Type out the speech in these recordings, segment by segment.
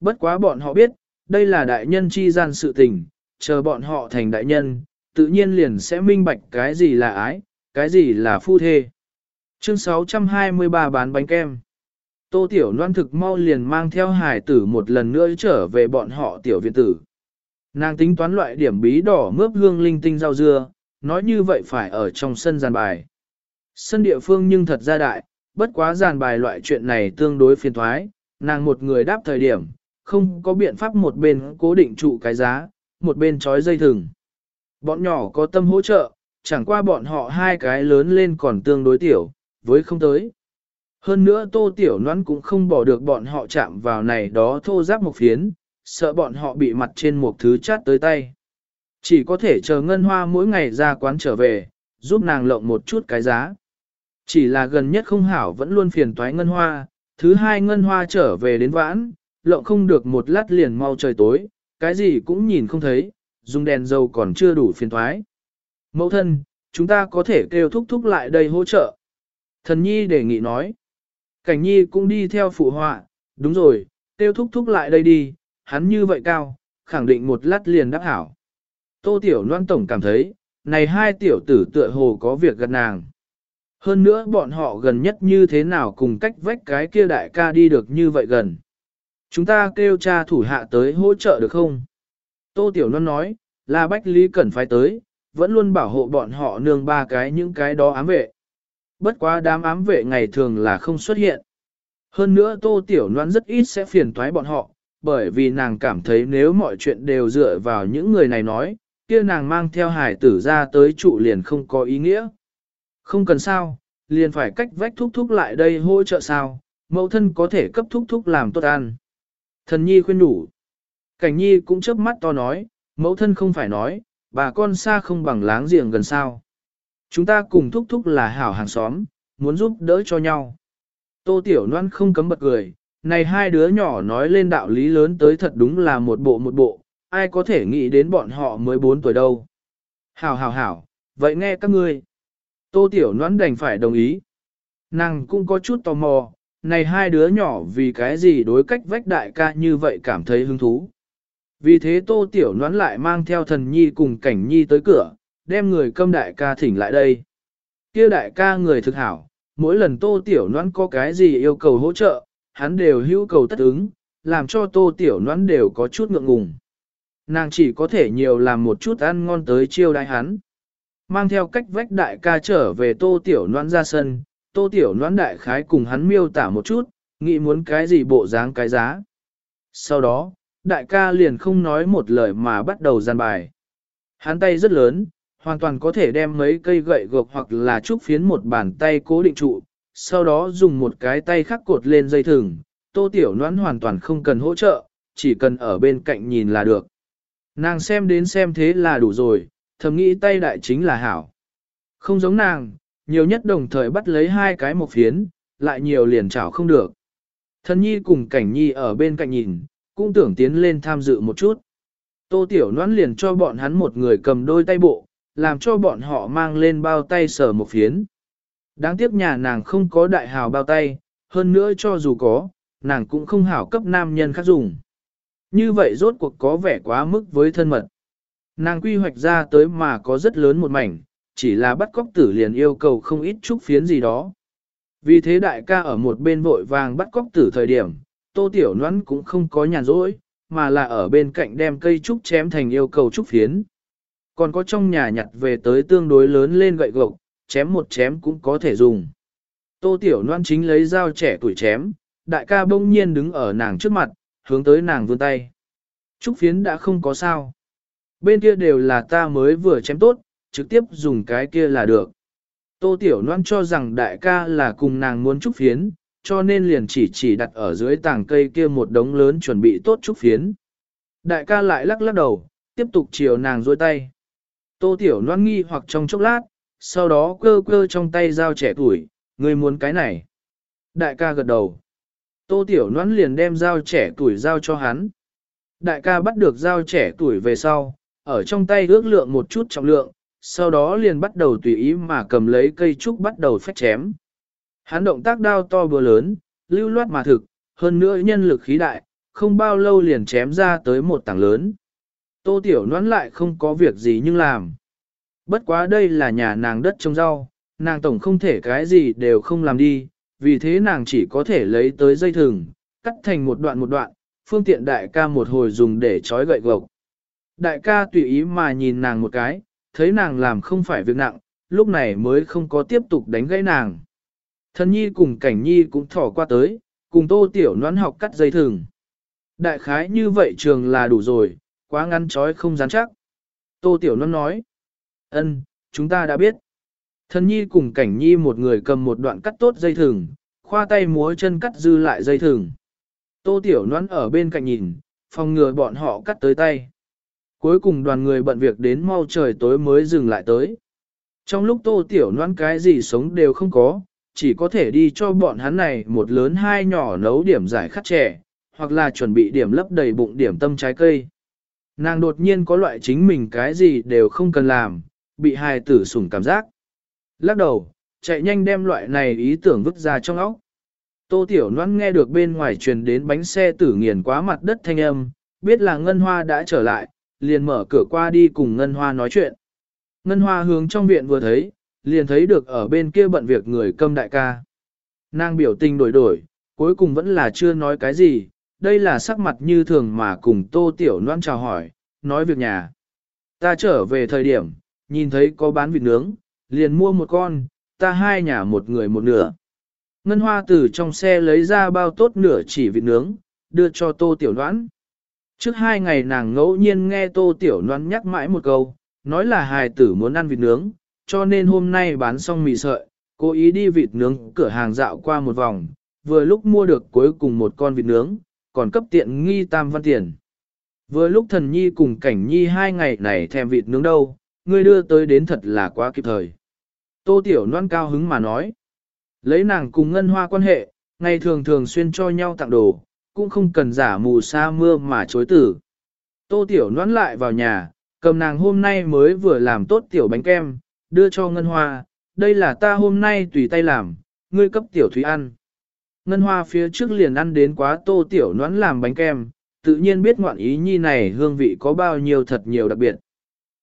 Bất quá bọn họ biết, đây là đại nhân chi gian sự tình, chờ bọn họ thành đại nhân, tự nhiên liền sẽ minh bạch cái gì là ái, cái gì là phu thê. Chương 623 bán bánh kem. Tô Tiểu Loan thực mau liền mang theo hải tử một lần nữa trở về bọn họ tiểu viện tử. Nàng tính toán loại điểm bí đỏ mướp hương linh tinh rau dưa, nói như vậy phải ở trong sân giàn bài. Sân địa phương nhưng thật ra đại, bất quá giàn bài loại chuyện này tương đối phiền thoái, nàng một người đáp thời điểm, không có biện pháp một bên cố định trụ cái giá, một bên trói dây thừng. Bọn nhỏ có tâm hỗ trợ, chẳng qua bọn họ hai cái lớn lên còn tương đối tiểu, với không tới. Hơn nữa tô tiểu noãn cũng không bỏ được bọn họ chạm vào này đó thô giáp một phiến, sợ bọn họ bị mặt trên một thứ chát tới tay. Chỉ có thể chờ ngân hoa mỗi ngày ra quán trở về, giúp nàng lộng một chút cái giá. Chỉ là gần nhất không hảo vẫn luôn phiền toái ngân hoa, thứ hai ngân hoa trở về đến vãn, lộng không được một lát liền mau trời tối, cái gì cũng nhìn không thấy, dùng đèn dầu còn chưa đủ phiền thoái. Mẫu thân, chúng ta có thể kêu thúc thúc lại đây hỗ trợ. Thần nhi đề nghị nói. Cảnh nhi cũng đi theo phụ họa, đúng rồi, kêu thúc thúc lại đây đi, hắn như vậy cao, khẳng định một lát liền đắc hảo. Tô Tiểu Loan Tổng cảm thấy, này hai tiểu tử tựa hồ có việc gần nàng. Hơn nữa bọn họ gần nhất như thế nào cùng cách vách cái kia đại ca đi được như vậy gần. Chúng ta kêu cha thủ hạ tới hỗ trợ được không? Tô Tiểu Loan nói, là Bách Lý cần phải tới, vẫn luôn bảo hộ bọn họ nương ba cái những cái đó ám vệ. Bất quá đám ám vệ ngày thường là không xuất hiện. Hơn nữa Tô Tiểu Loan rất ít sẽ phiền toái bọn họ, bởi vì nàng cảm thấy nếu mọi chuyện đều dựa vào những người này nói, kia nàng mang theo hải tử ra tới trụ liền không có ý nghĩa. Không cần sao, liền phải cách vách thúc thúc lại đây hỗ trợ sao, mẫu thân có thể cấp thúc thúc làm tốt ăn. Thần nhi khuyên đủ. Cảnh nhi cũng chớp mắt to nói, mẫu thân không phải nói, bà con xa không bằng láng giềng gần sao. Chúng ta cùng thúc thúc là hảo hàng xóm, muốn giúp đỡ cho nhau. Tô Tiểu Loan không cấm bật cười, này hai đứa nhỏ nói lên đạo lý lớn tới thật đúng là một bộ một bộ, ai có thể nghĩ đến bọn họ mới 4 tuổi đâu. Hảo hảo hảo, vậy nghe các ngươi. Tô Tiểu Loan đành phải đồng ý. Nàng cũng có chút tò mò, này hai đứa nhỏ vì cái gì đối cách vách đại ca như vậy cảm thấy hứng thú. Vì thế Tô Tiểu Loan lại mang theo thần nhi cùng cảnh nhi tới cửa, đem người câm đại ca thỉnh lại đây. kia đại ca người thực hảo, mỗi lần Tô Tiểu Loan có cái gì yêu cầu hỗ trợ, hắn đều hữu cầu tất ứng, làm cho Tô Tiểu Loan đều có chút ngượng ngùng. Nàng chỉ có thể nhiều làm một chút ăn ngon tới chiêu đại hắn. Mang theo cách vách đại ca trở về Tô Tiểu Loan ra sân, Tô Tiểu Loan đại khái cùng hắn miêu tả một chút, nghĩ muốn cái gì bộ dáng cái giá. Sau đó, đại ca liền không nói một lời mà bắt đầu gian bài. Hắn tay rất lớn, hoàn toàn có thể đem mấy cây gậy gộc hoặc là trúc phiến một bàn tay cố định trụ, sau đó dùng một cái tay khác cột lên dây thừng. Tô Tiểu Loan hoàn toàn không cần hỗ trợ, chỉ cần ở bên cạnh nhìn là được. Nàng xem đến xem thế là đủ rồi, thầm nghĩ tay đại chính là hảo. Không giống nàng, nhiều nhất đồng thời bắt lấy hai cái một phiến, lại nhiều liền chảo không được. Thân nhi cùng cảnh nhi ở bên cạnh nhìn, cũng tưởng tiến lên tham dự một chút. Tô Tiểu Noãn liền cho bọn hắn một người cầm đôi tay bộ, làm cho bọn họ mang lên bao tay sở một phiến. Đáng tiếc nhà nàng không có đại hào bao tay, hơn nữa cho dù có, nàng cũng không hảo cấp nam nhân khác dùng. Như vậy rốt cuộc có vẻ quá mức với thân mật. Nàng quy hoạch ra tới mà có rất lớn một mảnh, chỉ là bắt cóc tử liền yêu cầu không ít chút phiến gì đó. Vì thế đại ca ở một bên vội vàng bắt cóc tử thời điểm, tô tiểu nhoắn cũng không có nhàn rỗi, mà là ở bên cạnh đem cây trúc chém thành yêu cầu trúc phiến. Còn có trong nhà nhặt về tới tương đối lớn lên gậy gộc, chém một chém cũng có thể dùng. Tô tiểu noan chính lấy dao trẻ tuổi chém, đại ca bỗng nhiên đứng ở nàng trước mặt, hướng tới nàng vươn tay. Trúc phiến đã không có sao. Bên kia đều là ta mới vừa chém tốt, trực tiếp dùng cái kia là được. Tô Tiểu Loan cho rằng đại ca là cùng nàng muốn trúc phiến, cho nên liền chỉ chỉ đặt ở dưới tảng cây kia một đống lớn chuẩn bị tốt trúc phiến. Đại ca lại lắc lắc đầu, tiếp tục chiều nàng dôi tay. Tô Tiểu Loan nghi hoặc trong chốc lát, sau đó cơ cơ trong tay dao trẻ tuổi, người muốn cái này. Đại ca gật đầu. Tô Tiểu Loan liền đem dao trẻ tuổi giao cho hắn. Đại ca bắt được dao trẻ tuổi về sau, ở trong tay ước lượng một chút trọng lượng, sau đó liền bắt đầu tùy ý mà cầm lấy cây trúc bắt đầu phách chém. Hắn động tác đao to bừa lớn, lưu loát mà thực, hơn nữa nhân lực khí đại, không bao lâu liền chém ra tới một tảng lớn. Tô Tiểu Noãn lại không có việc gì nhưng làm. Bất quá đây là nhà nàng đất trồng rau, nàng tổng không thể cái gì đều không làm đi, vì thế nàng chỉ có thể lấy tới dây thừng, cắt thành một đoạn một đoạn, phương tiện đại ca một hồi dùng để trói gậy gộc. Đại ca tùy ý mà nhìn nàng một cái, thấy nàng làm không phải việc nặng, lúc này mới không có tiếp tục đánh gãy nàng. Thần nhi cùng cảnh nhi cũng thỏ qua tới, cùng tô tiểu noãn học cắt dây thừng. Đại khái như vậy trường là đủ rồi, quá ngắn trói không rắn chắc. Tô tiểu noãn nói, ân, chúng ta đã biết. Thần nhi cùng cảnh nhi một người cầm một đoạn cắt tốt dây thừng, khoa tay múa chân cắt dư lại dây thừng. Tô tiểu noãn ở bên cạnh nhìn, phòng ngừa bọn họ cắt tới tay. Cuối cùng đoàn người bận việc đến mau trời tối mới dừng lại tới. Trong lúc tô tiểu noan cái gì sống đều không có, chỉ có thể đi cho bọn hắn này một lớn hai nhỏ nấu điểm giải khát trẻ, hoặc là chuẩn bị điểm lấp đầy bụng điểm tâm trái cây. Nàng đột nhiên có loại chính mình cái gì đều không cần làm, bị hài tử sủng cảm giác. Lắc đầu, chạy nhanh đem loại này ý tưởng vứt ra trong óc. Tô Tiểu Loan nghe được bên ngoài truyền đến bánh xe tử nghiền quá mặt đất thanh âm, biết là Ngân Hoa đã trở lại, liền mở cửa qua đi cùng Ngân Hoa nói chuyện. Ngân Hoa hướng trong viện vừa thấy, liền thấy được ở bên kia bận việc người câm đại ca. Nàng biểu tình đổi đổi, cuối cùng vẫn là chưa nói cái gì, đây là sắc mặt như thường mà cùng Tô Tiểu Loan chào hỏi, nói việc nhà. Ta trở về thời điểm, nhìn thấy có bán vịt nướng, liền mua một con, ta hai nhà một người một nửa. Ngân Hoa từ trong xe lấy ra bao tốt nửa chỉ vịt nướng, đưa cho Tô Tiểu Loan. Trước hai ngày nàng ngẫu nhiên nghe Tô Tiểu Loan nhắc mãi một câu, nói là hài tử muốn ăn vịt nướng, cho nên hôm nay bán xong mì sợi, cố ý đi vịt nướng cửa hàng dạo qua một vòng, vừa lúc mua được cuối cùng một con vịt nướng, còn cấp tiện nghi tam văn tiền. Vừa lúc thần nhi cùng cảnh nhi hai ngày này thèm vịt nướng đâu, ngươi đưa tới đến thật là quá kịp thời. Tô Tiểu Loan cao hứng mà nói, lấy nàng cùng ngân hoa quan hệ, ngày thường thường xuyên cho nhau tặng đồ, cũng không cần giả mù sa mưa mà chối tử. Tô Tiểu nón lại vào nhà, cầm nàng hôm nay mới vừa làm tốt tiểu bánh kem, đưa cho Ngân Hoa, đây là ta hôm nay tùy tay làm, ngươi cấp tiểu thúy ăn. Ngân Hoa phía trước liền ăn đến quá tô tiểu nón làm bánh kem, tự nhiên biết ngoạn ý nhi này hương vị có bao nhiêu thật nhiều đặc biệt.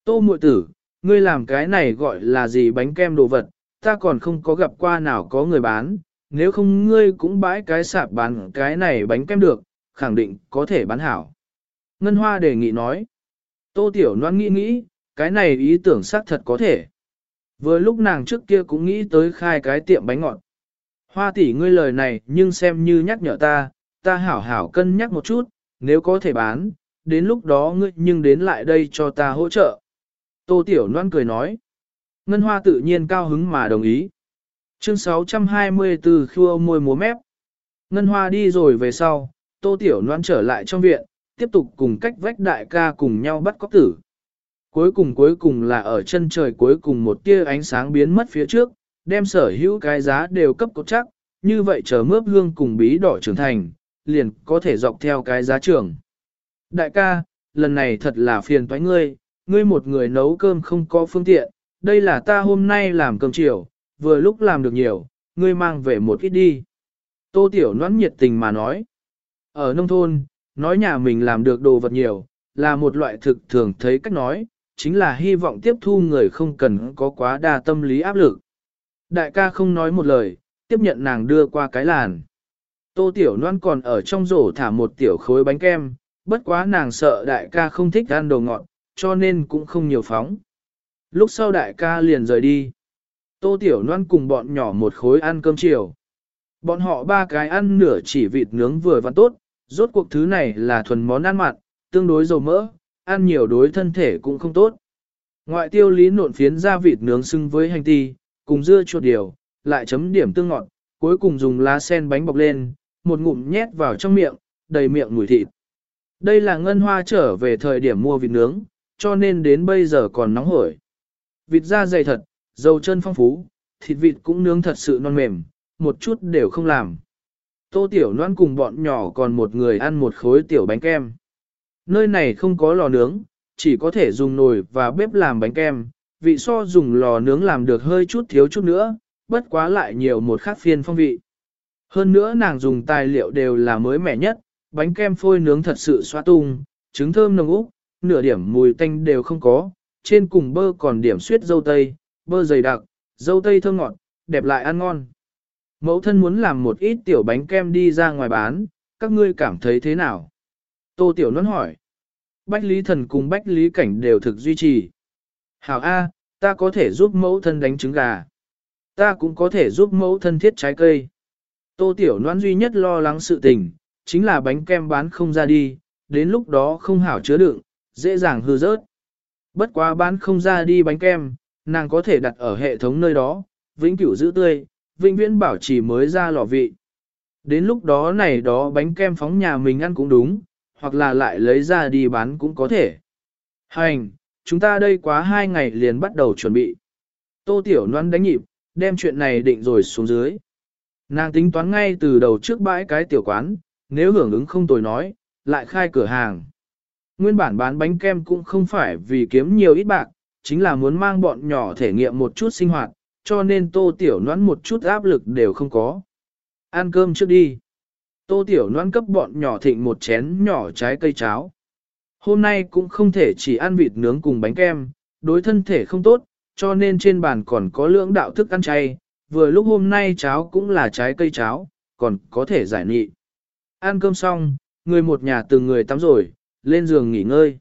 Tô muội tử, ngươi làm cái này gọi là gì bánh kem đồ vật, ta còn không có gặp qua nào có người bán, nếu không ngươi cũng bãi cái sạp bán cái này bánh kem được, khẳng định có thể bán hảo. Ngân Hoa đề nghị nói, Tô Tiểu Loan nghĩ nghĩ, cái này ý tưởng xác thật có thể. Vừa lúc nàng trước kia cũng nghĩ tới khai cái tiệm bánh ngọt. Hoa tỷ ngươi lời này nhưng xem như nhắc nhở ta, ta hảo hảo cân nhắc một chút, nếu có thể bán, đến lúc đó ngươi nhưng đến lại đây cho ta hỗ trợ. Tô Tiểu Loan cười nói. Ngân Hoa tự nhiên cao hứng mà đồng ý. Chương 624 khua môi múa mép. Ngân Hoa đi rồi về sau, Tô Tiểu Loan trở lại trong viện, tiếp tục cùng cách vách đại ca cùng nhau bắt cóc tử. Cuối cùng cuối cùng là ở chân trời cuối cùng một tia ánh sáng biến mất phía trước, đem sở hữu cái giá đều cấp cốt chắc, như vậy chờ mướp hương cùng bí đỏ trưởng thành, liền có thể dọc theo cái giá trưởng. Đại ca, lần này thật là phiền toái ngươi, ngươi một người nấu cơm không có phương tiện, đây là ta hôm nay làm cơm chiều, vừa lúc làm được nhiều, ngươi mang về một ít đi. Tô Tiểu Noãn nhiệt tình mà nói. Ở nông thôn, nói nhà mình làm được đồ vật nhiều, là một loại thực thường thấy cách nói, chính là hy vọng tiếp thu người không cần có quá đa tâm lý áp lực. Đại ca không nói một lời, tiếp nhận nàng đưa qua cái làn. Tô Tiểu Loan còn ở trong rổ thả một tiểu khối bánh kem, bất quá nàng sợ đại ca không thích ăn đồ ngọt, cho nên cũng không nhiều phóng. Lúc sau đại ca liền rời đi. Tô Tiểu Loan cùng bọn nhỏ một khối ăn cơm chiều. Bọn họ ba cái ăn nửa chỉ vịt nướng vừa và tốt, rốt cuộc thứ này là thuần món ăn mặn, tương đối dầu mỡ, ăn nhiều đối thân thể cũng không tốt. Ngoại tiêu lý nộn phiến ra vịt nướng xưng với hành ti, cùng dưa chuột điều, lại chấm điểm tương ngọt, cuối cùng dùng lá sen bánh bọc lên, một ngụm nhét vào trong miệng, đầy miệng mùi thịt. Đây là ngân hoa trở về thời điểm mua vịt nướng, cho nên đến bây giờ còn nóng hổi. Vịt da dày thật, dầu chân phong phú, thịt vịt cũng nướng thật sự non mềm, một chút đều không làm. Tô Tiểu Loan cùng bọn nhỏ còn một người ăn một khối tiểu bánh kem. Nơi này không có lò nướng, chỉ có thể dùng nồi và bếp làm bánh kem, vị so dùng lò nướng làm được hơi chút thiếu chút nữa, bất quá lại nhiều một khác phiên phong vị. Hơn nữa nàng dùng tài liệu đều là mới mẻ nhất, bánh kem phôi nướng thật sự xoa tung, trứng thơm nồng úc, nửa điểm mùi tanh đều không có, trên cùng bơ còn điểm suyết dâu tây, bơ dày đặc, dâu tây thơm ngọt, đẹp lại ăn ngon. Mẫu thân muốn làm một ít tiểu bánh kem đi ra ngoài bán, các ngươi cảm thấy thế nào? Tô Tiểu Nôn hỏi. Bách Lý Thần cùng Bách Lý Cảnh đều thực duy trì. Hảo A, ta có thể giúp mẫu thân đánh trứng gà. Ta cũng có thể giúp mẫu thân thiết trái cây. Tô Tiểu Loan duy nhất lo lắng sự tình, chính là bánh kem bán không ra đi, đến lúc đó không hảo chứa đựng, dễ dàng hư rớt. Bất quá bán không ra đi bánh kem, nàng có thể đặt ở hệ thống nơi đó, vĩnh cửu giữ tươi, vĩnh viễn bảo trì mới ra lò vị. Đến lúc đó này đó bánh kem phóng nhà mình ăn cũng đúng, hoặc là lại lấy ra đi bán cũng có thể. Hành, chúng ta đây quá hai ngày liền bắt đầu chuẩn bị. Tô Tiểu Loan đánh nhịp, đem chuyện này định rồi xuống dưới. Nàng tính toán ngay từ đầu trước bãi cái tiểu quán, nếu hưởng ứng không tồi nói, lại khai cửa hàng. Nguyên bản bán bánh kem cũng không phải vì kiếm nhiều ít bạc, chính là muốn mang bọn nhỏ thể nghiệm một chút sinh hoạt, cho nên tô tiểu noãn một chút áp lực đều không có. Ăn cơm trước đi. Tô tiểu noãn cấp bọn nhỏ thịnh một chén nhỏ trái cây cháo. Hôm nay cũng không thể chỉ ăn vịt nướng cùng bánh kem, đối thân thể không tốt, cho nên trên bàn còn có lưỡng đạo thức ăn chay, vừa lúc hôm nay cháo cũng là trái cây cháo, còn có thể giải nị. Ăn cơm xong, người một nhà từng người tắm rồi, lên giường nghỉ ngơi.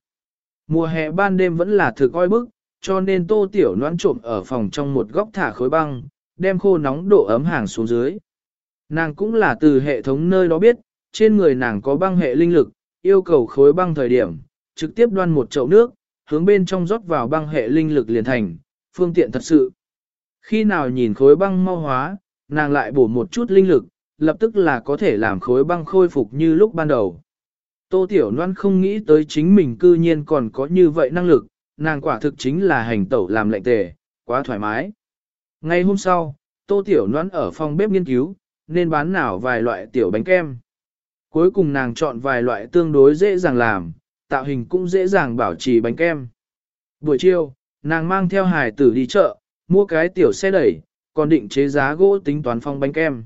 Mùa hè ban đêm vẫn là thực oi bức, cho nên tô tiểu noãn trộm ở phòng trong một góc thả khối băng, đem khô nóng độ ấm hàng xuống dưới. Nàng cũng là từ hệ thống nơi đó biết, trên người nàng có băng hệ linh lực, yêu cầu khối băng thời điểm, trực tiếp đoan một chậu nước, hướng bên trong rót vào băng hệ linh lực liền thành, phương tiện thật sự. Khi nào nhìn khối băng mau hóa, nàng lại bổ một chút linh lực, lập tức là có thể làm khối băng khôi phục như lúc ban đầu. Tô Tiểu Loan không nghĩ tới chính mình cư nhiên còn có như vậy năng lực, nàng quả thực chính là hành tẩu làm lệnh tề, quá thoải mái. Ngay hôm sau, Tô Tiểu Loan ở phòng bếp nghiên cứu, nên bán nào vài loại tiểu bánh kem. Cuối cùng nàng chọn vài loại tương đối dễ dàng làm, tạo hình cũng dễ dàng bảo trì bánh kem. Buổi chiều, nàng mang theo hải tử đi chợ, mua cái tiểu xe đẩy, còn định chế giá gỗ tính toán phong bánh kem.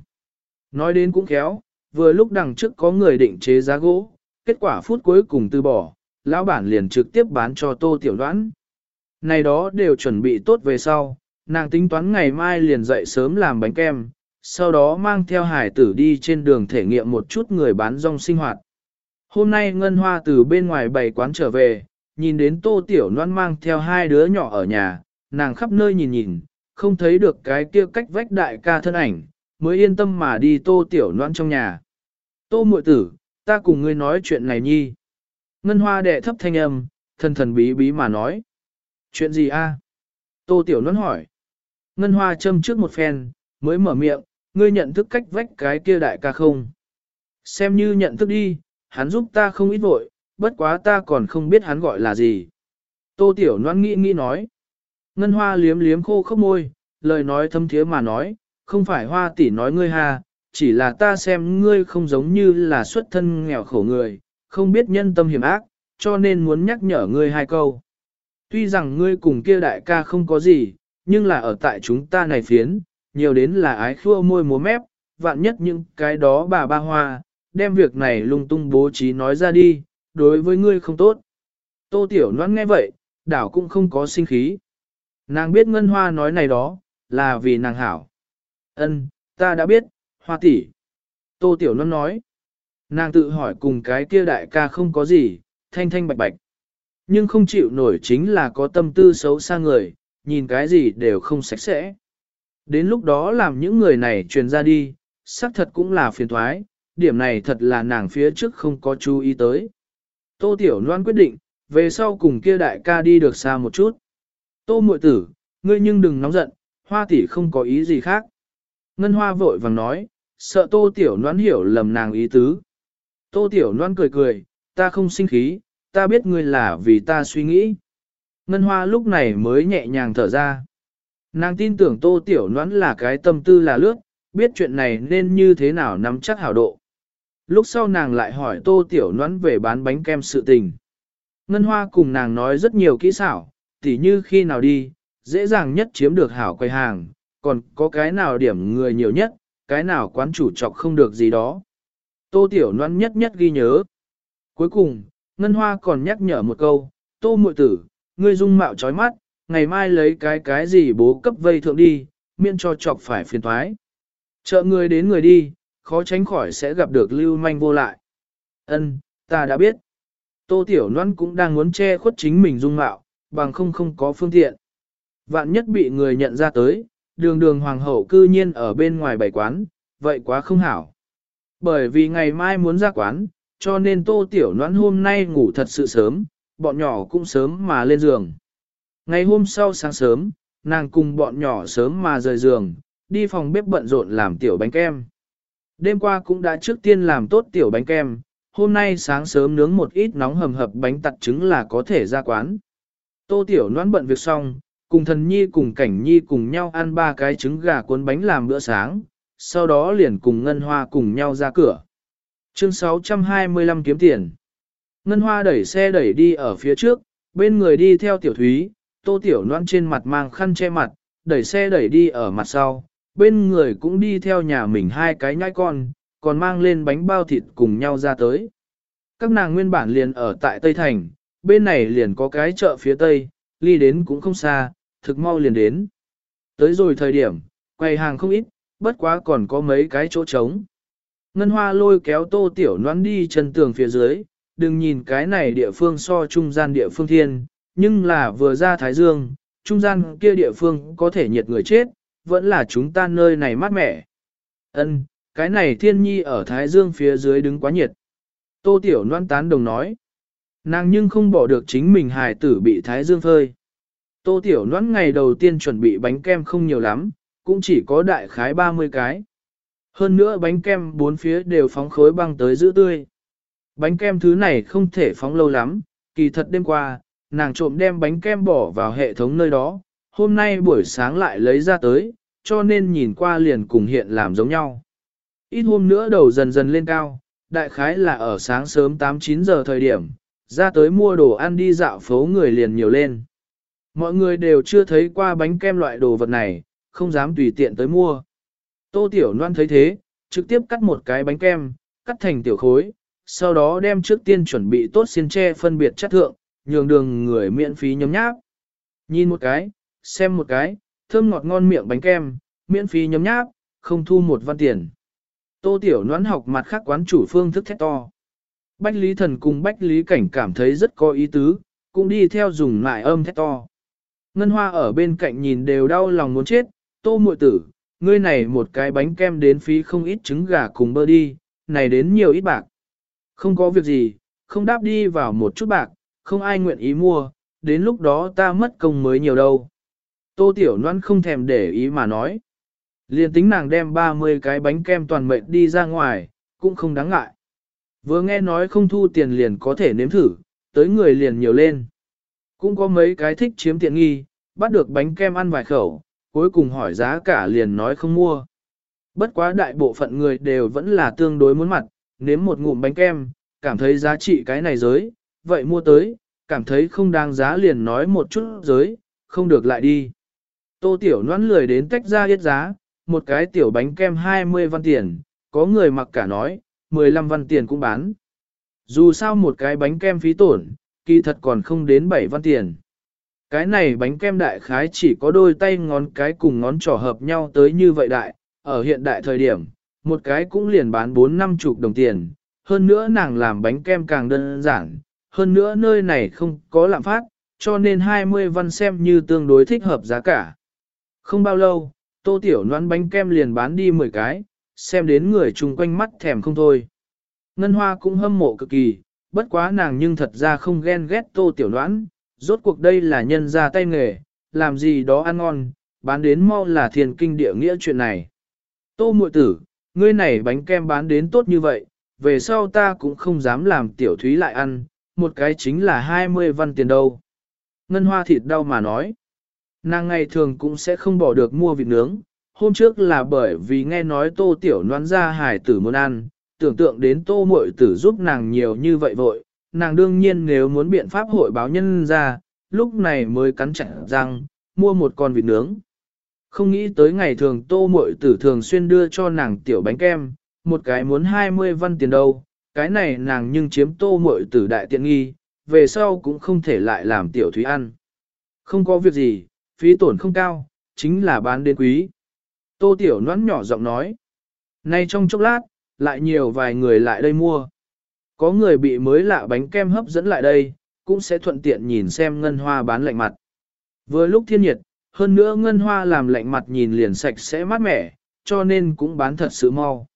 Nói đến cũng khéo, vừa lúc đằng trước có người định chế giá gỗ, kết quả phút cuối cùng từ bỏ, lão bản liền trực tiếp bán cho tô tiểu đoán. Này đó đều chuẩn bị tốt về sau, nàng tính toán ngày mai liền dậy sớm làm bánh kem, sau đó mang theo hải tử đi trên đường thể nghiệm một chút người bán rong sinh hoạt. Hôm nay Ngân Hoa từ bên ngoài bày quán trở về, nhìn đến tô tiểu noan mang theo hai đứa nhỏ ở nhà, nàng khắp nơi nhìn nhìn, không thấy được cái kia cách vách đại ca thân ảnh, mới yên tâm mà đi tô tiểu noan trong nhà. Tô muội tử, ta cùng ngươi nói chuyện này nhi. Ngân hoa đệ thấp thanh âm, thần thần bí bí mà nói. Chuyện gì a? Tô tiểu Nôn hỏi. Ngân hoa châm trước một phen, mới mở miệng, ngươi nhận thức cách vách cái kia đại ca không? Xem như nhận thức đi, hắn giúp ta không ít vội, bất quá ta còn không biết hắn gọi là gì. Tô tiểu noan nghĩ nghĩ nói. Ngân hoa liếm liếm khô khốc môi, lời nói thâm thiế mà nói, không phải hoa tỷ nói ngươi ha, chỉ là ta xem ngươi không giống như là xuất thân nghèo khổ người, không biết nhân tâm hiểm ác, cho nên muốn nhắc nhở ngươi hai câu. Tuy rằng ngươi cùng kia đại ca không có gì, nhưng là ở tại chúng ta này phiến, nhiều đến là ái khua môi múa mép, vạn nhất những cái đó bà ba hoa, đem việc này lung tung bố trí nói ra đi, đối với ngươi không tốt. Tô Tiểu Loan nghe vậy, đảo cũng không có sinh khí. Nàng biết Ngân Hoa nói này đó, là vì nàng hảo. Ân, ta đã biết, Hoa tỷ. Tô Tiểu Loan nói. Nàng tự hỏi cùng cái kia đại ca không có gì, thanh thanh bạch bạch. Nhưng không chịu nổi chính là có tâm tư xấu xa người, nhìn cái gì đều không sạch sẽ. Đến lúc đó làm những người này truyền ra đi, xác thật cũng là phiền thoái, điểm này thật là nàng phía trước không có chú ý tới. Tô Tiểu Loan quyết định, về sau cùng kia đại ca đi được xa một chút. Tô muội tử, ngươi nhưng đừng nóng giận, hoa tỷ không có ý gì khác. Ngân hoa vội vàng nói, sợ tô tiểu Loan hiểu lầm nàng ý tứ. Tô tiểu Loan cười cười, ta không sinh khí, ta biết ngươi là vì ta suy nghĩ. Ngân hoa lúc này mới nhẹ nhàng thở ra. Nàng tin tưởng tô tiểu Loan là cái tâm tư là lướt, biết chuyện này nên như thế nào nắm chắc hảo độ. Lúc sau nàng lại hỏi tô tiểu Loan về bán bánh kem sự tình. Ngân hoa cùng nàng nói rất nhiều kỹ xảo, tỉ như khi nào đi, dễ dàng nhất chiếm được hảo quầy hàng, còn có cái nào điểm người nhiều nhất, cái nào quán chủ chọc không được gì đó. Tô Tiểu Loan nhất nhất ghi nhớ. Cuối cùng, Ngân Hoa còn nhắc nhở một câu, Tô muội tử, ngươi dung mạo trói mắt, ngày mai lấy cái cái gì bố cấp vây thượng đi, miễn cho chọc phải phiền thoái. Chợ người đến người đi, khó tránh khỏi sẽ gặp được lưu manh vô lại. Ân, ta đã biết. Tô Tiểu Loan cũng đang muốn che khuất chính mình dung mạo, bằng không không có phương tiện. Vạn nhất bị người nhận ra tới, đường đường hoàng hậu cư nhiên ở bên ngoài bảy quán, vậy quá không hảo. Bởi vì ngày mai muốn ra quán, cho nên Tô Tiểu noãn hôm nay ngủ thật sự sớm, bọn nhỏ cũng sớm mà lên giường. Ngày hôm sau sáng sớm, nàng cùng bọn nhỏ sớm mà rời giường, đi phòng bếp bận rộn làm tiểu bánh kem. Đêm qua cũng đã trước tiên làm tốt tiểu bánh kem, hôm nay sáng sớm nướng một ít nóng hầm hập bánh tặt trứng là có thể ra quán. Tô tiểu noãn bận việc xong, cùng thần nhi cùng cảnh nhi cùng nhau ăn ba cái trứng gà cuốn bánh làm bữa sáng, sau đó liền cùng Ngân Hoa cùng nhau ra cửa. Chương 625 kiếm tiền. Ngân Hoa đẩy xe đẩy đi ở phía trước, bên người đi theo tiểu thúy, tô tiểu noan trên mặt mang khăn che mặt, đẩy xe đẩy đi ở mặt sau, bên người cũng đi theo nhà mình hai cái nhai con, còn mang lên bánh bao thịt cùng nhau ra tới. Các nàng nguyên bản liền ở tại Tây Thành, bên này liền có cái chợ phía Tây, ly đến cũng không xa, thực mau liền đến. Tới rồi thời điểm, quầy hàng không ít, bất quá còn có mấy cái chỗ trống. Ngân hoa lôi kéo tô tiểu noan đi chân tường phía dưới, đừng nhìn cái này địa phương so trung gian địa phương thiên, nhưng là vừa ra Thái Dương, trung gian kia địa phương có thể nhiệt người chết, vẫn là chúng ta nơi này mát mẻ. Ân, cái này thiên nhi ở Thái Dương phía dưới đứng quá nhiệt. Tô Tiểu Loan tán đồng nói. Nàng nhưng không bỏ được chính mình hài tử bị Thái Dương phơi. Tô Tiểu Loan ngày đầu tiên chuẩn bị bánh kem không nhiều lắm, cũng chỉ có đại khái 30 cái. Hơn nữa bánh kem bốn phía đều phóng khối băng tới giữ tươi. Bánh kem thứ này không thể phóng lâu lắm, kỳ thật đêm qua, nàng trộm đem bánh kem bỏ vào hệ thống nơi đó, hôm nay buổi sáng lại lấy ra tới, cho nên nhìn qua liền cùng hiện làm giống nhau. Ít hôm nữa đầu dần dần lên cao, đại khái là ở sáng sớm 8-9 giờ thời điểm, ra tới mua đồ ăn đi dạo phố người liền nhiều lên. Mọi người đều chưa thấy qua bánh kem loại đồ vật này, không dám tùy tiện tới mua. Tô Tiểu Loan thấy thế, trực tiếp cắt một cái bánh kem, cắt thành tiểu khối, sau đó đem trước tiên chuẩn bị tốt xiên tre phân biệt chất thượng, nhường đường người miễn phí nhấm nháp. Nhìn một cái, xem một cái, thơm ngọt ngon miệng bánh kem, miễn phí nhấm nháp, không thu một văn tiền. Tô Tiểu Loan học mặt khác quán chủ phương thức thét to. Bách Lý Thần cùng Bách Lý Cảnh cảm thấy rất có ý tứ, cũng đi theo dùng lại âm thét to. Ngân Hoa ở bên cạnh nhìn đều đau lòng muốn chết, Tô muội tử, ngươi này một cái bánh kem đến phí không ít trứng gà cùng bơ đi, này đến nhiều ít bạc. Không có việc gì, không đáp đi vào một chút bạc, không ai nguyện ý mua, đến lúc đó ta mất công mới nhiều đâu. Tô Tiểu Loan không thèm để ý mà nói. Liên tính nàng đem 30 cái bánh kem toàn mệnh đi ra ngoài, cũng không đáng ngại. Vừa nghe nói không thu tiền liền có thể nếm thử, tới người liền nhiều lên. Cũng có mấy cái thích chiếm tiện nghi, bắt được bánh kem ăn vài khẩu, cuối cùng hỏi giá cả liền nói không mua. Bất quá đại bộ phận người đều vẫn là tương đối muốn mặt, nếm một ngụm bánh kem, cảm thấy giá trị cái này giới, vậy mua tới, cảm thấy không đáng giá liền nói một chút giới, không được lại đi. Tô Tiểu noãn lười đến tách ra yết giá, một cái tiểu bánh kem 20 văn tiền, có người mặc cả nói, 15 văn tiền cũng bán. Dù sao một cái bánh kem phí tổn, kỳ thật còn không đến 7 văn tiền. Cái này bánh kem đại khái chỉ có đôi tay ngón cái cùng ngón trỏ hợp nhau tới như vậy đại, ở hiện đại thời điểm, một cái cũng liền bán 4 năm chục đồng tiền, hơn nữa nàng làm bánh kem càng đơn giản, hơn nữa nơi này không có lạm phát, cho nên 20 văn xem như tương đối thích hợp giá cả. Không bao lâu, tô tiểu noán bánh kem liền bán đi 10 cái, xem đến người chung quanh mắt thèm không thôi. Ngân hoa cũng hâm mộ cực kỳ, bất quá nàng nhưng thật ra không ghen ghét tô tiểu noãn, rốt cuộc đây là nhân ra tay nghề, làm gì đó ăn ngon, bán đến mau là thiền kinh địa nghĩa chuyện này. Tô muội tử, ngươi này bánh kem bán đến tốt như vậy, về sau ta cũng không dám làm tiểu thúy lại ăn, một cái chính là 20 văn tiền đâu. Ngân hoa thịt đau mà nói. Nàng ngày thường cũng sẽ không bỏ được mua vịt nướng, hôm trước là bởi vì nghe nói tô tiểu noan ra hải tử muốn ăn, tưởng tượng đến tô muội tử giúp nàng nhiều như vậy vội, nàng đương nhiên nếu muốn biện pháp hội báo nhân ra, lúc này mới cắn chặt răng, mua một con vịt nướng. Không nghĩ tới ngày thường tô muội tử thường xuyên đưa cho nàng tiểu bánh kem, một cái muốn 20 văn tiền đâu, cái này nàng nhưng chiếm tô muội tử đại tiện nghi, về sau cũng không thể lại làm tiểu thúy ăn. Không có việc gì, phí tổn không cao, chính là bán đến quý. Tô tiểu noãn nhỏ giọng nói. Nay trong chốc lát, lại nhiều vài người lại đây mua. Có người bị mới lạ bánh kem hấp dẫn lại đây, cũng sẽ thuận tiện nhìn xem ngân hoa bán lạnh mặt. Vừa lúc thiên nhiệt, hơn nữa ngân hoa làm lạnh mặt nhìn liền sạch sẽ mát mẻ, cho nên cũng bán thật sự mau.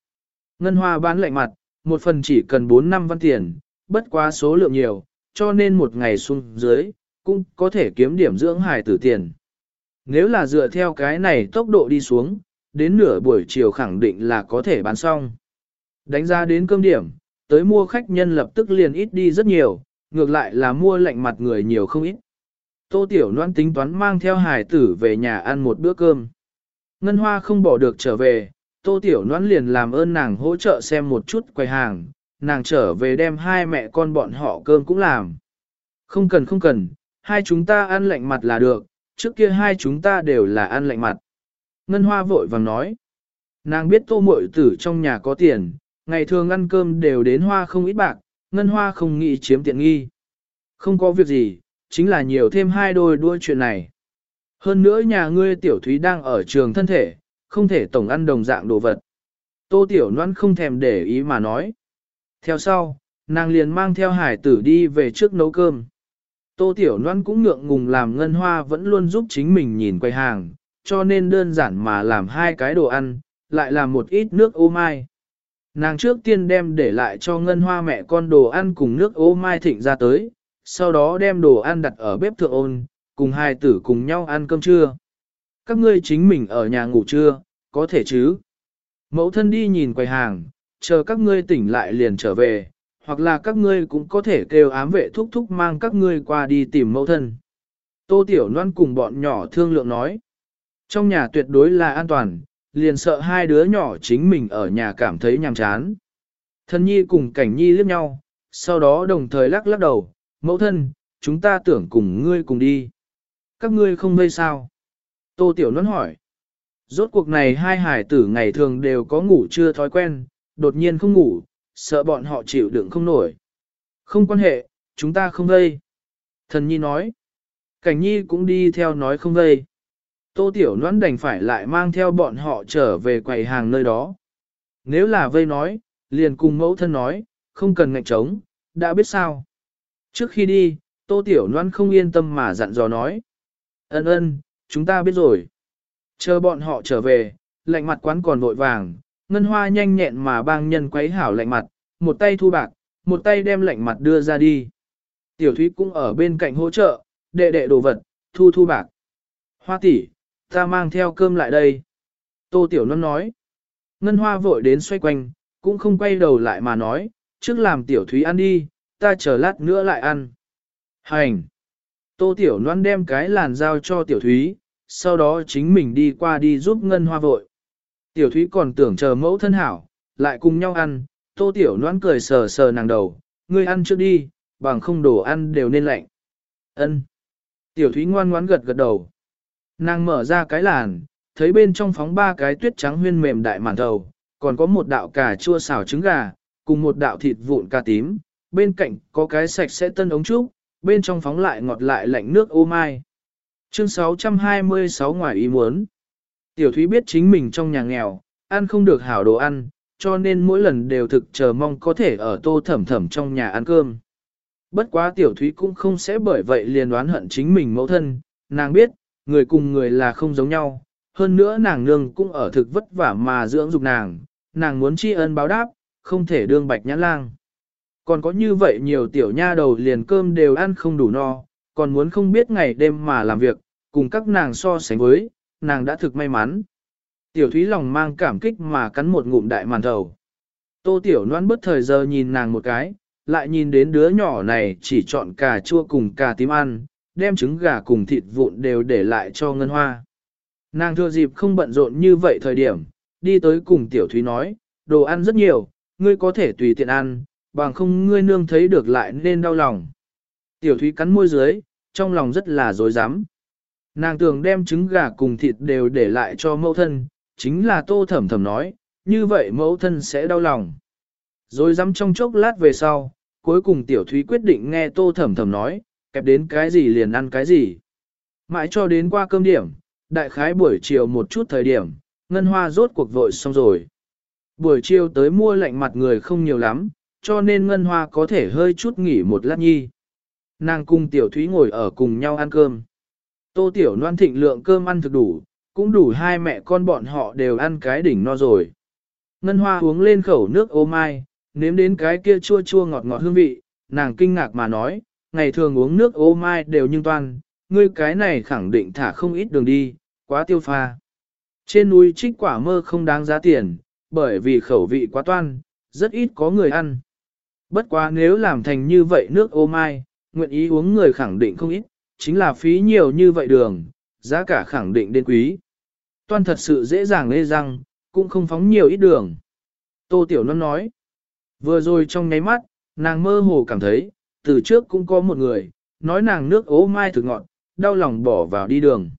Ngân hoa bán lạnh mặt, một phần chỉ cần 4 năm văn tiền, bất quá số lượng nhiều, cho nên một ngày xuống dưới, cũng có thể kiếm điểm dưỡng hài tử tiền. Nếu là dựa theo cái này tốc độ đi xuống, đến nửa buổi chiều khẳng định là có thể bán xong. Đánh ra đến cơm điểm, tới mua khách nhân lập tức liền ít đi rất nhiều, ngược lại là mua lạnh mặt người nhiều không ít. Tô Tiểu Loan tính toán mang theo hài tử về nhà ăn một bữa cơm. Ngân Hoa không bỏ được trở về, Tô Tiểu Loan liền làm ơn nàng hỗ trợ xem một chút quầy hàng, nàng trở về đem hai mẹ con bọn họ cơm cũng làm. Không cần không cần, hai chúng ta ăn lạnh mặt là được, trước kia hai chúng ta đều là ăn lạnh mặt. Ngân Hoa vội vàng nói. Nàng biết tô Mội tử trong nhà có tiền, ngày thường ăn cơm đều đến hoa không ít bạc, Ngân Hoa không nghĩ chiếm tiện nghi. Không có việc gì, chính là nhiều thêm hai đôi đua chuyện này. Hơn nữa nhà ngươi tiểu thúy đang ở trường thân thể, không thể tổng ăn đồng dạng đồ vật. Tô tiểu noan không thèm để ý mà nói. Theo sau, nàng liền mang theo hải tử đi về trước nấu cơm. Tô tiểu noan cũng ngượng ngùng làm ngân hoa vẫn luôn giúp chính mình nhìn quay hàng, cho nên đơn giản mà làm hai cái đồ ăn, lại làm một ít nước ô mai. Nàng trước tiên đem để lại cho ngân hoa mẹ con đồ ăn cùng nước ô mai thịnh ra tới, sau đó đem đồ ăn đặt ở bếp thượng ôn, cùng hai tử cùng nhau ăn cơm trưa. Các ngươi chính mình ở nhà ngủ trưa, có thể chứ? Mẫu thân đi nhìn quầy hàng, chờ các ngươi tỉnh lại liền trở về, hoặc là các ngươi cũng có thể kêu ám vệ thúc thúc mang các ngươi qua đi tìm mẫu thân. Tô Tiểu Loan cùng bọn nhỏ thương lượng nói. Trong nhà tuyệt đối là an toàn, liền sợ hai đứa nhỏ chính mình ở nhà cảm thấy nhàm chán. Thân nhi cùng cảnh nhi liếc nhau, sau đó đồng thời lắc lắc đầu, mẫu thân, chúng ta tưởng cùng ngươi cùng đi. Các ngươi không vây sao? Tô Tiểu Loan hỏi. Rốt cuộc này hai hải tử ngày thường đều có ngủ chưa thói quen, đột nhiên không ngủ, sợ bọn họ chịu đựng không nổi. Không quan hệ, chúng ta không vây. Thần nhi nói. Cảnh nhi cũng đi theo nói không vây. Tô Tiểu Loan đành phải lại mang theo bọn họ trở về quầy hàng nơi đó. Nếu là vây nói, liền cùng mẫu thân nói, không cần ngạnh trống, đã biết sao. Trước khi đi, Tô Tiểu Loan không yên tâm mà dặn dò nói. Ân ân, chúng ta biết rồi. Chờ bọn họ trở về, lạnh mặt quán còn vội vàng, ngân hoa nhanh nhẹn mà bang nhân quấy hảo lạnh mặt, một tay thu bạc, một tay đem lạnh mặt đưa ra đi. Tiểu thúy cũng ở bên cạnh hỗ trợ, đệ đệ đồ vật, thu thu bạc. Hoa tỷ, ta mang theo cơm lại đây. Tô tiểu non nói. Ngân hoa vội đến xoay quanh, cũng không quay đầu lại mà nói, trước làm tiểu thúy ăn đi, ta chờ lát nữa lại ăn. Hành! Tô Tiểu Loan đem cái làn dao cho Tiểu Thúy, sau đó chính mình đi qua đi giúp Ngân Hoa vội. Tiểu Thúy còn tưởng chờ mẫu thân hảo, lại cùng nhau ăn, Tô Tiểu Loan cười sờ sờ nàng đầu, ngươi ăn trước đi, bằng không đồ ăn đều nên lạnh. Ân. Tiểu Thúy ngoan ngoãn gật gật đầu. Nàng mở ra cái làn, thấy bên trong phóng ba cái tuyết trắng huyên mềm đại màn thầu, còn có một đạo cà chua xào trứng gà, cùng một đạo thịt vụn cà tím, bên cạnh có cái sạch sẽ tân ống trúc, bên trong phóng lại ngọt lại lạnh nước ô mai. Chương 626 ngoài ý muốn. Tiểu Thúy biết chính mình trong nhà nghèo, ăn không được hảo đồ ăn, cho nên mỗi lần đều thực chờ mong có thể ở tô thẩm thẩm trong nhà ăn cơm. Bất quá Tiểu Thúy cũng không sẽ bởi vậy liền đoán hận chính mình mẫu thân, nàng biết, người cùng người là không giống nhau, hơn nữa nàng nương cũng ở thực vất vả mà dưỡng dục nàng, nàng muốn tri ân báo đáp, không thể đương bạch nhãn lang. Còn có như vậy nhiều tiểu nha đầu liền cơm đều ăn không đủ no, còn muốn không biết ngày đêm mà làm việc, cùng các nàng so sánh với, nàng đã thực may mắn. Tiểu thúy lòng mang cảm kích mà cắn một ngụm đại màn thầu. Tô tiểu noan bất thời giờ nhìn nàng một cái, lại nhìn đến đứa nhỏ này chỉ chọn cà chua cùng cà tím ăn, đem trứng gà cùng thịt vụn đều để lại cho ngân hoa. Nàng thừa dịp không bận rộn như vậy thời điểm, đi tới cùng tiểu thúy nói, đồ ăn rất nhiều, ngươi có thể tùy tiện ăn, bằng không ngươi nương thấy được lại nên đau lòng. Tiểu thúy cắn môi dưới, trong lòng rất là dối rắm Nàng tưởng đem trứng gà cùng thịt đều để lại cho mẫu thân, chính là tô thẩm thẩm nói, như vậy mẫu thân sẽ đau lòng. Rồi dám trong chốc lát về sau, cuối cùng tiểu thúy quyết định nghe tô thẩm thẩm nói, kẹp đến cái gì liền ăn cái gì. Mãi cho đến qua cơm điểm, đại khái buổi chiều một chút thời điểm, ngân hoa rốt cuộc vội xong rồi. Buổi chiều tới mua lạnh mặt người không nhiều lắm, cho nên ngân hoa có thể hơi chút nghỉ một lát nhi. Nàng cùng tiểu thúy ngồi ở cùng nhau ăn cơm. Tô tiểu Loan thịnh lượng cơm ăn thực đủ, cũng đủ hai mẹ con bọn họ đều ăn cái đỉnh no rồi. Ngân hoa uống lên khẩu nước ô mai, nếm đến cái kia chua chua ngọt ngọt hương vị, nàng kinh ngạc mà nói, ngày thường uống nước ô mai đều nhưng toan, ngươi cái này khẳng định thả không ít đường đi, quá tiêu pha. Trên núi trích quả mơ không đáng giá tiền, bởi vì khẩu vị quá toan, rất ít có người ăn. Bất quá nếu làm thành như vậy nước ô mai, nguyện ý uống người khẳng định không ít, chính là phí nhiều như vậy đường, giá cả khẳng định đến quý. Toan thật sự dễ dàng lê răng, cũng không phóng nhiều ít đường. Tô Tiểu Non nói, vừa rồi trong nháy mắt, nàng mơ hồ cảm thấy, từ trước cũng có một người, nói nàng nước ố mai thực ngọn đau lòng bỏ vào đi đường.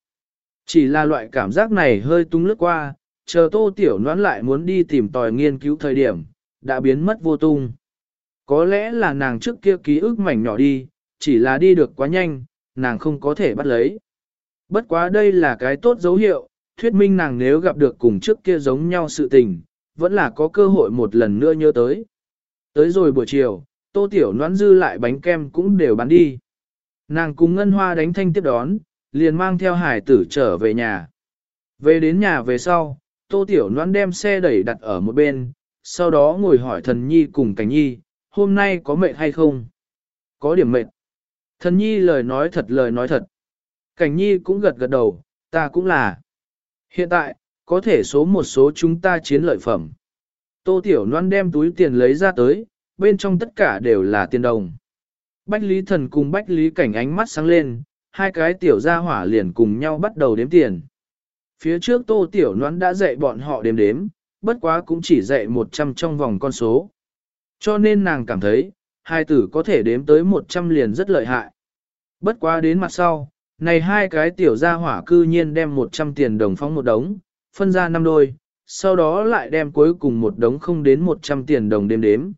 Chỉ là loại cảm giác này hơi tung lướt qua, chờ tô tiểu noãn lại muốn đi tìm tòi nghiên cứu thời điểm, đã biến mất vô tung. Có lẽ là nàng trước kia ký ức mảnh nhỏ đi, chỉ là đi được quá nhanh, nàng không có thể bắt lấy. Bất quá đây là cái tốt dấu hiệu, thuyết minh nàng nếu gặp được cùng trước kia giống nhau sự tình, vẫn là có cơ hội một lần nữa nhớ tới. Tới rồi buổi chiều, tô tiểu noãn dư lại bánh kem cũng đều bán đi. Nàng cùng ngân hoa đánh thanh tiếp đón, liền mang theo hải tử trở về nhà. Về đến nhà về sau, tô tiểu noãn đem xe đẩy đặt ở một bên, sau đó ngồi hỏi thần nhi cùng cảnh nhi, hôm nay có mệt hay không? Có điểm mệt. Thần nhi lời nói thật lời nói thật. Cảnh nhi cũng gật gật đầu, ta cũng là. Hiện tại, có thể số một số chúng ta chiến lợi phẩm. Tô Tiểu Loan đem túi tiền lấy ra tới, bên trong tất cả đều là tiền đồng. Bách Lý Thần cùng Bách Lý Cảnh ánh mắt sáng lên, hai cái tiểu gia hỏa liền cùng nhau bắt đầu đếm tiền. Phía trước Tô Tiểu Noãn đã dạy bọn họ đếm đếm, bất quá cũng chỉ dạy 100 trong vòng con số. Cho nên nàng cảm thấy, hai tử có thể đếm tới 100 liền rất lợi hại. Bất quá đến mặt sau, này hai cái tiểu gia hỏa cư nhiên đem 100 tiền đồng phóng một đống, phân ra năm đôi, sau đó lại đem cuối cùng một đống không đến 100 tiền đồng đếm đếm.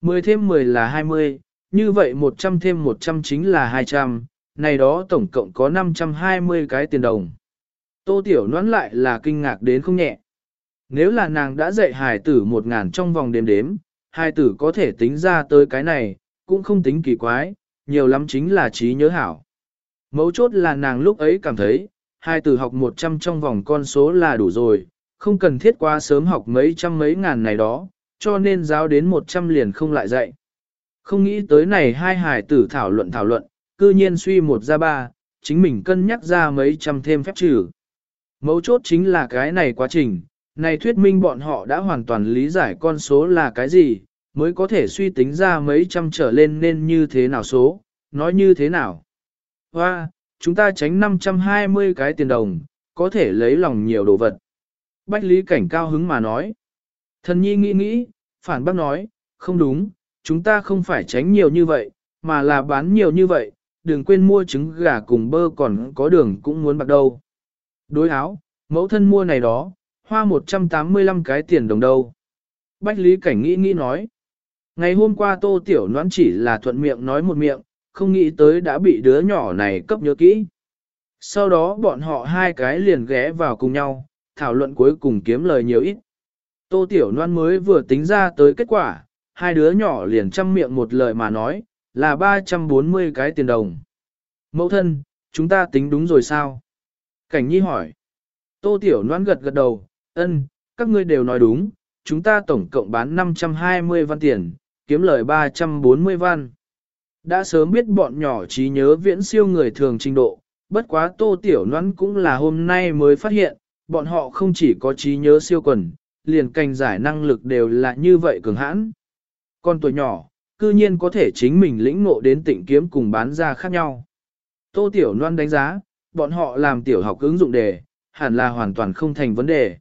10 thêm 10 là 20, như vậy 100 thêm 100 chính là 200, này đó tổng cộng có 520 cái tiền đồng. Tô Tiểu noãn lại là kinh ngạc đến không nhẹ. Nếu là nàng đã dạy hài tử 1.000 trong vòng đêm đếm, hài tử có thể tính ra tới cái này, cũng không tính kỳ quái, nhiều lắm chính là trí nhớ hảo. Mấu chốt là nàng lúc ấy cảm thấy, hai tử học 100 trong vòng con số là đủ rồi, không cần thiết quá sớm học mấy trăm mấy ngàn này đó, cho nên giáo đến 100 liền không lại dạy. Không nghĩ tới này hai hài tử thảo luận thảo luận, cư nhiên suy một ra ba, chính mình cân nhắc ra mấy trăm thêm phép trừ. Mấu chốt chính là cái này quá trình, này thuyết minh bọn họ đã hoàn toàn lý giải con số là cái gì, mới có thể suy tính ra mấy trăm trở lên nên như thế nào số, nói như thế nào. Hoa, chúng ta tránh 520 cái tiền đồng, có thể lấy lòng nhiều đồ vật. Bách Lý Cảnh cao hứng mà nói. Thần nhi nghĩ nghĩ, phản bác nói, không đúng, chúng ta không phải tránh nhiều như vậy, mà là bán nhiều như vậy, đừng quên mua trứng gà cùng bơ còn có đường cũng muốn bạc đâu. Đối áo, mẫu thân mua này đó, hoa 185 cái tiền đồng đâu. Bách Lý Cảnh nghĩ nghĩ nói. Ngày hôm qua Tô Tiểu Noãn chỉ là thuận miệng nói một miệng, không nghĩ tới đã bị đứa nhỏ này cấp nhớ kỹ. Sau đó bọn họ hai cái liền ghé vào cùng nhau, thảo luận cuối cùng kiếm lời nhiều ít. Tô Tiểu Loan mới vừa tính ra tới kết quả, hai đứa nhỏ liền chăm miệng một lời mà nói, là 340 cái tiền đồng. Mẫu thân, chúng ta tính đúng rồi sao? Cảnh Nhi hỏi. Tô Tiểu Loan gật gật đầu, ân, các ngươi đều nói đúng, chúng ta tổng cộng bán 520 văn tiền, kiếm lời 340 văn. Đã sớm biết bọn nhỏ trí nhớ viễn siêu người thường trình độ, bất quá Tô Tiểu Loan cũng là hôm nay mới phát hiện, bọn họ không chỉ có trí nhớ siêu quần, liền cành giải năng lực đều là như vậy cường hãn. Con tuổi nhỏ, cư nhiên có thể chính mình lĩnh ngộ đến tịnh kiếm cùng bán ra khác nhau. Tô Tiểu Loan đánh giá, bọn họ làm tiểu học ứng dụng đề, hẳn là hoàn toàn không thành vấn đề.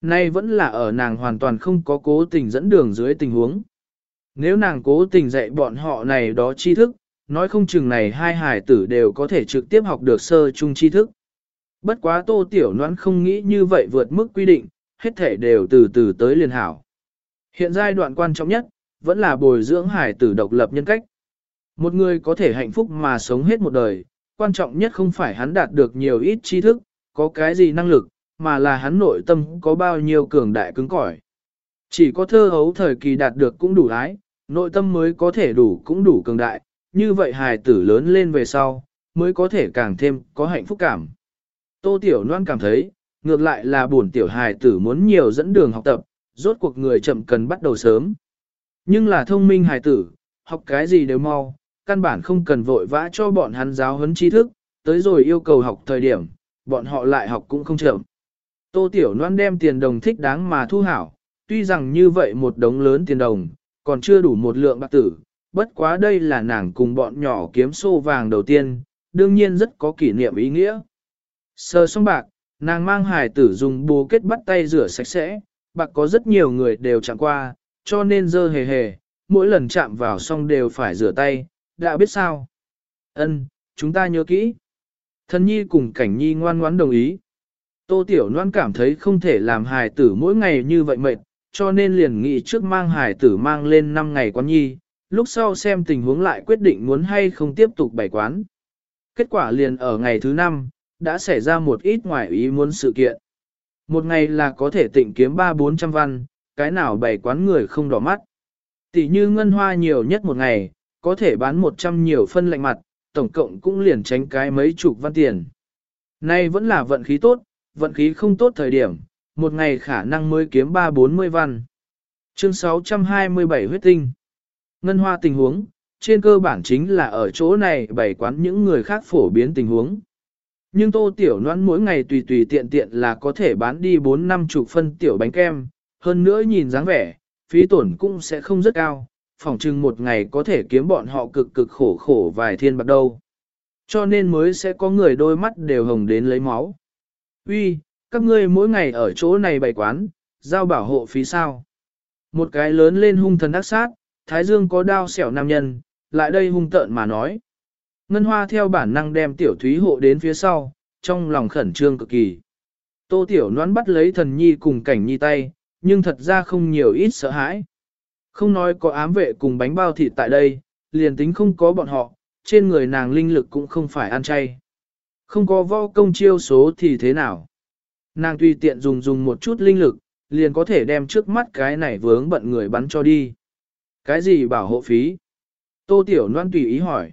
Nay vẫn là ở nàng hoàn toàn không có cố tình dẫn đường dưới tình huống. Nếu nàng cố tình dạy bọn họ này đó tri thức, nói không chừng này hai hải tử đều có thể trực tiếp học được sơ chung tri thức. Bất quá tô tiểu noãn không nghĩ như vậy vượt mức quy định, hết thể đều từ từ tới liền hảo. Hiện giai đoạn quan trọng nhất, vẫn là bồi dưỡng hải tử độc lập nhân cách. Một người có thể hạnh phúc mà sống hết một đời, quan trọng nhất không phải hắn đạt được nhiều ít tri thức, có cái gì năng lực, mà là hắn nội tâm có bao nhiêu cường đại cứng cỏi. Chỉ có thơ hấu thời kỳ đạt được cũng đủ lái, nội tâm mới có thể đủ cũng đủ cường đại, như vậy hài tử lớn lên về sau, mới có thể càng thêm có hạnh phúc cảm. Tô Tiểu Loan cảm thấy, ngược lại là buồn tiểu hài tử muốn nhiều dẫn đường học tập, rốt cuộc người chậm cần bắt đầu sớm. Nhưng là thông minh hài tử, học cái gì đều mau, căn bản không cần vội vã cho bọn hắn giáo huấn tri thức, tới rồi yêu cầu học thời điểm, bọn họ lại học cũng không chậm. Tô Tiểu Loan đem tiền đồng thích đáng mà thu hảo, tuy rằng như vậy một đống lớn tiền đồng, còn chưa đủ một lượng bạc tử, bất quá đây là nàng cùng bọn nhỏ kiếm xô vàng đầu tiên, đương nhiên rất có kỷ niệm ý nghĩa. Sờ xong bạc, nàng mang hài tử dùng bồ kết bắt tay rửa sạch sẽ, bạc có rất nhiều người đều chạm qua, cho nên dơ hề hề, mỗi lần chạm vào xong đều phải rửa tay, đã biết sao. Ân, chúng ta nhớ kỹ. Thần nhi cùng cảnh nhi ngoan ngoãn đồng ý. Tô Tiểu Loan cảm thấy không thể làm hài tử mỗi ngày như vậy mệt, cho nên liền nghĩ trước mang hài tử mang lên 5 ngày quán nhi, lúc sau xem tình huống lại quyết định muốn hay không tiếp tục bày quán. Kết quả liền ở ngày thứ 5, đã xảy ra một ít ngoài ý muốn sự kiện. Một ngày là có thể tịnh kiếm 3-400 văn, cái nào bày quán người không đỏ mắt. Tỷ như ngân hoa nhiều nhất một ngày, có thể bán 100 nhiều phân lạnh mặt, tổng cộng cũng liền tránh cái mấy chục văn tiền. Nay vẫn là vận khí tốt, vận khí không tốt thời điểm, một ngày khả năng mới kiếm 3-40 văn. Chương 627 huyết tinh. Ngân hoa tình huống, trên cơ bản chính là ở chỗ này bày quán những người khác phổ biến tình huống. Nhưng tô tiểu noan mỗi ngày tùy tùy tiện tiện là có thể bán đi 4 năm chục phân tiểu bánh kem, hơn nữa nhìn dáng vẻ, phí tổn cũng sẽ không rất cao, phỏng chừng một ngày có thể kiếm bọn họ cực cực khổ khổ vài thiên bạc đâu. Cho nên mới sẽ có người đôi mắt đều hồng đến lấy máu. Uy, các ngươi mỗi ngày ở chỗ này bày quán, giao bảo hộ phí sao. Một cái lớn lên hung thần ác sát, thái dương có đao xẻo nam nhân, lại đây hung tợn mà nói. Ngân hoa theo bản năng đem tiểu thúy hộ đến phía sau, trong lòng khẩn trương cực kỳ. Tô tiểu Loan bắt lấy thần nhi cùng cảnh nhi tay, nhưng thật ra không nhiều ít sợ hãi. Không nói có ám vệ cùng bánh bao thịt tại đây, liền tính không có bọn họ, trên người nàng linh lực cũng không phải ăn chay. Không có võ công chiêu số thì thế nào? Nàng tùy tiện dùng dùng một chút linh lực, liền có thể đem trước mắt cái này vướng bận người bắn cho đi. Cái gì bảo hộ phí? Tô Tiểu Loan tùy ý hỏi.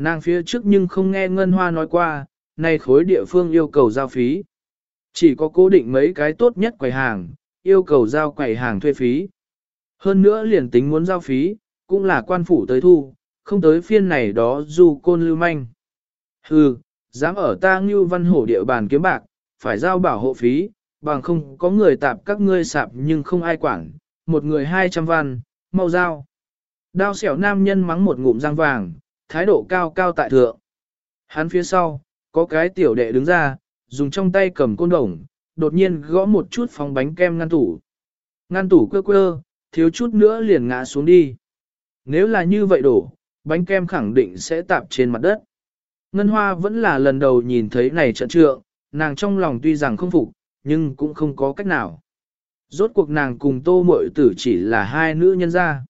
Nàng phía trước nhưng không nghe Ngân Hoa nói qua, nay khối địa phương yêu cầu giao phí. Chỉ có cố định mấy cái tốt nhất quầy hàng, yêu cầu giao quầy hàng thuê phí. Hơn nữa liền tính muốn giao phí, cũng là quan phủ tới thu, không tới phiên này đó dù côn lưu manh. Hừ, dám ở ta ngưu văn hổ địa bàn kiếm bạc, phải giao bảo hộ phí, bằng không có người tạp các ngươi sạp nhưng không ai quản, một người hai trăm văn, mau giao. Đao xẻo nam nhân mắng một ngụm răng vàng, thái độ cao cao tại thượng. Hắn phía sau, có cái tiểu đệ đứng ra, dùng trong tay cầm côn đồng, đột nhiên gõ một chút phóng bánh kem ngăn tủ. Ngăn tủ quơ quơ, thiếu chút nữa liền ngã xuống đi. Nếu là như vậy đổ, bánh kem khẳng định sẽ tạp trên mặt đất. Ngân Hoa vẫn là lần đầu nhìn thấy này trận trượng, nàng trong lòng tuy rằng không phục, nhưng cũng không có cách nào. Rốt cuộc nàng cùng tô mội tử chỉ là hai nữ nhân gia.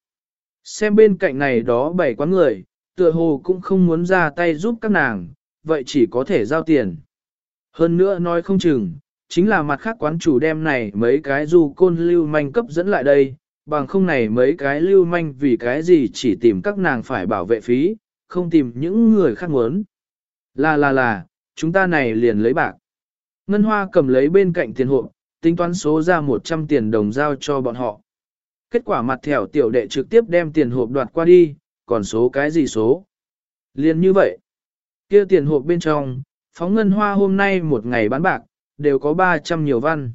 Xem bên cạnh này đó bảy quán người, tựa hồ cũng không muốn ra tay giúp các nàng, vậy chỉ có thể giao tiền. Hơn nữa nói không chừng, chính là mặt khác quán chủ đem này mấy cái du côn lưu manh cấp dẫn lại đây, bằng không này mấy cái lưu manh vì cái gì chỉ tìm các nàng phải bảo vệ phí, không tìm những người khác muốn. Là là là, chúng ta này liền lấy bạc. Ngân Hoa cầm lấy bên cạnh tiền hộp, tính toán số ra 100 tiền đồng giao cho bọn họ. Kết quả mặt thẻo tiểu đệ trực tiếp đem tiền hộp đoạt qua đi, còn số cái gì số? Liên như vậy, kia tiền hộp bên trong, phóng Ngân Hoa hôm nay một ngày bán bạc, đều có 300 nhiều văn.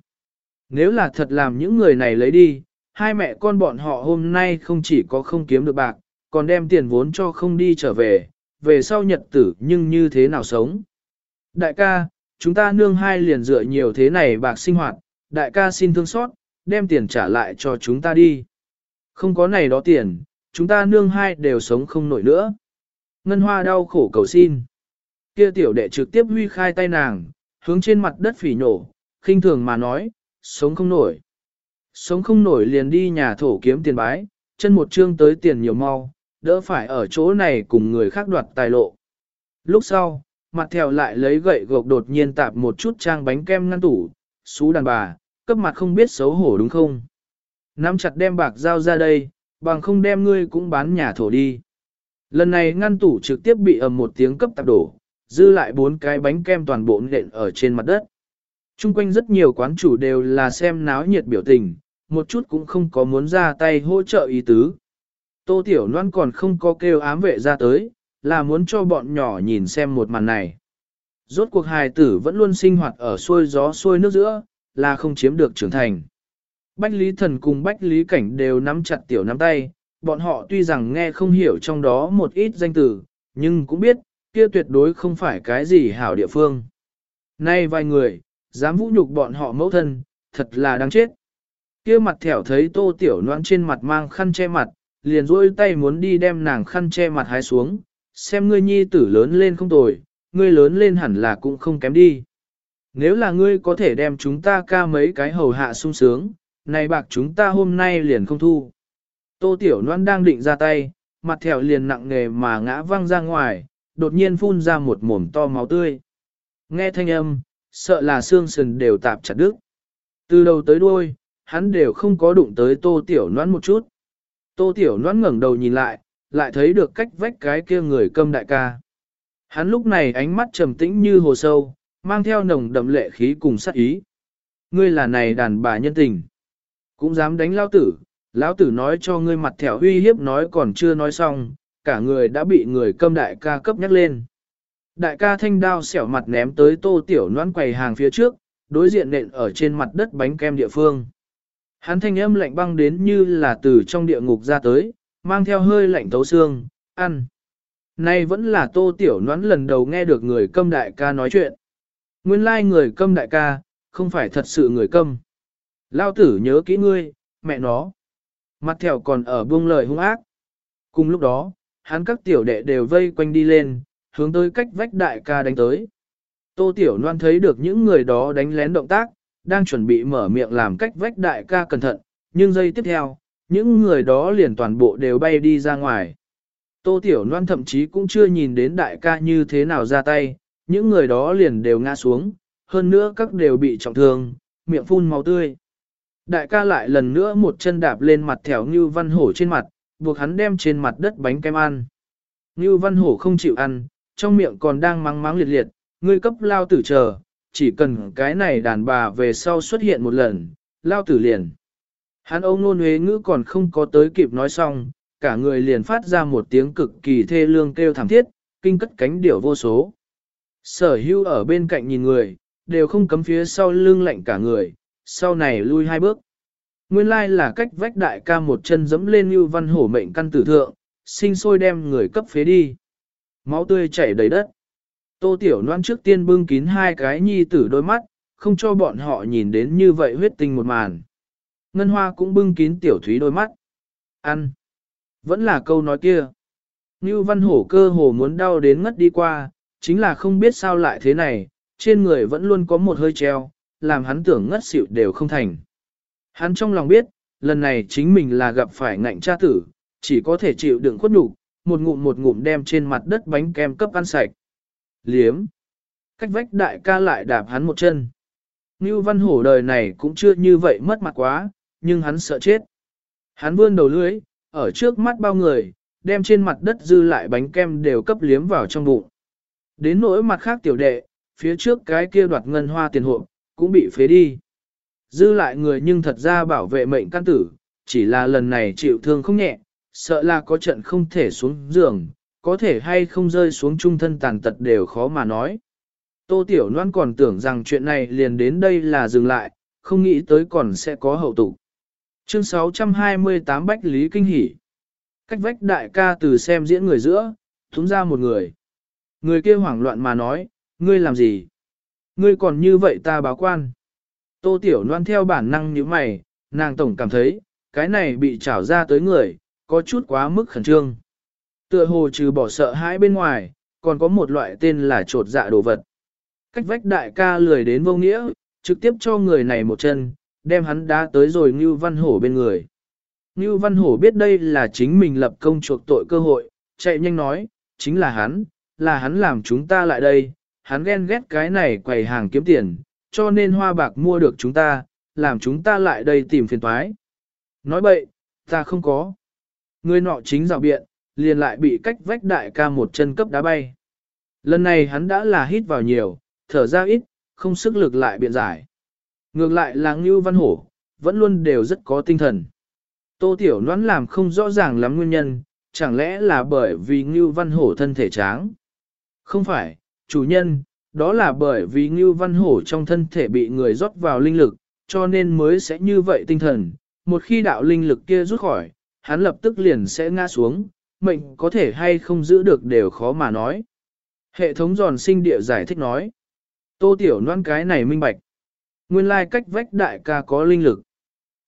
Nếu là thật làm những người này lấy đi, hai mẹ con bọn họ hôm nay không chỉ có không kiếm được bạc, còn đem tiền vốn cho không đi trở về, về sau nhật tử nhưng như thế nào sống. Đại ca, chúng ta nương hai liền dựa nhiều thế này bạc sinh hoạt, đại ca xin thương xót, đem tiền trả lại cho chúng ta đi. Không có này đó tiền, chúng ta nương hai đều sống không nổi nữa. Ngân hoa đau khổ cầu xin. Kia tiểu đệ trực tiếp huy khai tay nàng, hướng trên mặt đất phỉ nổ, khinh thường mà nói, sống không nổi. Sống không nổi liền đi nhà thổ kiếm tiền bái, chân một chương tới tiền nhiều mau, đỡ phải ở chỗ này cùng người khác đoạt tài lộ. Lúc sau, mặt theo lại lấy gậy gộc đột nhiên tạp một chút trang bánh kem ngăn tủ, xú đàn bà, cấp mặt không biết xấu hổ đúng không? Nắm chặt đem bạc dao ra đây, bằng không đem ngươi cũng bán nhà thổ đi. Lần này ngăn tủ trực tiếp bị ầm một tiếng cấp tạp đổ, dư lại bốn cái bánh kem toàn bộ nện ở trên mặt đất. Trung quanh rất nhiều quán chủ đều là xem náo nhiệt biểu tình, một chút cũng không có muốn ra tay hỗ trợ ý tứ. Tô Tiểu Loan còn không có kêu ám vệ ra tới, là muốn cho bọn nhỏ nhìn xem một màn này. Rốt cuộc hài tử vẫn luôn sinh hoạt ở xuôi gió xuôi nước giữa, là không chiếm được trưởng thành. Bách Lý Thần cùng Bách Lý Cảnh đều nắm chặt tiểu nắm tay, bọn họ tuy rằng nghe không hiểu trong đó một ít danh từ, nhưng cũng biết, kia tuyệt đối không phải cái gì hảo địa phương. Nay vài người, dám vũ nhục bọn họ mẫu thân, thật là đáng chết. Kia mặt thẻo thấy tô tiểu noan trên mặt mang khăn che mặt, liền rôi tay muốn đi đem nàng khăn che mặt hái xuống, xem ngươi nhi tử lớn lên không tồi, ngươi lớn lên hẳn là cũng không kém đi. Nếu là ngươi có thể đem chúng ta ca mấy cái hầu hạ sung sướng, này bạc chúng ta hôm nay liền không thu. Tô Tiểu Loan đang định ra tay, mặt thẻo liền nặng nề mà ngã văng ra ngoài, đột nhiên phun ra một mồm to máu tươi. Nghe thanh âm, sợ là xương sườn đều tạp chặt đứt. Từ đầu tới đuôi, hắn đều không có đụng tới Tô Tiểu Loan một chút. Tô Tiểu Loan ngẩng đầu nhìn lại, lại thấy được cách vách cái kia người câm đại ca. Hắn lúc này ánh mắt trầm tĩnh như hồ sâu, mang theo nồng đậm lệ khí cùng sát ý. Ngươi là này đàn bà nhân tình. Cũng dám đánh lao tử, lão tử nói cho ngươi mặt thẻo uy hiếp nói còn chưa nói xong, cả người đã bị người câm đại ca cấp nhắc lên. Đại ca thanh đao xẻo mặt ném tới tô tiểu noan quầy hàng phía trước, đối diện nện ở trên mặt đất bánh kem địa phương. Hắn thanh âm lạnh băng đến như là từ trong địa ngục ra tới, mang theo hơi lạnh thấu xương, ăn. Nay vẫn là tô tiểu noãn lần đầu nghe được người câm đại ca nói chuyện. Nguyên lai like người câm đại ca, không phải thật sự người câm. Lao tử nhớ kỹ ngươi, mẹ nó. Mặt thèo còn ở buông lời hung ác. Cùng lúc đó, hắn các tiểu đệ đều vây quanh đi lên, hướng tới cách vách đại ca đánh tới. Tô Tiểu Loan thấy được những người đó đánh lén động tác, đang chuẩn bị mở miệng làm cách vách đại ca cẩn thận, nhưng giây tiếp theo, những người đó liền toàn bộ đều bay đi ra ngoài. Tô Tiểu Loan thậm chí cũng chưa nhìn đến đại ca như thế nào ra tay, những người đó liền đều ngã xuống, hơn nữa các đều bị trọng thương, miệng phun máu tươi. Đại ca lại lần nữa một chân đạp lên mặt thẻo Ngưu văn hổ trên mặt, buộc hắn đem trên mặt đất bánh kem ăn. Ngưu văn hổ không chịu ăn, trong miệng còn đang mắng mắng liệt liệt, ngươi cấp lao tử chờ, chỉ cần cái này đàn bà về sau xuất hiện một lần, lao tử liền. Hắn ông nôn huế ngữ còn không có tới kịp nói xong, cả người liền phát ra một tiếng cực kỳ thê lương kêu thảm thiết, kinh cất cánh điểu vô số. Sở hưu ở bên cạnh nhìn người, đều không cấm phía sau lưng lạnh cả người, sau này lui hai bước. Nguyên lai là cách vách đại ca một chân dẫm lên như văn hổ mệnh căn tử thượng, sinh sôi đem người cấp phế đi. Máu tươi chảy đầy đất. Tô Tiểu Loan trước tiên bưng kín hai cái nhi tử đôi mắt, không cho bọn họ nhìn đến như vậy huyết tinh một màn. Ngân Hoa cũng bưng kín Tiểu Thúy đôi mắt. Ăn. Vẫn là câu nói kia. Như văn hổ cơ hồ muốn đau đến ngất đi qua, chính là không biết sao lại thế này, trên người vẫn luôn có một hơi treo, làm hắn tưởng ngất xỉu đều không thành. Hắn trong lòng biết, lần này chính mình là gặp phải ngạnh cha tử, chỉ có thể chịu đựng khuất nhục, một ngụm một ngụm đem trên mặt đất bánh kem cấp ăn sạch. Liếm. Cách vách đại ca lại đạp hắn một chân. Ngưu văn hổ đời này cũng chưa như vậy mất mặt quá, nhưng hắn sợ chết. Hắn vươn đầu lưới, ở trước mắt bao người, đem trên mặt đất dư lại bánh kem đều cấp liếm vào trong bụng. Đến nỗi mặt khác tiểu đệ, phía trước cái kia đoạt ngân hoa tiền hộ, cũng bị phế đi. Dư lại người nhưng thật ra bảo vệ mệnh căn tử, chỉ là lần này chịu thương không nhẹ, sợ là có trận không thể xuống giường, có thể hay không rơi xuống trung thân tàn tật đều khó mà nói. Tô Tiểu Loan còn tưởng rằng chuyện này liền đến đây là dừng lại, không nghĩ tới còn sẽ có hậu tục. Chương 628 Bách Lý Kinh Hỷ Cách vách đại ca từ xem diễn người giữa, thúng ra một người. Người kia hoảng loạn mà nói, ngươi làm gì? Ngươi còn như vậy ta báo quan. Tô Tiểu Loan theo bản năng như mày, nàng tổng cảm thấy, cái này bị trảo ra tới người, có chút quá mức khẩn trương. Tựa hồ trừ bỏ sợ hãi bên ngoài, còn có một loại tên là trột dạ đồ vật. Cách vách đại ca lười đến vô nghĩa, trực tiếp cho người này một chân, đem hắn đá tới rồi Ngưu Văn Hổ bên người. Ngưu Văn Hổ biết đây là chính mình lập công chuộc tội cơ hội, chạy nhanh nói, chính là hắn, là hắn làm chúng ta lại đây, hắn ghen ghét cái này quầy hàng kiếm tiền, cho nên hoa bạc mua được chúng ta, làm chúng ta lại đây tìm phiền toái. Nói bậy, ta không có. Người nọ chính rào biện, liền lại bị cách vách đại ca một chân cấp đá bay. Lần này hắn đã là hít vào nhiều, thở ra ít, không sức lực lại biện giải. Ngược lại là Ngưu Văn Hổ, vẫn luôn đều rất có tinh thần. Tô Tiểu Loan làm không rõ ràng lắm nguyên nhân, chẳng lẽ là bởi vì Ngưu Văn Hổ thân thể tráng? Không phải, chủ nhân, đó là bởi vì Ngưu Văn Hổ trong thân thể bị người rót vào linh lực, cho nên mới sẽ như vậy tinh thần. Một khi đạo linh lực kia rút khỏi, hắn lập tức liền sẽ ngã xuống, mệnh có thể hay không giữ được đều khó mà nói. Hệ thống giòn sinh địa giải thích nói. Tô Tiểu Loan cái này minh bạch. Nguyên lai cách vách đại ca có linh lực.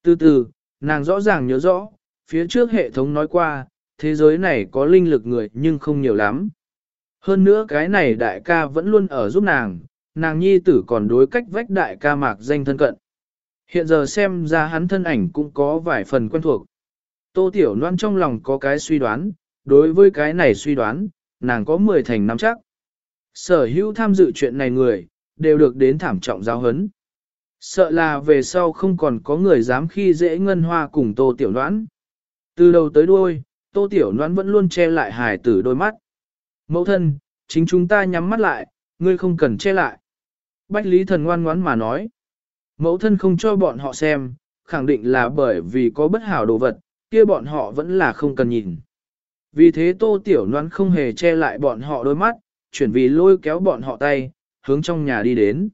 Từ từ, nàng rõ ràng nhớ rõ, phía trước hệ thống nói qua, thế giới này có linh lực người nhưng không nhiều lắm. Hơn nữa cái này đại ca vẫn luôn ở giúp nàng, nàng nhi tử còn đối cách vách đại ca mạc danh thân cận. Hiện giờ xem ra hắn thân ảnh cũng có vài phần quen thuộc. Tô Tiểu Loan trong lòng có cái suy đoán, đối với cái này suy đoán, nàng có 10 thành năm chắc. Sở hữu tham dự chuyện này người, đều được đến thảm trọng giáo hấn. Sợ là về sau không còn có người dám khi dễ ngân hoa cùng Tô Tiểu Loan. Từ đầu tới đuôi, Tô Tiểu Loan vẫn luôn che lại hài tử đôi mắt. Mẫu thân, chính chúng ta nhắm mắt lại, ngươi không cần che lại. Bách Lý Thần ngoan ngoãn mà nói. Mẫu thân không cho bọn họ xem, khẳng định là bởi vì có bất hảo đồ vật, kia bọn họ vẫn là không cần nhìn. Vì thế Tô Tiểu Loan không hề che lại bọn họ đôi mắt, chuyển vì lôi kéo bọn họ tay, hướng trong nhà đi đến.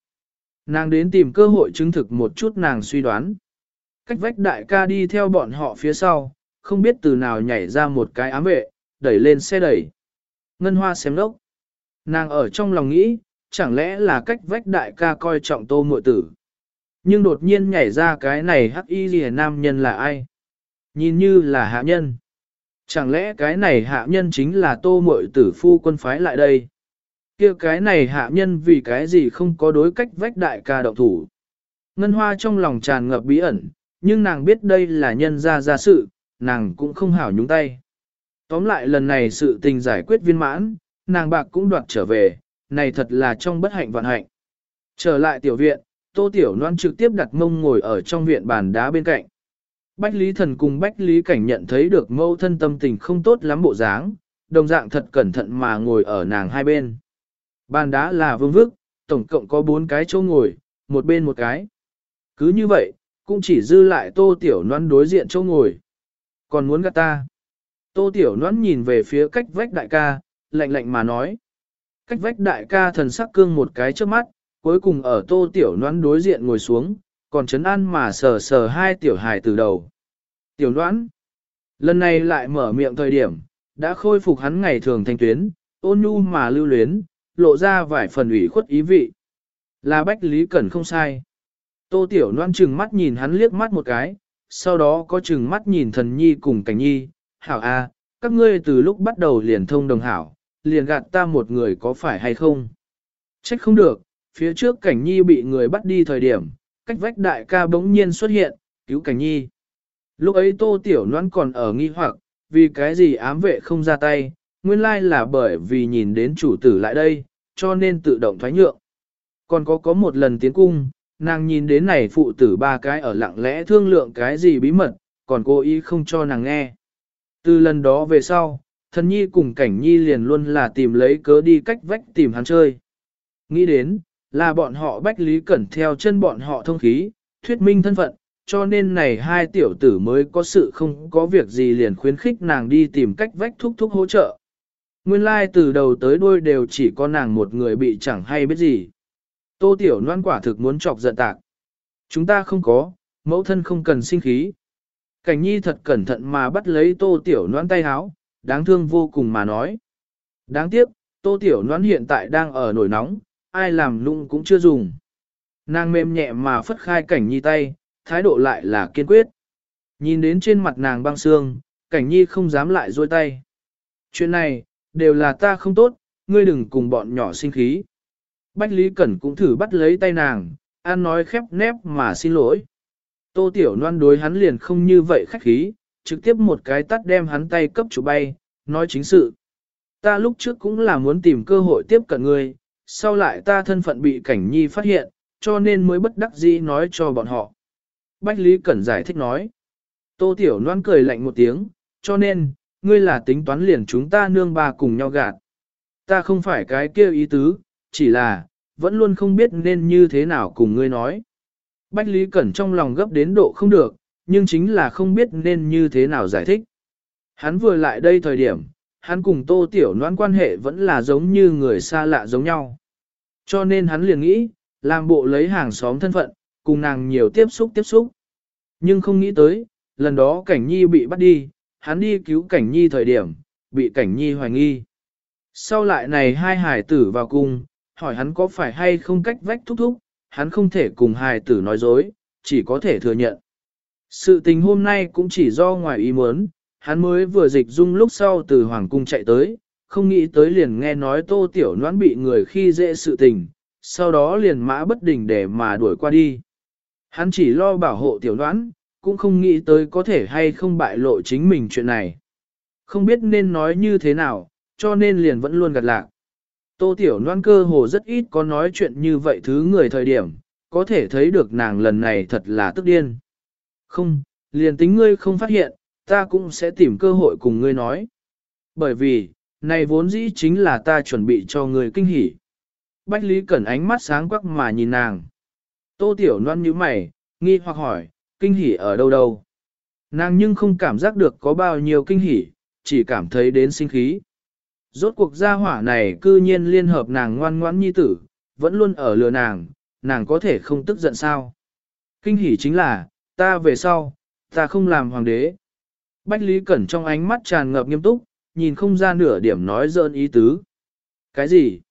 Nàng đến tìm cơ hội chứng thực một chút nàng suy đoán. Cách vách đại ca đi theo bọn họ phía sau, không biết từ nào nhảy ra một cái ám vệ, đẩy lên xe đẩy. Ngân hoa xem đốc. Nàng ở trong lòng nghĩ, chẳng lẽ là cách vách đại ca coi trọng tô muội tử. Nhưng đột nhiên nhảy ra cái này hắc y lìa nam nhân là ai? Nhìn như là hạ nhân. Chẳng lẽ cái này hạ nhân chính là tô muội tử phu quân phái lại đây? kia cái này hạ nhân vì cái gì không có đối cách vách đại ca động thủ. Ngân hoa trong lòng tràn ngập bí ẩn, nhưng nàng biết đây là nhân ra ra sự, nàng cũng không hảo nhúng tay. Tóm lại lần này sự tình giải quyết viên mãn, nàng bạc cũng đoạt trở về, này thật là trong bất hạnh vạn hạnh. Trở lại tiểu viện, tô tiểu loan trực tiếp đặt mông ngồi ở trong viện bàn đá bên cạnh. Bách Lý Thần cùng Bách Lý Cảnh nhận thấy được mâu thân tâm tình không tốt lắm bộ dáng, đồng dạng thật cẩn thận mà ngồi ở nàng hai bên. Bàn đá là vương vức, tổng cộng có bốn cái chỗ ngồi, một bên một cái. Cứ như vậy, cũng chỉ dư lại tô tiểu noan đối diện chỗ ngồi. Còn muốn gạt ta. Tô tiểu Noãn nhìn về phía cách vách đại ca, lạnh lạnh mà nói. Cách vách đại ca thần sắc cương một cái trước mắt, cuối cùng ở tô tiểu Noãn đối diện ngồi xuống, còn chấn an mà sờ sờ hai tiểu hài từ đầu. Tiểu Noãn, lần này lại mở miệng thời điểm, đã khôi phục hắn ngày thường thanh tuyến, ôn nhu mà lưu luyến, lộ ra vài phần ủy khuất ý vị. Là Bách Lý Cẩn không sai. Tô Tiểu Loan chừng mắt nhìn hắn liếc mắt một cái, sau đó có chừng mắt nhìn thần nhi cùng cảnh nhi, hảo a, các ngươi từ lúc bắt đầu liền thông đồng hảo, liền gạt ta một người có phải hay không? Trách không được, phía trước cảnh nhi bị người bắt đi thời điểm, cách vách đại ca bỗng nhiên xuất hiện, cứu cảnh nhi. Lúc ấy tô tiểu noan còn ở nghi hoặc, vì cái gì ám vệ không ra tay, nguyên lai là bởi vì nhìn đến chủ tử lại đây, cho nên tự động thoái nhượng. Còn có có một lần tiến cung, nàng nhìn đến này phụ tử ba cái ở lặng lẽ thương lượng cái gì bí mật, còn cố ý không cho nàng nghe. Từ lần đó về sau, thần nhi cùng cảnh nhi liền luôn là tìm lấy cớ đi cách vách tìm hắn chơi. Nghĩ đến, là bọn họ bách lý cẩn theo chân bọn họ thông khí, thuyết minh thân phận, cho nên này hai tiểu tử mới có sự không có việc gì liền khuyến khích nàng đi tìm cách vách thúc thúc hỗ trợ. Nguyên lai từ đầu tới đuôi đều chỉ có nàng một người bị chẳng hay biết gì. Tô Tiểu Loan quả thực muốn chọc giận tạc. Chúng ta không có, mẫu thân không cần sinh khí. Cảnh nhi thật cẩn thận mà bắt lấy Tô Tiểu Loan tay háo, đáng thương vô cùng mà nói. Đáng tiếc, Tô Tiểu Loan hiện tại đang ở nổi nóng, ai làm lung cũng chưa dùng. Nàng mềm nhẹ mà phất khai cảnh nhi tay, thái độ lại là kiên quyết. Nhìn đến trên mặt nàng băng xương, cảnh nhi không dám lại dôi tay. Chuyện này, đều là ta không tốt, ngươi đừng cùng bọn nhỏ sinh khí. Bách Lý Cẩn cũng thử bắt lấy tay nàng, an nói khép nép mà xin lỗi. Tô Tiểu Loan đối hắn liền không như vậy khách khí, trực tiếp một cái tắt đem hắn tay cấp chủ bay, nói chính sự. Ta lúc trước cũng là muốn tìm cơ hội tiếp cận ngươi, sau lại ta thân phận bị cảnh nhi phát hiện, cho nên mới bất đắc dĩ nói cho bọn họ. Bách Lý Cẩn giải thích nói. Tô Tiểu Loan cười lạnh một tiếng, cho nên, ngươi là tính toán liền chúng ta nương bà cùng nhau gạt. Ta không phải cái kia ý tứ, chỉ là, vẫn luôn không biết nên như thế nào cùng ngươi nói. Bách Lý Cẩn trong lòng gấp đến độ không được, nhưng chính là không biết nên như thế nào giải thích. Hắn vừa lại đây thời điểm, hắn cùng Tô Tiểu Loan quan hệ vẫn là giống như người xa lạ giống nhau. Cho nên hắn liền nghĩ, làm bộ lấy hàng xóm thân phận, cùng nàng nhiều tiếp xúc tiếp xúc. Nhưng không nghĩ tới, lần đó Cảnh Nhi bị bắt đi, hắn đi cứu Cảnh Nhi thời điểm, bị Cảnh Nhi hoài nghi. Sau lại này hai hải tử vào cùng hỏi hắn có phải hay không cách vách thúc thúc, hắn không thể cùng hài tử nói dối, chỉ có thể thừa nhận. Sự tình hôm nay cũng chỉ do ngoài ý muốn, hắn mới vừa dịch dung lúc sau từ Hoàng Cung chạy tới, không nghĩ tới liền nghe nói tô tiểu noãn bị người khi dễ sự tình, sau đó liền mã bất đình để mà đuổi qua đi. Hắn chỉ lo bảo hộ tiểu noãn, cũng không nghĩ tới có thể hay không bại lộ chính mình chuyện này. Không biết nên nói như thế nào, cho nên liền vẫn luôn gạt lạc. Tô Tiểu Loan cơ hồ rất ít có nói chuyện như vậy thứ người thời điểm, có thể thấy được nàng lần này thật là tức điên. Không, liền tính ngươi không phát hiện, ta cũng sẽ tìm cơ hội cùng ngươi nói. Bởi vì, này vốn dĩ chính là ta chuẩn bị cho ngươi kinh hỉ. Bách Lý Cẩn ánh mắt sáng quắc mà nhìn nàng. Tô Tiểu Loan như mày, nghi hoặc hỏi, kinh hỉ ở đâu đâu. Nàng nhưng không cảm giác được có bao nhiêu kinh hỉ, chỉ cảm thấy đến sinh khí. Rốt cuộc gia hỏa này cư nhiên liên hợp nàng ngoan ngoãn nhi tử, vẫn luôn ở lừa nàng, nàng có thể không tức giận sao. Kinh hỉ chính là, ta về sau, ta không làm hoàng đế. Bách Lý Cẩn trong ánh mắt tràn ngập nghiêm túc, nhìn không ra nửa điểm nói dơn ý tứ. Cái gì?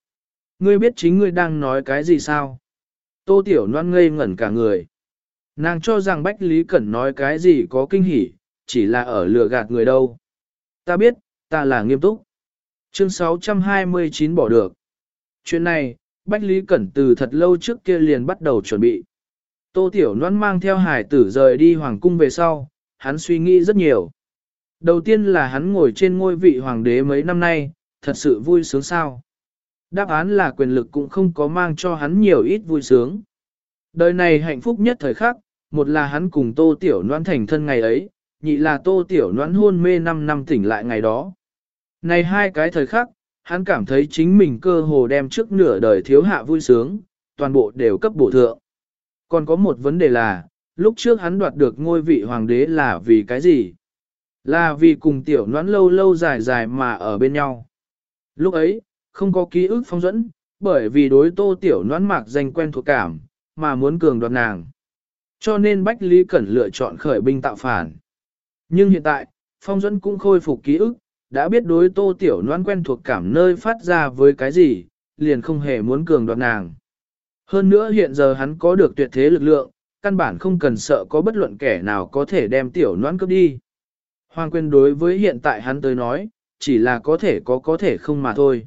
Ngươi biết chính ngươi đang nói cái gì sao? Tô Tiểu Loan ngây ngẩn cả người. Nàng cho rằng Bách Lý Cẩn nói cái gì có kinh hỉ, chỉ là ở lừa gạt người đâu. Ta biết, ta là nghiêm túc. Chương 629 bỏ được. Chuyện này, Bách Lý Cẩn từ thật lâu trước kia liền bắt đầu chuẩn bị. Tô Tiểu Loan mang theo hải tử rời đi hoàng cung về sau, hắn suy nghĩ rất nhiều. Đầu tiên là hắn ngồi trên ngôi vị hoàng đế mấy năm nay, thật sự vui sướng sao. Đáp án là quyền lực cũng không có mang cho hắn nhiều ít vui sướng. Đời này hạnh phúc nhất thời khắc, một là hắn cùng Tô Tiểu Loan thành thân ngày ấy, nhị là Tô Tiểu Loan hôn mê 5 năm tỉnh lại ngày đó. Này hai cái thời khắc, hắn cảm thấy chính mình cơ hồ đem trước nửa đời thiếu hạ vui sướng, toàn bộ đều cấp bổ thượng. Còn có một vấn đề là, lúc trước hắn đoạt được ngôi vị hoàng đế là vì cái gì? Là vì cùng tiểu noãn lâu lâu dài dài mà ở bên nhau. Lúc ấy, không có ký ức phong dẫn, bởi vì đối tô tiểu noãn mạc danh quen thuộc cảm, mà muốn cường đoạt nàng. Cho nên Bách Lý Cẩn lựa chọn khởi binh tạo phản. Nhưng hiện tại, phong dẫn cũng khôi phục ký ức, đã biết đối tô tiểu noan quen thuộc cảm nơi phát ra với cái gì, liền không hề muốn cường đoạt nàng. Hơn nữa hiện giờ hắn có được tuyệt thế lực lượng, căn bản không cần sợ có bất luận kẻ nào có thể đem tiểu noan cướp đi. Hoàng quyền đối với hiện tại hắn tới nói, chỉ là có thể có có thể không mà thôi.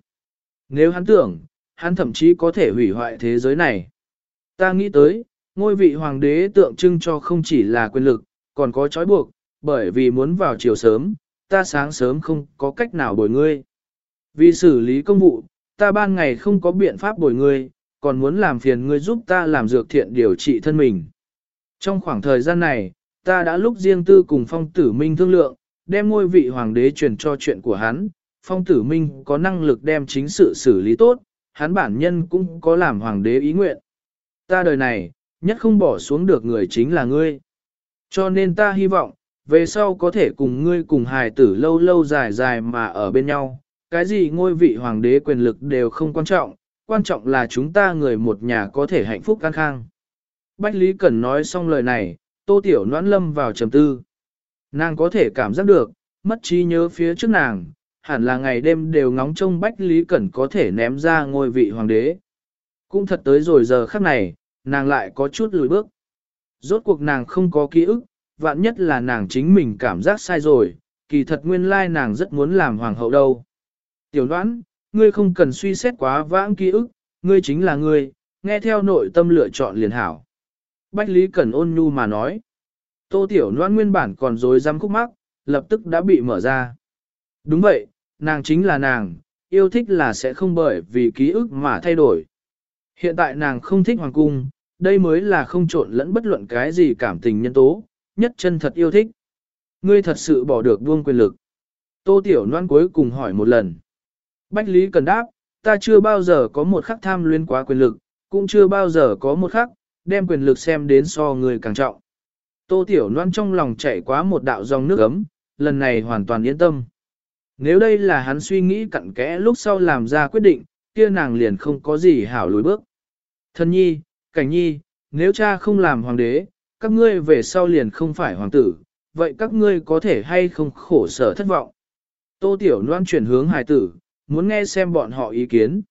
Nếu hắn tưởng, hắn thậm chí có thể hủy hoại thế giới này. Ta nghĩ tới, ngôi vị hoàng đế tượng trưng cho không chỉ là quyền lực, còn có trói buộc, bởi vì muốn vào chiều sớm, ta sáng sớm không có cách nào bồi ngươi. Vì xử lý công vụ, ta ban ngày không có biện pháp bồi ngươi, còn muốn làm phiền ngươi giúp ta làm dược thiện điều trị thân mình. Trong khoảng thời gian này, ta đã lúc riêng tư cùng phong tử minh thương lượng, đem ngôi vị hoàng đế truyền cho chuyện của hắn, phong tử minh có năng lực đem chính sự xử lý tốt, hắn bản nhân cũng có làm hoàng đế ý nguyện. Ta đời này, nhất không bỏ xuống được người chính là ngươi. Cho nên ta hy vọng, về sau có thể cùng ngươi cùng hài tử lâu lâu dài dài mà ở bên nhau, cái gì ngôi vị hoàng đế quyền lực đều không quan trọng, quan trọng là chúng ta người một nhà có thể hạnh phúc an khang. Bách Lý Cẩn nói xong lời này, tô tiểu noãn lâm vào trầm tư. Nàng có thể cảm giác được, mất trí nhớ phía trước nàng, hẳn là ngày đêm đều ngóng trông Bách Lý Cẩn có thể ném ra ngôi vị hoàng đế. Cũng thật tới rồi giờ khắc này, nàng lại có chút lùi bước. Rốt cuộc nàng không có ký ức, vạn nhất là nàng chính mình cảm giác sai rồi, kỳ thật nguyên lai nàng rất muốn làm hoàng hậu đâu. Tiểu đoán, ngươi không cần suy xét quá vãng ký ức, ngươi chính là ngươi, nghe theo nội tâm lựa chọn liền hảo. Bách Lý Cẩn ôn nhu mà nói. Tô Tiểu Loan nguyên bản còn dối dám khúc mắc, lập tức đã bị mở ra. Đúng vậy, nàng chính là nàng, yêu thích là sẽ không bởi vì ký ức mà thay đổi. Hiện tại nàng không thích hoàng cung, đây mới là không trộn lẫn bất luận cái gì cảm tình nhân tố, nhất chân thật yêu thích. Ngươi thật sự bỏ được buông quyền lực. Tô Tiểu Loan cuối cùng hỏi một lần. Bách Lý cần đáp, ta chưa bao giờ có một khắc tham luyến quá quyền lực, cũng chưa bao giờ có một khắc, đem quyền lực xem đến so người càng trọng. Tô Tiểu Loan trong lòng chạy quá một đạo dòng nước ấm, lần này hoàn toàn yên tâm. Nếu đây là hắn suy nghĩ cặn kẽ lúc sau làm ra quyết định, kia nàng liền không có gì hảo lùi bước. Thân nhi, cảnh nhi, nếu cha không làm hoàng đế, các ngươi về sau liền không phải hoàng tử, vậy các ngươi có thể hay không khổ sở thất vọng. Tô Tiểu Loan chuyển hướng hài tử, muốn nghe xem bọn họ ý kiến.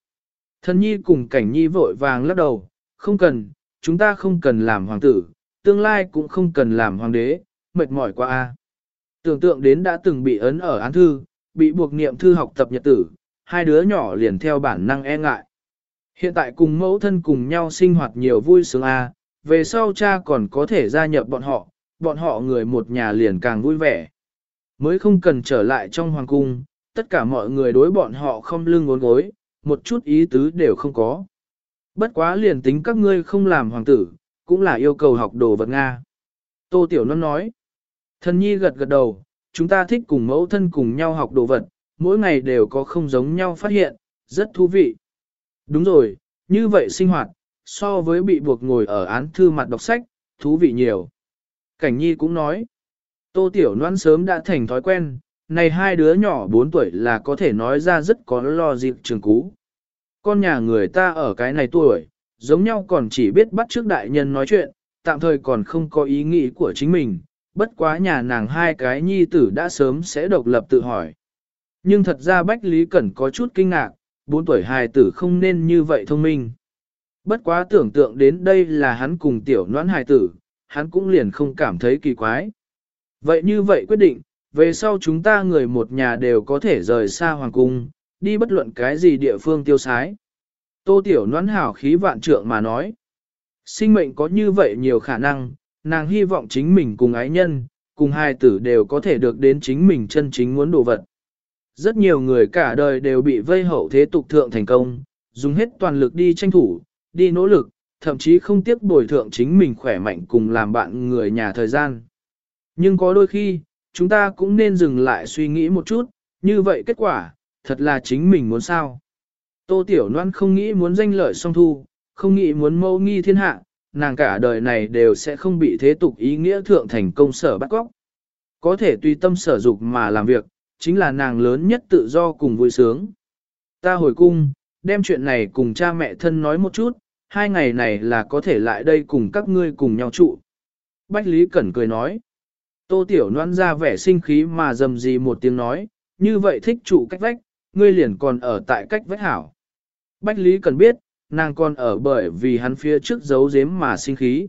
Thân nhi cùng cảnh nhi vội vàng lắc đầu, không cần, chúng ta không cần làm hoàng tử, tương lai cũng không cần làm hoàng đế, mệt mỏi quá a. Tưởng tượng đến đã từng bị ấn ở án thư, bị buộc niệm thư học tập nhật tử, hai đứa nhỏ liền theo bản năng e ngại. Hiện tại cùng mẫu thân cùng nhau sinh hoạt nhiều vui sướng a, về sau cha còn có thể gia nhập bọn họ, bọn họ người một nhà liền càng vui vẻ. Mới không cần trở lại trong hoàng cung, tất cả mọi người đối bọn họ không lưng ngốn gối, một chút ý tứ đều không có. Bất quá liền tính các ngươi không làm hoàng tử, cũng là yêu cầu học đồ vật Nga. Tô Tiểu Năm nói, thần nhi gật gật đầu, chúng ta thích cùng mẫu thân cùng nhau học đồ vật, mỗi ngày đều có không giống nhau phát hiện, rất thú vị. Đúng rồi, như vậy sinh hoạt, so với bị buộc ngồi ở án thư mặt đọc sách, thú vị nhiều. Cảnh nhi cũng nói, tô tiểu Loan sớm đã thành thói quen, này hai đứa nhỏ 4 tuổi là có thể nói ra rất có lo dịp trường cú. Con nhà người ta ở cái này tuổi, giống nhau còn chỉ biết bắt trước đại nhân nói chuyện, tạm thời còn không có ý nghĩ của chính mình, bất quá nhà nàng hai cái nhi tử đã sớm sẽ độc lập tự hỏi. Nhưng thật ra Bách Lý Cẩn có chút kinh ngạc, 4 tuổi hài tử không nên như vậy thông minh. Bất quá tưởng tượng đến đây là hắn cùng tiểu noãn hài tử, hắn cũng liền không cảm thấy kỳ quái. Vậy như vậy quyết định, về sau chúng ta người một nhà đều có thể rời xa hoàng cung, đi bất luận cái gì địa phương tiêu sái. Tô tiểu noãn hảo khí vạn trượng mà nói. Sinh mệnh có như vậy nhiều khả năng, nàng hy vọng chính mình cùng ái nhân, cùng hai tử đều có thể được đến chính mình chân chính muốn đồ vật. Rất nhiều người cả đời đều bị vây hậu thế tục thượng thành công, dùng hết toàn lực đi tranh thủ, đi nỗ lực, thậm chí không tiếc bồi thượng chính mình khỏe mạnh cùng làm bạn người nhà thời gian. Nhưng có đôi khi, chúng ta cũng nên dừng lại suy nghĩ một chút, như vậy kết quả, thật là chính mình muốn sao. Tô Tiểu Loan không nghĩ muốn danh lợi song thu, không nghĩ muốn mâu nghi thiên hạ, nàng cả đời này đều sẽ không bị thế tục ý nghĩa thượng thành công sở bắt góc. Có thể tùy tâm sở dục mà làm việc, chính là nàng lớn nhất tự do cùng vui sướng. Ta hồi cung, đem chuyện này cùng cha mẹ thân nói một chút, hai ngày này là có thể lại đây cùng các ngươi cùng nhau trụ. Bách Lý Cẩn cười nói. Tô Tiểu noan ra vẻ sinh khí mà dầm gì một tiếng nói, như vậy thích trụ cách vách, ngươi liền còn ở tại cách vách hảo. Bách Lý Cẩn biết, nàng còn ở bởi vì hắn phía trước giấu giếm mà sinh khí.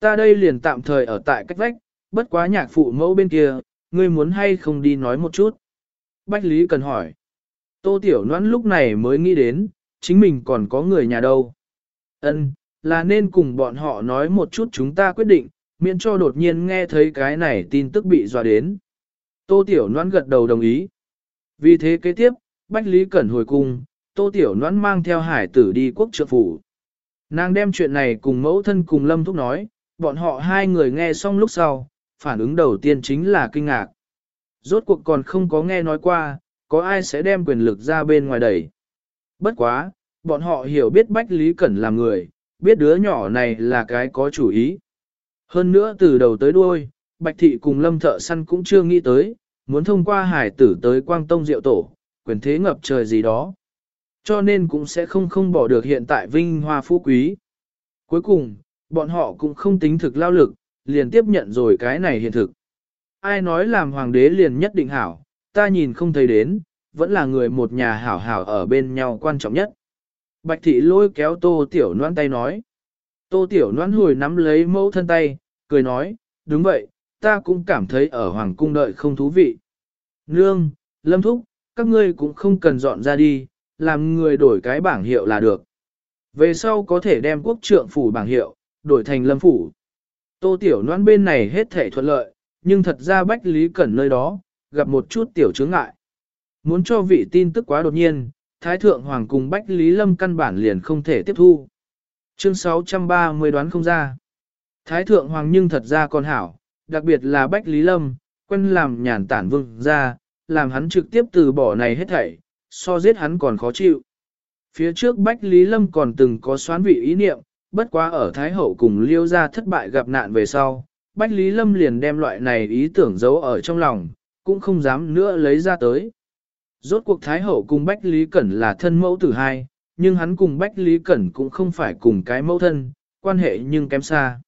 Ta đây liền tạm thời ở tại cách vách, bất quá nhạc phụ mẫu bên kia, ngươi muốn hay không đi nói một chút. Bách Lý cần hỏi. Tô Tiểu Noãn lúc này mới nghĩ đến, chính mình còn có người nhà đâu. Ân, là nên cùng bọn họ nói một chút chúng ta quyết định, miễn cho đột nhiên nghe thấy cái này tin tức bị dọa đến. Tô Tiểu Noãn gật đầu đồng ý. Vì thế kế tiếp, Bách Lý Cẩn hồi cung, Tô Tiểu Noãn mang theo hải tử đi quốc trợ phủ. Nàng đem chuyện này cùng mẫu thân cùng Lâm Thúc nói, bọn họ hai người nghe xong lúc sau, phản ứng đầu tiên chính là kinh ngạc. Rốt cuộc còn không có nghe nói qua, có ai sẽ đem quyền lực ra bên ngoài đẩy. Bất quá, bọn họ hiểu biết Bách Lý Cẩn là người, biết đứa nhỏ này là cái có chủ ý. Hơn nữa từ đầu tới đuôi, Bạch Thị cùng Lâm Thợ Săn cũng chưa nghĩ tới, muốn thông qua hải tử tới Quang Tông Diệu Tổ, quyền thế ngập trời gì đó. Cho nên cũng sẽ không không bỏ được hiện tại vinh hoa phú quý. Cuối cùng, bọn họ cũng không tính thực lao lực, liền tiếp nhận rồi cái này hiện thực. Ai nói làm hoàng đế liền nhất định hảo, ta nhìn không thấy đến, vẫn là người một nhà hảo hảo ở bên nhau quan trọng nhất. Bạch thị lôi kéo tô tiểu noan tay nói. Tô tiểu noan hồi nắm lấy mẫu thân tay, cười nói, đúng vậy, ta cũng cảm thấy ở hoàng cung đợi không thú vị. Nương, lâm thúc, các ngươi cũng không cần dọn ra đi, làm người đổi cái bảng hiệu là được. Về sau có thể đem quốc trượng phủ bảng hiệu, đổi thành lâm phủ. Tô Tiểu noan bên này hết thể thuận lợi, nhưng thật ra Bách Lý Cẩn nơi đó, gặp một chút tiểu chướng ngại. Muốn cho vị tin tức quá đột nhiên, Thái Thượng Hoàng cùng Bách Lý Lâm căn bản liền không thể tiếp thu. Chương 630 đoán không ra. Thái Thượng Hoàng nhưng thật ra còn hảo, đặc biệt là Bách Lý Lâm, quen làm nhàn tản vương ra, làm hắn trực tiếp từ bỏ này hết thảy, so giết hắn còn khó chịu. Phía trước Bách Lý Lâm còn từng có xoán vị ý niệm, bất quá ở Thái Hậu cùng liêu ra thất bại gặp nạn về sau, Bách Lý Lâm liền đem loại này ý tưởng giấu ở trong lòng, cũng không dám nữa lấy ra tới. Rốt cuộc Thái Hậu cùng Bách Lý Cẩn là thân mẫu tử hai, nhưng hắn cùng Bách Lý Cẩn cũng không phải cùng cái mẫu thân, quan hệ nhưng kém xa.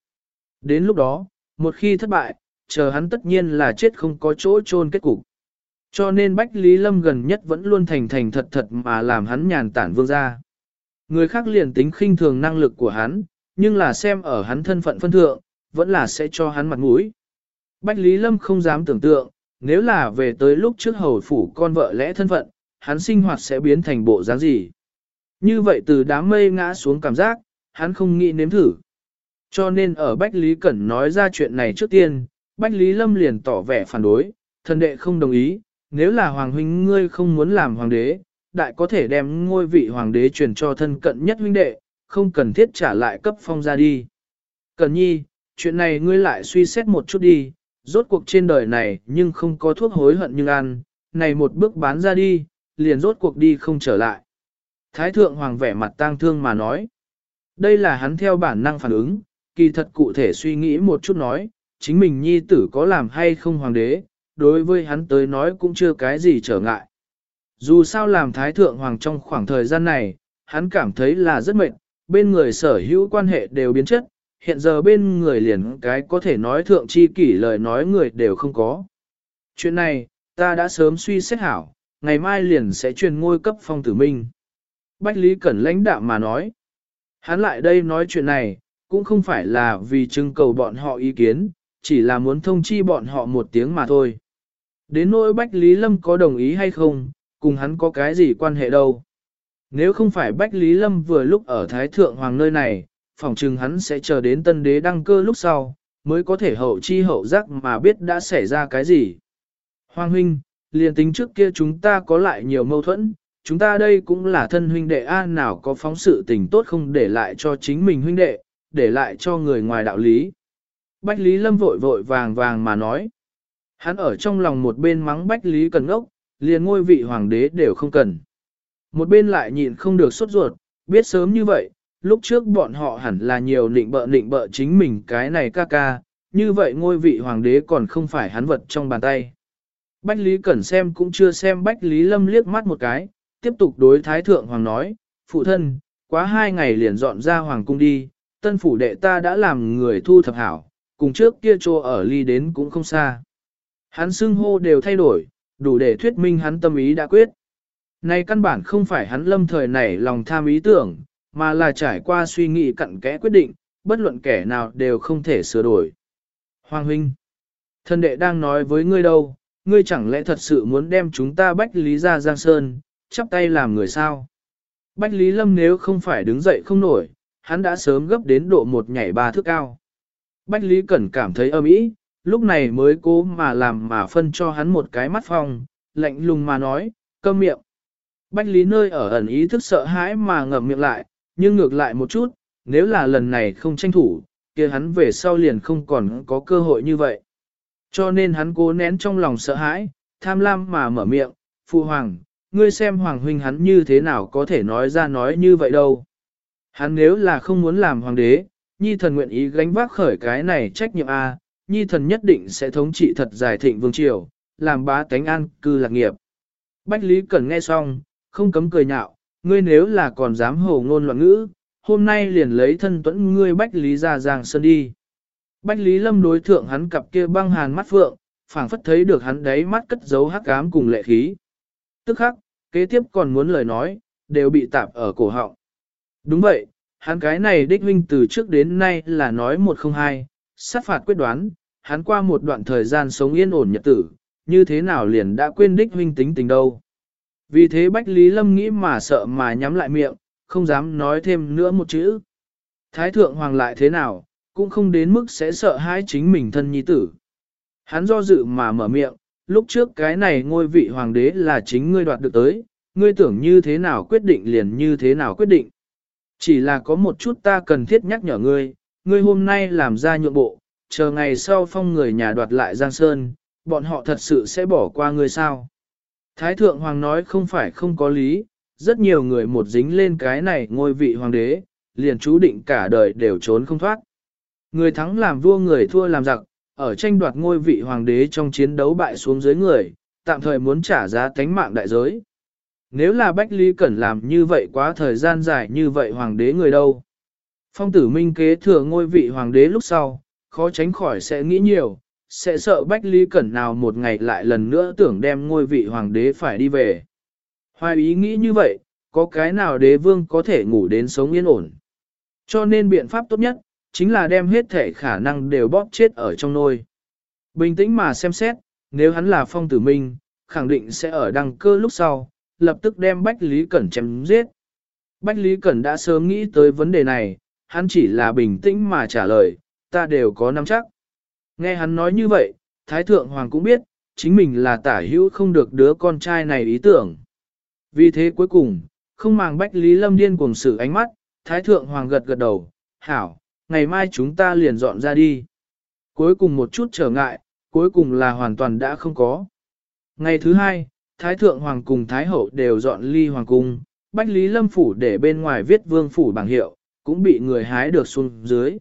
Đến lúc đó, một khi thất bại, chờ hắn tất nhiên là chết không có chỗ chôn kết cục. Cho nên Bách Lý Lâm gần nhất vẫn luôn thành thành thật thật mà làm hắn nhàn tản vương ra. Người khác liền tính khinh thường năng lực của hắn, nhưng là xem ở hắn thân phận phân thượng, vẫn là sẽ cho hắn mặt mũi. Bách Lý Lâm không dám tưởng tượng, nếu là về tới lúc trước hầu phủ con vợ lẽ thân phận, hắn sinh hoạt sẽ biến thành bộ dáng gì. Như vậy từ đám mây ngã xuống cảm giác, hắn không nghĩ nếm thử. Cho nên ở Bách Lý Cẩn nói ra chuyện này trước tiên, Bách Lý Lâm liền tỏ vẻ phản đối, thần đệ không đồng ý, nếu là hoàng huynh ngươi không muốn làm hoàng đế, đại có thể đem ngôi vị hoàng đế truyền cho thân cận nhất huynh đệ, không cần thiết trả lại cấp phong ra đi. Cẩn nhi, chuyện này ngươi lại suy xét một chút đi, rốt cuộc trên đời này nhưng không có thuốc hối hận nhưng ăn, này một bước bán ra đi, liền rốt cuộc đi không trở lại. Thái thượng hoàng vẻ mặt tang thương mà nói. Đây là hắn theo bản năng phản ứng, kỳ thật cụ thể suy nghĩ một chút nói, chính mình nhi tử có làm hay không hoàng đế, đối với hắn tới nói cũng chưa cái gì trở ngại. Dù sao làm thái thượng hoàng trong khoảng thời gian này, hắn cảm thấy là rất mệt, bên người sở hữu quan hệ đều biến chất, hiện giờ bên người liền cái có thể nói thượng chi kỷ lời nói người đều không có. Chuyện này, ta đã sớm suy xét hảo, ngày mai liền sẽ truyền ngôi cấp phong tử minh. Bách Lý Cẩn lãnh đạm mà nói. Hắn lại đây nói chuyện này, cũng không phải là vì trưng cầu bọn họ ý kiến, chỉ là muốn thông chi bọn họ một tiếng mà thôi. Đến nỗi Bách Lý Lâm có đồng ý hay không, cùng hắn có cái gì quan hệ đâu. Nếu không phải Bách Lý Lâm vừa lúc ở Thái Thượng Hoàng nơi này, phỏng chừng hắn sẽ chờ đến tân đế đăng cơ lúc sau, mới có thể hậu chi hậu giác mà biết đã xảy ra cái gì. Hoàng huynh, liền tính trước kia chúng ta có lại nhiều mâu thuẫn, chúng ta đây cũng là thân huynh đệ A nào có phóng sự tình tốt không để lại cho chính mình huynh đệ, để lại cho người ngoài đạo lý. Bách Lý Lâm vội vội vàng vàng mà nói. Hắn ở trong lòng một bên mắng Bách Lý Cần ngốc, liền ngôi vị hoàng đế đều không cần. Một bên lại nhịn không được sốt ruột, biết sớm như vậy, lúc trước bọn họ hẳn là nhiều nịnh bợ nịnh bợ chính mình cái này ca ca, như vậy ngôi vị hoàng đế còn không phải hắn vật trong bàn tay. Bách Lý Cẩn xem cũng chưa xem Bách Lý Lâm liếc mắt một cái, tiếp tục đối Thái Thượng Hoàng nói, phụ thân, quá hai ngày liền dọn ra Hoàng cung đi, tân phủ đệ ta đã làm người thu thập hảo, cùng trước kia trô ở ly đến cũng không xa. Hắn xưng hô đều thay đổi, đủ để thuyết minh hắn tâm ý đã quyết. Này căn bản không phải hắn lâm thời nảy lòng tham ý tưởng, mà là trải qua suy nghĩ cặn kẽ quyết định, bất luận kẻ nào đều không thể sửa đổi. Hoàng huynh, thân đệ đang nói với ngươi đâu, ngươi chẳng lẽ thật sự muốn đem chúng ta bách lý ra Giang Sơn, chắp tay làm người sao? Bách Lý Lâm nếu không phải đứng dậy không nổi, hắn đã sớm gấp đến độ một nhảy ba thước cao. Bách Lý Cẩn cảm thấy âm ý, lúc này mới cố mà làm mà phân cho hắn một cái mắt phong, lạnh lùng mà nói, câm miệng. Bách Lý nơi ở ẩn ý thức sợ hãi mà ngậm miệng lại, nhưng ngược lại một chút, nếu là lần này không tranh thủ, kia hắn về sau liền không còn có cơ hội như vậy. Cho nên hắn cố nén trong lòng sợ hãi, tham lam mà mở miệng, phụ Hoàng, ngươi xem Hoàng huynh hắn như thế nào có thể nói ra nói như vậy đâu. Hắn nếu là không muốn làm Hoàng đế, Nhi thần nguyện ý gánh vác khởi cái này trách nhiệm A, Nhi thần nhất định sẽ thống trị thật giải thịnh vương triều, làm bá tánh an cư lạc nghiệp. Bách Lý Cẩn nghe xong, không cấm cười nhạo, ngươi nếu là còn dám hồ ngôn loạn ngữ, hôm nay liền lấy thân tuẫn ngươi Bách Lý ra giang sơn đi. Bách Lý Lâm đối thượng hắn cặp kia băng hàn mắt phượng, phảng phất thấy được hắn đáy mắt cất giấu hắc ám cùng lệ khí. Tức khắc, kế tiếp còn muốn lời nói, đều bị tạp ở cổ họng. Đúng vậy, hắn cái này đích huynh từ trước đến nay là nói một không hai, sát phạt quyết đoán, hắn qua một đoạn thời gian sống yên ổn nhật tử, như thế nào liền đã quên đích huynh tính tình đâu. Vì thế Bách Lý Lâm nghĩ mà sợ mà nhắm lại miệng, không dám nói thêm nữa một chữ. Thái thượng hoàng lại thế nào, cũng không đến mức sẽ sợ hãi chính mình thân nhi tử. Hắn do dự mà mở miệng, lúc trước cái này ngôi vị hoàng đế là chính ngươi đoạt được tới, ngươi tưởng như thế nào quyết định liền như thế nào quyết định. Chỉ là có một chút ta cần thiết nhắc nhở ngươi, ngươi hôm nay làm ra nhượng bộ, chờ ngày sau phong người nhà đoạt lại Giang Sơn, bọn họ thật sự sẽ bỏ qua ngươi sao. Thái thượng hoàng nói không phải không có lý, rất nhiều người một dính lên cái này ngôi vị hoàng đế, liền chú định cả đời đều trốn không thoát. Người thắng làm vua người thua làm giặc, ở tranh đoạt ngôi vị hoàng đế trong chiến đấu bại xuống dưới người, tạm thời muốn trả giá tánh mạng đại giới. Nếu là Bách Lý Cẩn làm như vậy quá thời gian dài như vậy hoàng đế người đâu? Phong tử minh kế thừa ngôi vị hoàng đế lúc sau, khó tránh khỏi sẽ nghĩ nhiều, sẽ sợ Bách Lý Cẩn nào một ngày lại lần nữa tưởng đem ngôi vị hoàng đế phải đi về. Hoài ý nghĩ như vậy, có cái nào đế vương có thể ngủ đến sống yên ổn. Cho nên biện pháp tốt nhất, chính là đem hết thể khả năng đều bóp chết ở trong nôi. Bình tĩnh mà xem xét, nếu hắn là phong tử minh, khẳng định sẽ ở đăng cơ lúc sau, lập tức đem Bách Lý Cẩn chém giết. Bách Lý Cẩn đã sớm nghĩ tới vấn đề này, hắn chỉ là bình tĩnh mà trả lời, ta đều có nắm chắc. Nghe hắn nói như vậy, Thái Thượng Hoàng cũng biết, chính mình là tả hữu không được đứa con trai này ý tưởng. Vì thế cuối cùng, không màng Bách Lý Lâm điên cuồng sự ánh mắt, Thái Thượng Hoàng gật gật đầu, hảo, ngày mai chúng ta liền dọn ra đi. Cuối cùng một chút trở ngại, cuối cùng là hoàn toàn đã không có. Ngày thứ hai, Thái Thượng Hoàng cùng Thái Hậu đều dọn ly Hoàng Cung, Bách Lý Lâm Phủ để bên ngoài viết vương phủ bảng hiệu, cũng bị người hái được xuống dưới.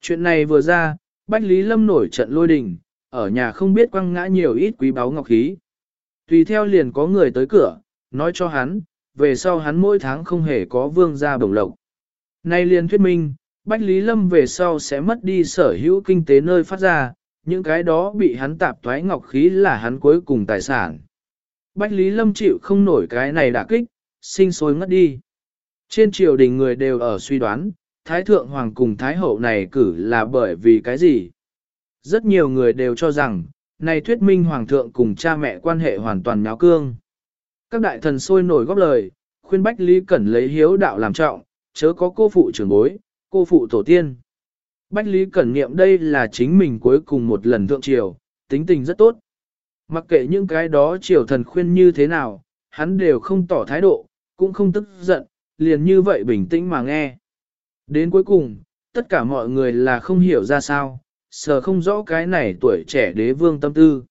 Chuyện này vừa ra, Bách Lý Lâm nổi trận lôi đình, ở nhà không biết quăng ngã nhiều ít quý báu ngọc khí. Tùy theo liền có người tới cửa, nói cho hắn, về sau hắn mỗi tháng không hề có vương gia bổng lộc. Nay liền thuyết minh, Bách Lý Lâm về sau sẽ mất đi sở hữu kinh tế nơi phát ra, những cái đó bị hắn tạp thoái ngọc khí là hắn cuối cùng tài sản. Bách Lý Lâm chịu không nổi cái này đả kích, sinh sôi ngất đi. Trên triều đình người đều ở suy đoán, Thái Thượng Hoàng cùng Thái Hậu này cử là bởi vì cái gì? Rất nhiều người đều cho rằng, này thuyết minh Hoàng thượng cùng cha mẹ quan hệ hoàn toàn nháo cương. Các đại thần sôi nổi góp lời, khuyên Bách Lý Cẩn lấy hiếu đạo làm trọng, chớ có cô phụ trưởng bối, cô phụ tổ tiên. Bách Lý Cẩn niệm đây là chính mình cuối cùng một lần thượng triều, tính tình rất tốt. Mặc kệ những cái đó triều thần khuyên như thế nào, hắn đều không tỏ thái độ, cũng không tức giận, liền như vậy bình tĩnh mà nghe. Đến cuối cùng, tất cả mọi người là không hiểu ra sao, sờ không rõ cái này tuổi trẻ đế vương tâm tư.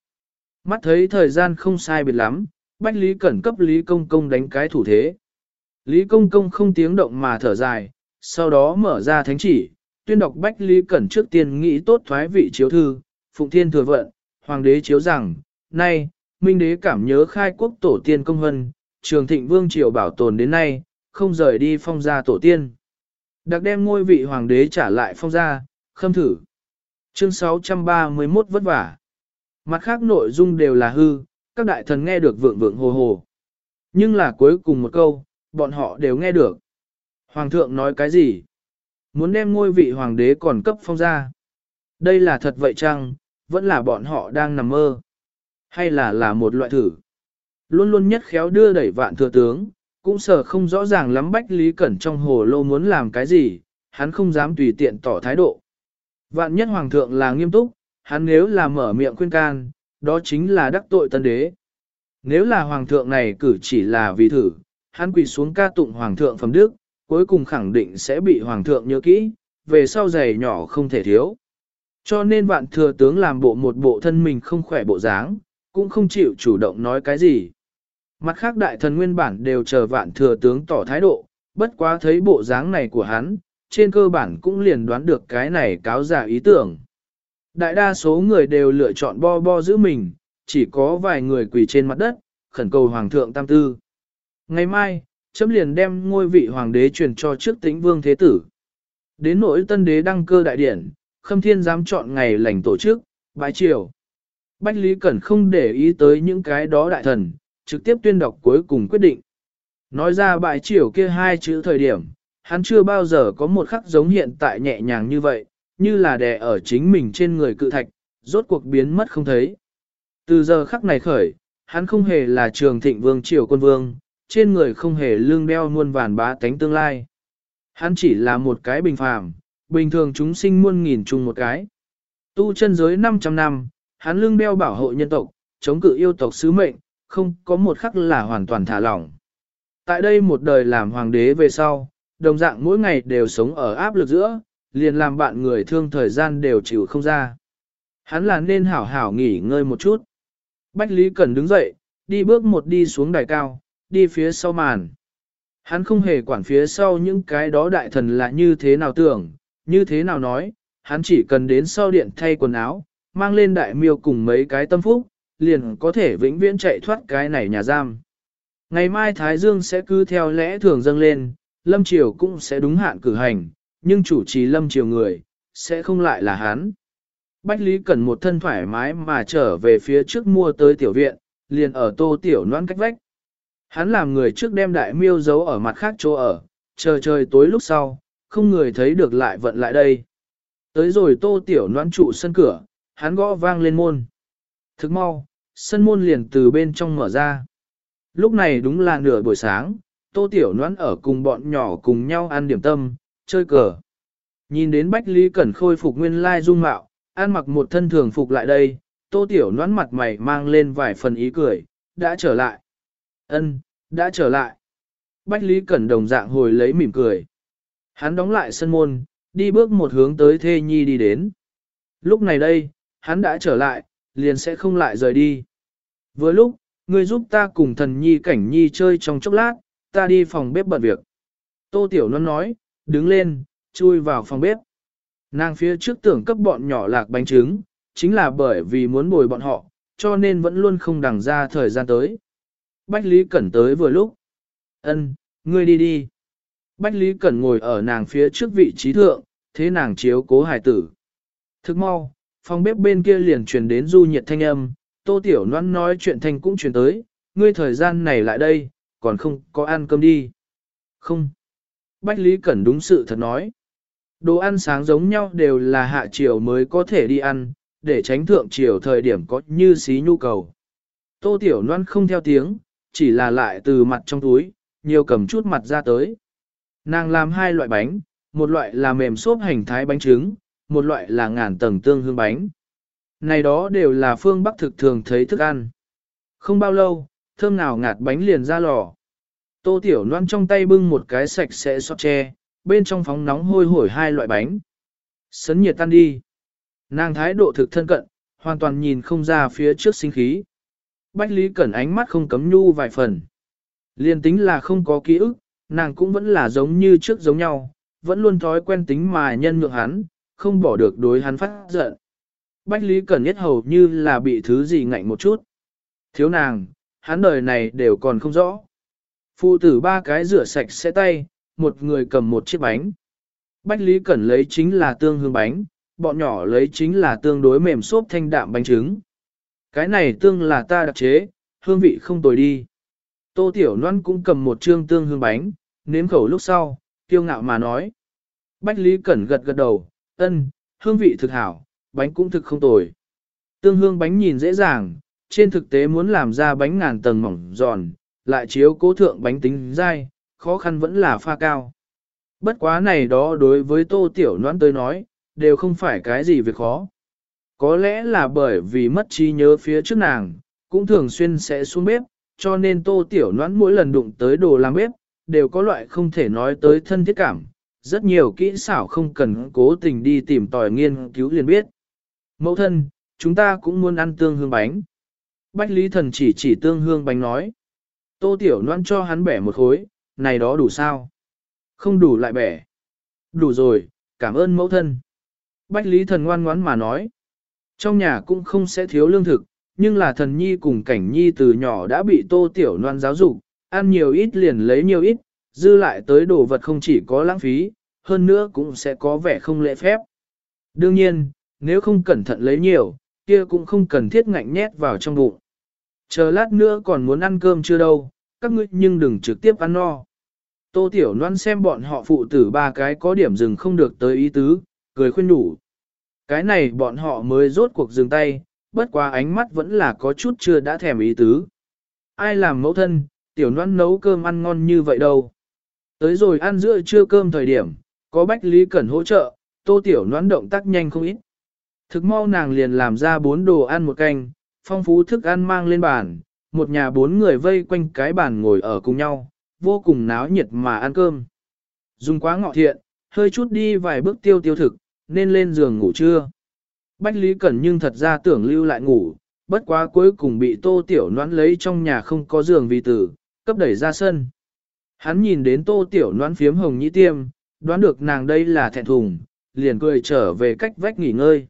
Mắt thấy thời gian không sai biệt lắm, Bách Lý Cẩn cấp Lý Công Công đánh cái thủ thế. Lý Công Công không tiếng động mà thở dài, sau đó mở ra thánh chỉ, tuyên đọc Bách Lý Cẩn trước tiên nghĩ tốt thoái vị chiếu thư, Phụng Thiên thừa vận, Hoàng đế chiếu rằng, nay, Minh đế cảm nhớ khai quốc tổ tiên công hân, trường thịnh vương triều bảo tồn đến nay, không rời đi phong gia tổ tiên. Đặc đem ngôi vị hoàng đế trả lại phong ra, khâm thử. Chương 631 vất vả. Mặt khác nội dung đều là hư, các đại thần nghe được vượng vượng hồ hồ. Nhưng là cuối cùng một câu, bọn họ đều nghe được. Hoàng thượng nói cái gì? Muốn đem ngôi vị hoàng đế còn cấp phong ra. Đây là thật vậy chăng? Vẫn là bọn họ đang nằm mơ. Hay là là một loại thử? Luôn luôn nhất khéo đưa đẩy vạn thừa tướng, cũng sợ không rõ ràng lắm Bách Lý Cẩn trong hồ lô muốn làm cái gì, hắn không dám tùy tiện tỏ thái độ. Vạn nhất hoàng thượng là nghiêm túc, hắn nếu là mở miệng khuyên can, đó chính là đắc tội tân đế. Nếu là hoàng thượng này cử chỉ là vì thử, hắn quỳ xuống ca tụng hoàng thượng phẩm đức, cuối cùng khẳng định sẽ bị hoàng thượng nhớ kỹ, về sau giày nhỏ không thể thiếu. Cho nên vạn thừa tướng làm bộ một bộ thân mình không khỏe bộ dáng, cũng không chịu chủ động nói cái gì. Mặt khác đại thần nguyên bản đều chờ vạn thừa tướng tỏ thái độ, bất quá thấy bộ dáng này của hắn, trên cơ bản cũng liền đoán được cái này cáo giả ý tưởng. Đại đa số người đều lựa chọn bo bo giữ mình, chỉ có vài người quỳ trên mặt đất, khẩn cầu Hoàng thượng Tam Tư. Ngày mai, chấm liền đem ngôi vị Hoàng đế truyền cho trước tĩnh vương thế tử. Đến nỗi tân đế đăng cơ đại điển, khâm thiên dám chọn ngày lành tổ chức, bái triều. Bách Lý Cẩn không để ý tới những cái đó đại thần, trực tiếp tuyên đọc cuối cùng quyết định. Nói ra bại triều kia hai chữ thời điểm, hắn chưa bao giờ có một khắc giống hiện tại nhẹ nhàng như vậy, như là đè ở chính mình trên người cự thạch, rốt cuộc biến mất không thấy. Từ giờ khắc này khởi, hắn không hề là trường thịnh vương triều quân vương, trên người không hề lương đeo muôn vàn bá tánh tương lai. Hắn chỉ là một cái bình phàm, bình thường chúng sinh muôn nghìn chung một cái. Tu chân giới 500 năm, hắn lương đeo bảo hộ nhân tộc, chống cự yêu tộc sứ mệnh, không có một khắc là hoàn toàn thả lỏng. Tại đây một đời làm hoàng đế về sau, đồng dạng mỗi ngày đều sống ở áp lực giữa, liền làm bạn người thương thời gian đều chịu không ra. Hắn là nên hảo hảo nghỉ ngơi một chút. Bách Lý Cẩn đứng dậy, đi bước một đi xuống đài cao, đi phía sau màn. Hắn không hề quản phía sau những cái đó đại thần là như thế nào tưởng, như thế nào nói, hắn chỉ cần đến sau điện thay quần áo, mang lên đại miêu cùng mấy cái tâm phúc, liền có thể vĩnh viễn chạy thoát cái này nhà giam. Ngày mai Thái Dương sẽ cứ theo lẽ thường dâng lên, Lâm Triều cũng sẽ đúng hạn cử hành, nhưng chủ trì Lâm Triều người, sẽ không lại là hắn. Bách Lý cần một thân thoải mái mà trở về phía trước mua tới tiểu viện, liền ở tô tiểu noan cách vách. Hắn làm người trước đem đại miêu giấu ở mặt khác chỗ ở, chờ trời tối lúc sau, không người thấy được lại vận lại đây. Tới rồi tô tiểu noan trụ sân cửa, hắn gõ vang lên môn. Thức mau, sân môn liền từ bên trong mở ra. Lúc này đúng là nửa buổi sáng, tô tiểu noãn ở cùng bọn nhỏ cùng nhau ăn điểm tâm, chơi cờ. Nhìn đến Bách Lý Cẩn khôi phục nguyên lai dung mạo, ăn mặc một thân thường phục lại đây, tô tiểu noãn mặt mày mang lên vài phần ý cười, đã trở lại. Ân, đã trở lại. Bách Lý Cẩn đồng dạng hồi lấy mỉm cười. Hắn đóng lại sân môn, đi bước một hướng tới thê nhi đi đến. Lúc này đây, hắn đã trở lại, liền sẽ không lại rời đi. Vừa lúc, ngươi giúp ta cùng thần nhi cảnh nhi chơi trong chốc lát, ta đi phòng bếp bận việc. Tô Tiểu Loan nói, đứng lên, chui vào phòng bếp. Nàng phía trước tưởng cấp bọn nhỏ lạc bánh trứng, chính là bởi vì muốn bồi bọn họ, cho nên vẫn luôn không đằng ra thời gian tới. Bách Lý Cẩn tới vừa lúc. Ân, ngươi đi đi. Bách Lý Cẩn ngồi ở nàng phía trước vị trí thượng, thế nàng chiếu cố hải tử. Thức mau, phòng bếp bên kia liền truyền đến du nhiệt thanh âm, tô tiểu noan nói chuyện thanh cũng truyền tới, ngươi thời gian này lại đây, còn không có ăn cơm đi. Không. Bách Lý Cẩn đúng sự thật nói. Đồ ăn sáng giống nhau đều là hạ chiều mới có thể đi ăn, để tránh thượng chiều thời điểm có như xí nhu cầu. Tô Tiểu Loan không theo tiếng, chỉ là lại từ mặt trong túi, nhiều cầm chút mặt ra tới. Nàng làm hai loại bánh, một loại là mềm xốp hành thái bánh trứng, một loại là ngàn tầng tương hương bánh. Này đó đều là phương Bắc thực thường thấy thức ăn. Không bao lâu, thơm nào ngạt bánh liền ra lò. Tô Tiểu Loan trong tay bưng một cái sạch sẽ xót tre, bên trong phóng nóng hôi hổi hai loại bánh. Sấn nhiệt tan đi. Nàng thái độ thực thân cận, hoàn toàn nhìn không ra phía trước sinh khí. Bách Lý Cẩn ánh mắt không cấm nhu vài phần. Liên tính là không có ký ức, nàng cũng vẫn là giống như trước giống nhau, vẫn luôn thói quen tính mà nhân nhượng hắn, không bỏ được đối hắn phát giận. Bách Lý Cẩn nhất hầu như là bị thứ gì ngạnh một chút. Thiếu nàng, hắn đời này đều còn không rõ. Phụ tử ba cái rửa sạch sẽ tay, một người cầm một chiếc bánh. Bách Lý Cẩn lấy chính là tương hương bánh, bọn nhỏ lấy chính là tương đối mềm xốp thanh đạm bánh trứng. Cái này tương là ta đặc chế, hương vị không tồi đi. Tô Tiểu Loan cũng cầm một trương tương hương bánh, nếm khẩu lúc sau, kiêu ngạo mà nói. Bách Lý Cẩn gật gật đầu, ân, hương vị thực hảo, bánh cũng thực không tồi. Tương hương bánh nhìn dễ dàng, trên thực tế muốn làm ra bánh ngàn tầng mỏng giòn, lại chiếu cố thượng bánh tính dai, khó khăn vẫn là pha cao. Bất quá này đó đối với tô tiểu noãn tới nói, đều không phải cái gì việc khó. Có lẽ là bởi vì mất trí nhớ phía trước nàng, cũng thường xuyên sẽ xuống bếp, cho nên tô tiểu noãn mỗi lần đụng tới đồ làm bếp, đều có loại không thể nói tới thân thiết cảm. Rất nhiều kỹ xảo không cần cố tình đi tìm tòi nghiên cứu liền biết. Mẫu thân, chúng ta cũng muốn ăn tương hương bánh. Bách Lý Thần chỉ chỉ tương hương bánh nói. Tô Tiểu Loan cho hắn bẻ một khối, này đó đủ sao? Không đủ lại bẻ. Đủ rồi, cảm ơn mẫu thân. Bách Lý Thần ngoan ngoãn mà nói. Trong nhà cũng không sẽ thiếu lương thực, nhưng là thần nhi cùng cảnh nhi từ nhỏ đã bị Tô Tiểu Loan giáo dục, ăn nhiều ít liền lấy nhiều ít, dư lại tới đồ vật không chỉ có lãng phí, hơn nữa cũng sẽ có vẻ không lễ phép. Đương nhiên, nếu không cẩn thận lấy nhiều, kia cũng không cần thiết ngạnh nhét vào trong bụng. Chờ lát nữa còn muốn ăn cơm chưa đâu, các ngươi nhưng đừng trực tiếp ăn no. Tô Tiểu Loan xem bọn họ phụ tử ba cái có điểm dừng không được tới ý tứ, cười khuyên đủ. Cái này bọn họ mới rốt cuộc dừng tay, bất quá ánh mắt vẫn là có chút chưa đã thèm ý tứ. Ai làm mẫu thân, Tiểu Loan nấu cơm ăn ngon như vậy đâu. Tới rồi ăn giữa trưa cơm thời điểm, có Bách Lý Cẩn hỗ trợ, tô tiểu noán động tác nhanh không ít. Thực mau nàng liền làm ra bốn đồ ăn một canh, phong phú thức ăn mang lên bàn, một nhà bốn người vây quanh cái bàn ngồi ở cùng nhau, vô cùng náo nhiệt mà ăn cơm. Dùng quá ngọ thiện, hơi chút đi vài bước tiêu tiêu thực, nên lên giường ngủ trưa. Bách Lý Cẩn nhưng thật ra tưởng lưu lại ngủ, bất quá cuối cùng bị tô tiểu noán lấy trong nhà không có giường vì tử, cấp đẩy ra sân. Hắn nhìn đến tô tiểu noan phiếm hồng nhĩ tiêm, đoán được nàng đây là thẹn thùng, liền cười trở về cách vách nghỉ ngơi.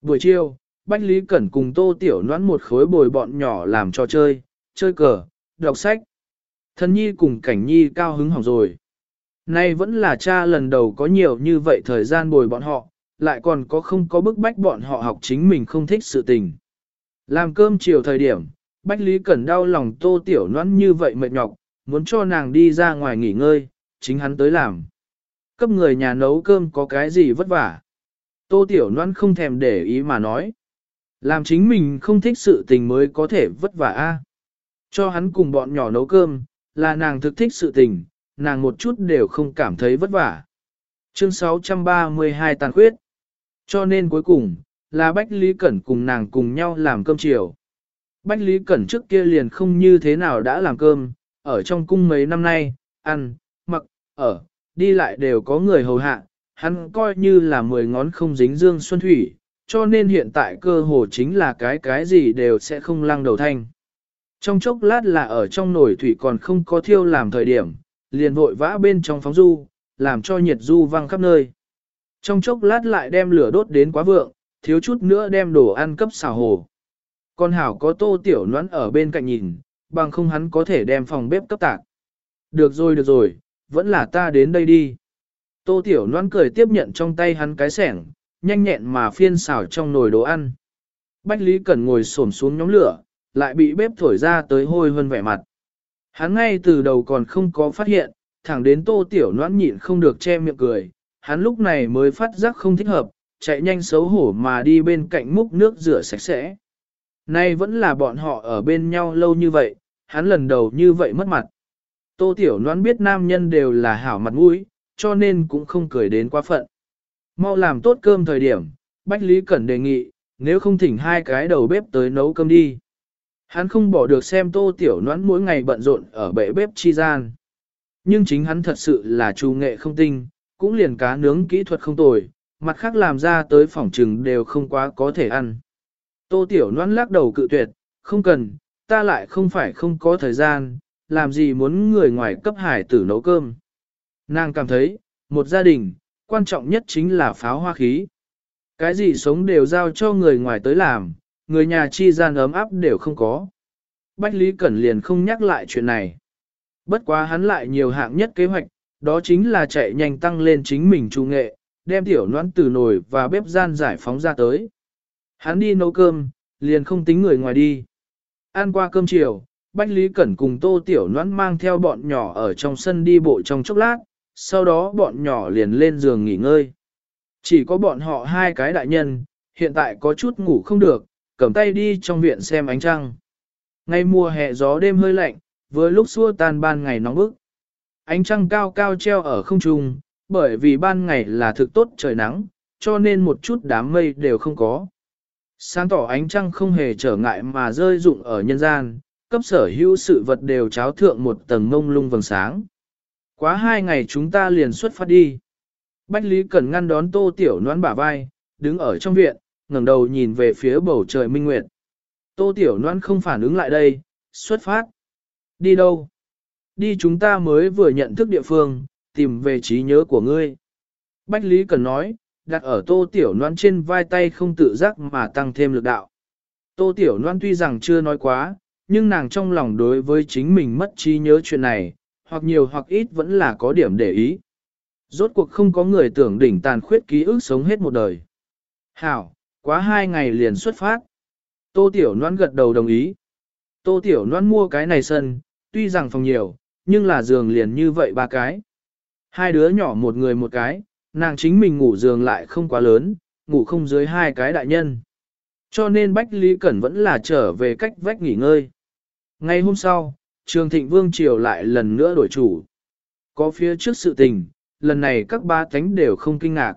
Buổi chiều, Bách Lý Cẩn cùng tô tiểu noan một khối bồi bọn nhỏ làm trò chơi, chơi cờ, đọc sách. Thân nhi cùng cảnh nhi cao hứng hỏng rồi. Nay vẫn là cha lần đầu có nhiều như vậy thời gian bồi bọn họ, lại còn có không có bức bách bọn họ học chính mình không thích sự tình. Làm cơm chiều thời điểm, Bách Lý Cẩn đau lòng tô tiểu noãn như vậy mệt nhọc, muốn cho nàng đi ra ngoài nghỉ ngơi, chính hắn tới làm. Cấp người nhà nấu cơm có cái gì vất vả. Tô tiểu Loan không thèm để ý mà nói. Làm chính mình không thích sự tình mới có thể vất vả a. Cho hắn cùng bọn nhỏ nấu cơm, là nàng thực thích sự tình, nàng một chút đều không cảm thấy vất vả. Chương 632 tàn khuyết. Cho nên cuối cùng, là Bách Lý Cẩn cùng nàng cùng nhau làm cơm chiều. Bách Lý Cẩn trước kia liền không như thế nào đã làm cơm, ở trong cung mấy năm nay, ăn, mặc, ở, đi lại đều có người hầu hạ, hắn coi như là mười ngón không dính dương xuân thủy, cho nên hiện tại cơ hồ chính là cái cái gì đều sẽ không lăng đầu thanh. Trong chốc lát là ở trong nồi thủy còn không có thiêu làm thời điểm, liền vội vã bên trong phóng du, làm cho nhiệt du văng khắp nơi. Trong chốc lát lại đem lửa đốt đến quá vượng, thiếu chút nữa đem đồ ăn cấp xào hồ. Con hảo có tô tiểu noãn ở bên cạnh nhìn, bằng không hắn có thể đem phòng bếp cấp tạc. Được rồi được rồi, vẫn là ta đến đây đi. Tô tiểu Loan cười tiếp nhận trong tay hắn cái sẻng, nhanh nhẹn mà phiên xào trong nồi đồ ăn. Bách Lý Cẩn ngồi xổm xuống nhóm lửa, lại bị bếp thổi ra tới hôi hơn vẻ mặt. Hắn ngay từ đầu còn không có phát hiện, thẳng đến tô tiểu Loan nhịn không được che miệng cười, hắn lúc này mới phát giác không thích hợp, chạy nhanh xấu hổ mà đi bên cạnh múc nước rửa sạch sẽ. Nay vẫn là bọn họ ở bên nhau lâu như vậy, hắn lần đầu như vậy mất mặt. Tô Tiểu Loan biết nam nhân đều là hảo mặt mũi, cho nên cũng không cười đến quá phận. Mau làm tốt cơm thời điểm, Bách Lý Cẩn đề nghị, nếu không thỉnh hai cái đầu bếp tới nấu cơm đi. Hắn không bỏ được xem Tô Tiểu Loan mỗi ngày bận rộn ở bệ bếp chi gian. Nhưng chính hắn thật sự là trù nghệ không tinh, cũng liền cá nướng kỹ thuật không tồi, mặt khác làm ra tới phòng trừng đều không quá có thể ăn. Tô Tiểu Loan lắc đầu cự tuyệt, không cần, ta lại không phải không có thời gian, làm gì muốn người ngoài cấp hải tử nấu cơm. Nàng cảm thấy, một gia đình, quan trọng nhất chính là pháo hoa khí. Cái gì sống đều giao cho người ngoài tới làm, người nhà chi gian ấm áp đều không có. Bách Lý Cẩn liền không nhắc lại chuyện này. Bất quá hắn lại nhiều hạng nhất kế hoạch, đó chính là chạy nhanh tăng lên chính mình trung nghệ, đem tiểu noãn từ nồi và bếp gian giải phóng ra tới. Hắn đi nấu cơm, liền không tính người ngoài đi. Ăn qua cơm chiều, Bách Lý Cẩn cùng Tô Tiểu Noãn mang theo bọn nhỏ ở trong sân đi bộ trong chốc lát, sau đó bọn nhỏ liền lên giường nghỉ ngơi. Chỉ có bọn họ hai cái đại nhân, hiện tại có chút ngủ không được, cầm tay đi trong viện xem ánh trăng. Ngày mùa hè gió đêm hơi lạnh, vừa lúc xua tan ban ngày nóng bức. Ánh trăng cao cao treo ở không trung, bởi vì ban ngày là thực tốt trời nắng, cho nên một chút đám mây đều không có. Sáng tỏ ánh trăng không hề trở ngại mà rơi rụng ở nhân gian, cấp sở hữu sự vật đều cháo thượng một tầng ngông lung vầng sáng. Quá hai ngày chúng ta liền xuất phát đi. Bách Lý Cẩn ngăn đón tô tiểu noán bả vai, đứng ở trong viện, ngẩng đầu nhìn về phía bầu trời minh nguyệt. Tô tiểu noan không phản ứng lại đây, xuất phát. Đi đâu? Đi chúng ta mới vừa nhận thức địa phương, tìm về trí nhớ của ngươi. Bách Lý Cần nói, đặt ở tô tiểu noan trên vai tay không tự giác mà tăng thêm lực đạo. Tô tiểu noan tuy rằng chưa nói quá, nhưng nàng trong lòng đối với chính mình mất trí nhớ chuyện này, hoặc nhiều hoặc ít vẫn là có điểm để ý. Rốt cuộc không có người tưởng đỉnh tàn khuyết ký ức sống hết một đời. Hảo, quá hai ngày liền xuất phát. Tô Tiểu Loan gật đầu đồng ý. Tô Tiểu Loan mua cái này sân, tuy rằng phòng nhiều, nhưng là giường liền như vậy ba cái. Hai đứa nhỏ một người một cái, nàng chính mình ngủ giường lại không quá lớn, ngủ không dưới hai cái đại nhân. Cho nên Bách Lý Cẩn vẫn là trở về cách vách nghỉ ngơi. Ngay hôm sau, Trường Thịnh Vương Triều lại lần nữa đổi chủ. Có phía trước sự tình, lần này các ba thánh đều không kinh ngạc.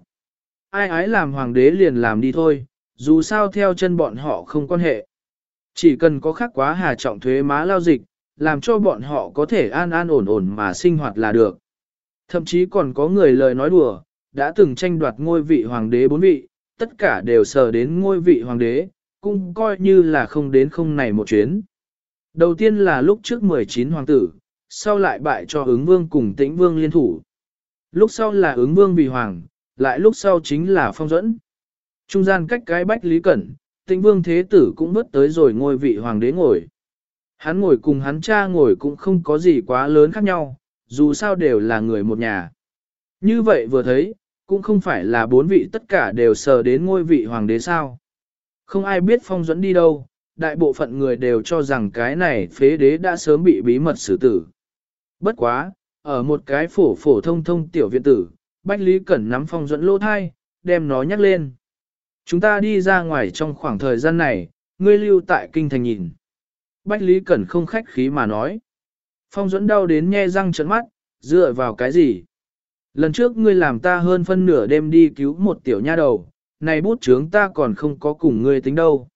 ai ái làm hoàng đế liền làm đi thôi, dù sao theo chân bọn họ không quan hệ. Chỉ cần có khắc quá hà trọng thuế má lao dịch, làm cho bọn họ có thể an an ổn ổn mà sinh hoạt là được. Thậm chí còn có người lời nói đùa, đã từng tranh đoạt ngôi vị hoàng đế bốn vị, tất cả đều sờ đến ngôi vị hoàng đế, cũng coi như là không đến không này một chuyến. Đầu tiên là lúc trước 19 hoàng tử, sau lại bại cho ứng vương cùng tĩnh vương liên thủ. Lúc sau là ứng vương vì hoàng, lại lúc sau chính là phong dẫn. Trung gian cách cái bách lý cẩn, tĩnh vương thế tử cũng vớt tới rồi ngôi vị hoàng đế ngồi. Hắn ngồi cùng hắn cha ngồi cũng không có gì quá lớn khác nhau, dù sao đều là người một nhà. Như vậy vừa thấy, cũng không phải là bốn vị tất cả đều sờ đến ngôi vị hoàng đế sao. Không ai biết phong dẫn đi đâu, đại bộ phận người đều cho rằng cái này phế đế đã sớm bị bí mật xử tử. Bất quá, ở một cái phổ phổ thông thông tiểu viện tử, Bách Lý Cẩn nắm phong dẫn lỗ thai, đem nó nhắc lên. Chúng ta đi ra ngoài trong khoảng thời gian này, ngươi lưu tại kinh thành nhìn. Bách Lý Cẩn không khách khí mà nói. Phong dẫn đau đến nhe răng trấn mắt, dựa vào cái gì? Lần trước ngươi làm ta hơn phân nửa đêm đi cứu một tiểu nha đầu, này bút chướng ta còn không có cùng ngươi tính đâu.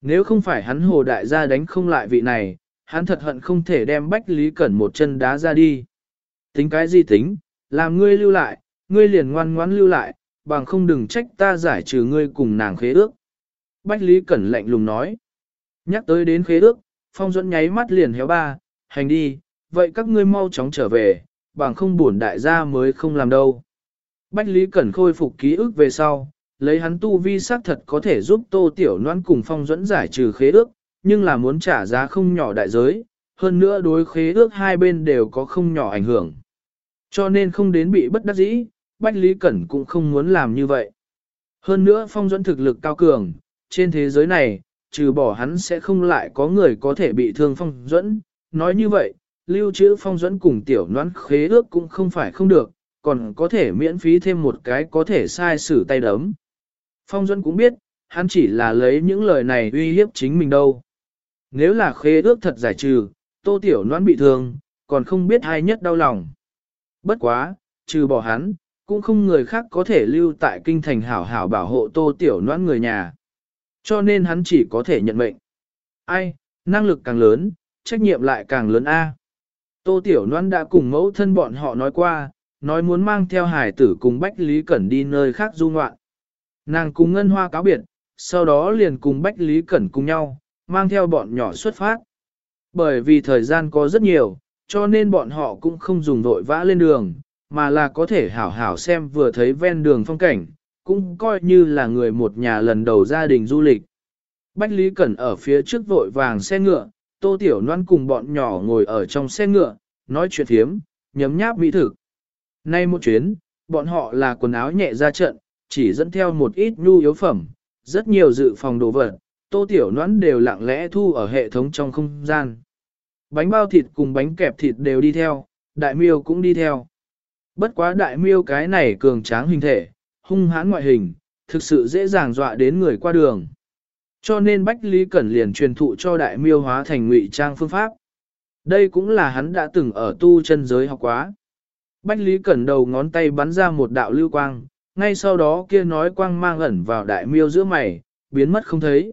Nếu không phải hắn hồ đại gia đánh không lại vị này, hắn thật hận không thể đem Bách Lý Cẩn một chân đá ra đi. Tính cái gì tính, làm ngươi lưu lại, ngươi liền ngoan ngoãn lưu lại, bằng không đừng trách ta giải trừ ngươi cùng nàng khế ước. Bách Lý Cẩn lạnh lùng nói. Nhắc tới đến khế ước, Phong dẫn nháy mắt liền héo ba, hành đi, vậy các ngươi mau chóng trở về, bằng không buồn đại gia mới không làm đâu. Bách Lý Cẩn khôi phục ký ức về sau, lấy hắn tu vi xác thật có thể giúp Tô Tiểu Loan cùng Phong dẫn giải trừ khế ước, nhưng là muốn trả giá không nhỏ đại giới, hơn nữa đối khế ước hai bên đều có không nhỏ ảnh hưởng. Cho nên không đến bị bất đắc dĩ, Bách Lý Cẩn cũng không muốn làm như vậy. Hơn nữa Phong dẫn thực lực cao cường, trên thế giới này, trừ bỏ hắn sẽ không lại có người có thể bị thương Phong dẫn. Nói như vậy, lưu trữ Phong dẫn cùng tiểu noãn khế ước cũng không phải không được, còn có thể miễn phí thêm một cái có thể sai sử tay đấm. Phong dẫn cũng biết, hắn chỉ là lấy những lời này uy hiếp chính mình đâu. Nếu là khế ước thật giải trừ, tô tiểu noãn bị thương, còn không biết ai nhất đau lòng. Bất quá, trừ bỏ hắn, cũng không người khác có thể lưu tại kinh thành hảo hảo bảo hộ tô tiểu noãn người nhà. Cho nên hắn chỉ có thể nhận mệnh. Ai, năng lực càng lớn, trách nhiệm lại càng lớn A. Tô tiểu Loan đã cùng mẫu thân bọn họ nói qua, nói muốn mang theo hải tử cùng Bách Lý Cẩn đi nơi khác du ngoạn. Nàng cùng Ngân Hoa cáo biệt, sau đó liền cùng Bách Lý Cẩn cùng nhau, mang theo bọn nhỏ xuất phát. Bởi vì thời gian có rất nhiều, cho nên bọn họ cũng không dùng vội vã lên đường, mà là có thể hảo hảo xem vừa thấy ven đường phong cảnh, cũng coi như là người một nhà lần đầu gia đình du lịch. Bách Lý Cẩn ở phía trước vội vàng xe ngựa, Tô Tiểu Loan cùng bọn nhỏ ngồi ở trong xe ngựa, nói chuyện thiếm, nhấm nháp mỹ thực. Nay một chuyến, bọn họ là quần áo nhẹ ra trận, chỉ dẫn theo một ít nhu yếu phẩm, rất nhiều dự phòng đồ vật, Tô Tiểu Loan đều lặng lẽ thu ở hệ thống trong không gian. Bánh bao thịt cùng bánh kẹp thịt đều đi theo, đại miêu cũng đi theo. Bất quá đại miêu cái này cường tráng hình thể, hung hãn ngoại hình, thực sự dễ dàng dọa đến người qua đường. Cho nên Bách Lý Cẩn liền truyền thụ cho đại miêu hóa thành ngụy trang phương pháp. Đây cũng là hắn đã từng ở tu chân giới học quá. Bách Lý Cẩn đầu ngón tay bắn ra một đạo lưu quang, ngay sau đó kia nói quang mang ẩn vào đại miêu giữa mày, biến mất không thấy.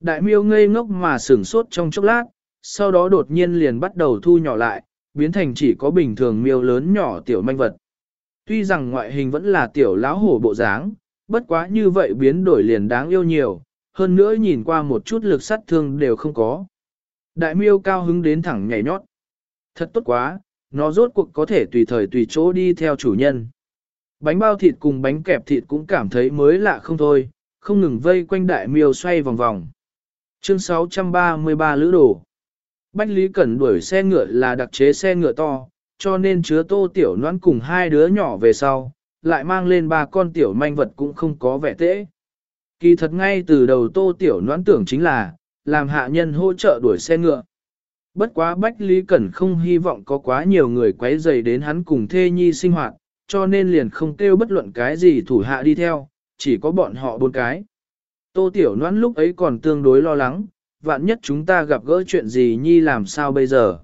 Đại miêu ngây ngốc mà sửng sốt trong chốc lát, sau đó đột nhiên liền bắt đầu thu nhỏ lại, biến thành chỉ có bình thường miêu lớn nhỏ tiểu manh vật. Tuy rằng ngoại hình vẫn là tiểu lão hổ bộ dáng, bất quá như vậy biến đổi liền đáng yêu nhiều, hơn nữa nhìn qua một chút lực sát thương đều không có. Đại miêu cao hứng đến thẳng nhảy nhót. Thật tốt quá, nó rốt cuộc có thể tùy thời tùy chỗ đi theo chủ nhân. Bánh bao thịt cùng bánh kẹp thịt cũng cảm thấy mới lạ không thôi, không ngừng vây quanh đại miêu xoay vòng vòng. Chương 633 Lữ Đồ Bách Lý Cẩn đuổi xe ngựa là đặc chế xe ngựa to, cho nên chứa tô tiểu noãn cùng hai đứa nhỏ về sau, lại mang lên ba con tiểu manh vật cũng không có vẻ tễ. Kỳ thật ngay từ đầu tô tiểu noãn tưởng chính là, làm hạ nhân hỗ trợ đuổi xe ngựa. Bất quá Bách Lý Cẩn không hy vọng có quá nhiều người quấy rầy đến hắn cùng thê nhi sinh hoạt, cho nên liền không kêu bất luận cái gì thủ hạ đi theo, chỉ có bọn họ bốn cái. Tô Tiểu Noãn lúc ấy còn tương đối lo lắng, vạn nhất chúng ta gặp gỡ chuyện gì nhi làm sao bây giờ.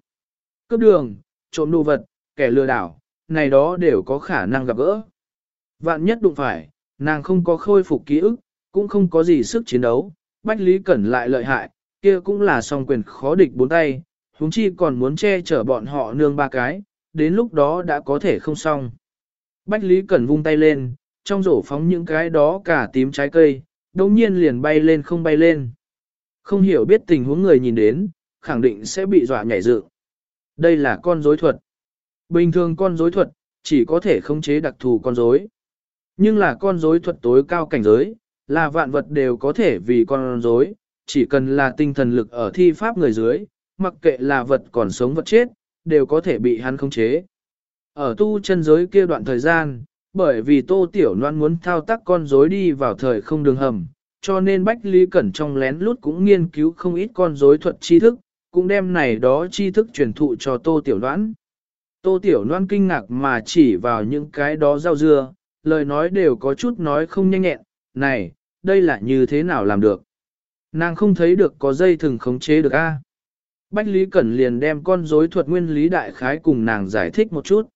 Cướp đường, trộm đồ vật, kẻ lừa đảo, này đó đều có khả năng gặp gỡ. Vạn nhất đụng phải, Nàng không có khôi phục ký ức, cũng không có gì sức chiến đấu, Bách Lý Cẩn lại lợi hại, kia cũng là song quyền khó địch bốn tay, huống chi còn muốn che chở bọn họ nương ba cái, đến lúc đó đã có thể không xong. Bách Lý Cẩn vung tay lên, trong rổ phóng những cái đó cả tím trái cây, đồng nhiên liền bay lên không bay lên. Không hiểu biết tình huống người nhìn đến, khẳng định sẽ bị dọa nhảy dựng. Đây là con rối thuật. Bình thường con rối thuật, chỉ có thể khống chế đặc thù con rối. Nhưng là con rối thuật tối cao cảnh giới, là vạn vật đều có thể vì con rối, chỉ cần là tinh thần lực ở thi pháp người dưới, mặc kệ là vật còn sống vật chết, đều có thể bị hắn khống chế. Ở tu chân giới kia đoạn thời gian, bởi vì tô tiểu loan muốn thao tác con rối đi vào thời không đường hầm, cho nên Bách Lý Cẩn trong lén lút cũng nghiên cứu không ít con rối thuật tri thức, cũng đem này đó tri thức truyền thụ cho tô tiểu loan. Tô tiểu loan kinh ngạc mà chỉ vào những cái đó rau dưa, lời nói đều có chút nói không nhanh nhẹn, này, đây là như thế nào làm được. Nàng không thấy được có dây thừng khống chế được a. Bách Lý Cẩn liền đem con rối thuật nguyên lý đại khái cùng nàng giải thích một chút.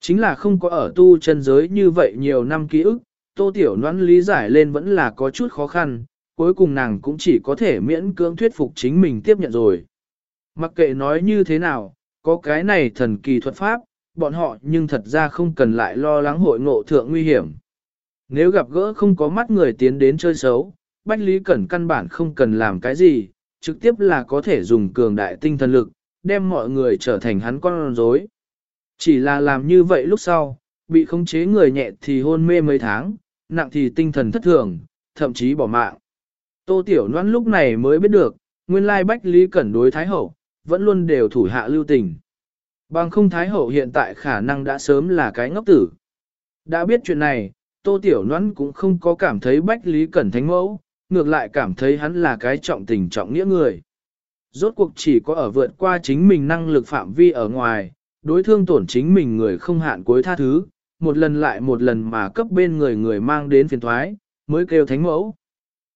Chính là không có ở tu chân giới như vậy nhiều năm ký ức, tô tiểu noãn lý giải lên vẫn là có chút khó khăn, cuối cùng nàng cũng chỉ có thể miễn cưỡng thuyết phục chính mình tiếp nhận rồi. Mặc kệ nói như thế nào, có cái này thần kỳ thuật pháp, bọn họ nhưng thật ra không cần lại lo lắng hội ngộ thượng nguy hiểm. Nếu gặp gỡ không có mắt người tiến đến chơi xấu, Bách Lý Cẩn căn bản không cần làm cái gì, trực tiếp là có thể dùng cường đại tinh thần lực, đem mọi người trở thành hắn con rối. Chỉ là làm như vậy lúc sau, bị khống chế người nhẹ thì hôn mê mấy tháng, nặng thì tinh thần thất thường, thậm chí bỏ mạng. Tô Tiểu Loan lúc này mới biết được, nguyên lai Bách Lý Cẩn đối Thái Hậu, vẫn luôn đều thủ hạ lưu tình. Bằng không Thái Hậu hiện tại khả năng đã sớm là cái ngốc tử. Đã biết chuyện này, Tô Tiểu Loan cũng không có cảm thấy Bách Lý Cẩn thánh mẫu, ngược lại cảm thấy hắn là cái trọng tình trọng nghĩa người. Rốt cuộc chỉ có ở vượt qua chính mình năng lực phạm vi ở ngoài, đối thương tổn chính mình người không hạn cuối tha thứ, một lần lại một lần mà cấp bên người người mang đến phiền thoái, mới kêu thánh mẫu.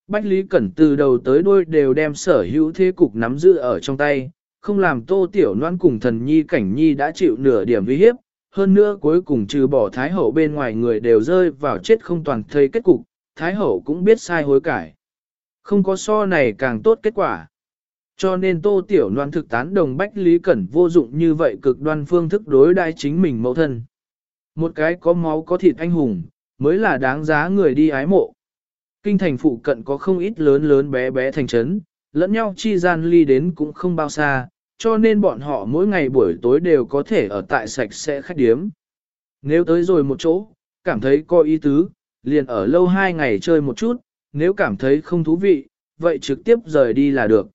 Bách Lý Cẩn từ đầu tới đuôi đều đem sở hữu thế cục nắm giữ ở trong tay, không làm tô tiểu noan cùng thần nhi cảnh nhi đã chịu nửa điểm uy hiếp, hơn nữa cuối cùng trừ bỏ Thái Hậu bên ngoài người đều rơi vào chết không toàn thây kết cục, Thái Hậu cũng biết sai hối cải. Không có so này càng tốt kết quả. Cho nên tô tiểu loan thực tán đồng Bách Lý Cẩn vô dụng như vậy cực đoan phương thức đối đai chính mình mẫu thân. Một cái có máu có thịt anh hùng, mới là đáng giá người đi ái mộ. Kinh thành phụ cận có không ít lớn lớn bé bé thành trấn, lẫn nhau chi gian ly đến cũng không bao xa, cho nên bọn họ mỗi ngày buổi tối đều có thể ở tại sạch sẽ khách điếm. Nếu tới rồi một chỗ, cảm thấy có ý tứ, liền ở lâu hai ngày chơi một chút, nếu cảm thấy không thú vị, vậy trực tiếp rời đi là được.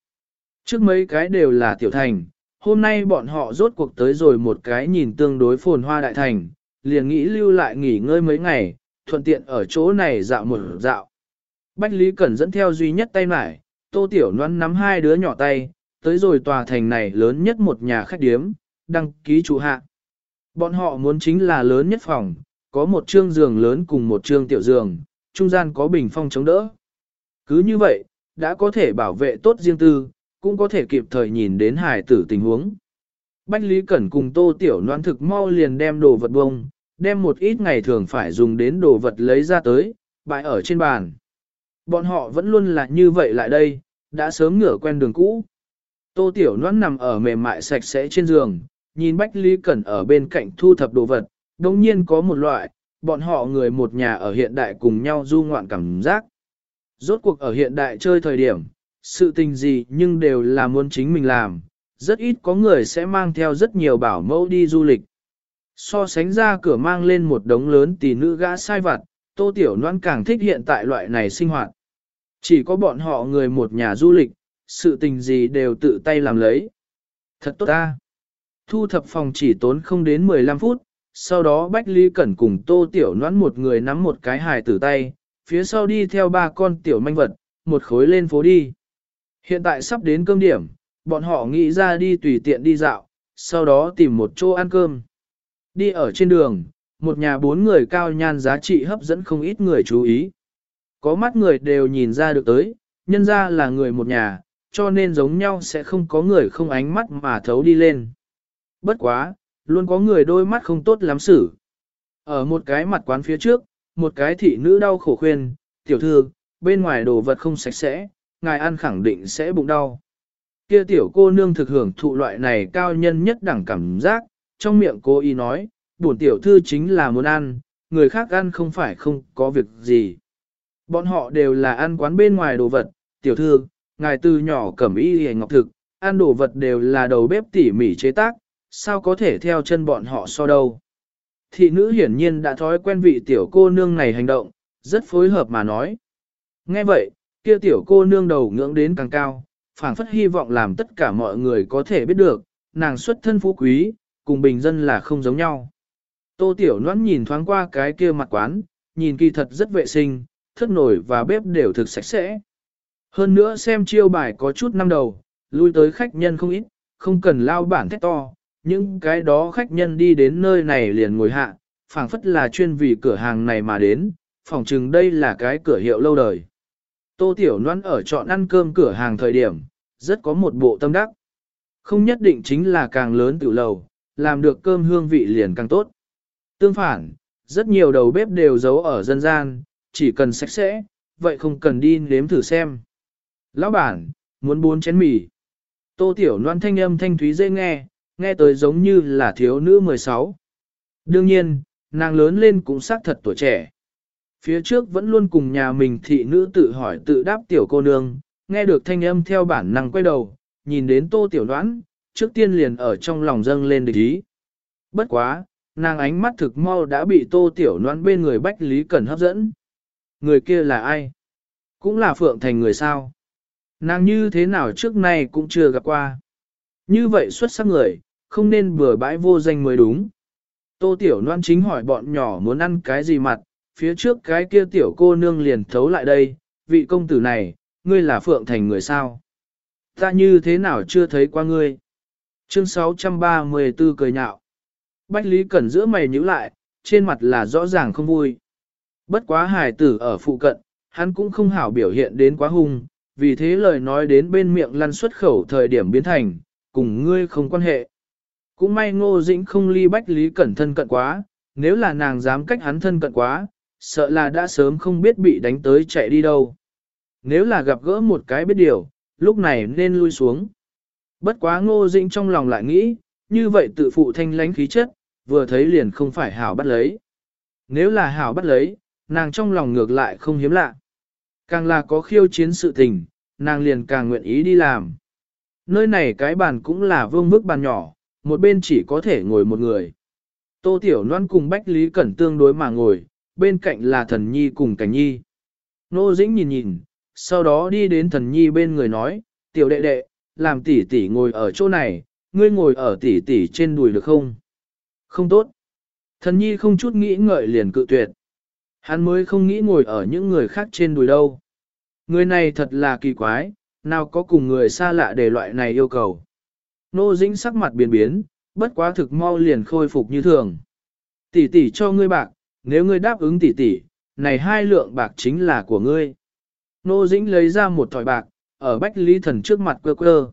Trước mấy cái đều là tiểu thành, hôm nay bọn họ rốt cuộc tới rồi một cái nhìn tương đối phồn hoa đại thành, liền nghĩ lưu lại nghỉ ngơi mấy ngày, thuận tiện ở chỗ này dạo một dạo. Bách Lý Cẩn dẫn theo duy nhất tay mải, tô tiểu noan nắm hai đứa nhỏ tay, tới rồi tòa thành này lớn nhất một nhà khách điếm, đăng ký chủ hạ. Bọn họ muốn chính là lớn nhất phòng, có một trương giường lớn cùng một trương tiểu giường, trung gian có bình phong chống đỡ. Cứ như vậy, đã có thể bảo vệ tốt riêng tư, cũng có thể kịp thời nhìn đến hải tử tình huống. Bách Lý Cẩn cùng tô tiểu noan thực mau liền đem đồ vật bông, đem một ít ngày thường phải dùng đến đồ vật lấy ra tới, bãi ở trên bàn. Bọn họ vẫn luôn là như vậy lại đây, đã sớm ngửa quen đường cũ. Tô Tiểu Loan nằm ở mềm mại sạch sẽ trên giường, nhìn Bách Lý Cẩn ở bên cạnh thu thập đồ vật, đồng nhiên có một loại, bọn họ người một nhà ở hiện đại cùng nhau du ngoạn cảm giác. Rốt cuộc ở hiện đại chơi thời điểm, sự tình gì nhưng đều là muốn chính mình làm, rất ít có người sẽ mang theo rất nhiều bảo mẫu đi du lịch. So sánh ra cửa mang lên một đống lớn tỷ nữ gã sai vặt, Tô Tiểu Loan càng thích hiện tại loại này sinh hoạt. Chỉ có bọn họ người một nhà du lịch, sự tình gì đều tự tay làm lấy. Thật tốt ta. Thu thập phòng chỉ tốn không đến 15 phút, sau đó Bách Lý Cẩn cùng Tô Tiểu Noãn một người nắm một cái hài tử tay, phía sau đi theo ba con tiểu manh vật, một khối lên phố đi. Hiện tại sắp đến cơm điểm, bọn họ nghĩ ra đi tùy tiện đi dạo, sau đó tìm một chỗ ăn cơm. Đi ở trên đường, một nhà bốn người cao nhan giá trị hấp dẫn không ít người chú ý. Có mắt người đều nhìn ra được tới, nhân ra là người một nhà, cho nên giống nhau sẽ không có người không ánh mắt mà thấu đi lên. Bất quá, luôn có người đôi mắt không tốt lắm xử. Ở một cái mặt quán phía trước, một cái thị nữ đau khổ khuyên, tiểu thư, bên ngoài đồ vật không sạch sẽ, ngài ăn khẳng định sẽ bụng đau. Kia tiểu cô nương thực hưởng thụ loại này cao nhân nhất đẳng cảm giác, trong miệng cô y nói, bổn tiểu thư chính là muốn ăn, người khác ăn không phải không có việc gì. Bọn họ đều là ăn quán bên ngoài đồ vật, tiểu thư, ngài từ nhỏ cẩm y hề ngọc thực, ăn đồ vật đều là đầu bếp tỉ mỉ chế tác, sao có thể theo chân bọn họ so đâu. Thị nữ hiển nhiên đã thói quen vị tiểu cô nương này hành động, rất phối hợp mà nói. Nghe vậy, kia tiểu cô nương đầu ngưỡng đến càng cao, phảng phất hy vọng làm tất cả mọi người có thể biết được, nàng xuất thân phú quý, cùng bình dân là không giống nhau. Tô tiểu noãn nhìn thoáng qua cái kia mặt quán, nhìn kỳ thật rất vệ sinh, thất nổi và bếp đều thực sạch sẽ. Hơn nữa xem chiêu bài có chút năm đầu, lui tới khách nhân không ít, không cần lao bản thét to, những cái đó khách nhân đi đến nơi này liền ngồi hạ, phảng phất là chuyên vì cửa hàng này mà đến, phòng chừng đây là cái cửa hiệu lâu đời. Tô Tiểu Loan ở chọn ăn cơm cửa hàng thời điểm, rất có một bộ tâm đắc. Không nhất định chính là càng lớn tiểu lầu, làm được cơm hương vị liền càng tốt. Tương phản, rất nhiều đầu bếp đều giấu ở dân gian, chỉ cần sạch sẽ, vậy không cần đi nếm thử xem. Lão bản, muốn bốn chén mì. Tô Tiểu Loan thanh âm thanh thúy dễ nghe, nghe tới giống như là thiếu nữ 16. Đương nhiên, nàng lớn lên cũng xác thật tuổi trẻ. Phía trước vẫn luôn cùng nhà mình thị nữ tự hỏi tự đáp tiểu cô nương, nghe được thanh âm theo bản năng quay đầu, nhìn đến tô tiểu Loan, trước tiên liền ở trong lòng dâng lên địch ý. Bất quá, nàng ánh mắt thực mau đã bị tô tiểu Loan bên người Bách Lý Cẩn hấp dẫn. Người kia là ai? Cũng là Phượng Thành người sao? Nàng như thế nào trước nay cũng chưa gặp qua. Như vậy xuất sắc người, không nên bừa bãi vô danh mới đúng. Tô Tiểu Loan chính hỏi bọn nhỏ muốn ăn cái gì mặt, phía trước cái kia tiểu cô nương liền thấu lại đây, vị công tử này, ngươi là Phượng Thành người sao? Ta như thế nào chưa thấy qua ngươi? Chương 634 cười nhạo. Bách Lý Cẩn giữa mày nhíu lại, trên mặt là rõ ràng không vui. Bất quá hài tử ở phụ cận, hắn cũng không hảo biểu hiện đến quá hung, vì thế lời nói đến bên miệng lăn xuất khẩu thời điểm biến thành, cùng ngươi không quan hệ. Cũng may ngô dĩnh không ly Bách Lý Cẩn thân cận quá, nếu là nàng dám cách hắn thân cận quá, sợ là đã sớm không biết bị đánh tới chạy đi đâu. Nếu là gặp gỡ một cái biết điều, lúc này nên lui xuống. Bất quá ngô dĩnh trong lòng lại nghĩ, như vậy tự phụ thanh lánh khí chất, vừa thấy liền không phải hảo bắt lấy. Nếu là hảo bắt lấy, nàng trong lòng ngược lại không hiếm lạ. Càng là có khiêu chiến sự tình, nàng liền càng nguyện ý đi làm. Nơi này cái bàn cũng là vương mức bàn nhỏ, một bên chỉ có thể ngồi một người. Tô Tiểu Loan cùng Bách Lý Cẩn tương đối mà ngồi, bên cạnh là thần nhi cùng cảnh nhi. Nô Dĩnh nhìn nhìn, sau đó đi đến thần nhi bên người nói, tiểu đệ đệ, làm tỷ tỷ ngồi ở chỗ này, ngươi ngồi ở tỷ tỷ trên đùi được không? Không tốt. Thần nhi không chút nghĩ ngợi liền cự tuyệt. Hắn mới không nghĩ ngồi ở những người khác trên đùi đâu. Người này thật là kỳ quái, nào có cùng người xa lạ để loại này yêu cầu. Nô Dĩnh sắc mặt biến biến, bất quá thực mau liền khôi phục như thường. Tỷ tỷ cho ngươi bạc, nếu ngươi đáp ứng tỷ tỷ, này hai lượng bạc chính là của ngươi. Nô Dĩnh lấy ra một thỏi bạc, ở Bách Lý Thần trước mặt quơ quơ.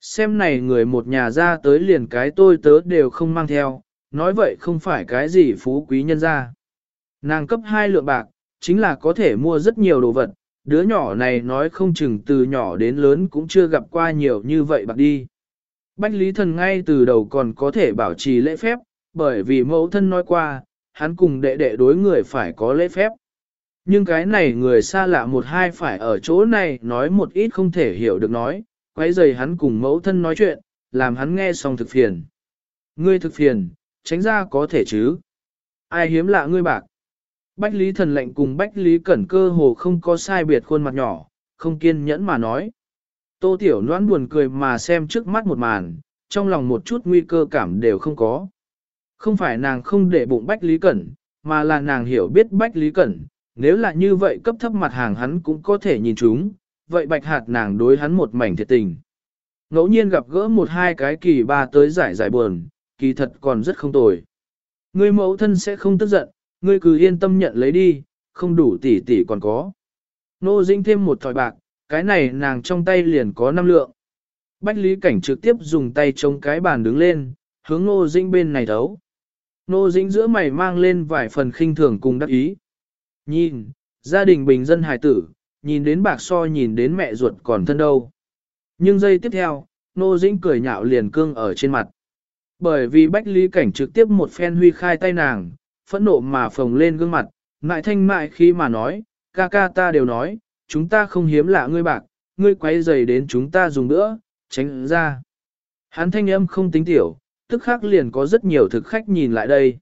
Xem này người một nhà ra tới liền cái tôi tớ đều không mang theo, nói vậy không phải cái gì phú quý nhân ra. Nàng cấp hai lượng bạc, chính là có thể mua rất nhiều đồ vật, đứa nhỏ này nói không chừng từ nhỏ đến lớn cũng chưa gặp qua nhiều như vậy bạc đi. Bách Lý Thần ngay từ đầu còn có thể bảo trì lễ phép, bởi vì mẫu thân nói qua, hắn cùng đệ đệ đối người phải có lễ phép. Nhưng cái này người xa lạ một hai phải ở chỗ này nói một ít không thể hiểu được nói, quấy giày hắn cùng mẫu thân nói chuyện, làm hắn nghe xong thực phiền. Ngươi thực phiền, tránh ra có thể chứ. Ai hiếm lạ ngươi bạc. Bách Lý Thần lệnh cùng Bách Lý Cẩn cơ hồ không có sai biệt khuôn mặt nhỏ, không kiên nhẫn mà nói. Tô Tiểu Loan buồn cười mà xem trước mắt một màn, trong lòng một chút nguy cơ cảm đều không có. Không phải nàng không để bụng Bách Lý Cẩn, mà là nàng hiểu biết Bách Lý Cẩn, nếu là như vậy cấp thấp mặt hàng hắn cũng có thể nhìn chúng, vậy bạch hạt nàng đối hắn một mảnh thiệt tình. Ngẫu nhiên gặp gỡ một hai cái kỳ ba tới giải giải buồn, kỳ thật còn rất không tồi. người mẫu thân sẽ không tức giận, ngươi cứ yên tâm nhận lấy đi, không đủ tỷ tỷ còn có. Nô Dĩnh thêm một thỏi bạc, cái này nàng trong tay liền có năm lượng. Bách Lý Cảnh trực tiếp dùng tay chống cái bàn đứng lên, hướng Nô Dĩnh bên này thấu. Nô Dĩnh giữa mày mang lên vài phần khinh thường cùng đắc ý. Nhìn, gia đình bình dân hài tử, nhìn đến bạc so nhìn đến mẹ ruột còn thân đâu. Nhưng giây tiếp theo, Nô Dĩnh cười nhạo liền cương ở trên mặt. Bởi vì Bách Lý Cảnh trực tiếp một phen huy khai tay nàng, phẫn nộ mà phồng lên gương mặt, mại thanh mại khi mà nói, ca ca ta đều nói, chúng ta không hiếm lạ ngươi bạc, ngươi quay giày đến chúng ta dùng nữa, tránh ra. Hắn thanh âm không tính tiểu, tức khắc liền có rất nhiều thực khách nhìn lại đây.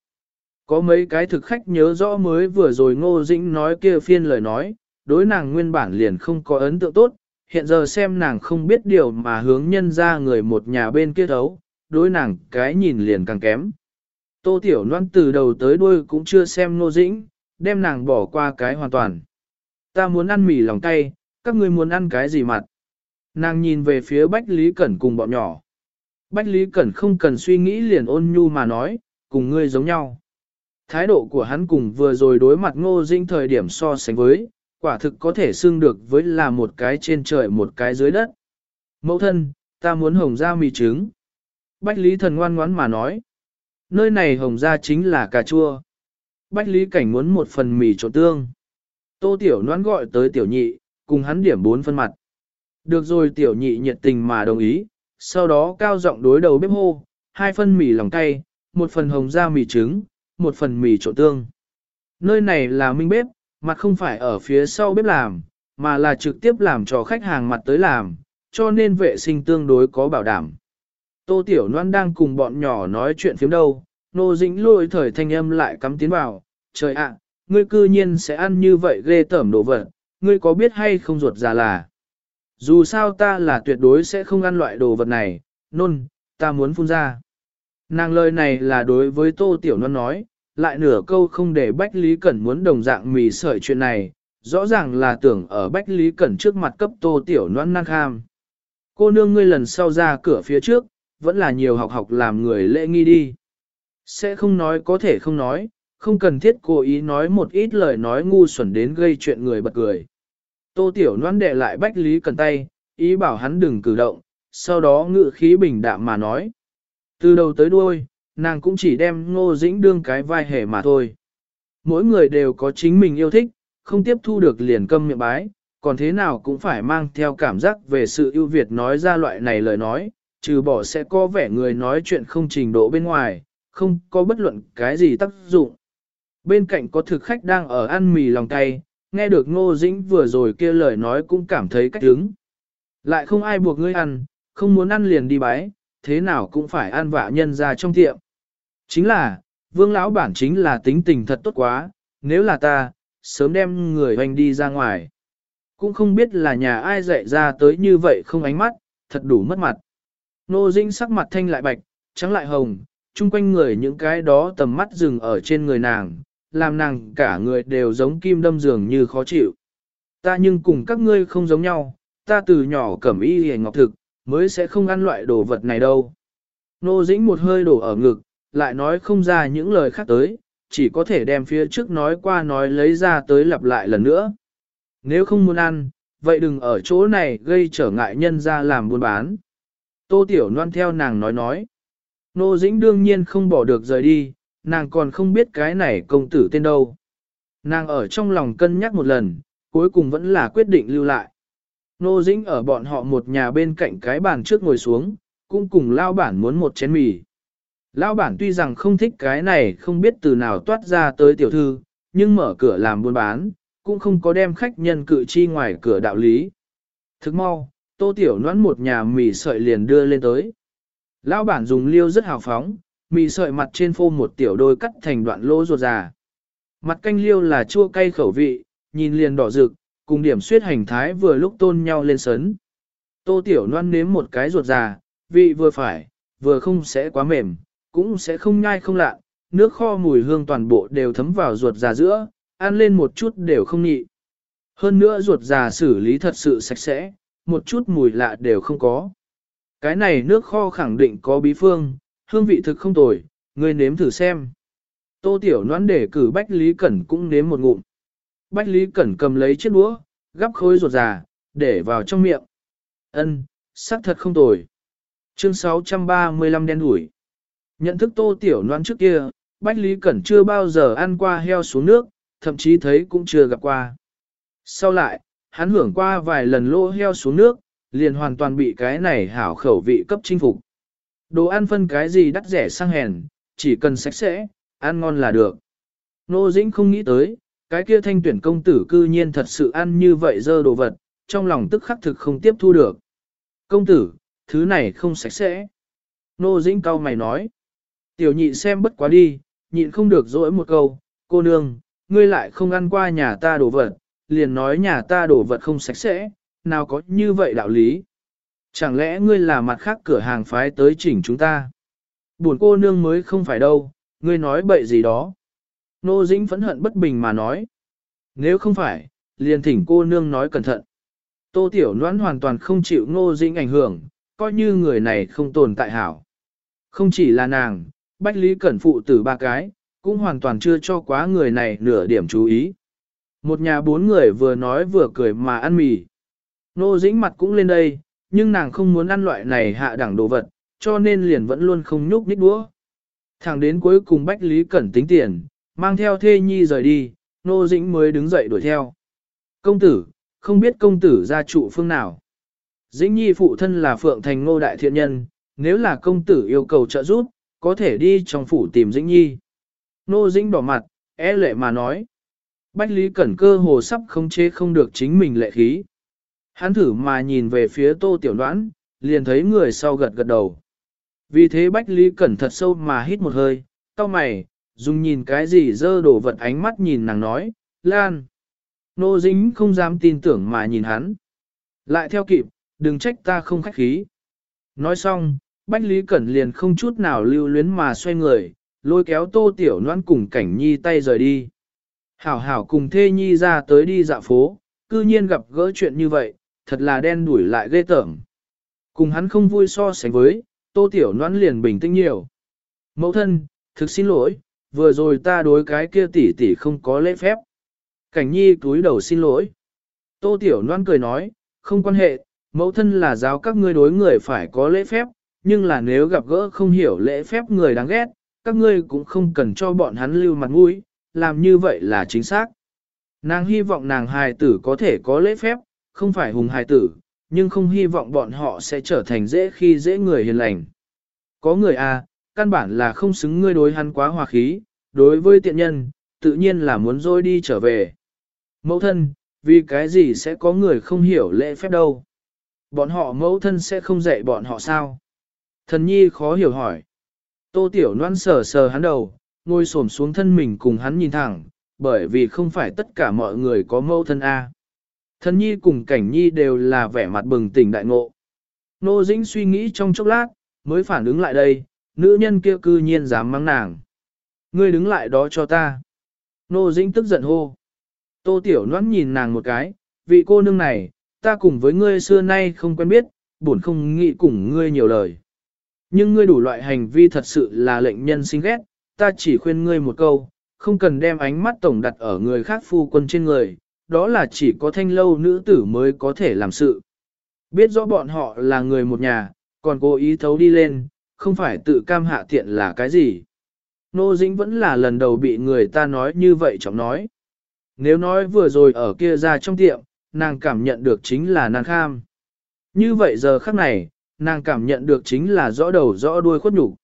Có mấy cái thực khách nhớ rõ mới vừa rồi Ngô Dĩnh nói kia phiên lời nói, đối nàng nguyên bản liền không có ấn tượng tốt, hiện giờ xem nàng không biết điều mà hướng nhân ra người một nhà bên kia thấu, đối nàng cái nhìn liền càng kém. Tô Tiểu Loan từ đầu tới đuôi cũng chưa xem Ngô Dĩnh, đem nàng bỏ qua cái hoàn toàn. Ta muốn ăn mì lòng tay, các ngươi muốn ăn cái gì mặt? Nàng nhìn về phía Bách Lý Cẩn cùng bọn nhỏ. Bách Lý Cẩn không cần suy nghĩ liền ôn nhu mà nói, cùng ngươi giống nhau. Thái độ của hắn cùng vừa rồi đối mặt ngô Dĩnh thời điểm so sánh với, quả thực có thể xưng được với là một cái trên trời một cái dưới đất. Mẫu thân, ta muốn hồng ra mì trứng. Bách Lý Thần ngoan ngoãn mà nói. Nơi này hồng ra chính là cà chua. Bách Lý Cảnh muốn một phần mì trộn tương. Tô Tiểu Noãn gọi tới Tiểu Nhị, cùng hắn điểm bốn phân mặt. Được rồi Tiểu Nhị nhiệt tình mà đồng ý, sau đó cao giọng đối đầu bếp hô, hai phân mì lòng cay, một phần hồng da mì trứng, một phần mì trộn tương. Nơi này là minh bếp, mặt không phải ở phía sau bếp làm, mà là trực tiếp làm cho khách hàng mặt tới làm, cho nên vệ sinh tương đối có bảo đảm. Tô Tiểu Loan đang cùng bọn nhỏ nói chuyện phiếm đâu, nô dĩnh lôi thời thanh âm lại cắm tiến vào, trời ạ, ngươi cư nhiên sẽ ăn như vậy ghê tởm đồ vật, ngươi có biết hay không ruột già là. Dù sao ta là tuyệt đối sẽ không ăn loại đồ vật này, nôn, ta muốn phun ra. Nàng lời này là đối với Tô Tiểu Loan nói, lại nửa câu không để Bách Lý Cẩn muốn đồng dạng mì sợi chuyện này, rõ ràng là tưởng ở Bách Lý Cẩn trước mặt cấp Tô Tiểu Loan năng kham. Cô nương ngươi lần sau ra cửa phía trước, vẫn là nhiều học học làm người lễ nghi đi. Sẽ không nói có thể không nói, không cần thiết cố ý nói một ít lời nói ngu xuẩn đến gây chuyện người bật cười. Tô Tiểu Loan đệ lại Bách Lý Cần tay, ý bảo hắn đừng cử động, sau đó ngự khí bình đạm mà nói. Từ đầu tới đuôi, nàng cũng chỉ đem ngô dĩnh đương cái vai hề mà thôi. Mỗi người đều có chính mình yêu thích, không tiếp thu được liền câm miệng bái, còn thế nào cũng phải mang theo cảm giác về sự ưu việt nói ra loại này lời nói, trừ bỏ sẽ có vẻ người nói chuyện không trình độ bên ngoài, không có bất luận cái gì tác dụng. Bên cạnh có thực khách đang ở ăn mì lòng tay, nghe được ngô dĩnh vừa rồi kia lời nói cũng cảm thấy cách hứng. Lại không ai buộc ngươi ăn, không muốn ăn liền đi bái, thế nào cũng phải ăn vạ nhân ra trong tiệm. Chính là, vương lão bản chính là tính tình thật tốt quá, nếu là ta, sớm đem người hoành đi ra ngoài. Cũng không biết là nhà ai dạy ra tới như vậy không ánh mắt, thật đủ mất mặt. Nô Dĩnh sắc mặt thanh lại bạch, trắng lại hồng, chung quanh người những cái đó tầm mắt dừng ở trên người nàng, làm nàng cả người đều giống kim đâm dường như khó chịu. Ta nhưng cùng các ngươi không giống nhau, ta từ nhỏ cẩm y hề ngọc thực, mới sẽ không ăn loại đồ vật này đâu. Nô dĩnh một hơi đổ ở ngực, lại nói không ra những lời khác tới, chỉ có thể đem phía trước nói qua nói lấy ra tới lặp lại lần nữa. Nếu không muốn ăn, vậy đừng ở chỗ này gây trở ngại nhân ra làm buôn bán. Tô Tiểu Loan theo nàng nói nói. Nô Dĩnh đương nhiên không bỏ được rời đi, nàng còn không biết cái này công tử tên đâu. Nàng ở trong lòng cân nhắc một lần, cuối cùng vẫn là quyết định lưu lại. Nô Dĩnh ở bọn họ một nhà bên cạnh cái bàn trước ngồi xuống, cũng cùng lao bản muốn một chén mì. Lao bản tuy rằng không thích cái này không biết từ nào toát ra tới tiểu thư, nhưng mở cửa làm buôn bán, cũng không có đem khách nhân cự chi ngoài cửa đạo lý. Thức mau, tô tiểu noãn một nhà mì sợi liền đưa lên tới. Lão bản dùng liêu rất hào phóng, mì sợi mặt trên phô một tiểu đôi cắt thành đoạn lỗ ruột già. Mặt canh liêu là chua cay khẩu vị, nhìn liền đỏ rực, cùng điểm suyết hành thái vừa lúc tôn nhau lên sấn. Tô tiểu noan nếm một cái ruột già, vị vừa phải, vừa không sẽ quá mềm, cũng sẽ không nhai không lạ, nước kho mùi hương toàn bộ đều thấm vào ruột già giữa, ăn lên một chút đều không nhị. Hơn nữa ruột già xử lý thật sự sạch sẽ, một chút mùi lạ đều không có. Cái này nước kho khẳng định có bí phương, hương vị thực không tồi, ngươi nếm thử xem. Tô Tiểu Noãn để cử Bách Lý Cẩn cũng nếm một ngụm. Bách Lý Cẩn cầm lấy chiếc đũa, gắp khối ruột già, để vào trong miệng. Ân, sắc thật không tồi. Chương 635 đen đủi. Nhận thức Tô Tiểu Noãn trước kia, Bách Lý Cẩn chưa bao giờ ăn qua heo xuống nước, thậm chí thấy cũng chưa gặp qua. Sau lại, hắn hưởng qua vài lần lô heo xuống nước, liền hoàn toàn bị cái này hảo khẩu vị cấp chinh phục. Đồ ăn phân cái gì đắt rẻ sang hèn, chỉ cần sạch sẽ, ăn ngon là được. Nô Dĩnh không nghĩ tới, cái kia thanh tuyển công tử cư nhiên thật sự ăn như vậy dơ đồ vật, trong lòng tức khắc thực không tiếp thu được. Công tử, thứ này không sạch sẽ. Nô Dĩnh cau mày nói. Tiểu nhị xem bất quá đi, nhịn không được dỗi một câu, cô nương, ngươi lại không ăn qua nhà ta đồ vật, liền nói nhà ta đổ vật không sạch sẽ, nào có như vậy đạo lý. Chẳng lẽ ngươi là mặt khác cửa hàng phái tới chỉnh chúng ta? Buồn cô nương mới không phải đâu, ngươi nói bậy gì đó. Nô Dĩnh phẫn hận bất bình mà nói. Nếu không phải, liền thỉnh cô nương nói cẩn thận. Tô Tiểu Noãn hoàn toàn không chịu Nô Dĩnh ảnh hưởng, coi như người này không tồn tại hảo. Không chỉ là nàng, Bách Lý Cẩn phụ tử ba cái, cũng hoàn toàn chưa cho quá người này nửa điểm chú ý. Một nhà bốn người vừa nói vừa cười mà ăn mì. Nô Dĩnh mặt cũng lên đây, nhưng nàng không muốn ăn loại này hạ đẳng đồ vật, cho nên liền vẫn luôn không nhúc nhích đũa. Thẳng đến cuối cùng Bách Lý Cẩn tính tiền, mang theo thê nhi rời đi, Nô Dĩnh mới đứng dậy đuổi theo. Công tử, không biết công tử gia trụ phương nào. Dĩnh nhi phụ thân là Phượng Thành Ngô Đại Thiện Nhân, nếu là công tử yêu cầu trợ giúp, có thể đi trong phủ tìm Dĩnh nhi. Nô Dĩnh đỏ mặt, e lệ mà nói. Bách Lý Cẩn cơ hồ sắp không chế không được chính mình lệ khí. Hắn thử mà nhìn về phía tô tiểu đoán, liền thấy người sau gật gật đầu. Vì thế Bách Lý Cẩn thật sâu mà hít một hơi, tao mày, dùng nhìn cái gì dơ đổ vật ánh mắt nhìn nàng nói, Lan. Nô dính không dám tin tưởng mà nhìn hắn. Lại theo kịp, đừng trách ta không khách khí. Nói xong, Bách Lý Cẩn liền không chút nào lưu luyến mà xoay người, lôi kéo tô tiểu noan cùng cảnh nhi tay rời đi. Hảo hảo cùng thê nhi ra tới đi dạo phố, cư nhiên gặp gỡ chuyện như vậy, thật là đen đuổi lại ghê tởm. Cùng hắn không vui so sánh với, tô tiểu noãn liền bình tĩnh nhiều. Mẫu thân, thực xin lỗi, vừa rồi ta đối cái kia tỷ tỷ không có lễ phép. Cảnh nhi túi đầu xin lỗi. Tô tiểu noãn cười nói, không quan hệ, mẫu thân là giáo các ngươi đối người phải có lễ phép, nhưng là nếu gặp gỡ không hiểu lễ phép người đáng ghét, các ngươi cũng không cần cho bọn hắn lưu mặt mũi, làm như vậy là chính xác. Nàng hy vọng nàng hài tử có thể có lễ phép, không phải hùng hài tử, nhưng không hy vọng bọn họ sẽ trở thành dễ khi dễ người hiền lành. Có người à, căn bản là không xứng ngươi đối hắn quá hòa khí, đối với tiện nhân, tự nhiên là muốn dôi đi trở về. Mẫu thân, vì cái gì sẽ có người không hiểu lễ phép đâu? Bọn họ mẫu thân sẽ không dạy bọn họ sao? Thần nhi khó hiểu hỏi. Tô tiểu noan sờ sờ hắn đầu, ngồi xổm xuống thân mình cùng hắn nhìn thẳng, bởi vì không phải tất cả mọi người có mẫu thân A. Thần nhi cùng cảnh nhi đều là vẻ mặt bừng tỉnh đại ngộ. Nô Dĩnh suy nghĩ trong chốc lát, mới phản ứng lại đây, nữ nhân kia cư nhiên dám mắng nàng. Ngươi đứng lại đó cho ta. Nô Dĩnh tức giận hô. Tô Tiểu Loan nhìn nàng một cái, vị cô nương này, ta cùng với ngươi xưa nay không quen biết, buồn không nghĩ cùng ngươi nhiều lời. Nhưng ngươi đủ loại hành vi thật sự là lệnh nhân sinh ghét, ta chỉ khuyên ngươi một câu, không cần đem ánh mắt tổng đặt ở người khác phu quân trên người, đó là chỉ có thanh lâu nữ tử mới có thể làm sự. Biết rõ bọn họ là người một nhà, còn cố ý thấu đi lên, không phải tự cam hạ tiện là cái gì. Nô Dĩnh vẫn là lần đầu bị người ta nói như vậy trọng nói. Nếu nói vừa rồi ở kia ra trong tiệm, nàng cảm nhận được chính là nàng kham. Như vậy giờ khắc này, nàng cảm nhận được chính là rõ đầu rõ đuôi khuất nhục.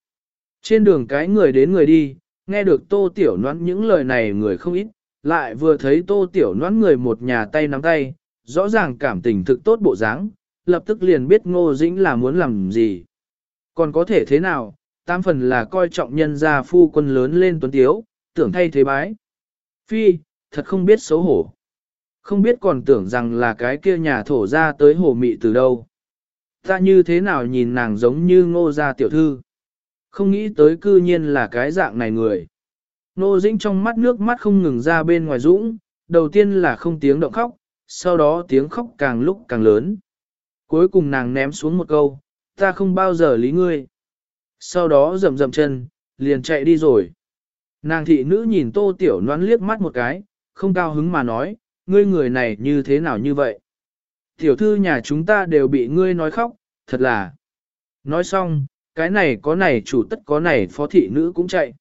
Trên đường cái người đến người đi, nghe được tô tiểu noãn những lời này người không ít, lại vừa thấy tô tiểu noãn người một nhà tay nắm tay, rõ ràng cảm tình thực tốt bộ dáng, lập tức liền biết ngô dĩnh là muốn làm gì. Còn có thể thế nào, tam phần là coi trọng nhân gia phu quân lớn lên tuấn tiếu, tưởng thay thế bái. Phi, thật không biết xấu hổ. Không biết còn tưởng rằng là cái kia nhà thổ ra tới hồ mị từ đâu. Ta như thế nào nhìn nàng giống như ngô gia tiểu thư. Không nghĩ tới cư nhiên là cái dạng này người. Nô Dĩnh trong mắt nước mắt không ngừng ra bên ngoài dũng, đầu tiên là không tiếng động khóc, sau đó tiếng khóc càng lúc càng lớn. Cuối cùng nàng ném xuống một câu, ta không bao giờ lý ngươi. Sau đó rầm rầm chân, liền chạy đi rồi. Nàng thị nữ nhìn tô tiểu noán liếc mắt một cái, không cao hứng mà nói, ngươi người này như thế nào như vậy? Tiểu thư nhà chúng ta đều bị ngươi nói khóc, thật là. Nói xong, cái này có này chủ tất có này phó thị nữ cũng chạy.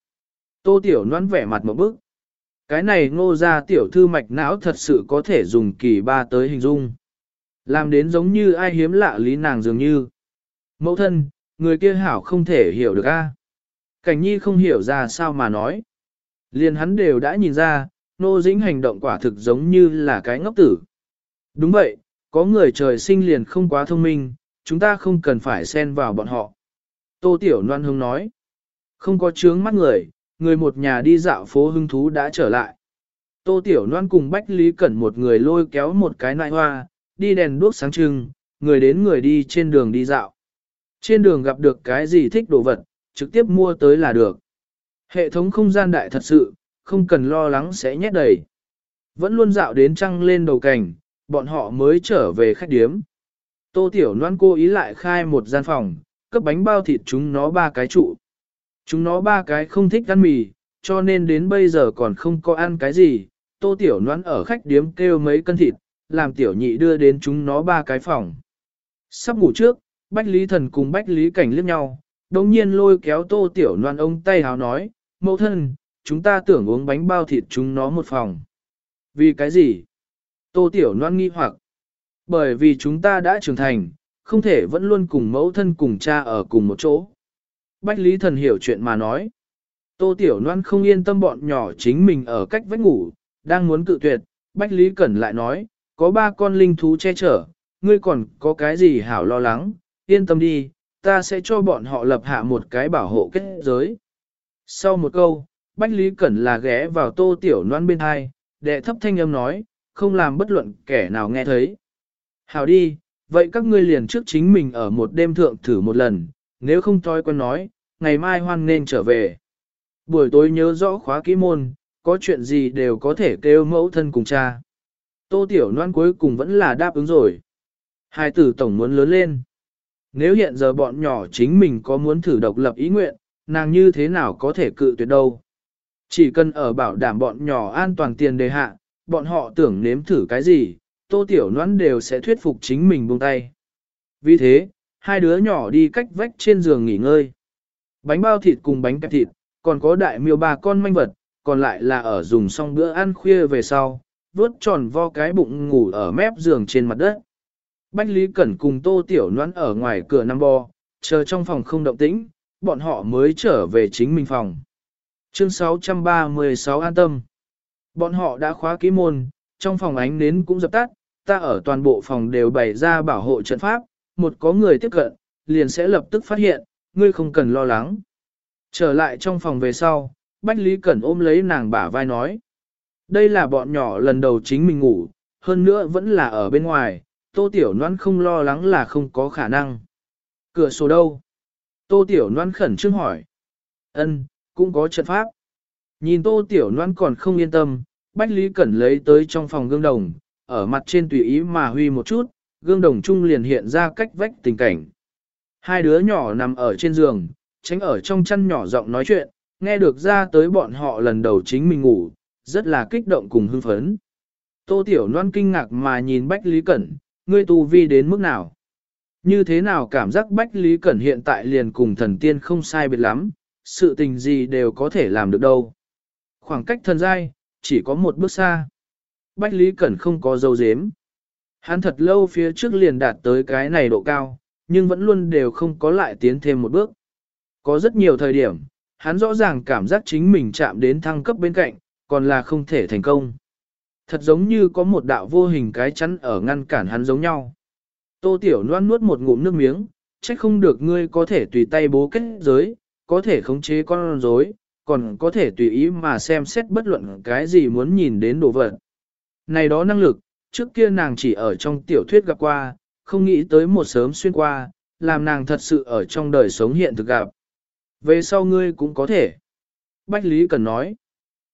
Tô Tiểu Loan vẻ mặt một bức. Cái này ngô ra tiểu thư mạch não thật sự có thể dùng kỳ ba tới hình dung. Làm đến giống như ai hiếm lạ lý nàng dường như. Mẫu thân, người kia hảo không thể hiểu được a. Cảnh nhi không hiểu ra sao mà nói. Liền hắn đều đã nhìn ra, nô dĩnh hành động quả thực giống như là cái ngốc tử. Đúng vậy, có người trời sinh liền không quá thông minh, chúng ta không cần phải xen vào bọn họ. Tô Tiểu Loan Hương nói, không có chướng mắt người, người một nhà đi dạo phố hưng thú đã trở lại. Tô Tiểu Loan cùng Bách Lý Cẩn một người lôi kéo một cái nại hoa, đi đèn đuốc sáng trưng, người đến người đi trên đường đi dạo. Trên đường gặp được cái gì thích đồ vật, trực tiếp mua tới là được. Hệ thống không gian đại thật sự, không cần lo lắng sẽ nhét đầy. Vẫn luôn dạo đến trăng lên đầu cảnh, bọn họ mới trở về khách điếm. Tô Tiểu Loan cô ý lại khai một gian phòng, cấp bánh bao thịt chúng nó ba cái trụ. Chúng nó ba cái không thích ăn mì, cho nên đến bây giờ còn không có ăn cái gì. Tô Tiểu Loan ở khách điếm kêu mấy cân thịt, làm Tiểu Nhị đưa đến chúng nó ba cái phòng. Sắp ngủ trước, Bách Lý Thần cùng Bách Lý Cảnh liếc nhau, đồng nhiên lôi kéo Tô Tiểu Loan ông tay hào nói, mẫu thân, chúng ta tưởng uống bánh bao thịt chúng nó một phòng. Vì cái gì? Tô Tiểu Loan nghi hoặc. Bởi vì chúng ta đã trưởng thành, không thể vẫn luôn cùng mẫu thân cùng cha ở cùng một chỗ. Bách Lý Thần hiểu chuyện mà nói. Tô Tiểu Loan không yên tâm bọn nhỏ chính mình ở cách vách ngủ, đang muốn cự tuyệt. Bách Lý Cẩn lại nói, có ba con linh thú che chở, ngươi còn có cái gì hảo lo lắng, yên tâm đi, ta sẽ cho bọn họ lập hạ một cái bảo hộ kết giới. Sau một câu, Bách Lý Cẩn là ghé vào tô tiểu Loan bên hai, đệ thấp thanh âm nói, không làm bất luận kẻ nào nghe thấy. Hảo đi, vậy các ngươi liền trước chính mình ở một đêm thượng thử một lần, nếu không thói quen nói, ngày mai hoan nên trở về. Buổi tối nhớ rõ khóa kỹ môn, có chuyện gì đều có thể kêu mẫu thân cùng cha. Tô Tiểu Loan cuối cùng vẫn là đáp ứng rồi. Hai tử tổng muốn lớn lên. Nếu hiện giờ bọn nhỏ chính mình có muốn thử độc lập ý nguyện, nàng như thế nào có thể cự tuyệt đâu. Chỉ cần ở bảo đảm bọn nhỏ an toàn tiền đề hạ, bọn họ tưởng nếm thử cái gì, tô tiểu noãn đều sẽ thuyết phục chính mình buông tay. Vì thế, hai đứa nhỏ đi cách vách trên giường nghỉ ngơi. Bánh bao thịt cùng bánh kẹp thịt, còn có đại miêu ba con manh vật, còn lại là ở dùng xong bữa ăn khuya về sau, vớt tròn vo cái bụng ngủ ở mép giường trên mặt đất. Bách Lý Cẩn cùng Tô Tiểu Noãn ở ngoài cửa năm bò, chờ trong phòng không động tĩnh, bọn họ mới trở về chính mình phòng. Chương 636 an tâm. Bọn họ đã khóa ký môn, trong phòng ánh nến cũng dập tắt, ta ở toàn bộ phòng đều bày ra bảo hộ trận pháp, một có người tiếp cận, liền sẽ lập tức phát hiện, ngươi không cần lo lắng. Trở lại trong phòng về sau, Bách Lý Cẩn ôm lấy nàng bả vai nói. Đây là bọn nhỏ lần đầu chính mình ngủ, hơn nữa vẫn là ở bên ngoài, Tô Tiểu noan không lo lắng là không có khả năng. Cửa sổ đâu? Tô Tiểu noan khẩn trương hỏi. Ân, cũng có trận pháp. Nhìn Tô Tiểu noan còn không yên tâm, Bách Lý Cẩn lấy tới trong phòng gương đồng, ở mặt trên tùy ý mà huy một chút, gương đồng chung liền hiện ra cách vách tình cảnh. Hai đứa nhỏ nằm ở trên giường, tránh ở trong chăn nhỏ giọng nói chuyện, nghe được ra tới bọn họ lần đầu chính mình ngủ, rất là kích động cùng hưng phấn. Tô Tiểu Loan kinh ngạc mà nhìn Bách Lý Cẩn, ngươi tu vi đến mức nào? Như thế nào cảm giác Bách Lý Cẩn hiện tại liền cùng thần tiên không sai biệt lắm, sự tình gì đều có thể làm được đâu. Khoảng cách thần giai, chỉ có một bước xa. Bách Lý Cẩn không có dấu dếm. Hắn thật lâu phía trước liền đạt tới cái này độ cao, nhưng vẫn luôn đều không có lại tiến thêm một bước. Có rất nhiều thời điểm, hắn rõ ràng cảm giác chính mình chạm đến thăng cấp bên cạnh, còn là không thể thành công. Thật giống như có một đạo vô hình cái chắn ở ngăn cản hắn giống nhau. Tô Tiểu Loan nuốt một ngụm nước miếng, trách không được ngươi có thể tùy tay bố kết giới, có thể khống chế con rối, còn có thể tùy ý mà xem xét bất luận cái gì muốn nhìn đến đồ vật. Này đó năng lực, trước kia nàng chỉ ở trong tiểu thuyết gặp qua, không nghĩ tới một sớm xuyên qua, làm nàng thật sự ở trong đời sống hiện thực gặp. Về sau ngươi cũng có thể. Bách Lý cần nói.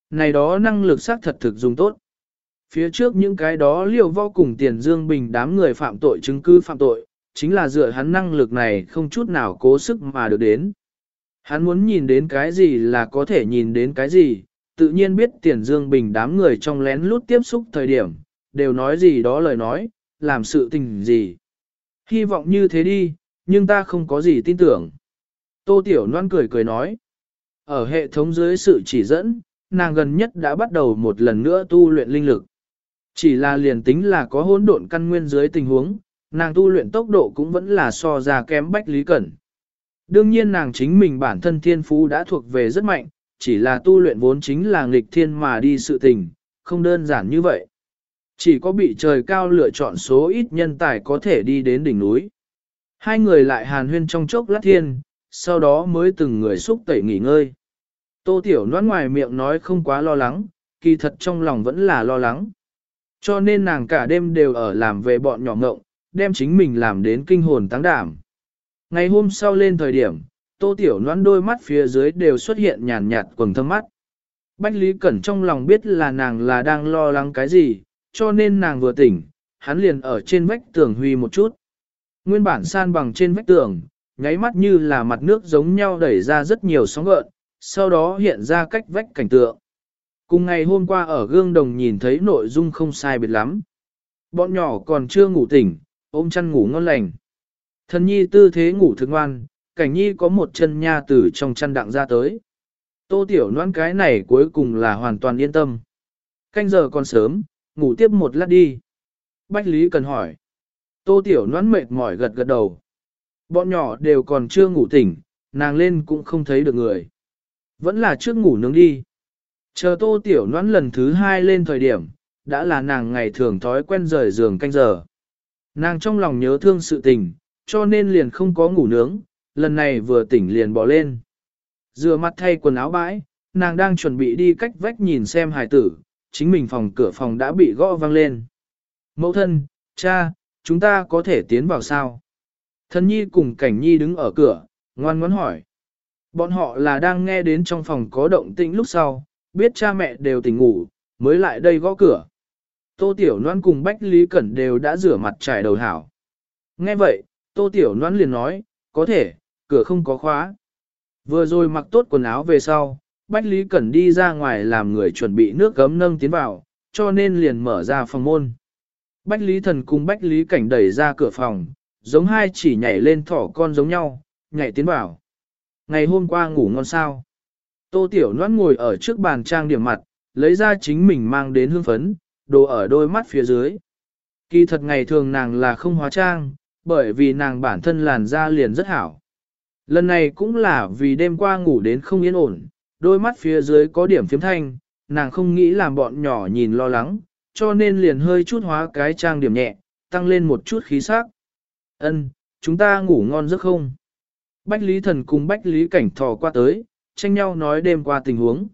Này đó năng lực xác thật thực dùng tốt. Phía trước những cái đó liều vô cùng tiền dương bình đám người phạm tội chứng cứ phạm tội, chính là dựa hắn năng lực này không chút nào cố sức mà được đến. Hắn muốn nhìn đến cái gì là có thể nhìn đến cái gì, tự nhiên biết tiền dương bình đám người trong lén lút tiếp xúc thời điểm, đều nói gì đó lời nói, làm sự tình gì. Hy vọng như thế đi, nhưng ta không có gì tin tưởng. Tô Tiểu Loan cười cười nói. Ở hệ thống dưới sự chỉ dẫn, nàng gần nhất đã bắt đầu một lần nữa tu luyện linh lực. Chỉ là liền tính là có hỗn độn căn nguyên dưới tình huống, nàng tu luyện tốc độ cũng vẫn là so ra kém Bách Lý Cẩn. Đương nhiên nàng chính mình bản thân thiên phú đã thuộc về rất mạnh, chỉ là tu luyện vốn chính là nghịch thiên mà đi sự tình, không đơn giản như vậy. Chỉ có bị trời cao lựa chọn số ít nhân tài có thể đi đến đỉnh núi. Hai người lại hàn huyên trong chốc lát thiên, sau đó mới từng người xúc tẩy nghỉ ngơi. Tô Tiểu noan ngoài miệng nói không quá lo lắng, kỳ thật trong lòng vẫn là lo lắng. Cho nên nàng cả đêm đều ở làm về bọn nhỏ ngộng, đem chính mình làm đến kinh hồn táng đảm. Ngày hôm sau lên thời điểm, Tô Tiểu noan đôi mắt phía dưới đều xuất hiện nhàn nhạt quầng thâm mắt. Bách Lý Cẩn trong lòng biết là nàng là đang lo lắng cái gì, cho nên nàng vừa tỉnh, hắn liền ở trên vách tường huy một chút. Nguyên bản san bằng trên vách tường, nháy mắt như là mặt nước giống nhau đẩy ra rất nhiều sóng gợn, sau đó hiện ra cách vách cảnh tượng. Cùng ngày hôm qua ở gương đồng nhìn thấy nội dung không sai biệt lắm. Bọn nhỏ còn chưa ngủ tỉnh, ôm chăn ngủ ngon lành. Thần nhi tư thế ngủ thực ngoan, cảnh nhi có một chân nha tử trong chăn đặng ra tới. Tô tiểu noan cái này cuối cùng là hoàn toàn yên tâm. Canh giờ còn sớm, ngủ tiếp một lát đi. Bách Lý cần hỏi. Tô tiểu noan mệt mỏi gật gật đầu. Bọn nhỏ đều còn chưa ngủ tỉnh, nàng lên cũng không thấy được người. Vẫn là trước ngủ nướng đi. Chờ tô tiểu noan lần thứ hai lên thời điểm, đã là nàng ngày thường thói quen rời giường canh giờ. Nàng trong lòng nhớ thương sự tình, cho nên liền không có ngủ nướng, lần này vừa tỉnh liền bỏ lên. Rửa mặt thay quần áo bãi, nàng đang chuẩn bị đi cách vách nhìn xem hài tử, chính mình phòng cửa phòng đã bị gõ vang lên. Mẫu thân, cha, chúng ta có thể tiến vào sao? Thân nhi cùng cảnh nhi đứng ở cửa, ngoan ngoãn hỏi. Bọn họ là đang nghe đến trong phòng có động tĩnh lúc sau, biết cha mẹ đều tỉnh ngủ, mới lại đây gõ cửa. Tô Tiểu Loan cùng Bách Lý Cẩn đều đã rửa mặt trải đầu hảo. Nghe vậy, Tô Tiểu Loan liền nói, có thể, cửa không có khóa. Vừa rồi mặc tốt quần áo về sau, Bách Lý Cẩn đi ra ngoài làm người chuẩn bị nước gấm nâng tiến vào, cho nên liền mở ra phòng môn. Bách Lý Thần cùng Bách Lý Cảnh đẩy ra cửa phòng, giống hai chỉ nhảy lên thỏ con giống nhau, nhảy tiến vào. Ngày hôm qua ngủ ngon sao. Tô Tiểu Loan ngồi ở trước bàn trang điểm mặt, lấy ra chính mình mang đến hương phấn, đồ ở đôi mắt phía dưới. Kỳ thật ngày thường nàng là không hóa trang, bởi vì nàng bản thân làn da liền rất hảo. Lần này cũng là vì đêm qua ngủ đến không yên ổn, đôi mắt phía dưới có điểm phiếm thanh, nàng không nghĩ làm bọn nhỏ nhìn lo lắng, cho nên liền hơi chút hóa cái trang điểm nhẹ, tăng lên một chút khí sắc. Ân, chúng ta ngủ ngon giấc không? Bách Lý Thần cùng Bách Lý Cảnh thò qua tới, tranh nhau nói đêm qua tình huống.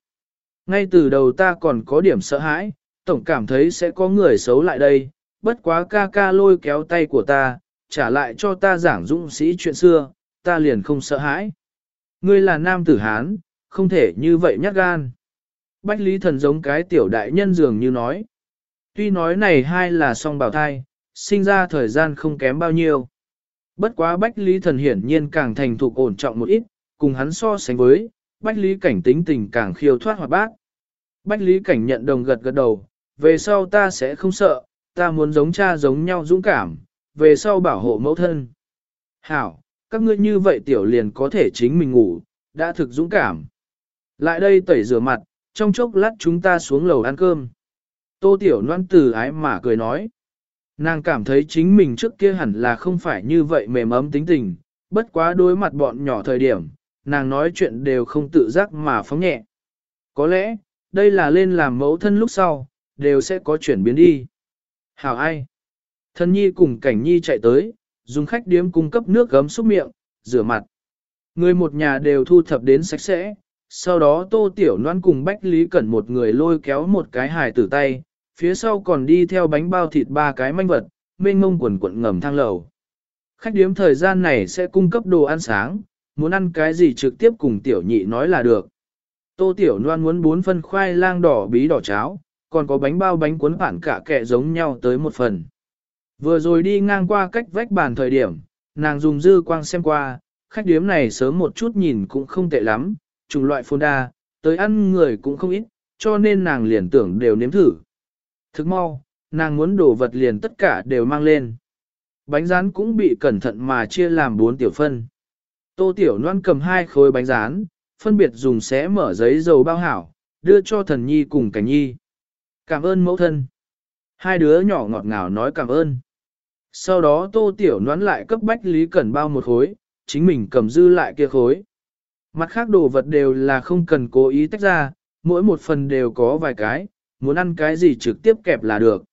Ngay từ đầu ta còn có điểm sợ hãi, tổng cảm thấy sẽ có người xấu lại đây, bất quá ca ca lôi kéo tay của ta, trả lại cho ta giảng dũng sĩ chuyện xưa, ta liền không sợ hãi. Ngươi là nam tử Hán, không thể như vậy nhát gan. Bách Lý Thần giống cái tiểu đại nhân dường như nói. Tuy nói này hai là song bào thai, sinh ra thời gian không kém bao nhiêu. Bất quá Bách Lý Thần hiển nhiên càng thành thục ổn trọng một ít, cùng hắn so sánh với, Bách Lý Cảnh tính tình càng khiêu thoát hoạt bát. Bách Lý Cảnh nhận đồng gật gật đầu, về sau ta sẽ không sợ, ta muốn giống cha giống nhau dũng cảm, về sau bảo hộ mẫu thân. Hảo, các ngươi như vậy tiểu liền có thể chính mình ngủ, đã thực dũng cảm. Lại đây tẩy rửa mặt, trong chốc lát chúng ta xuống lầu ăn cơm. Tô Tiểu Loan từ ái mà cười nói. Nàng cảm thấy chính mình trước kia hẳn là không phải như vậy mềm ấm tính tình, bất quá đối mặt bọn nhỏ thời điểm, nàng nói chuyện đều không tự giác mà phóng nhẹ. Có lẽ, đây là lên làm mẫu thân lúc sau, đều sẽ có chuyển biến đi. Hảo ai? Thân nhi cùng cảnh nhi chạy tới, dùng khách điếm cung cấp nước gấm xúc miệng, rửa mặt. Người một nhà đều thu thập đến sạch sẽ, sau đó tô tiểu noan cùng Bách Lý Cẩn một người lôi kéo một cái hài tử tay, phía sau còn đi theo bánh bao thịt ba cái manh vật, mênh mông quần quận ngầm thang lầu. Khách điếm thời gian này sẽ cung cấp đồ ăn sáng, muốn ăn cái gì trực tiếp cùng tiểu nhị nói là được. Tô tiểu noan muốn bốn phân khoai lang đỏ bí đỏ cháo, còn có bánh bao bánh cuốn phản cả kẹ giống nhau tới một phần. Vừa rồi đi ngang qua cách vách bàn thời điểm, nàng dùng dư quang xem qua, khách điếm này sớm một chút nhìn cũng không tệ lắm, chủng loại phôn đa, tới ăn người cũng không ít, cho nên nàng liền tưởng đều nếm thử. Thức mau, nàng muốn đổ vật liền tất cả đều mang lên. Bánh rán cũng bị cẩn thận mà chia làm bốn tiểu phân. Tô Tiểu Loan cầm hai khối bánh rán, phân biệt dùng xé mở giấy dầu bao hảo, đưa cho thần nhi cùng cảnh nhi. Cảm ơn mẫu thân. Hai đứa nhỏ ngọt ngào nói cảm ơn. Sau đó tô tiểu nón lại cấp bách Lý Cẩn bao một khối, chính mình cầm dư lại kia khối. Mặt khác đồ vật đều là không cần cố ý tách ra, mỗi một phần đều có vài cái, muốn ăn cái gì trực tiếp kẹp là được.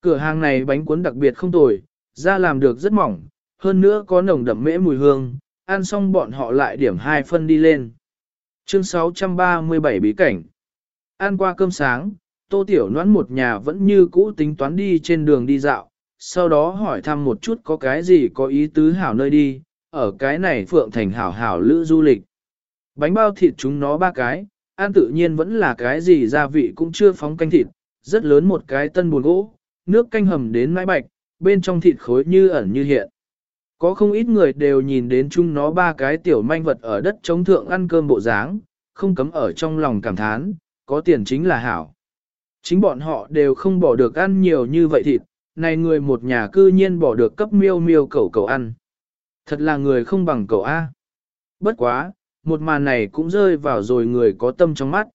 Cửa hàng này bánh cuốn đặc biệt không tồi, da làm được rất mỏng, hơn nữa có nồng đậm mễ mùi hương, ăn xong bọn họ lại điểm hai phân đi lên. Chương 637 bí cảnh Ăn qua cơm sáng, tô tiểu noãn một nhà vẫn như cũ tính toán đi trên đường đi dạo, sau đó hỏi thăm một chút có cái gì có ý tứ hảo nơi đi, ở cái này phượng thành hảo hảo lữ du lịch. Bánh bao thịt chúng nó ba cái, ăn tự nhiên vẫn là cái gì gia vị cũng chưa phóng canh thịt, rất lớn một cái tân buồn gỗ, nước canh hầm đến mãi bạch, bên trong thịt khối như ẩn như hiện. Có không ít người đều nhìn đến chúng nó ba cái tiểu manh vật ở đất chống thượng ăn cơm bộ dáng, không cấm ở trong lòng cảm thán, có tiền chính là hảo. Chính bọn họ đều không bỏ được ăn nhiều như vậy thịt, này người một nhà cư nhiên bỏ được cấp miêu miêu cầu cầu ăn. Thật là người không bằng cậu A. Bất quá, một màn này cũng rơi vào rồi người có tâm trong mắt.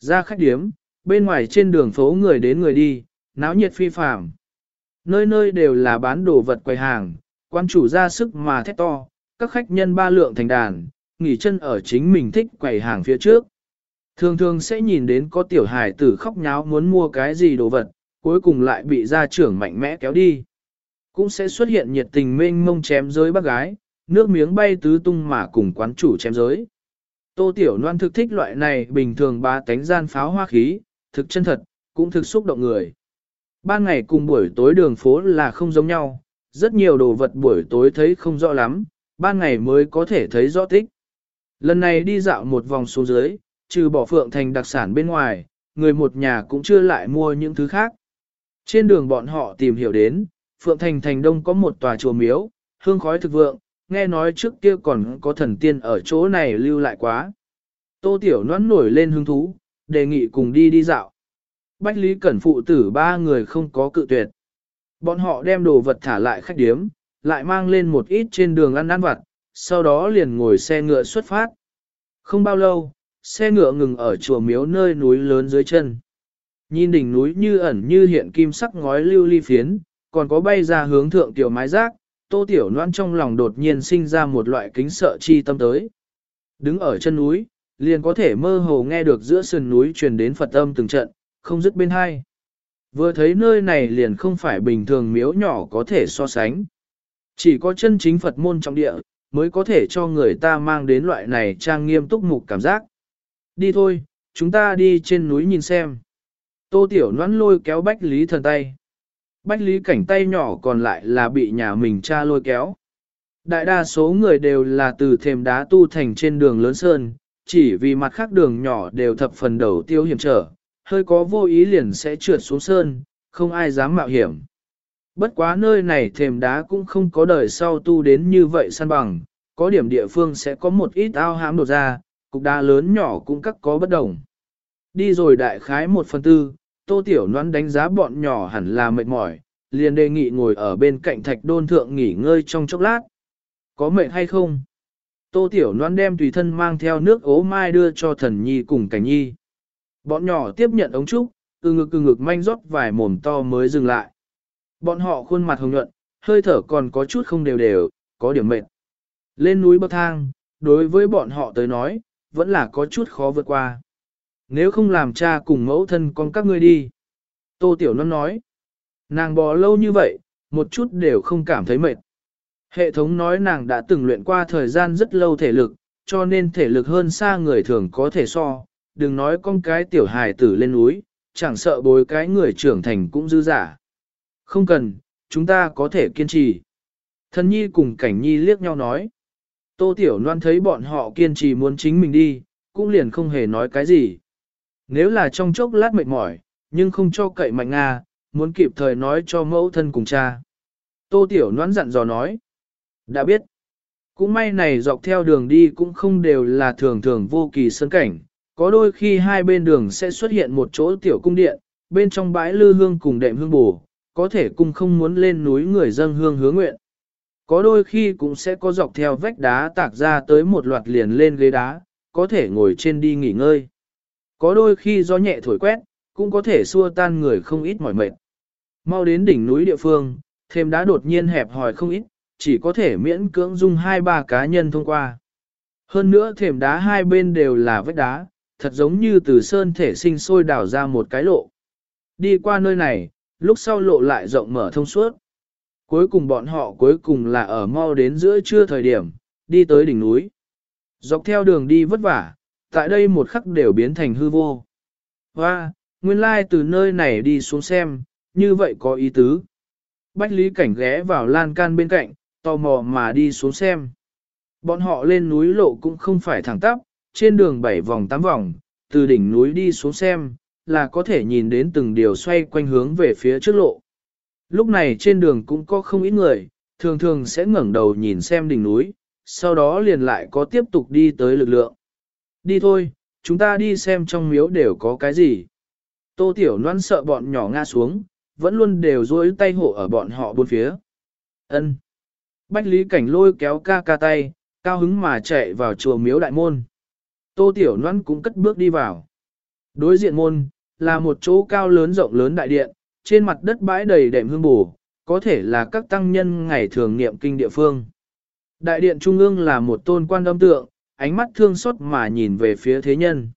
Ra khách điếm, bên ngoài trên đường phố người đến người đi, náo nhiệt phi phàm. Nơi nơi đều là bán đồ vật quầy hàng, quan chủ ra sức mà thét to, các khách nhân ba lượng thành đàn, nghỉ chân ở chính mình thích quầy hàng phía trước. Thường thường sẽ nhìn đến có tiểu hài tử khóc nháo muốn mua cái gì đồ vật, cuối cùng lại bị gia trưởng mạnh mẽ kéo đi. Cũng sẽ xuất hiện nhiệt tình mênh mông chém giới bác gái, nước miếng bay tứ tung mà cùng quán chủ chém giới. Tô Tiểu Loan thực thích loại này bình thường ba tánh gian pháo hoa khí, thực chân thật, cũng thực xúc động người. Ban ngày cùng buổi tối đường phố là không giống nhau, rất nhiều đồ vật buổi tối thấy không rõ lắm, ban ngày mới có thể thấy rõ tích. Lần này đi dạo một vòng xuống dưới, trừ bỏ phượng thành đặc sản bên ngoài, người một nhà cũng chưa lại mua những thứ khác. Trên đường bọn họ tìm hiểu đến, phượng thành thành đông có một tòa chùa miếu, hương khói thực vượng, nghe nói trước kia còn có thần tiên ở chỗ này lưu lại quá. Tô Tiểu Noãn nổi lên hứng thú, đề nghị cùng đi đi dạo. Bách Lý Cẩn phụ tử ba người không có cự tuyệt. Bọn họ đem đồ vật thả lại khách điếm, lại mang lên một ít trên đường ăn ăn vặt, sau đó liền ngồi xe ngựa xuất phát. Không bao lâu, xe ngựa ngừng ở chùa miếu nơi núi lớn dưới chân. Nhìn đỉnh núi như ẩn như hiện kim sắc ngói lưu ly phiến, còn có bay ra hướng thượng tiểu mái rác, tô tiểu noan trong lòng đột nhiên sinh ra một loại kính sợ chi tâm tới. Đứng ở chân núi, liền có thể mơ hồ nghe được giữa sườn núi truyền đến Phật âm từng trận, không dứt bên hai. Vừa thấy nơi này liền không phải bình thường miếu nhỏ có thể so sánh. Chỉ có chân chính Phật môn trong địa, mới có thể cho người ta mang đến loại này trang nghiêm túc mục cảm giác. Đi thôi, chúng ta đi trên núi nhìn xem. Tô Tiểu Noãn lôi kéo Bách Lý thần tay. Bách Lý cảnh tay nhỏ còn lại là bị nhà mình cha lôi kéo. Đại đa số người đều là từ thềm đá tu thành trên đường lớn sơn, chỉ vì mặt khác đường nhỏ đều thập phần đầu tiêu hiểm trở, hơi có vô ý liền sẽ trượt xuống sơn, không ai dám mạo hiểm. Bất quá nơi này thềm đá cũng không có đời sau tu đến như vậy săn bằng, có điểm địa phương sẽ có một ít ao hãm đột ra, cục đá lớn nhỏ cũng các có bất đồng. Đi rồi đại khái một phần tư, tô tiểu noan đánh giá bọn nhỏ hẳn là mệt mỏi, liền đề nghị ngồi ở bên cạnh thạch đôn thượng nghỉ ngơi trong chốc lát. Có mệt hay không? Tô tiểu noan đem tùy thân mang theo nước ố mai đưa cho thần nhi cùng cảnh nhi. Bọn nhỏ tiếp nhận ống trúc, từ ngực từ ngực manh rót vài mồm to mới dừng lại. Bọn họ khuôn mặt hồng nhuận, hơi thở còn có chút không đều đều, có điểm mệt. Lên núi bậc thang, đối với bọn họ tới nói, vẫn là có chút khó vượt qua. Nếu không làm cha cùng mẫu thân con các ngươi đi. Tô Tiểu Non nói, nàng bò lâu như vậy, một chút đều không cảm thấy mệt. Hệ thống nói nàng đã từng luyện qua thời gian rất lâu thể lực, cho nên thể lực hơn xa người thường có thể so, đừng nói con cái tiểu hài tử lên núi, chẳng sợ bối cái người trưởng thành cũng dư giả. Không cần, chúng ta có thể kiên trì. Thần nhi cùng cảnh nhi liếc nhau nói. Tô Tiểu Loan thấy bọn họ kiên trì muốn chính mình đi, cũng liền không hề nói cái gì. Nếu là trong chốc lát mệt mỏi, nhưng không cho cậy mạnh Nga, muốn kịp thời nói cho mẫu thân cùng cha. Tô Tiểu Noãn dặn dò nói. Đã biết. Cũng may này dọc theo đường đi cũng không đều là thường thường vô kỳ sân cảnh, có đôi khi hai bên đường sẽ xuất hiện một chỗ tiểu cung điện, bên trong bãi lư hương cùng đệm hương bù, có thể cung không muốn lên núi người dân hương hứa nguyện. Có đôi khi cũng sẽ có dọc theo vách đá tạc ra tới một loạt liền lên ghế đá, có thể ngồi trên đi nghỉ ngơi có đôi khi gió nhẹ thổi quét, cũng có thể xua tan người không ít mỏi mệt. Mau đến đỉnh núi địa phương, thêm đá đột nhiên hẹp hòi không ít, chỉ có thể miễn cưỡng dung hai ba cá nhân thông qua. Hơn nữa thềm đá hai bên đều là vách đá, thật giống như từ sơn thể sinh sôi đào ra một cái lộ. Đi qua nơi này, lúc sau lộ lại rộng mở thông suốt. Cuối cùng bọn họ cuối cùng là ở mau đến giữa trưa thời điểm, đi tới đỉnh núi. Dọc theo đường đi vất vả, tại đây một khắc đều biến thành hư vô. Và, nguyên lai từ nơi này đi xuống xem, như vậy có ý tứ. Bách Lý Cảnh ghé vào lan can bên cạnh, tò mò mà đi xuống xem. Bọn họ lên núi lộ cũng không phải thẳng tắp, trên đường bảy vòng tám vòng, từ đỉnh núi đi xuống xem, là có thể nhìn đến từng điều xoay quanh hướng về phía trước lộ. Lúc này trên đường cũng có không ít người, thường thường sẽ ngẩng đầu nhìn xem đỉnh núi, sau đó liền lại có tiếp tục đi tới lực lượng. Đi thôi, chúng ta đi xem trong miếu đều có cái gì. Tô Tiểu Loan sợ bọn nhỏ ngã xuống, vẫn luôn đều duỗi tay hộ ở bọn họ bốn phía. Ân. Bách Lý Cảnh lôi kéo ca ca tay, cao hứng mà chạy vào chùa miếu đại môn. Tô Tiểu Loan cũng cất bước đi vào. Đối diện môn, là một chỗ cao lớn rộng lớn đại điện, trên mặt đất bãi đầy đệm hương bù, có thể là các tăng nhân ngày thường niệm kinh địa phương. Đại điện trung ương là một tôn quan âm tượng, ánh mắt thương xót mà nhìn về phía thế nhân.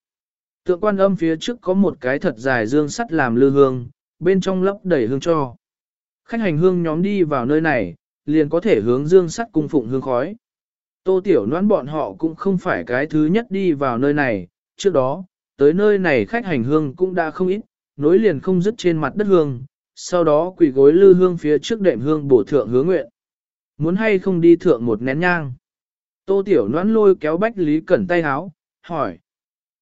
Tượng quan âm phía trước có một cái thật dài dương sắt làm lư hương, bên trong lấp đầy hương cho. Khách hành hương nhóm đi vào nơi này, liền có thể hướng dương sắt cung phụng hương khói. Tô Tiểu Noãn bọn họ cũng không phải cái thứ nhất đi vào nơi này, trước đó, tới nơi này khách hành hương cũng đã không ít, nối liền không dứt trên mặt đất hương, sau đó quỳ gối lư hương phía trước đệm hương bổ thượng hứa nguyện. Muốn hay không đi thượng một nén nhang. Tô Tiểu Noãn lôi kéo Bách Lý Cẩn tay háo, hỏi.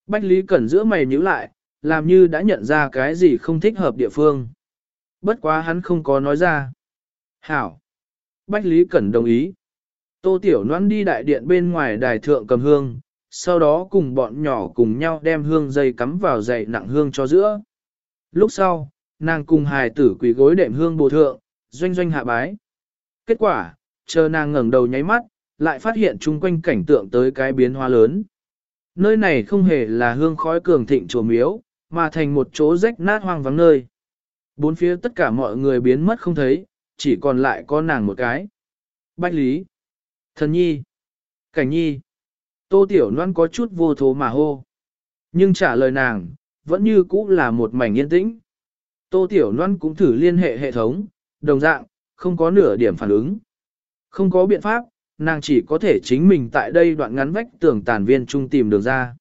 Bách Lý Cẩn giữa mày nhíu lại, làm như đã nhận ra cái gì không thích hợp địa phương. Bất quá hắn không có nói ra. Hảo. Bách Lý Cẩn đồng ý. Tô Tiểu Loan đi đại điện bên ngoài đài thượng cầm hương, sau đó cùng bọn nhỏ cùng nhau đem hương dây cắm vào dày nặng hương cho giữa. Lúc sau, nàng cùng hài tử quỳ gối đệm hương bồ thượng, doanh doanh hạ bái. Kết quả, chờ nàng ngẩng đầu nháy mắt, lại phát hiện chung quanh cảnh tượng tới cái biến hóa lớn. Nơi này không hề là hương khói cường thịnh chùa miếu, mà thành một chỗ rách nát hoang vắng nơi. Bốn phía tất cả mọi người biến mất không thấy, chỉ còn lại có nàng một cái. Bách Lý, Thần Nhi, Cảnh Nhi, Tô Tiểu Loan có chút vô thố mà hô. Nhưng trả lời nàng, vẫn như cũ là một mảnh yên tĩnh. Tô Tiểu Loan cũng thử liên hệ hệ thống, đồng dạng, không có nửa điểm phản ứng. Không có biện pháp, nàng chỉ có thể chính mình tại đây đoạn ngắn vách tường tàn viên trung tìm đường ra.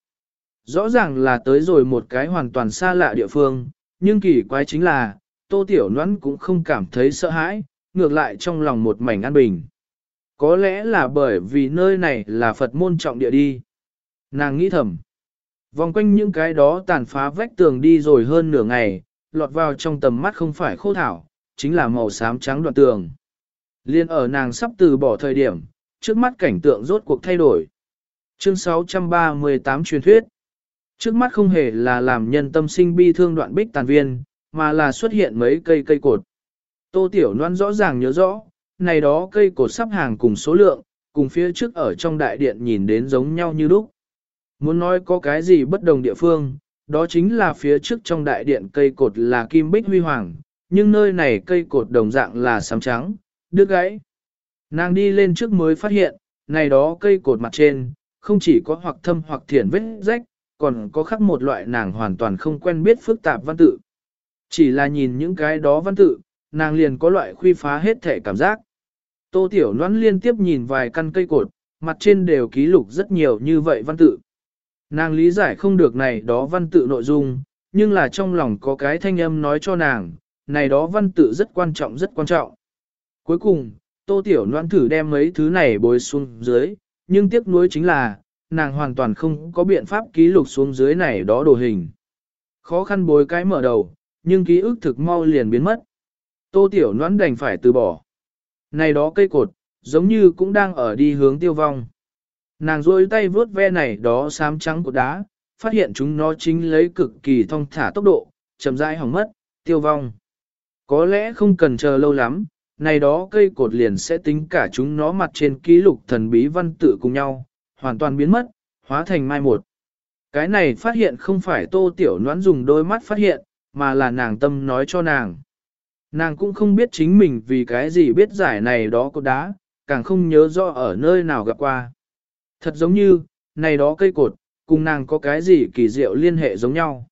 Rõ ràng là tới rồi một cái hoàn toàn xa lạ địa phương, nhưng kỳ quái chính là, Tô Tiểu nhoãn cũng không cảm thấy sợ hãi, ngược lại trong lòng một mảnh an bình. Có lẽ là bởi vì nơi này là Phật môn trọng địa đi. Nàng nghĩ thầm. Vòng quanh những cái đó tàn phá vách tường đi rồi hơn nửa ngày, lọt vào trong tầm mắt không phải khô thảo, chính là màu xám trắng đoạn tường. Liên ở nàng sắp từ bỏ thời điểm, trước mắt cảnh tượng rốt cuộc thay đổi. Chương 638 truyền thuyết. Trước mắt không hề là làm nhân tâm sinh bi thương đoạn bích tàn viên, mà là xuất hiện mấy cây cây cột. Tô Tiểu Loan rõ ràng nhớ rõ, này đó cây cột sắp hàng cùng số lượng, cùng phía trước ở trong đại điện nhìn đến giống nhau như lúc. Muốn nói có cái gì bất đồng địa phương, đó chính là phía trước trong đại điện cây cột là kim bích huy hoàng, nhưng nơi này cây cột đồng dạng là sám trắng, đứt gãy. Nàng đi lên trước mới phát hiện, này đó cây cột mặt trên, không chỉ có hoặc thâm hoặc thiển vết rách, còn có khắc một loại nàng hoàn toàn không quen biết phức tạp văn tự. Chỉ là nhìn những cái đó văn tự, nàng liền có loại khuy phá hết thể cảm giác. Tô Tiểu Loan liên tiếp nhìn vài căn cây cột, mặt trên đều ký lục rất nhiều như vậy văn tự. Nàng lý giải không được này đó văn tự nội dung, nhưng là trong lòng có cái thanh âm nói cho nàng, này đó văn tự rất quan trọng rất quan trọng. Cuối cùng, Tô Tiểu Loan thử đem mấy thứ này bồi xuống dưới, nhưng tiếc nuối chính là, nàng hoàn toàn không có biện pháp ký lục xuống dưới này đó đồ hình. Khó khăn bối cái mở đầu, nhưng ký ức thực mau liền biến mất. Tô Tiểu Loan đành phải từ bỏ. Này đó cây cột, giống như cũng đang ở đi hướng tiêu vong. Nàng rôi tay vướt ve này đó xám trắng của đá, phát hiện chúng nó chính lấy cực kỳ thong thả tốc độ, chậm rãi hỏng mất, tiêu vong. Có lẽ không cần chờ lâu lắm, này đó cây cột liền sẽ tính cả chúng nó mặt trên ký lục thần bí văn tự cùng nhau, hoàn toàn biến mất, hóa thành mai một. Cái này phát hiện không phải tô tiểu noãn dùng đôi mắt phát hiện, mà là nàng tâm nói cho nàng. Nàng cũng không biết chính mình vì cái gì biết giải này đó cột đá, càng không nhớ rõ ở nơi nào gặp qua. Thật giống như, này đó cây cột, cùng nàng có cái gì kỳ diệu liên hệ giống nhau.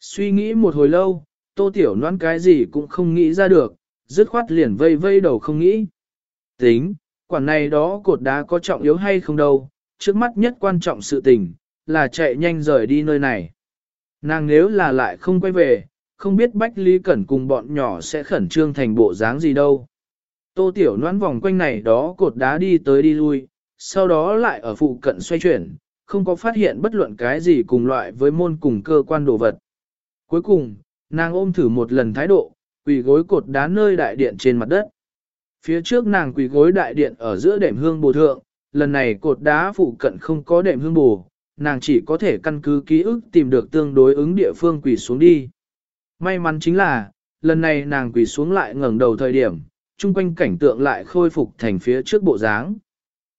Suy nghĩ một hồi lâu, tô tiểu noãn cái gì cũng không nghĩ ra được, dứt khoát liền vây vây đầu không nghĩ. Tính, quản này đó cột đá có trọng yếu hay không đâu, trước mắt nhất quan trọng sự tình, là chạy nhanh rời đi nơi này. Nàng nếu là lại không quay về, không biết Bách Lý Cẩn cùng bọn nhỏ sẽ khẩn trương thành bộ dáng gì đâu. Tô Tiểu noán vòng quanh này đó cột đá đi tới đi lui, sau đó lại ở phụ cận xoay chuyển, không có phát hiện bất luận cái gì cùng loại với môn cùng cơ quan đồ vật. Cuối cùng, nàng ôm thử một lần thái độ, quỳ gối cột đá nơi đại điện trên mặt đất. Phía trước nàng quỳ gối đại điện ở giữa đệm hương bồ thượng, lần này cột đá phụ cận không có đệm hương bồ, nàng chỉ có thể căn cứ ký ức tìm được tương đối ứng địa phương quỳ xuống đi. May mắn chính là, lần này nàng quỳ xuống lại ngẩng đầu thời điểm, chung quanh cảnh tượng lại khôi phục thành phía trước bộ dáng.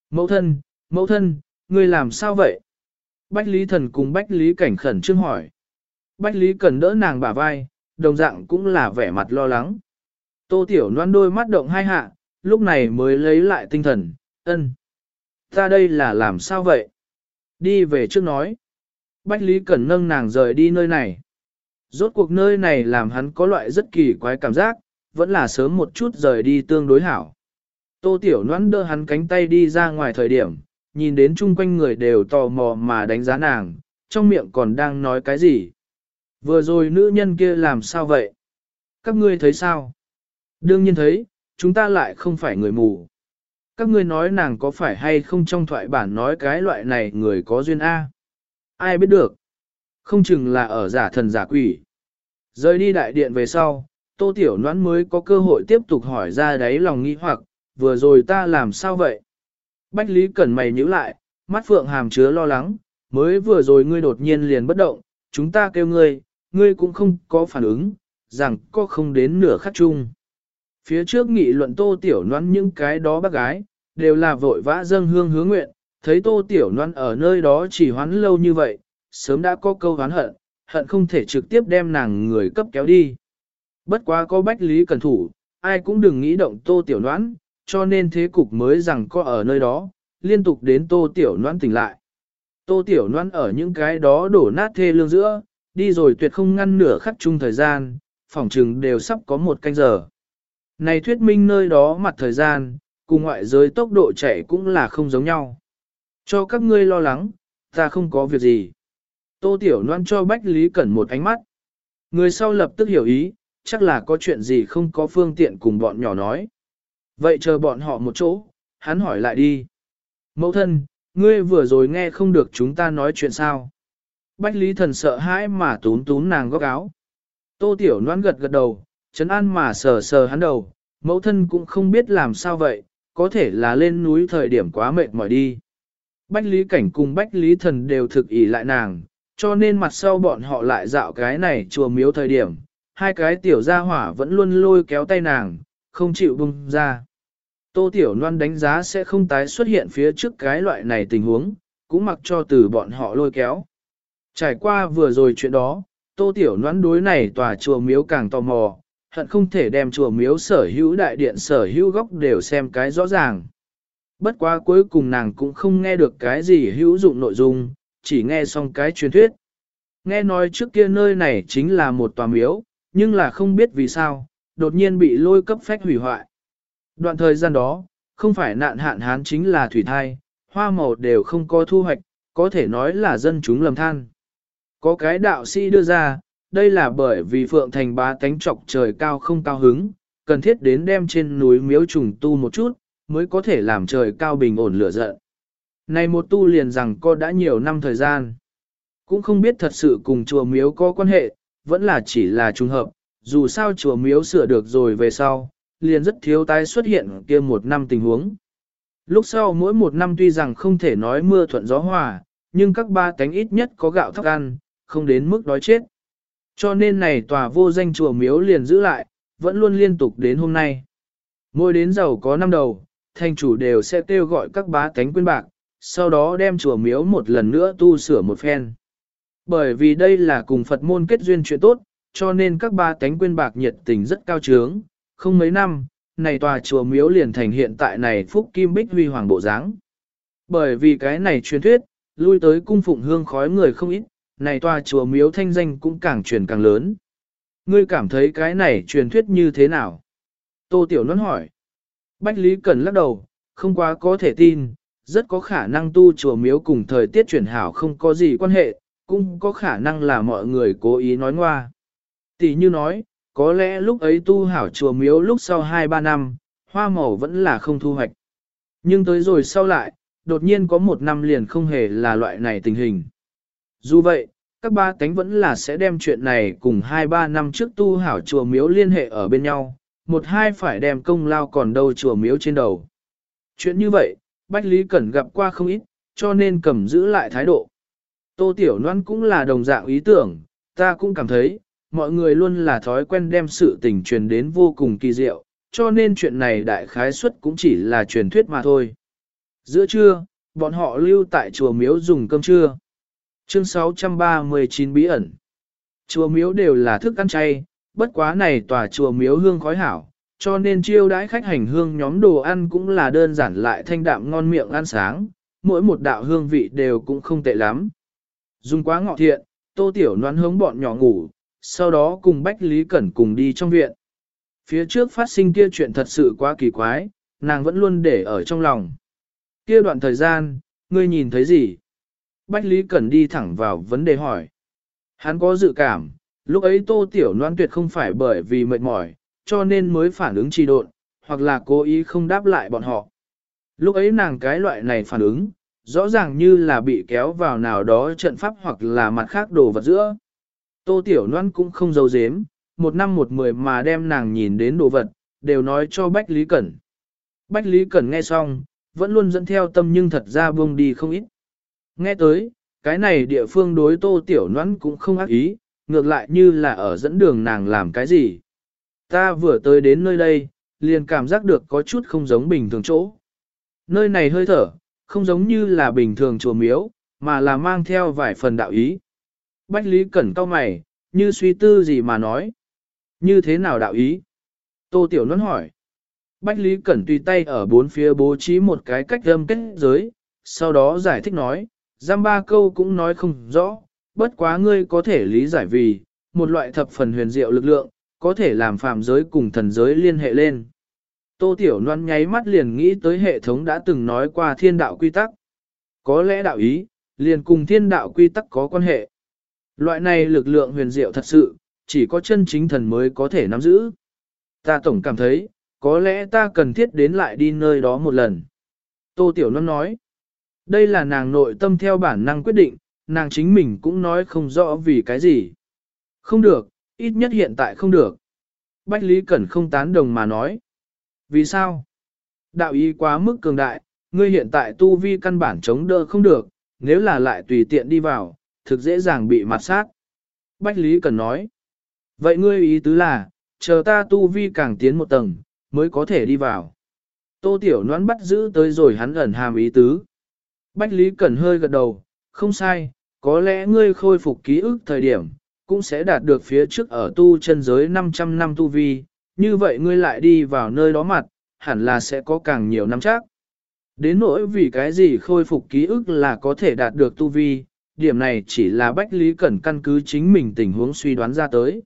Mẫu thân, mẫu thân, ngươi làm sao vậy? Bách Lý Thần cùng Bách Lý Cảnh khẩn trương hỏi. Bách Lý cần đỡ nàng bả vai, đồng dạng cũng là vẻ mặt lo lắng. Tô Tiểu Loan đôi mắt động hai hạ, lúc này mới lấy lại tinh thần, ân. Ta đây là làm sao vậy? Đi về trước nói. Bách Lý Cẩn nâng nàng rời đi nơi này. Rốt cuộc nơi này làm hắn có loại rất kỳ quái cảm giác, vẫn là sớm một chút rời đi tương đối hảo. Tô Tiểu Loan đỡ hắn cánh tay đi ra ngoài thời điểm, nhìn đến chung quanh người đều tò mò mà đánh giá nàng, trong miệng còn đang nói cái gì. Vừa rồi nữ nhân kia làm sao vậy? Các ngươi thấy sao? Đương nhiên thấy, chúng ta lại không phải người mù. Các ngươi nói nàng có phải hay không trong thoại bản nói cái loại này người có duyên A? Ai biết được? Không chừng là ở giả thần giả quỷ. Rời đi đại điện về sau, tô tiểu noãn mới có cơ hội tiếp tục hỏi ra đáy lòng nghi hoặc, vừa rồi ta làm sao vậy? Bách Lý Cẩn mày nhíu lại, mắt phượng hàm chứa lo lắng, mới vừa rồi ngươi đột nhiên liền bất động, chúng ta kêu ngươi, ngươi cũng không có phản ứng, rằng có không đến nửa khắc chung. Phía trước nghị luận tô tiểu noan những cái đó bác gái, đều là vội vã dâng hương hứa nguyện, thấy tô tiểu noan ở nơi đó chỉ hoán lâu như vậy, sớm đã có câu hoán hận, hận không thể trực tiếp đem nàng người cấp kéo đi. Bất quá có bách lý cần thủ, ai cũng đừng nghĩ động tô tiểu noan, cho nên thế cục mới rằng có ở nơi đó, liên tục đến tô tiểu noan tỉnh lại. Tô tiểu noan ở những cái đó đổ nát thê lương giữa, đi rồi tuyệt không ngăn nửa khắc chung thời gian, phòng trừng đều sắp có một canh giờ. Này thuyết minh nơi đó mặt thời gian, cùng ngoại giới tốc độ chạy cũng là không giống nhau. Cho các ngươi lo lắng, ta không có việc gì. Tô Tiểu Loan cho Bách Lý Cẩn một ánh mắt. Người sau lập tức hiểu ý, chắc là có chuyện gì không có phương tiện cùng bọn nhỏ nói. Vậy chờ bọn họ một chỗ, hắn hỏi lại đi. Mẫu thân, ngươi vừa rồi nghe không được chúng ta nói chuyện sao. Bách Lý Thần sợ hãi mà tún tún nàng góc áo. Tô Tiểu Loan gật gật đầu, chấn an mà sờ sờ hắn đầu, mẫu thân cũng không biết làm sao vậy, có thể là lên núi thời điểm quá mệt mỏi đi. Bách Lý Cảnh cùng Bách Lý Thần đều thực ý lại nàng, cho nên mặt sau bọn họ lại dạo cái này chùa miếu thời điểm, hai cái tiểu gia hỏa vẫn luôn lôi kéo tay nàng, không chịu bung ra. Tô Tiểu Loan đánh giá sẽ không tái xuất hiện phía trước cái loại này tình huống, cũng mặc cho từ bọn họ lôi kéo. Trải qua vừa rồi chuyện đó, Tô Tiểu noãn đối này tòa chùa miếu càng tò mò, hận không thể đem chùa miếu sở hữu đại điện sở hữu góc đều xem cái rõ ràng. Bất quá cuối cùng nàng cũng không nghe được cái gì hữu dụng nội dung, chỉ nghe xong cái truyền thuyết. Nghe nói trước kia nơi này chính là một tòa miếu, nhưng là không biết vì sao, đột nhiên bị lôi cấp phách hủy hoại. Đoạn thời gian đó, không phải nạn hạn hán chính là thủy thai, hoa màu đều không có thu hoạch, có thể nói là dân chúng lầm than. Có cái đạo sĩ đưa ra, đây là bởi vì Phượng Thành bá tánh trọc trời cao không cao hứng, cần thiết đến đem trên núi miếu trùng tu một chút, mới có thể làm trời cao bình ổn lửa giận. Này một tu liền rằng có đã nhiều năm thời gian. Cũng không biết thật sự cùng chùa miếu có quan hệ, vẫn là chỉ là trùng hợp, dù sao chùa miếu sửa được rồi về sau, liền rất thiếu tái xuất hiện kia một năm tình huống. Lúc sau mỗi một năm tuy rằng không thể nói mưa thuận gió hòa, nhưng các ba tánh ít nhất có gạo thóc ăn, không đến mức đói chết. Cho nên này tòa vô danh chùa miếu liền giữ lại, vẫn luôn liên tục đến hôm nay. Mỗi đến giàu có năm đầu, thành chủ đều sẽ kêu gọi các bá tánh quyên bạc, sau đó đem chùa miếu một lần nữa tu sửa một phen. Bởi vì đây là cùng Phật môn kết duyên chuyện tốt, cho nên các ba tánh quyên bạc nhiệt tình rất cao trướng, không mấy năm, này tòa chùa miếu liền thành hiện tại này phúc kim bích huy hoàng bộ dáng. Bởi vì cái này truyền thuyết, lui tới cung phụng hương khói người không ít, này tòa chùa miếu thanh danh cũng càng truyền càng lớn. Ngươi cảm thấy cái này truyền thuyết như thế nào? Tô Tiểu Nôn hỏi. Bách Lý Cẩn lắc đầu, không quá có thể tin, rất có khả năng tu chùa miếu cùng thời tiết chuyển hảo không có gì quan hệ, cũng có khả năng là mọi người cố ý nói ngoa. Tỷ như nói, có lẽ lúc ấy tu hảo chùa miếu lúc sau 2-3 năm, hoa màu vẫn là không thu hoạch. Nhưng tới rồi sau lại, đột nhiên có một năm liền không hề là loại này tình hình. Dù vậy, các ba tánh vẫn là sẽ đem chuyện này cùng 2-3 năm trước tu hảo chùa miếu liên hệ ở bên nhau, một hai phải đem công lao còn đâu chùa miếu trên đầu. Chuyện như vậy, Bách Lý Cẩn gặp qua không ít, cho nên cầm giữ lại thái độ. Tô Tiểu Loan cũng là đồng dạng ý tưởng, ta cũng cảm thấy, mọi người luôn là thói quen đem sự tình truyền đến vô cùng kỳ diệu, cho nên chuyện này đại khái suất cũng chỉ là truyền thuyết mà thôi. Giữa trưa, bọn họ lưu tại chùa miếu dùng cơm trưa. Chương 639 bí ẩn. Chùa miếu đều là thức ăn chay, bất quá này tòa chùa miếu hương khói hảo, cho nên chiêu đãi khách hành hương nhóm đồ ăn cũng là đơn giản lại thanh đạm ngon miệng ăn sáng, mỗi một đạo hương vị đều cũng không tệ lắm. Dùng quá ngọ thiện, tô tiểu noán hướng bọn nhỏ ngủ, sau đó cùng Bách Lý Cẩn cùng đi trong viện. Phía trước phát sinh kia chuyện thật sự quá kỳ quái, nàng vẫn luôn để ở trong lòng. Kia đoạn thời gian, ngươi nhìn thấy gì? Bách Lý Cẩn đi thẳng vào vấn đề hỏi. Hắn có dự cảm, lúc ấy tô tiểu Loan tuyệt không phải bởi vì mệt mỏi, cho nên mới phản ứng trì độn, hoặc là cố ý không đáp lại bọn họ. Lúc ấy nàng cái loại này phản ứng, rõ ràng như là bị kéo vào nào đó trận pháp hoặc là mặt khác đồ vật giữa. Tô Tiểu Loan cũng không giấu giếm, một năm một mười mà đem nàng nhìn đến đồ vật, đều nói cho Bách Lý Cẩn. Bách Lý Cẩn nghe xong, vẫn luôn dẫn theo tâm nhưng thật ra buông đi không ít. Nghe tới, cái này địa phương đối Tô Tiểu Loan cũng không ác ý, ngược lại như là ở dẫn đường nàng làm cái gì. Ta vừa tới đến nơi đây, liền cảm giác được có chút không giống bình thường chỗ. Nơi này hơi thở, không giống như là bình thường chùa miếu, mà là mang theo vài phần đạo ý. Bách Lý Cẩn cau mày, như suy tư gì mà nói. Như thế nào đạo ý? Tô Tiểu Luân hỏi. Bách Lý Cẩn tùy tay ở bốn phía bố trí một cái cách âm kết giới, sau đó giải thích nói, giam ba câu cũng nói không rõ, bất quá ngươi có thể lý giải vì, một loại thập phần huyền diệu lực lượng, có thể làm phạm giới cùng thần giới liên hệ lên. Tô Tiểu Loan nháy mắt liền nghĩ tới hệ thống đã từng nói qua thiên đạo quy tắc. Có lẽ đạo ý, liền cùng thiên đạo quy tắc có quan hệ. Loại này lực lượng huyền diệu thật sự, chỉ có chân chính thần mới có thể nắm giữ. Ta tổng cảm thấy, có lẽ ta cần thiết đến lại đi nơi đó một lần. Tô Tiểu Loan nói, đây là nàng nội tâm theo bản năng quyết định, nàng chính mình cũng nói không rõ vì cái gì. Không được, ít nhất hiện tại không được. Bách Lý Cẩn không tán đồng mà nói. Vì sao? Đạo ý quá mức cường đại, ngươi hiện tại tu vi căn bản chống đỡ không được, nếu là lại tùy tiện đi vào, thực dễ dàng bị mặt sát. Bách Lý cẩn nói. Vậy ngươi ý tứ là, chờ ta tu vi càng tiến một tầng, mới có thể đi vào. Tô Tiểu Noãn bắt giữ tới rồi hắn ẩn hàm ý tứ. Bách Lý Cần hơi gật đầu, không sai, có lẽ ngươi khôi phục ký ức thời điểm, cũng sẽ đạt được phía trước ở tu chân giới 500 năm tu vi, như vậy ngươi lại đi vào nơi đó mặt, hẳn là sẽ có càng nhiều năm chắc. Đến nỗi vì cái gì khôi phục ký ức là có thể đạt được tu vi, điểm này chỉ là Bách Lý Cẩn căn cứ chính mình tình huống suy đoán ra tới.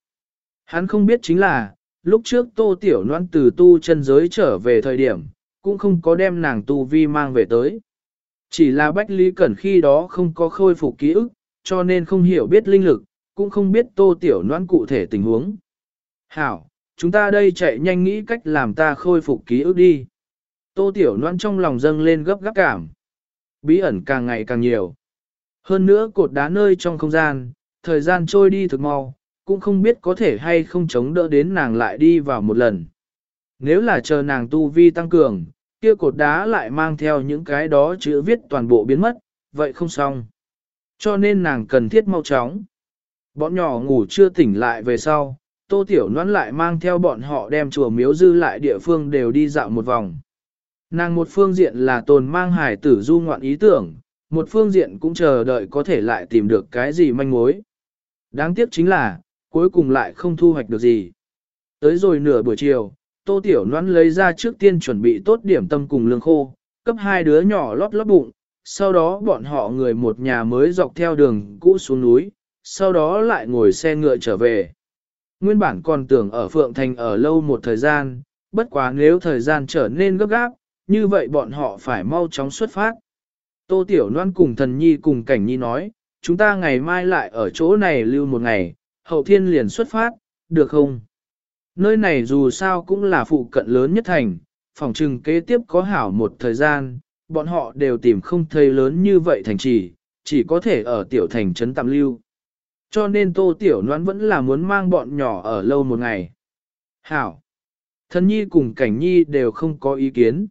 Hắn không biết chính là, lúc trước Tô Tiểu Loan từ tu chân giới trở về thời điểm, cũng không có đem nàng tu vi mang về tới. Chỉ là Bách Lý Cẩn khi đó không có khôi phục ký ức, cho nên không hiểu biết linh lực, cũng không biết Tô Tiểu noan cụ thể tình huống. Hảo, chúng ta đây chạy nhanh nghĩ cách làm ta khôi phục ký ức đi. Tô Tiểu noan trong lòng dâng lên gấp gáp cảm. Bí ẩn càng ngày càng nhiều. Hơn nữa cột đá nơi trong không gian, thời gian trôi đi thực mau, cũng không biết có thể hay không chống đỡ đến nàng lại đi vào một lần. Nếu là chờ nàng tu vi tăng cường, kia cột đá lại mang theo những cái đó chữ viết toàn bộ biến mất, vậy không xong. Cho nên nàng cần thiết mau chóng. Bọn nhỏ ngủ chưa tỉnh lại về sau, tô tiểu noãn lại mang theo bọn họ đem chùa miếu dư lại địa phương đều đi dạo một vòng. Nàng một phương diện là tồn mang hải tử du ngoạn ý tưởng, một phương diện cũng chờ đợi có thể lại tìm được cái gì manh mối. Đáng tiếc chính là, cuối cùng lại không thu hoạch được gì. Tới rồi nửa buổi chiều, Tô Tiểu Loan lấy ra trước tiên chuẩn bị tốt điểm tâm cùng lương khô, cấp hai đứa nhỏ lót lót bụng, sau đó bọn họ người một nhà mới dọc theo đường cũ xuống núi, sau đó lại ngồi xe ngựa trở về. Nguyên bản còn tưởng ở Phượng Thành ở lâu một thời gian, bất quá nếu thời gian trở nên gấp gáp, như vậy bọn họ phải mau chóng xuất phát. Tô Tiểu Loan cùng thần nhi cùng cảnh nhi nói, chúng ta ngày mai lại ở chỗ này lưu một ngày, hậu thiên liền xuất phát, được không? Nơi này dù sao cũng là phụ cận lớn nhất thành, phòng trừng kế tiếp có hảo một thời gian, bọn họ đều tìm không thấy lớn như vậy thành trì, chỉ có thể ở tiểu thành trấn tạm lưu. Cho nên tô tiểu noãn vẫn là muốn mang bọn nhỏ ở lâu một ngày. Hảo! thân nhi cùng cảnh nhi đều không có ý kiến.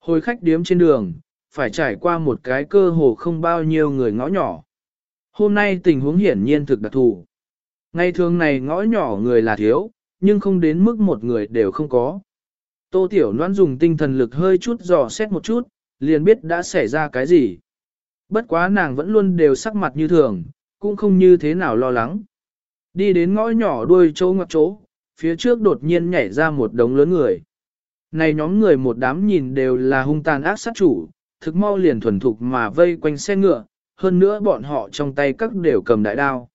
Hồi khách điếm trên đường, phải trải qua một cái cơ hồ không bao nhiêu người ngõ nhỏ. Hôm nay tình huống hiển nhiên thực đặc thù. Ngày thường này ngõ nhỏ người là thiếu, nhưng không đến mức một người đều không có. Tô Tiểu Loan dùng tinh thần lực hơi chút dò xét một chút, liền biết đã xảy ra cái gì. Bất quá nàng vẫn luôn đều sắc mặt như thường, cũng không như thế nào lo lắng. Đi đến ngõ nhỏ đuôi chỗ ngoặc chỗ, phía trước đột nhiên nhảy ra một đống lớn người. Này nhóm người một đám nhìn đều là hung tàn ác sát chủ, thực mau liền thuần thục mà vây quanh xe ngựa, hơn nữa bọn họ trong tay các đều cầm đại đao.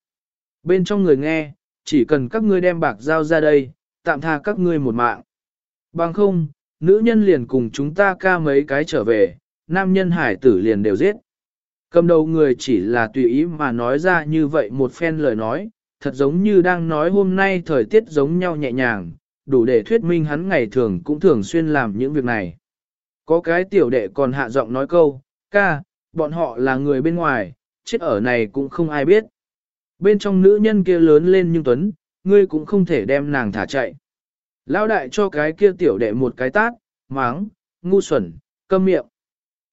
Bên trong người nghe, chỉ cần các ngươi đem bạc giao ra đây, tạm tha các ngươi một mạng. Bằng không, nữ nhân liền cùng chúng ta ca mấy cái trở về, nam nhân hải tử liền đều giết. Cầm đầu người chỉ là tùy ý mà nói ra như vậy một phen lời nói, thật giống như đang nói hôm nay thời tiết giống nhau nhẹ nhàng, đủ để thuyết minh hắn ngày thường cũng thường xuyên làm những việc này. Có cái tiểu đệ còn hạ giọng nói câu, ca, bọn họ là người bên ngoài, chết ở này cũng không ai biết. Bên trong nữ nhân kia lớn lên nhưng tuấn, ngươi cũng không thể đem nàng thả chạy. Lão đại cho cái kia tiểu đệ một cái tát, máng, ngu xuẩn, câm miệng.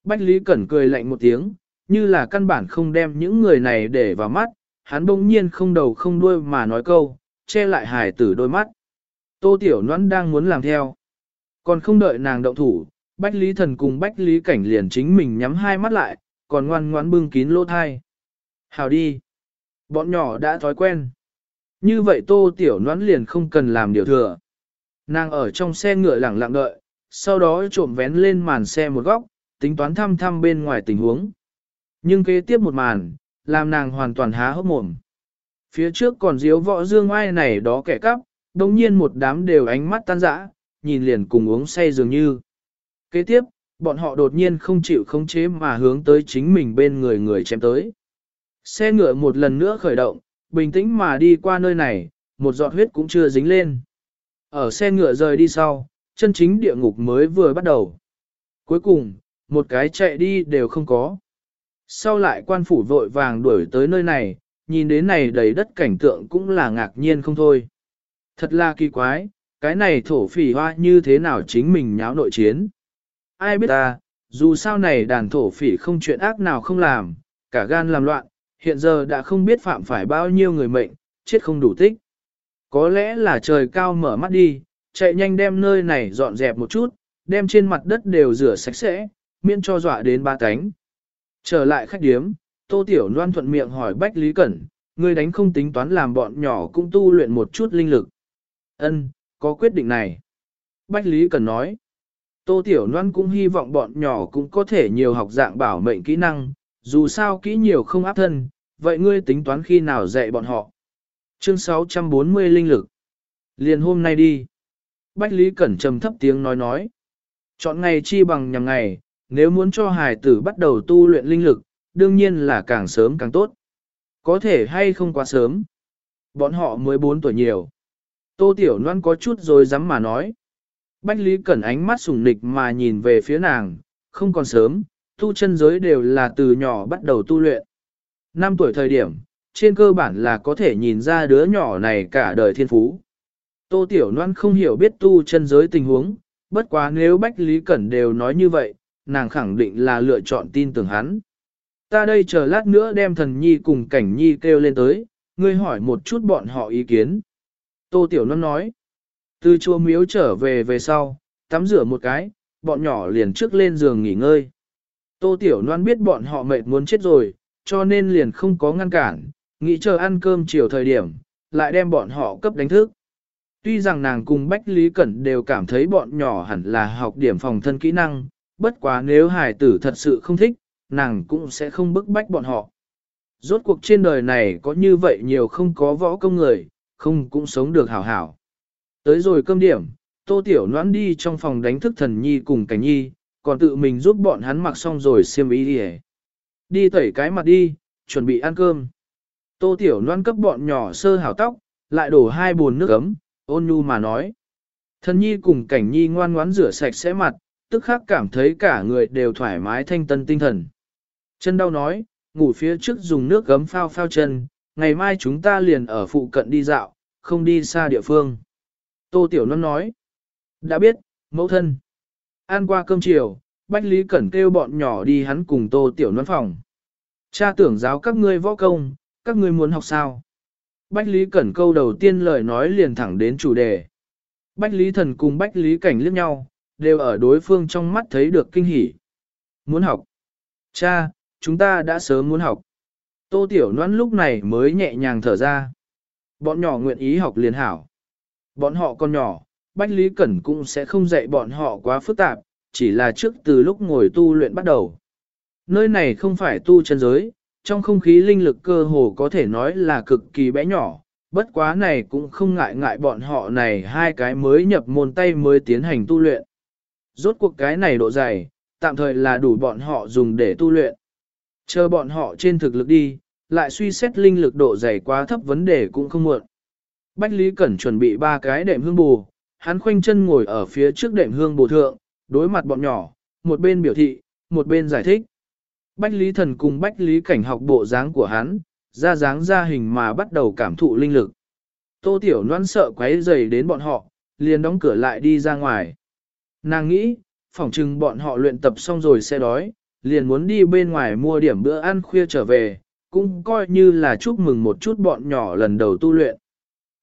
Bách Lý Cẩn cười lạnh một tiếng, như là căn bản không đem những người này để vào mắt, hắn bỗng nhiên không đầu không đuôi mà nói câu, che lại hải tử đôi mắt. Tô Tiểu Noãn đang muốn làm theo. Còn không đợi nàng động thủ, Bách Lý Thần cùng Bách Lý Cảnh liền chính mình nhắm hai mắt lại, còn ngoan ngoãn bưng kín lỗ thai. Hào đi. Bọn nhỏ đã thói quen. Như vậy Tô Tiểu Noãn liền không cần làm điều thừa. Nàng ở trong xe ngựa lặng lặng đợi, sau đó trộm vén lên màn xe một góc, tính toán thăm thăm bên ngoài tình huống. Nhưng kế tiếp một màn, làm nàng hoàn toàn há hốc mồm. Phía trước còn diếu võ dương ai này đó kẻ cắp, đồng nhiên một đám đều ánh mắt tan rã, nhìn liền cùng uống say dường như. Kế tiếp, bọn họ đột nhiên không chịu khống chế mà hướng tới chính mình bên người người chém tới. Xe ngựa một lần nữa khởi động, bình tĩnh mà đi qua nơi này, một giọt huyết cũng chưa dính lên. Ở xe ngựa rời đi sau, chân chính địa ngục mới vừa bắt đầu. Cuối cùng, một cái chạy đi đều không có. Sau lại quan phủ vội vàng đuổi tới nơi này, nhìn đến này đầy đất cảnh tượng cũng là ngạc nhiên không thôi. Thật là kỳ quái, cái này thổ phỉ hoa như thế nào chính mình nháo nội chiến. Ai biết ta, dù sao này đàn thổ phỉ không chuyện ác nào không làm, cả gan làm loạn, hiện giờ đã không biết phạm phải bao nhiêu người mệnh, chết không đủ tích. Có lẽ là trời cao mở mắt đi, chạy nhanh đem nơi này dọn dẹp một chút, đem trên mặt đất đều rửa sạch sẽ, miễn cho dọa đến ba cánh. Trở lại khách điếm, Tô Tiểu Loan thuận miệng hỏi Bách Lý Cẩn, người đánh không tính toán làm bọn nhỏ cũng tu luyện một chút linh lực. Ân, có quyết định này. Bách Lý Cẩn nói, Tô Tiểu Loan cũng hy vọng bọn nhỏ cũng có thể nhiều học dạng bảo mệnh kỹ năng, dù sao kỹ nhiều không áp thân, vậy ngươi tính toán khi nào dạy bọn họ. Chương 640 linh lực. Liền hôm nay đi. Bách Lý Cẩn trầm thấp tiếng nói nói. Chọn ngày chi bằng nhằm ngày, nếu muốn cho hài tử bắt đầu tu luyện linh lực, đương nhiên là càng sớm càng tốt. Có thể hay không quá sớm. Bọn họ mới 4 tuổi nhiều. Tô Tiểu Loan có chút rồi dám mà nói. Bách Lý Cẩn ánh mắt sùng nịch mà nhìn về phía nàng, không còn sớm, tu chân giới đều là từ nhỏ bắt đầu tu luyện. Năm tuổi thời điểm, trên cơ bản là có thể nhìn ra đứa nhỏ này cả đời thiên phú. Tô Tiểu Loan không hiểu biết tu chân giới tình huống, bất quá nếu Bách Lý Cẩn đều nói như vậy, nàng khẳng định là lựa chọn tin tưởng hắn. Ta đây chờ lát nữa đem thần nhi cùng cảnh nhi kêu lên tới, ngươi hỏi một chút bọn họ ý kiến. Tô Tiểu Loan nói, từ chùa miếu trở về về sau, tắm rửa một cái, bọn nhỏ liền trước lên giường nghỉ ngơi. Tô Tiểu Loan biết bọn họ mệt muốn chết rồi, cho nên liền không có ngăn cản, nghĩ chờ ăn cơm chiều thời điểm, lại đem bọn họ cấp đánh thức. Tuy rằng nàng cùng Bách Lý Cẩn đều cảm thấy bọn nhỏ hẳn là học điểm phòng thân kỹ năng, bất quá nếu hải tử thật sự không thích, nàng cũng sẽ không bức bách bọn họ. Rốt cuộc trên đời này có như vậy nhiều không có võ công người, không cũng sống được hảo hảo. Tới rồi cơm điểm, Tô Tiểu Noãn đi trong phòng đánh thức thần nhi cùng cảnh nhi, còn tự mình giúp bọn hắn mặc xong rồi xiêm y đi Đi tẩy cái mặt đi, chuẩn bị ăn cơm. Tô Tiểu Loan cấp bọn nhỏ sơ hảo tóc, lại đổ hai bồn nước ấm, ôn nhu mà nói. Thân nhi cùng cảnh nhi ngoan ngoãn rửa sạch sẽ mặt, tức khắc cảm thấy cả người đều thoải mái thanh tân tinh thần. Chân đau nói, ngủ phía trước dùng nước gấm phao phao chân, ngày mai chúng ta liền ở phụ cận đi dạo, không đi xa địa phương. Tô Tiểu Loan nói, đã biết, mẫu thân. Ăn qua cơm chiều, Bách Lý Cẩn kêu bọn nhỏ đi hắn cùng Tô Tiểu Loan phòng. Cha tưởng giáo các ngươi võ công, các ngươi muốn học sao? Bách Lý Cẩn câu đầu tiên lời nói liền thẳng đến chủ đề. Bách Lý Thần cùng Bách Lý Cảnh liếc nhau, đều ở đối phương trong mắt thấy được kinh hỉ. Muốn học. Cha, chúng ta đã sớm muốn học. Tô Tiểu Loan lúc này mới nhẹ nhàng thở ra. Bọn nhỏ nguyện ý học liền hảo. Bọn họ còn nhỏ, Bách Lý Cẩn cũng sẽ không dạy bọn họ quá phức tạp, chỉ là trước từ lúc ngồi tu luyện bắt đầu. Nơi này không phải tu chân giới, trong không khí linh lực cơ hồ có thể nói là cực kỳ bé nhỏ, bất quá này cũng không ngại ngại bọn họ này hai cái mới nhập môn tay mới tiến hành tu luyện. Rốt cuộc cái này độ dày, tạm thời là đủ bọn họ dùng để tu luyện. Chờ bọn họ trên thực lực đi, lại suy xét linh lực độ dày quá thấp vấn đề cũng không muộn. Bách Lý Cẩn chuẩn bị ba cái đệm hương bù, hắn khoanh chân ngồi ở phía trước đệm hương bồ thượng, đối mặt bọn nhỏ, một bên biểu thị, một bên giải thích. Bách Lý Thần cùng Bách Lý Cảnh học bộ dáng của hắn, ra dáng ra hình mà bắt đầu cảm thụ linh lực. Tô Tiểu Loan sợ quấy rầy đến bọn họ, liền đóng cửa lại đi ra ngoài. Nàng nghĩ, phỏng chừng bọn họ luyện tập xong rồi sẽ đói, liền muốn đi bên ngoài mua điểm bữa ăn khuya trở về, cũng coi như là chúc mừng một chút bọn nhỏ lần đầu tu luyện.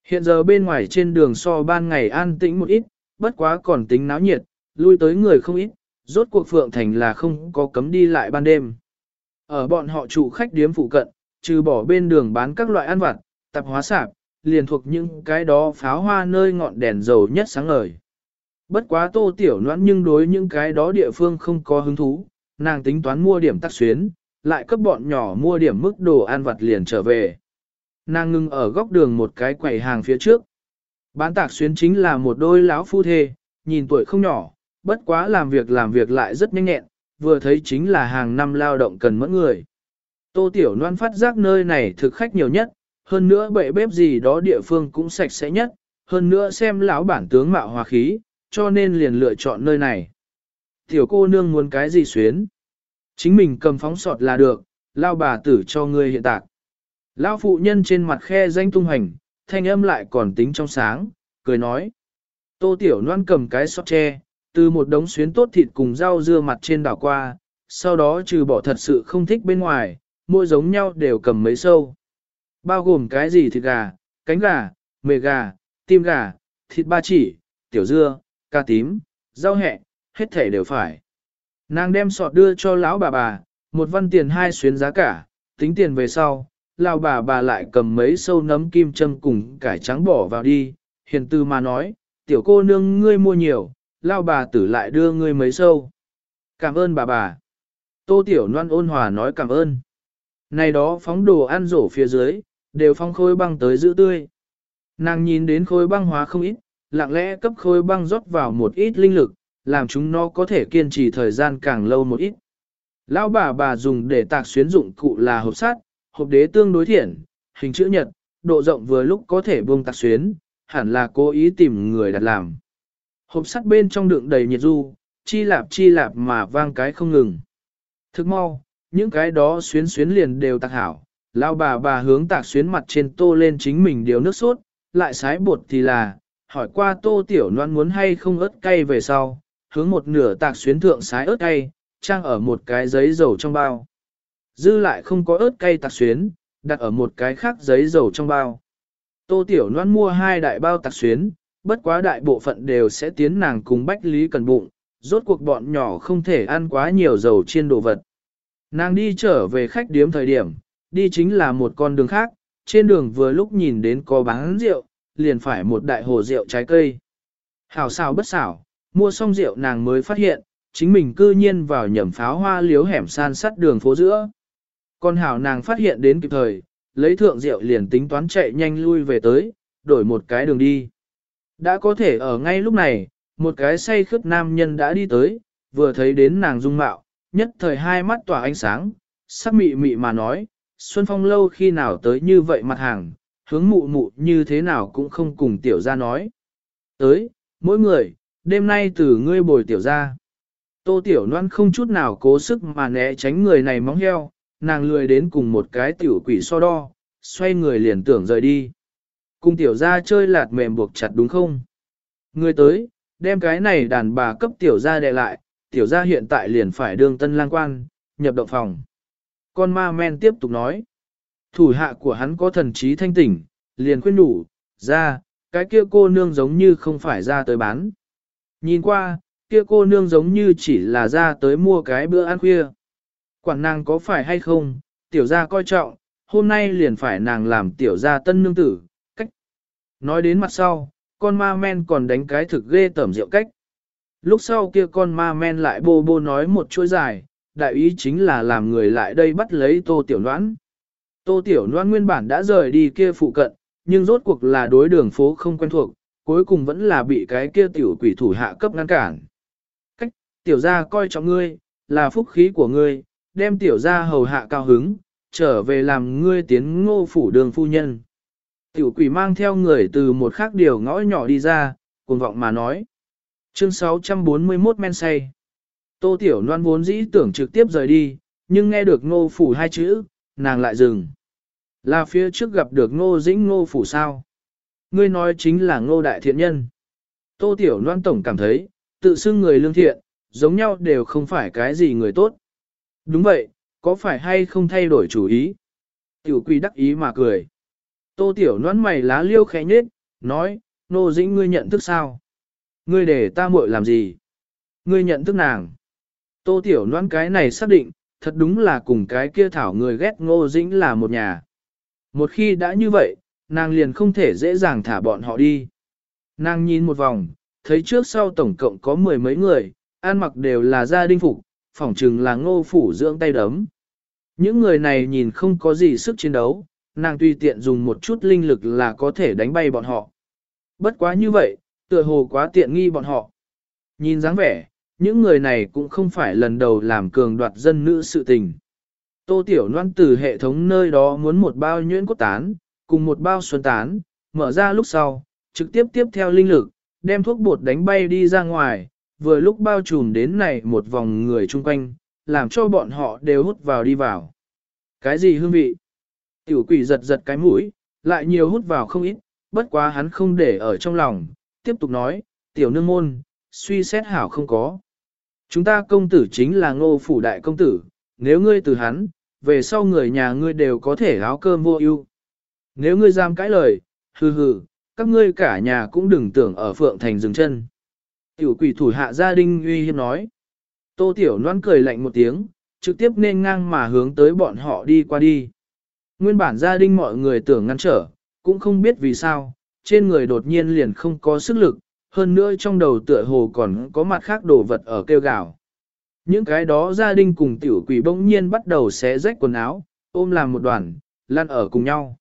Hiện giờ bên ngoài trên đường so ban ngày an tĩnh một ít, bất quá còn tính náo nhiệt, lui tới người không ít, rốt cuộc Phượng Thành là không có cấm đi lại ban đêm. Ở bọn họ chủ khách điếm phụ cận, trừ bỏ bên đường bán các loại ăn vặt, tạp hóa sạp, liền thuộc những cái đó pháo hoa nơi ngọn đèn dầu nhất sáng ngời. Bất quá tô tiểu noãn nhưng đối những cái đó địa phương không có hứng thú, nàng tính toán mua điểm tắc xuyến, lại cấp bọn nhỏ mua điểm mức đồ ăn vặt liền trở về. Nàng ngưng ở góc đường một cái quầy hàng phía trước. Bán tạc xuyến chính là một đôi lão phu thê, nhìn tuổi không nhỏ, bất quá làm việc làm việc lại rất nhanh nhẹn, vừa thấy chính là hàng năm lao động cần mẫn người. Tô Tiểu Loan phát giác nơi này thực khách nhiều nhất, hơn nữa bệ bếp gì đó địa phương cũng sạch sẽ nhất, hơn nữa xem lão bản tướng mạo hòa khí, cho nên liền lựa chọn nơi này. Tiểu cô nương muốn cái gì xuyến? Chính mình cầm phóng sọt là được, lao bà tử cho ngươi hiện tại lão phụ nhân trên mặt khe danh tung hành, thanh âm lại còn tính trong sáng, cười nói. Tô Tiểu Loan cầm cái xót tre, từ một đống xuyến tốt thịt cùng rau dưa mặt trên đảo qua, sau đó trừ bỏ thật sự không thích bên ngoài, mỗi giống nhau đều cầm mấy sâu. Bao gồm cái gì thịt gà, cánh gà, mề gà, tim gà, thịt ba chỉ, tiểu dưa, ca tím, rau hẹ, hết thể đều phải. Nàng đem sọt đưa cho lão bà bà, một văn tiền hai xuyến giá cả, tính tiền về sau, lão bà bà lại cầm mấy sâu nấm kim châm cùng cải trắng bỏ vào đi, hiền tư mà nói, tiểu cô nương ngươi mua nhiều, lao bà tử lại đưa ngươi mấy sâu. Cảm ơn bà bà. Tô Tiểu Loan ôn hòa nói cảm ơn. Này đó phóng đồ ăn rổ phía dưới, đều phong khôi băng tới giữ tươi. Nàng nhìn đến khôi băng hóa không ít, lặng lẽ cấp khôi băng rót vào một ít linh lực, làm chúng nó có thể kiên trì thời gian càng lâu một ít. Lão bà bà dùng để tạc xuyến dụng cụ là hộp sắt, hộp đế tương đối thiện, hình chữ nhật, độ rộng vừa lúc có thể buông tạc xuyến, hẳn là cố ý tìm người đặt làm. Hộp sắt bên trong đựng đầy nhiệt du, chi lạp chi lạp mà vang cái không ngừng. Thức mau, những cái đó xuyến xuyến liền đều tạc hảo, lao bà bà hướng tạc xuyến mặt trên tô lên chính mình điều nước sốt, lại sái bột thì là, hỏi qua tô tiểu noan muốn hay không ớt cay về sau, hướng một nửa tạc xuyến thượng sái ớt cay, trang ở một cái giấy dầu trong bao. Dư lại không có ớt cay tạc xuyến, đặt ở một cái khác giấy dầu trong bao. Tô tiểu Loan mua hai đại bao tạc xuyến, bất quá đại bộ phận đều sẽ tiến nàng cùng Bách Lý Cần bụng, rốt cuộc bọn nhỏ không thể ăn quá nhiều dầu chiên đồ vật. Nàng đi trở về khách điếm thời điểm, đi chính là một con đường khác, trên đường vừa lúc nhìn đến có bán rượu, liền phải một đại hồ rượu trái cây. Hảo xào bất xảo, mua xong rượu nàng mới phát hiện, chính mình cư nhiên vào nhầm pháo hoa liếu hẻm san sắt đường phố giữa. Con hảo nàng phát hiện đến kịp thời, lấy thượng rượu liền tính toán chạy nhanh lui về tới, đổi một cái đường đi. Đã có thể ở ngay lúc này, một cái say khướt nam nhân đã đi tới, vừa thấy đến nàng dung mạo, nhất thời hai mắt tỏa ánh sáng, sắc mị mị mà nói, Xuân Phong lâu khi nào tới như vậy mặt hàng, hướng mụ mụ như thế nào cũng không cùng tiểu ra nói. Tới, mỗi người, đêm nay từ ngươi bồi tiểu ra. Tô tiểu loan không chút nào cố sức mà né tránh người này móng heo, nàng lười đến cùng một cái tiểu quỷ so đo, xoay người liền tưởng rời đi. Cùng tiểu ra chơi lạt mềm buộc chặt đúng không? Người tới, đem cái này đàn bà cấp tiểu ra đè lại, tiểu ra hiện tại liền phải đương tân lang quan, nhập động phòng. Con ma men tiếp tục nói. Thủ hạ của hắn có thần trí thanh tỉnh, liền khuyên đủ, ra, cái kia cô nương giống như không phải ra tới bán. Nhìn qua, kia cô nương giống như chỉ là ra tới mua cái bữa ăn khuya. Quản nàng có phải hay không, tiểu gia coi trọng, hôm nay liền phải nàng làm tiểu gia tân nương tử, cách. Nói đến mặt sau, con ma men còn đánh cái thực ghê tẩm rượu cách. Lúc sau kia con ma men lại bô bô nói một chuỗi dài, đại ý chính là làm người lại đây bắt lấy tô tiểu noãn. Tô tiểu noãn nguyên bản đã rời đi kia phụ cận, nhưng rốt cuộc là đối đường phố không quen thuộc, cuối cùng vẫn là bị cái kia tiểu quỷ thủ hạ cấp ngăn cản. Cách, tiểu gia coi trọng ngươi, là phúc khí của ngươi, đem tiểu gia hầu hạ cao hứng, trở về làm ngươi tiến ngô phủ đường phu nhân. Tiểu quỷ mang theo người từ một khác điều ngõ nhỏ đi ra, cuồng vọng mà nói. Chương 641 men say. Tô Tiểu Loan vốn dĩ tưởng trực tiếp rời đi, nhưng nghe được ngô phủ hai chữ, nàng lại dừng. Là phía trước gặp được ngô dĩnh ngô phủ sao? Ngươi nói chính là ngô đại thiện nhân. Tô Tiểu Loan Tổng cảm thấy, tự xưng người lương thiện, giống nhau đều không phải cái gì người tốt. Đúng vậy, có phải hay không thay đổi chủ ý? Tiểu quỷ đắc ý mà cười. Tô Tiểu Loan mày lá liêu khẽ nhết, nói, ngô dĩnh ngươi nhận thức sao? Ngươi để ta muội làm gì? Ngươi nhận thức nàng. Tô Tiểu Loan cái này xác định, thật đúng là cùng cái kia thảo người ghét ngô dĩnh là một nhà. Một khi đã như vậy, nàng liền không thể dễ dàng thả bọn họ đi. Nàng nhìn một vòng, thấy trước sau tổng cộng có mười mấy người, ăn mặc đều là gia đình phục, phỏng chừng là ngô phủ dưỡng tay đấm. Những người này nhìn không có gì sức chiến đấu, nàng tùy tiện dùng một chút linh lực là có thể đánh bay bọn họ. Bất quá như vậy, tựa hồ quá tiện nghi bọn họ. Nhìn dáng vẻ, những người này cũng không phải lần đầu làm cường đoạt dân nữ sự tình. Tô Tiểu Loan từ hệ thống nơi đó muốn một bao nhuyễn cốt tán, cùng một bao xuân tán, mở ra lúc sau, trực tiếp tiếp theo linh lực, đem thuốc bột đánh bay đi ra ngoài, vừa lúc bao trùm đến này một vòng người chung quanh, làm cho bọn họ đều hút vào đi vào. Cái gì hương vị? Tiểu quỷ giật giật cái mũi, lại nhiều hút vào không ít, bất quá hắn không để ở trong lòng, tiếp tục nói, tiểu nương môn, suy xét hảo không có. Chúng ta công tử chính là ngô phủ đại công tử, nếu ngươi từ hắn, về sau người nhà ngươi đều có thể áo cơm vô ưu. Nếu ngươi dám cãi lời, hừ hừ, các ngươi cả nhà cũng đừng tưởng ở Phượng Thành dừng chân. Tiểu quỷ thủ hạ gia đình uy hiếp nói. Tô Tiểu Loan cười lạnh một tiếng, trực tiếp nên ngang mà hướng tới bọn họ đi qua đi. Nguyên bản gia đình mọi người tưởng ngăn trở, cũng không biết vì sao, trên người đột nhiên liền không có sức lực, hơn nữa trong đầu tựa hồ còn có mặt khác đồ vật ở kêu gào. Những cái đó gia đình cùng tiểu quỷ bỗng nhiên bắt đầu xé rách quần áo, ôm làm một đoàn, lăn ở cùng nhau.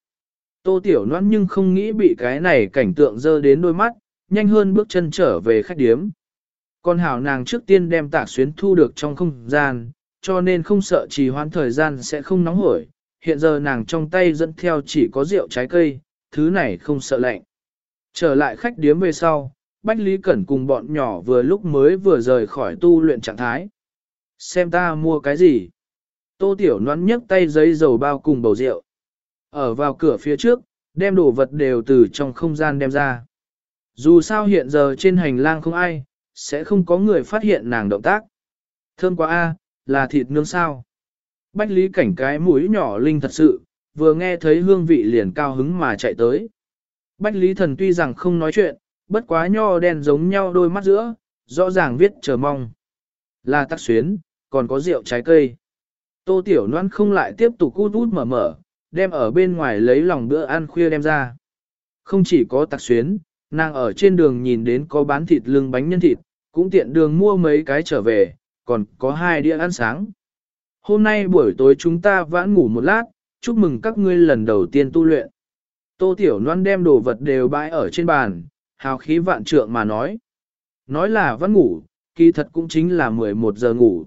Tô tiểu noan nhưng không nghĩ bị cái này cảnh tượng dơ đến đôi mắt, nhanh hơn bước chân trở về khách điếm. Còn hảo nàng trước tiên đem tạc xuyến thu được trong không gian, cho nên không sợ trì hoãn thời gian sẽ không nóng hổi. Hiện giờ nàng trong tay dẫn theo chỉ có rượu trái cây, thứ này không sợ lạnh. Trở lại khách điếm về sau, Bách Lý Cẩn cùng bọn nhỏ vừa lúc mới vừa rời khỏi tu luyện trạng thái. Xem ta mua cái gì? Tô Tiểu Loan nhấc tay giấy dầu bao cùng bầu rượu. Ở vào cửa phía trước, đem đồ vật đều từ trong không gian đem ra. Dù sao hiện giờ trên hành lang không ai, sẽ không có người phát hiện nàng động tác. Thơm quá a, là thịt nướng sao. Bách Lý Cảnh cái mũi nhỏ linh thật sự, vừa nghe thấy hương vị liền cao hứng mà chạy tới. Bách Lý Thần tuy rằng không nói chuyện, bất quá nho đen giống nhau đôi mắt giữa, rõ ràng viết chờ mong. Là tắc xuyến, còn có rượu trái cây. Tô Tiểu Loan không lại tiếp tục cút út mở mở, đem ở bên ngoài lấy lòng bữa ăn khuya đem ra. Không chỉ có tạc xuyến, nàng ở trên đường nhìn đến có bán thịt lưng bánh nhân thịt, cũng tiện đường mua mấy cái trở về, còn có hai đĩa ăn sáng. Hôm nay buổi tối chúng ta vãn ngủ một lát, chúc mừng các ngươi lần đầu tiên tu luyện. Tô Tiểu Loan đem đồ vật đều bãi ở trên bàn, hào khí vạn trượng mà nói. Nói là vãn ngủ, kỳ thật cũng chính là 11 giờ ngủ.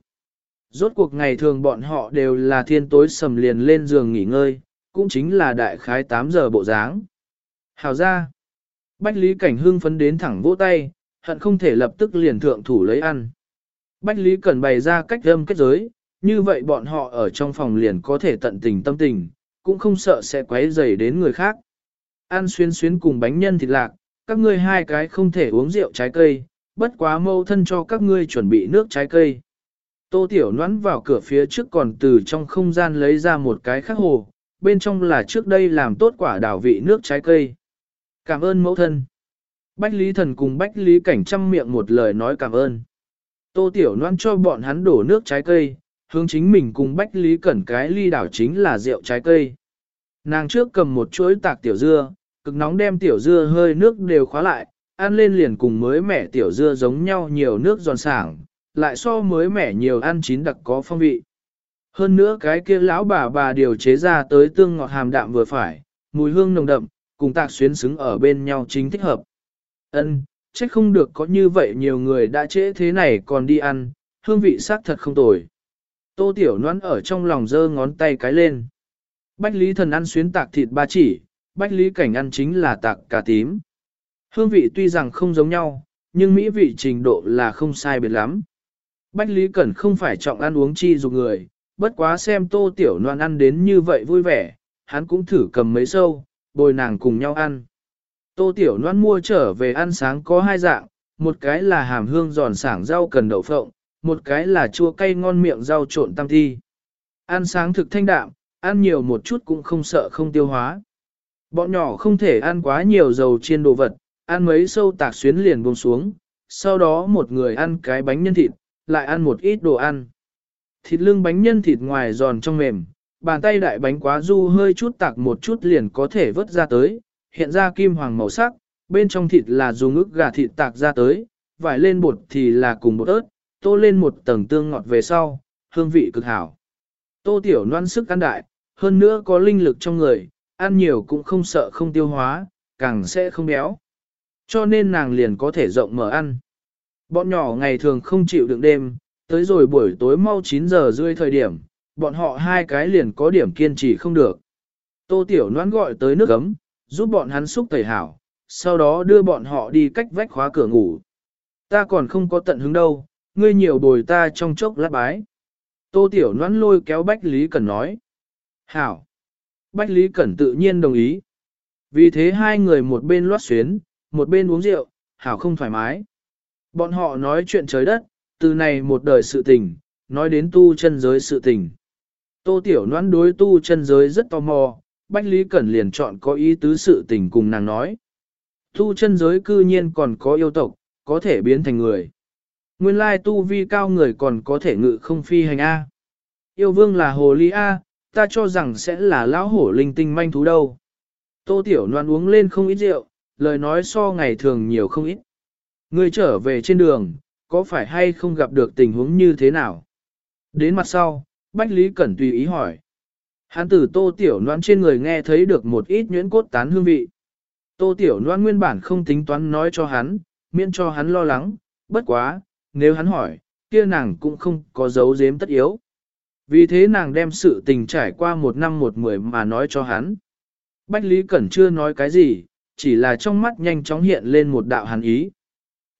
Rốt cuộc ngày thường bọn họ đều là thiên tối sầm liền lên giường nghỉ ngơi, cũng chính là đại khái 8 giờ bộ dáng. Hào ra. Bách Lý Cảnh hưng phấn đến thẳng vỗ tay, hận không thể lập tức liền thượng thủ lấy ăn. Bách Lý Cẩn bày ra cách âm kết giới, như vậy bọn họ ở trong phòng liền có thể tận tình tâm tình, cũng không sợ sẽ quấy rầy đến người khác. Ăn xuyên xuyến cùng bánh nhân thịt lạc, các ngươi hai cái không thể uống rượu trái cây, bất quá mâu thân cho các ngươi chuẩn bị nước trái cây. Tô Tiểu Noãn vào cửa phía trước còn từ trong không gian lấy ra một cái khắc hồ, bên trong là trước đây làm tốt quả đảo vị nước trái cây. Cảm ơn mẫu thân. Bách Lý Thần cùng Bách Lý Cảnh chăm miệng một lời nói cảm ơn. Tô Tiểu Loan cho bọn hắn đổ nước trái cây, hướng chính mình cùng Bách Lý Cẩn cái ly đảo chính là rượu trái cây. Nàng trước cầm một chuỗi tạc tiểu dưa, cực nóng đem tiểu dưa hơi nước đều khóa lại, ăn lên liền cùng mới mẻ tiểu dưa giống nhau nhiều nước giòn sảng, lại so mới mẻ nhiều ăn chín đặc có phong vị. Hơn nữa cái kia lão bà bà điều chế ra tới tương ngọt hàm đạm vừa phải, mùi hương nồng đậm, cùng tạc xuyến xứng ở bên nhau chính thích hợp. Ân, trách không được có như vậy nhiều người đã trễ thế này còn đi ăn, hương vị xác thật không tồi. Tô Tiểu Loan ở trong lòng giơ ngón tay cái lên. Bách Lý Thần ăn xuyến tạc thịt ba chỉ, Bách Lý Cảnh ăn chính là tạc cà tím. Hương vị tuy rằng không giống nhau, nhưng mỹ vị trình độ là không sai biệt lắm. Bách Lý Cẩn không phải trọng ăn uống chi dục người, bất quá xem Tô Tiểu Loan ăn đến như vậy vui vẻ, hắn cũng thử cầm mấy sâu, bồi nàng cùng nhau ăn. Tô Tiểu Loan mua trở về ăn sáng có hai dạng, một cái là hàm hương giòn sảng rau cần đậu phộng, một cái là chua cay ngon miệng rau trộn tam thi. Ăn sáng thực thanh đạm, ăn nhiều một chút cũng không sợ không tiêu hóa. Bọn nhỏ không thể ăn quá nhiều dầu chiên đồ vật, ăn mấy sâu tạc xuyến liền buông xuống, sau đó một người ăn cái bánh nhân thịt, lại ăn một ít đồ ăn. Thịt lưng bánh nhân thịt ngoài giòn trong mềm, bàn tay đại bánh quá du hơi chút tạc một chút liền có thể vớt ra tới, hiện ra kim hoàng màu sắc, bên trong thịt là dùng ức gà thịt tạc ra tới, vải lên bột thì là cùng bột ớt, tô lên một tầng tương ngọt về sau, hương vị cực hảo. Tô tiểu noan sức ăn đại, hơn nữa có linh lực trong người, ăn nhiều cũng không sợ không tiêu hóa, càng sẽ không béo. Cho nên nàng liền có thể rộng mở ăn. Bọn nhỏ ngày thường không chịu đựng đêm, tới rồi buổi tối mau 9 giờ rưỡi thời điểm, bọn họ hai cái liền có điểm kiên trì không được. Tô Tiểu Loan gọi tới nước ấm, giúp bọn hắn xúc tẩy hảo, sau đó đưa bọn họ đi cách vách khóa cửa ngủ. Ta còn không có tận hứng đâu, ngươi nhiều bồi ta trong chốc lát bái. Tô Tiểu Loan lôi kéo Bách Lý Cẩn nói. Hảo. Bách Lý Cẩn tự nhiên đồng ý. Vì thế hai người một bên loát xuyến, một bên uống rượu, Hảo không thoải mái. Bọn họ nói chuyện trời đất, từ này một đời sự tình, nói đến tu chân giới sự tình. Tô Tiểu Noãn đối tu chân giới rất tò mò, Bách Lý Cẩn liền chọn có ý tứ sự tình cùng nàng nói. Tu chân giới cư nhiên còn có yêu tộc, có thể biến thành người. Nguyên lai tu vi cao người còn có thể ngự không phi hành A. Yêu vương là hồ ly A, ta cho rằng sẽ là lão hổ linh tinh manh thú đâu. Tô Tiểu Loan uống lên không ít rượu, lời nói so ngày thường nhiều không ít. Người trở về trên đường, có phải hay không gặp được tình huống như thế nào? Đến mặt sau, Bách Lý Cẩn tùy ý hỏi. Hắn từ tô tiểu noan trên người nghe thấy được một ít nhuyễn cốt tán hương vị. Tô tiểu noan nguyên bản không tính toán nói cho hắn, miễn cho hắn lo lắng, bất quá, nếu hắn hỏi, kia nàng cũng không có dấu giếm tất yếu. Vì thế nàng đem sự tình trải qua một năm một mười mà nói cho hắn. Bách Lý Cẩn chưa nói cái gì, chỉ là trong mắt nhanh chóng hiện lên một đạo hàn ý.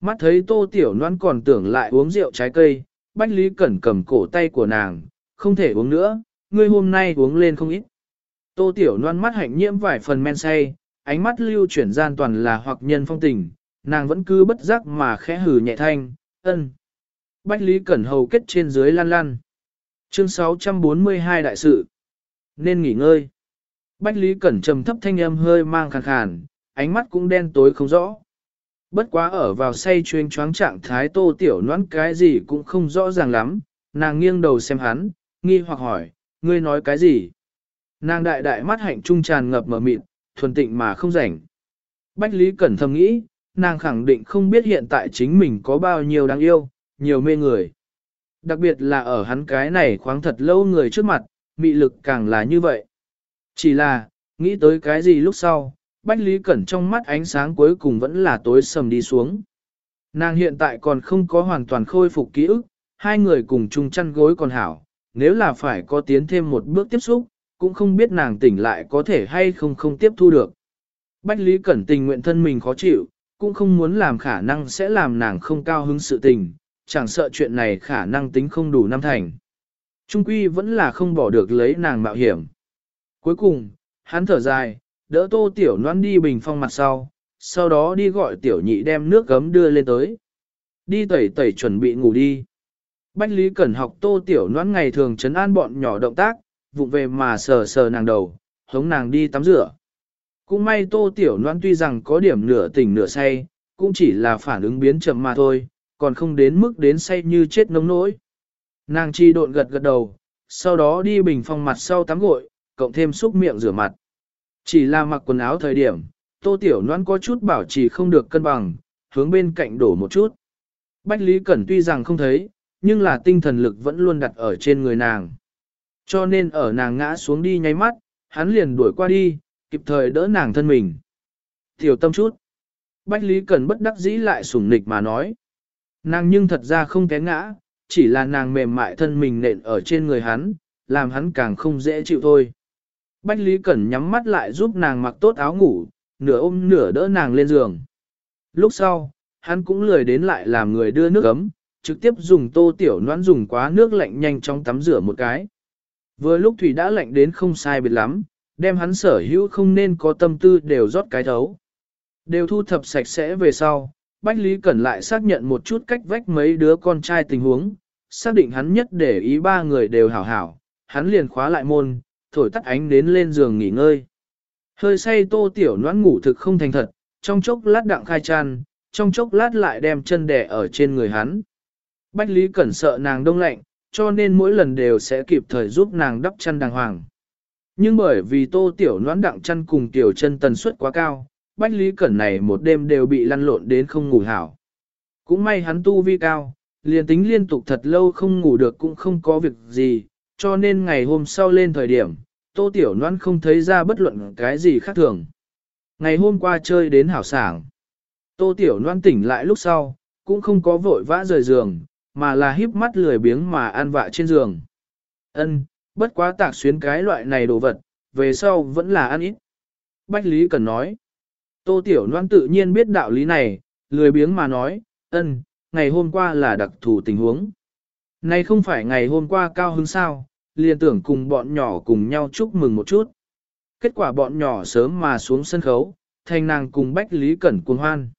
Mắt thấy tô tiểu noan còn tưởng lại uống rượu trái cây, Bách Lý Cẩn cầm cổ tay của nàng, không thể uống nữa, ngươi hôm nay uống lên không ít. Tô tiểu Loan mắt hạnh nhiễm vài phần men say, ánh mắt lưu chuyển gian toàn là hoặc nhân phong tình, nàng vẫn cứ bất giác mà khẽ hừ nhẹ thanh, ân. Bách Lý Cẩn hầu kết trên dưới lan lan. Chương 642 đại sự. Nên nghỉ ngơi. Bách Lý Cẩn trầm thấp thanh âm hơi mang khàn khàn, ánh mắt cũng đen tối không rõ. Bất quá ở vào say chuyên choáng trạng thái tô tiểu noãn cái gì cũng không rõ ràng lắm, nàng nghiêng đầu xem hắn, nghi hoặc hỏi, ngươi nói cái gì? Nàng đại đại mắt hạnh trung tràn ngập mở mịt, thuần tịnh mà không rảnh. Bách Lý Cẩn thầm nghĩ, nàng khẳng định không biết hiện tại chính mình có bao nhiêu đáng yêu, nhiều mê người. Đặc biệt là ở hắn cái này khoáng thật lâu người trước mặt, mị lực càng là như vậy. Chỉ là, nghĩ tới cái gì lúc sau, Bách Lý Cẩn trong mắt ánh sáng cuối cùng vẫn là tối sầm đi xuống. Nàng hiện tại còn không có hoàn toàn khôi phục ký ức, hai người cùng chung chăn gối còn hảo, nếu là phải có tiến thêm một bước tiếp xúc, cũng không biết nàng tỉnh lại có thể hay không không tiếp thu được. Bách Lý Cẩn tình nguyện thân mình khó chịu, cũng không muốn làm khả năng sẽ làm nàng không cao hứng sự tình, chẳng sợ chuyện này khả năng tính không đủ năm thành. Trung quy vẫn là không bỏ được lấy nàng mạo hiểm. Cuối cùng, hắn thở dài, đỡ tô tiểu noan đi bình phong mặt sau, sau đó đi gọi tiểu nhị đem nước gấm đưa lên tới. Đi tẩy tẩy chuẩn bị ngủ đi. Bách Lý Cẩn học tô tiểu noãn ngày thường chấn an bọn nhỏ động tác, vụng về mà sờ sờ nàng đầu, hống nàng đi tắm rửa. Cũng may tô tiểu noãn tuy rằng có điểm nửa tỉnh nửa say, cũng chỉ là phản ứng biến chậm mà thôi, còn không đến mức đến say như chết nông nỗi. Nàng chi độn gật gật đầu, sau đó đi bình phong mặt sau tắm gội, cộng thêm xúc miệng rửa mặt. Chỉ là mặc quần áo thời điểm, tô tiểu noãn có chút bảo trì không được cân bằng, hướng bên cạnh đổ một chút. Bách Lý Cẩn tuy rằng không thấy, nhưng là tinh thần lực vẫn luôn đặt ở trên người nàng. Cho nên ở nàng ngã xuống đi nháy mắt, hắn liền đuổi qua đi, kịp thời đỡ nàng thân mình. Tiểu tâm chút. Bách Lý Cẩn bất đắc dĩ lại sủng nịch mà nói. Nàng nhưng thật ra không té ngã, chỉ là nàng mềm mại thân mình nện ở trên người hắn, làm hắn càng không dễ chịu thôi. Bách Lý Cẩn nhắm mắt lại giúp nàng mặc tốt áo ngủ, nửa ôm nửa đỡ nàng lên giường. Lúc sau, hắn cũng lười đến lại làm người đưa nước ấm, trực tiếp dùng tô tiểu noãn dùng quá nước lạnh nhanh trong tắm rửa một cái. Vừa lúc thủy đã lạnh đến không sai biệt lắm, đem hắn sở hữu không nên có tâm tư đều rót cái thấu. Đều thu thập sạch sẽ về sau, Bách Lý Cẩn lại xác nhận một chút cách vách mấy đứa con trai tình huống, xác định hắn nhất để ý ba người đều hảo hảo, hắn liền khóa lại môn, thổi tắt ánh đến lên giường nghỉ ngơi. Hơi say tô tiểu noãn ngủ thực không thành thật, trong chốc lát đặng khai tràn, trong chốc lát lại đem chân đẻ ở trên người hắn. Bách Lý Cẩn sợ nàng đông lạnh, cho nên mỗi lần đều sẽ kịp thời giúp nàng đắp chăn đàng hoàng. Nhưng bởi vì tô tiểu noãn đặng chăn cùng tiểu chân tần suất quá cao, Bách Lý Cẩn này một đêm đều bị lăn lộn đến không ngủ hảo. Cũng may hắn tu vi cao, liền tính liên tục thật lâu không ngủ được cũng không có việc gì, cho nên ngày hôm sau lên thời điểm, Tô Tiểu noãn không thấy ra bất luận cái gì khác thường. Ngày hôm qua chơi đến hảo sảng. Tô Tiểu Loan tỉnh lại lúc sau, cũng không có vội vã rời giường, mà là híp mắt lười biếng mà ăn vạ trên giường. Ân, bất quá tạc xuyến cái loại này đồ vật, về sau vẫn là ăn ít. Bách Lý cần nói. Tô Tiểu Loan tự nhiên biết đạo lý này, lười biếng mà nói, ân, ngày hôm qua là đặc thù tình huống. Này không phải ngày hôm qua cao hứng sao, liền tưởng cùng bọn nhỏ cùng nhau chúc mừng một chút. Kết quả bọn nhỏ sớm mà xuống sân khấu, thành nàng cùng Bách Lý Cẩn cuồng hoan.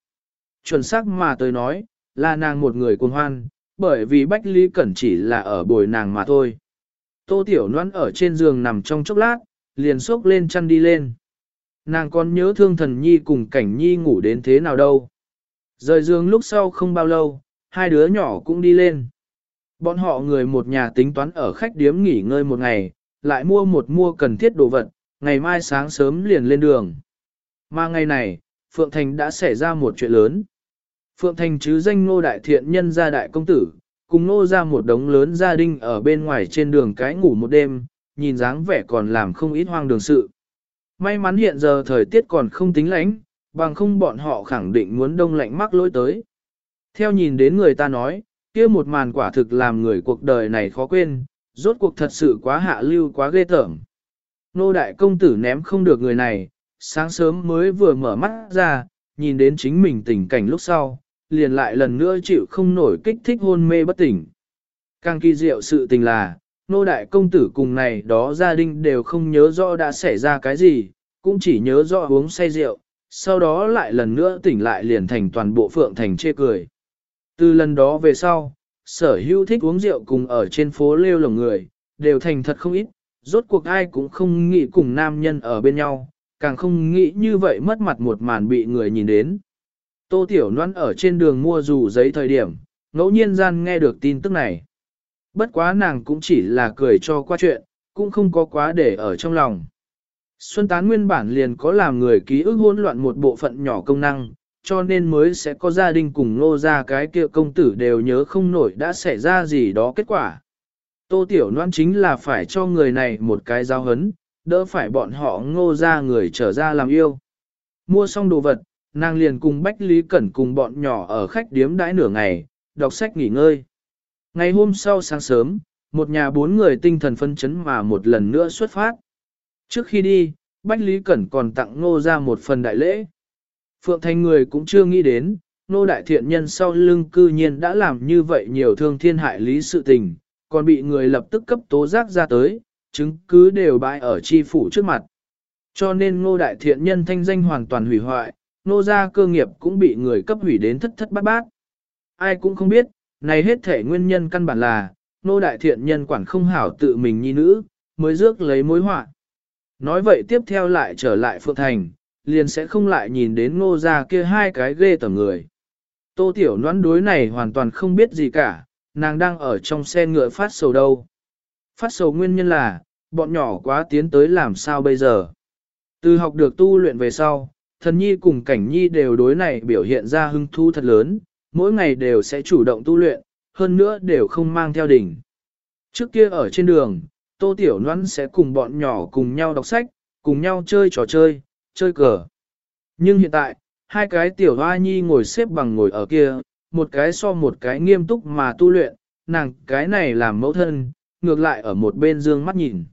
Chuẩn xác mà tôi nói, là nàng một người cuồng hoan, bởi vì Bách Lý Cẩn chỉ là ở bồi nàng mà thôi. Tô Tiểu Loan ở trên giường nằm trong chốc lát, liền xốc lên chăn đi lên. Nàng còn nhớ thương thần nhi cùng cảnh nhi ngủ đến thế nào đâu. Rời giường lúc sau không bao lâu, hai đứa nhỏ cũng đi lên. Bọn họ người một nhà tính toán ở khách điếm nghỉ ngơi một ngày, lại mua một mua cần thiết đồ vật, ngày mai sáng sớm liền lên đường. Mà ngày này, Phượng Thành đã xảy ra một chuyện lớn. Phượng Thành chứ danh ngô đại thiện nhân gia đại công tử, cùng ngô ra một đống lớn gia đình ở bên ngoài trên đường cái ngủ một đêm, nhìn dáng vẻ còn làm không ít hoang đường sự. May mắn hiện giờ thời tiết còn không tính lạnh, bằng không bọn họ khẳng định muốn đông lạnh mắc lỗi tới. Theo nhìn đến người ta nói, kia một màn quả thực làm người cuộc đời này khó quên, rốt cuộc thật sự quá hạ lưu quá ghê tởm. Nô đại công tử ném không được người này, sáng sớm mới vừa mở mắt ra, nhìn đến chính mình tình cảnh lúc sau, liền lại lần nữa chịu không nổi kích thích hôn mê bất tỉnh. Càng kỳ diệu sự tình là, nô đại công tử cùng này đó gia đình đều không nhớ rõ đã xảy ra cái gì, cũng chỉ nhớ rõ uống say rượu, sau đó lại lần nữa tỉnh lại liền thành toàn bộ phượng thành chê cười. Từ lần đó về sau, sở hữu thích uống rượu cùng ở trên phố lêu lồng người, đều thành thật không ít, rốt cuộc ai cũng không nghĩ cùng nam nhân ở bên nhau, càng không nghĩ như vậy mất mặt một màn bị người nhìn đến. Tô Tiểu Loan ở trên đường mua dù giấy thời điểm, ngẫu nhiên gian nghe được tin tức này. Bất quá nàng cũng chỉ là cười cho qua chuyện, cũng không có quá để ở trong lòng. Xuân tán nguyên bản liền có làm người ký ức hỗn loạn một bộ phận nhỏ công năng, cho nên mới sẽ có gia đình cùng nô ra cái kia công tử đều nhớ không nổi đã xảy ra gì đó kết quả. Tô Tiểu Loan chính là phải cho người này một cái giao hấn, đỡ phải bọn họ ngô ra người trở ra làm yêu. Mua xong đồ vật, nàng liền cùng Bách Lý Cẩn cùng bọn nhỏ ở khách điếm đãi nửa ngày, đọc sách nghỉ ngơi. Ngày hôm sau sáng sớm, một nhà bốn người tinh thần phân chấn mà một lần nữa xuất phát. Trước khi đi, Bách Lý Cẩn còn tặng ngô ra một phần đại lễ. Phượng Thành người cũng chưa nghĩ đến, nô đại thiện nhân sau lưng cư nhiên đã làm như vậy nhiều thương thiên hại lý sự tình, còn bị người lập tức cấp tố giác ra tới, chứng cứ đều bại ở chi phủ trước mặt. Cho nên ngô đại thiện nhân thanh danh hoàn toàn hủy hoại, nô gia cơ nghiệp cũng bị người cấp hủy đến thất thất bát bát. Ai cũng không biết, này hết thể nguyên nhân căn bản là, nô đại thiện nhân quản không hảo tự mình nhi nữ, mới rước lấy mối họa. Nói vậy tiếp theo lại trở lại Phượng Thành, liền sẽ không lại nhìn đến nô gia kia hai cái ghê tởm người. Tô Tiểu Noãn đối này hoàn toàn không biết gì cả, nàng đang ở trong xe ngựa phát sầu đâu. Phát sầu nguyên nhân là, bọn nhỏ quá tiến tới làm sao bây giờ. Từ học được tu luyện về sau, thần nhi cùng cảnh nhi đều đối này biểu hiện ra hưng thu thật lớn, mỗi ngày đều sẽ chủ động tu luyện, hơn nữa đều không mang theo đỉnh. Trước kia ở trên đường, Tô Tiểu Loan sẽ cùng bọn nhỏ cùng nhau đọc sách, cùng nhau chơi trò chơi, chơi cờ. Nhưng hiện tại, hai cái tiểu hoa nhi ngồi xếp bằng ngồi ở kia, một cái so một cái nghiêm túc mà tu luyện, nàng cái này làm mẫu thân, ngược lại ở một bên dương mắt nhìn.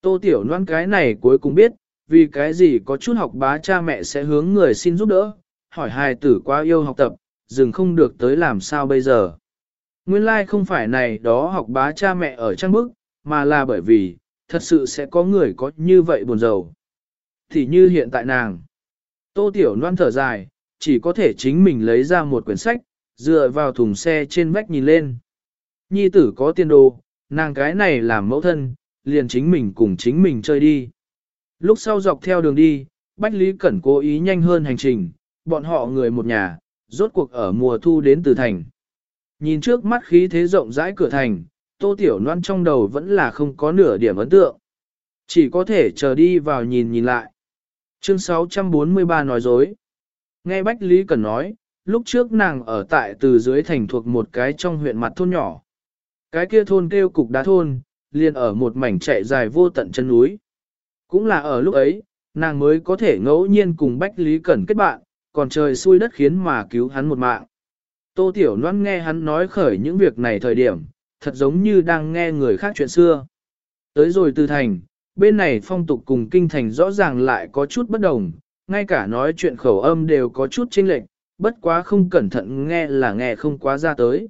Tô Tiểu Loan cái này cuối cùng biết, vì cái gì có chút học bá cha mẹ sẽ hướng người xin giúp đỡ, hỏi hài tử quá yêu học tập, dừng không được tới làm sao bây giờ. Nguyên lai like không phải này đó học bá cha mẹ ở trang bức, mà là bởi vì, thật sự sẽ có người có như vậy buồn rầu. Thì như hiện tại nàng, tô tiểu loan thở dài, chỉ có thể chính mình lấy ra một quyển sách, dựa vào thùng xe trên vách nhìn lên. Nhi tử có tiền đồ, nàng cái này làm mẫu thân, liền chính mình cùng chính mình chơi đi. Lúc sau dọc theo đường đi, Bách Lý Cẩn cố ý nhanh hơn hành trình, bọn họ người một nhà, rốt cuộc ở mùa thu đến từ thành. Nhìn trước mắt khí thế rộng rãi cửa thành, tô tiểu Loan trong đầu vẫn là không có nửa điểm ấn tượng. Chỉ có thể chờ đi vào nhìn nhìn lại. Chương 643 nói dối. Nghe Bách Lý Cẩn nói, lúc trước nàng ở tại từ dưới thành thuộc một cái trong huyện mặt thôn nhỏ. Cái kia thôn kêu cục đá thôn, liền ở một mảnh chạy dài vô tận chân núi. Cũng là ở lúc ấy, nàng mới có thể ngẫu nhiên cùng Bách Lý Cẩn kết bạn, còn trời xui đất khiến mà cứu hắn một mạng. Tô Tiểu Loan nghe hắn nói khởi những việc này thời điểm, thật giống như đang nghe người khác chuyện xưa. Tới rồi từ thành, bên này phong tục cùng kinh thành rõ ràng lại có chút bất đồng, ngay cả nói chuyện khẩu âm đều có chút chênh lệch, bất quá không cẩn thận nghe là nghe không quá ra tới.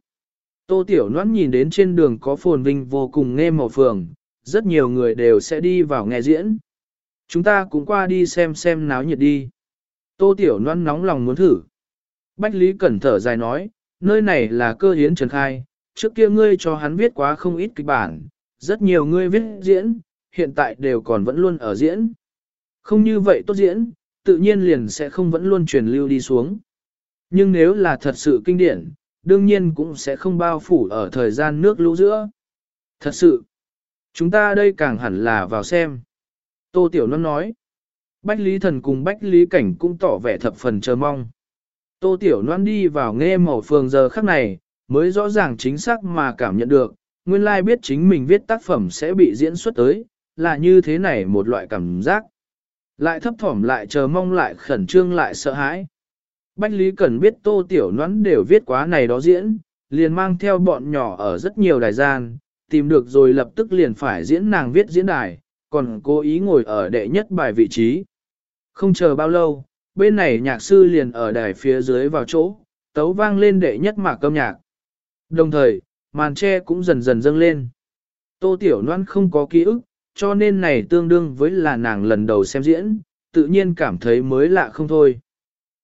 Tô Tiểu Loan nhìn đến trên đường có phồn vinh vô cùng nghe màu phường, rất nhiều người đều sẽ đi vào nghe diễn. Chúng ta cũng qua đi xem xem náo nhiệt đi. Tô Tiểu Loan nóng lòng muốn thử. Bách Lý Cẩn thở dài nói, nơi này là cơ hiến trần khai, trước kia ngươi cho hắn viết quá không ít kịch bản, rất nhiều ngươi viết diễn, hiện tại đều còn vẫn luôn ở diễn. Không như vậy tốt diễn, tự nhiên liền sẽ không vẫn luôn truyền lưu đi xuống. Nhưng nếu là thật sự kinh điển, đương nhiên cũng sẽ không bao phủ ở thời gian nước lũ giữa. Thật sự, chúng ta đây càng hẳn là vào xem. Tô Tiểu Loan nói, Bách Lý Thần cùng Bách Lý Cảnh cũng tỏ vẻ thập phần chờ mong. Tô Tiểu Loan đi vào nghe màu phường giờ khắc này, mới rõ ràng chính xác mà cảm nhận được, nguyên lai biết chính mình viết tác phẩm sẽ bị diễn xuất tới, là như thế này một loại cảm giác. Lại thấp thỏm lại chờ mong lại khẩn trương lại sợ hãi. Bách Lý Cẩn biết Tô Tiểu Loan đều viết quá này đó diễn, liền mang theo bọn nhỏ ở rất nhiều đài gian, tìm được rồi lập tức liền phải diễn nàng viết diễn đài, còn cố ý ngồi ở đệ nhất bài vị trí. Không chờ bao lâu, bên này nhạc sư liền ở đài phía dưới vào chỗ, tấu vang lên đệ nhất mạc cơm nhạc. Đồng thời, màn tre cũng dần dần dâng lên. Tô Tiểu Loan không có ký ức, cho nên này tương đương với là nàng lần đầu xem diễn, tự nhiên cảm thấy mới lạ không thôi.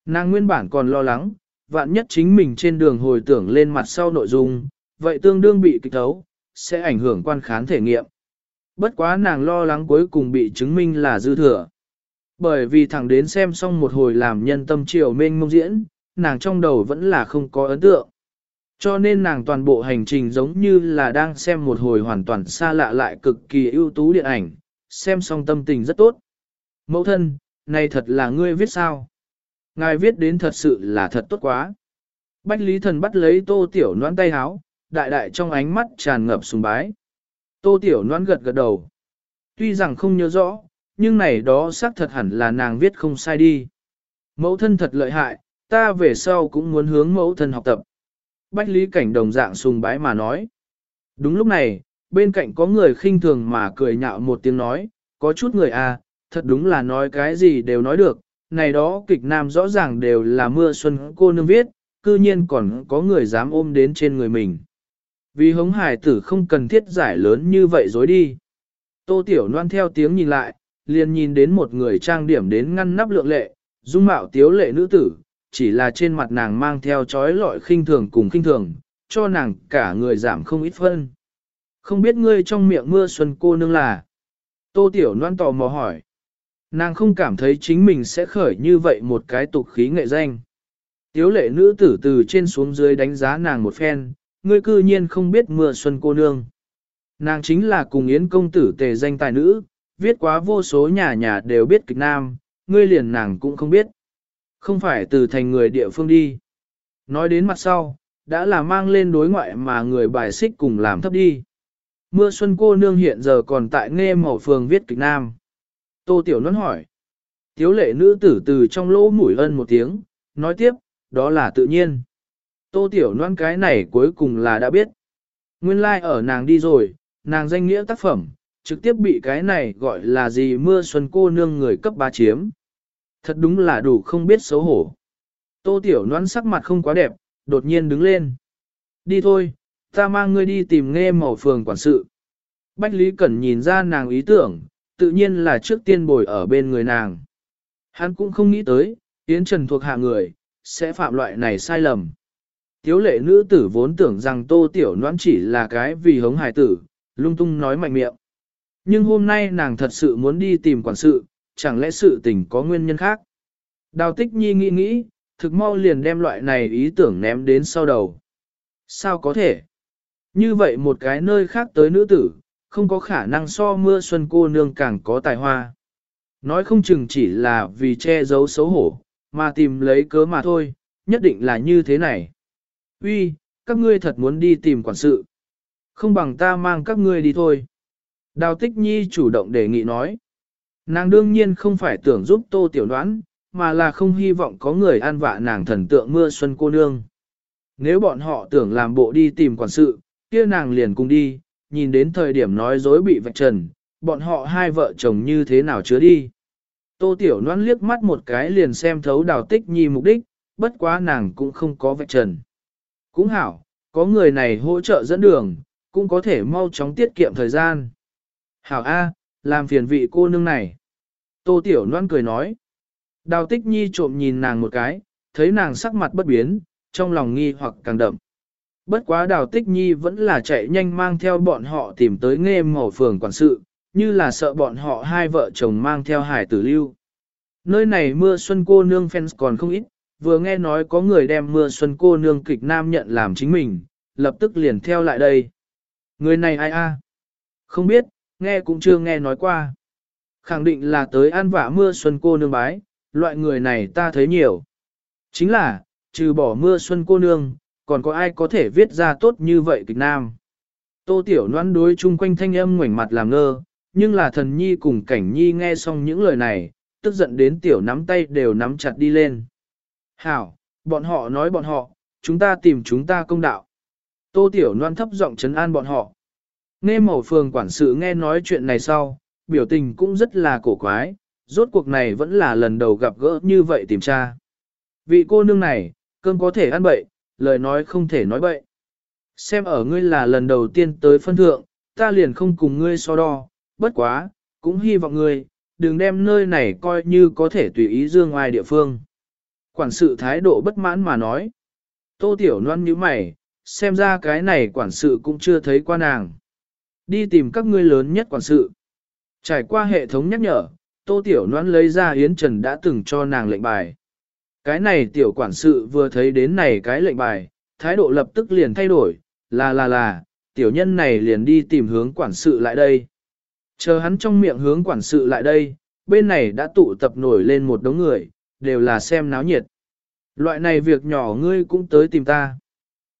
Nàng nguyên bản còn lo lắng, vạn nhất chính mình trên đường hồi tưởng lên mặt sau nội dung, vậy tương đương bị kịch thấu, sẽ ảnh hưởng quan khán thể nghiệm. Bất quá nàng lo lắng cuối cùng bị chứng minh là dư thừa. Bởi vì thẳng đến xem xong một hồi làm nhân tâm triều mênh mông diễn, nàng trong đầu vẫn là không có ấn tượng. Cho nên nàng toàn bộ hành trình giống như là đang xem một hồi hoàn toàn xa lạ lại cực kỳ ưu tú điện ảnh, xem xong tâm tình rất tốt. Mẫu thân, này thật là ngươi viết sao? Ngài viết đến thật sự là thật tốt quá. Bách Lý Thần bắt lấy tô tiểu noãn tay háo, đại đại trong ánh mắt tràn ngập sùng bái. Tô tiểu noan gật gật đầu. Tuy rằng không nhớ rõ, nhưng này đó xác thật hẳn là nàng viết không sai đi. Mẫu thân thật lợi hại, ta về sau cũng muốn hướng mẫu thân học tập. Bách Lý Cảnh đồng dạng sùng bái mà nói. Đúng lúc này, bên cạnh có người khinh thường mà cười nhạo một tiếng nói, có chút người à, thật đúng là nói cái gì đều nói được, này đó kịch nam rõ ràng đều là mưa xuân cô nương viết, cư nhiên còn có người dám ôm đến trên người mình. Vì hống hải tử không cần thiết giải lớn như vậy dối đi. Tô Tiểu Loan theo tiếng nhìn lại, liền nhìn đến một người trang điểm đến ngăn nắp lượng lệ, dung mạo tiếu lệ nữ tử, chỉ là trên mặt nàng mang theo trói lọi khinh thường cùng khinh thường, cho nàng cả người giảm không ít phân. Không biết ngươi trong miệng mưa xuân cô nương là. Tô Tiểu Loan tò mò hỏi. Nàng không cảm thấy chính mình sẽ khởi như vậy một cái tục khí nghệ danh. Tiếu lệ nữ tử từ trên xuống dưới đánh giá nàng một phen, ngươi cư nhiên không biết mưa xuân cô nương. Nàng chính là cùng yến công tử tề danh tài nữ, viết quá vô số nhà nhà đều biết kịch nam, ngươi liền nàng cũng không biết. Không phải từ thành người địa phương đi. Nói đến mặt sau, đã là mang lên đối ngoại mà người bài xích cùng làm thấp đi. Mưa xuân cô nương hiện giờ còn tại nghe mẫu phường viết kịch nam. Tô Tiểu Nôn hỏi. Tiếu lệ nữ tử từ trong lỗ mũi ân một tiếng, nói tiếp, đó là tự nhiên. Tô Tiểu Loan cái này cuối cùng là đã biết. Nguyên lai like ở nàng đi rồi, nàng danh nghĩa tác phẩm, trực tiếp bị cái này gọi là gì mưa xuân cô nương người cấp ba chiếm. Thật đúng là đủ không biết xấu hổ. Tô Tiểu Loan sắc mặt không quá đẹp, đột nhiên đứng lên. Đi thôi, ta mang ngươi đi tìm nghe màu phường quản sự. Bách Lý Cẩn nhìn ra nàng ý tưởng, tự nhiên là trước tiên bồi ở bên người nàng. Hắn cũng không nghĩ tới, Yến Trần thuộc hạ người, sẽ phạm loại này sai lầm. Tiếu lệ nữ tử vốn tưởng rằng tô tiểu noãn chỉ là cái vì hống hài tử, lung tung nói mạnh miệng. Nhưng hôm nay nàng thật sự muốn đi tìm quản sự, chẳng lẽ sự tình có nguyên nhân khác. Đào tích nhi nghĩ nghĩ, thực mau liền đem loại này ý tưởng ném đến sau đầu. Sao có thể? Như vậy một cái nơi khác tới nữ tử, không có khả năng so mưa xuân cô nương càng có tài hoa. Nói không chừng chỉ là vì che giấu xấu hổ, mà tìm lấy cớ mà thôi, nhất định là như thế này. Uy, các ngươi thật muốn đi tìm quản sự. Không bằng ta mang các ngươi đi thôi. Đào tích nhi chủ động đề nghị nói. Nàng đương nhiên không phải tưởng giúp tô tiểu đoán, mà là không hy vọng có người an vạ nàng thần tượng mưa xuân cô nương. Nếu bọn họ tưởng làm bộ đi tìm quản sự, kia nàng liền cùng đi, nhìn đến thời điểm nói dối bị vạch trần, bọn họ hai vợ chồng như thế nào chứa đi. Tô Tiểu Loan liếc mắt một cái liền xem thấu đào tích nhi mục đích, bất quá nàng cũng không có vạch trần. Cũng hảo, có người này hỗ trợ dẫn đường, cũng có thể mau chóng tiết kiệm thời gian. Hảo A, làm phiền vị cô nương này. Tô Tiểu Loan cười nói. Đào tích nhi trộm nhìn nàng một cái, thấy nàng sắc mặt bất biến, trong lòng nghi hoặc càng đậm. Bất quá đào tích nhi vẫn là chạy nhanh mang theo bọn họ tìm tới nghe màu phường quản sự, như là sợ bọn họ hai vợ chồng mang theo hải tử lưu. Nơi này mưa xuân cô nương fans còn không ít, vừa nghe nói có người đem mưa xuân cô nương kịch nam nhận làm chính mình, lập tức liền theo lại đây. Người này ai a? Không biết, nghe cũng chưa nghe nói qua. Khẳng định là tới an vả mưa xuân cô nương bái, loại người này ta thấy nhiều. Chính là, trừ bỏ mưa xuân cô nương, còn có ai có thể viết ra tốt như vậy kịch nam. Tô Tiểu Loan đối chung quanh thanh âm ngoảnh mặt làm ngơ, nhưng là thần nhi cùng cảnh nhi nghe xong những lời này, tức giận đến tiểu nắm tay đều nắm chặt đi lên. Hảo, bọn họ nói bọn họ, chúng ta tìm chúng ta công đạo. Tô Tiểu Loan thấp giọng chấn an bọn họ. Nghe mẫu phường quản sự nghe nói chuyện này sau, biểu tình cũng rất là cổ quái, rốt cuộc này vẫn là lần đầu gặp gỡ như vậy tìm tra. Vị cô nương này, cơm có thể ăn bậy, lời nói không thể nói bậy. Xem ở ngươi là lần đầu tiên tới phân thượng, ta liền không cùng ngươi so đo, bất quá, cũng hy vọng ngươi, đừng đem nơi này coi như có thể tùy ý dương ngoài địa phương. Quản sự thái độ bất mãn mà nói. Tô Tiểu Loan như mày, xem ra cái này quản sự cũng chưa thấy qua nàng. Đi tìm các ngươi lớn nhất quản sự. Trải qua hệ thống nhắc nhở, Tô Tiểu Loan lấy ra Yến Trần đã từng cho nàng lệnh bài. Cái này tiểu quản sự vừa thấy đến này cái lệnh bài, thái độ lập tức liền thay đổi, là là là, tiểu nhân này liền đi tìm hướng quản sự lại đây. Chờ hắn trong miệng hướng quản sự lại đây, bên này đã tụ tập nổi lên một đống người, đều là xem náo nhiệt. Loại này việc nhỏ ngươi cũng tới tìm ta.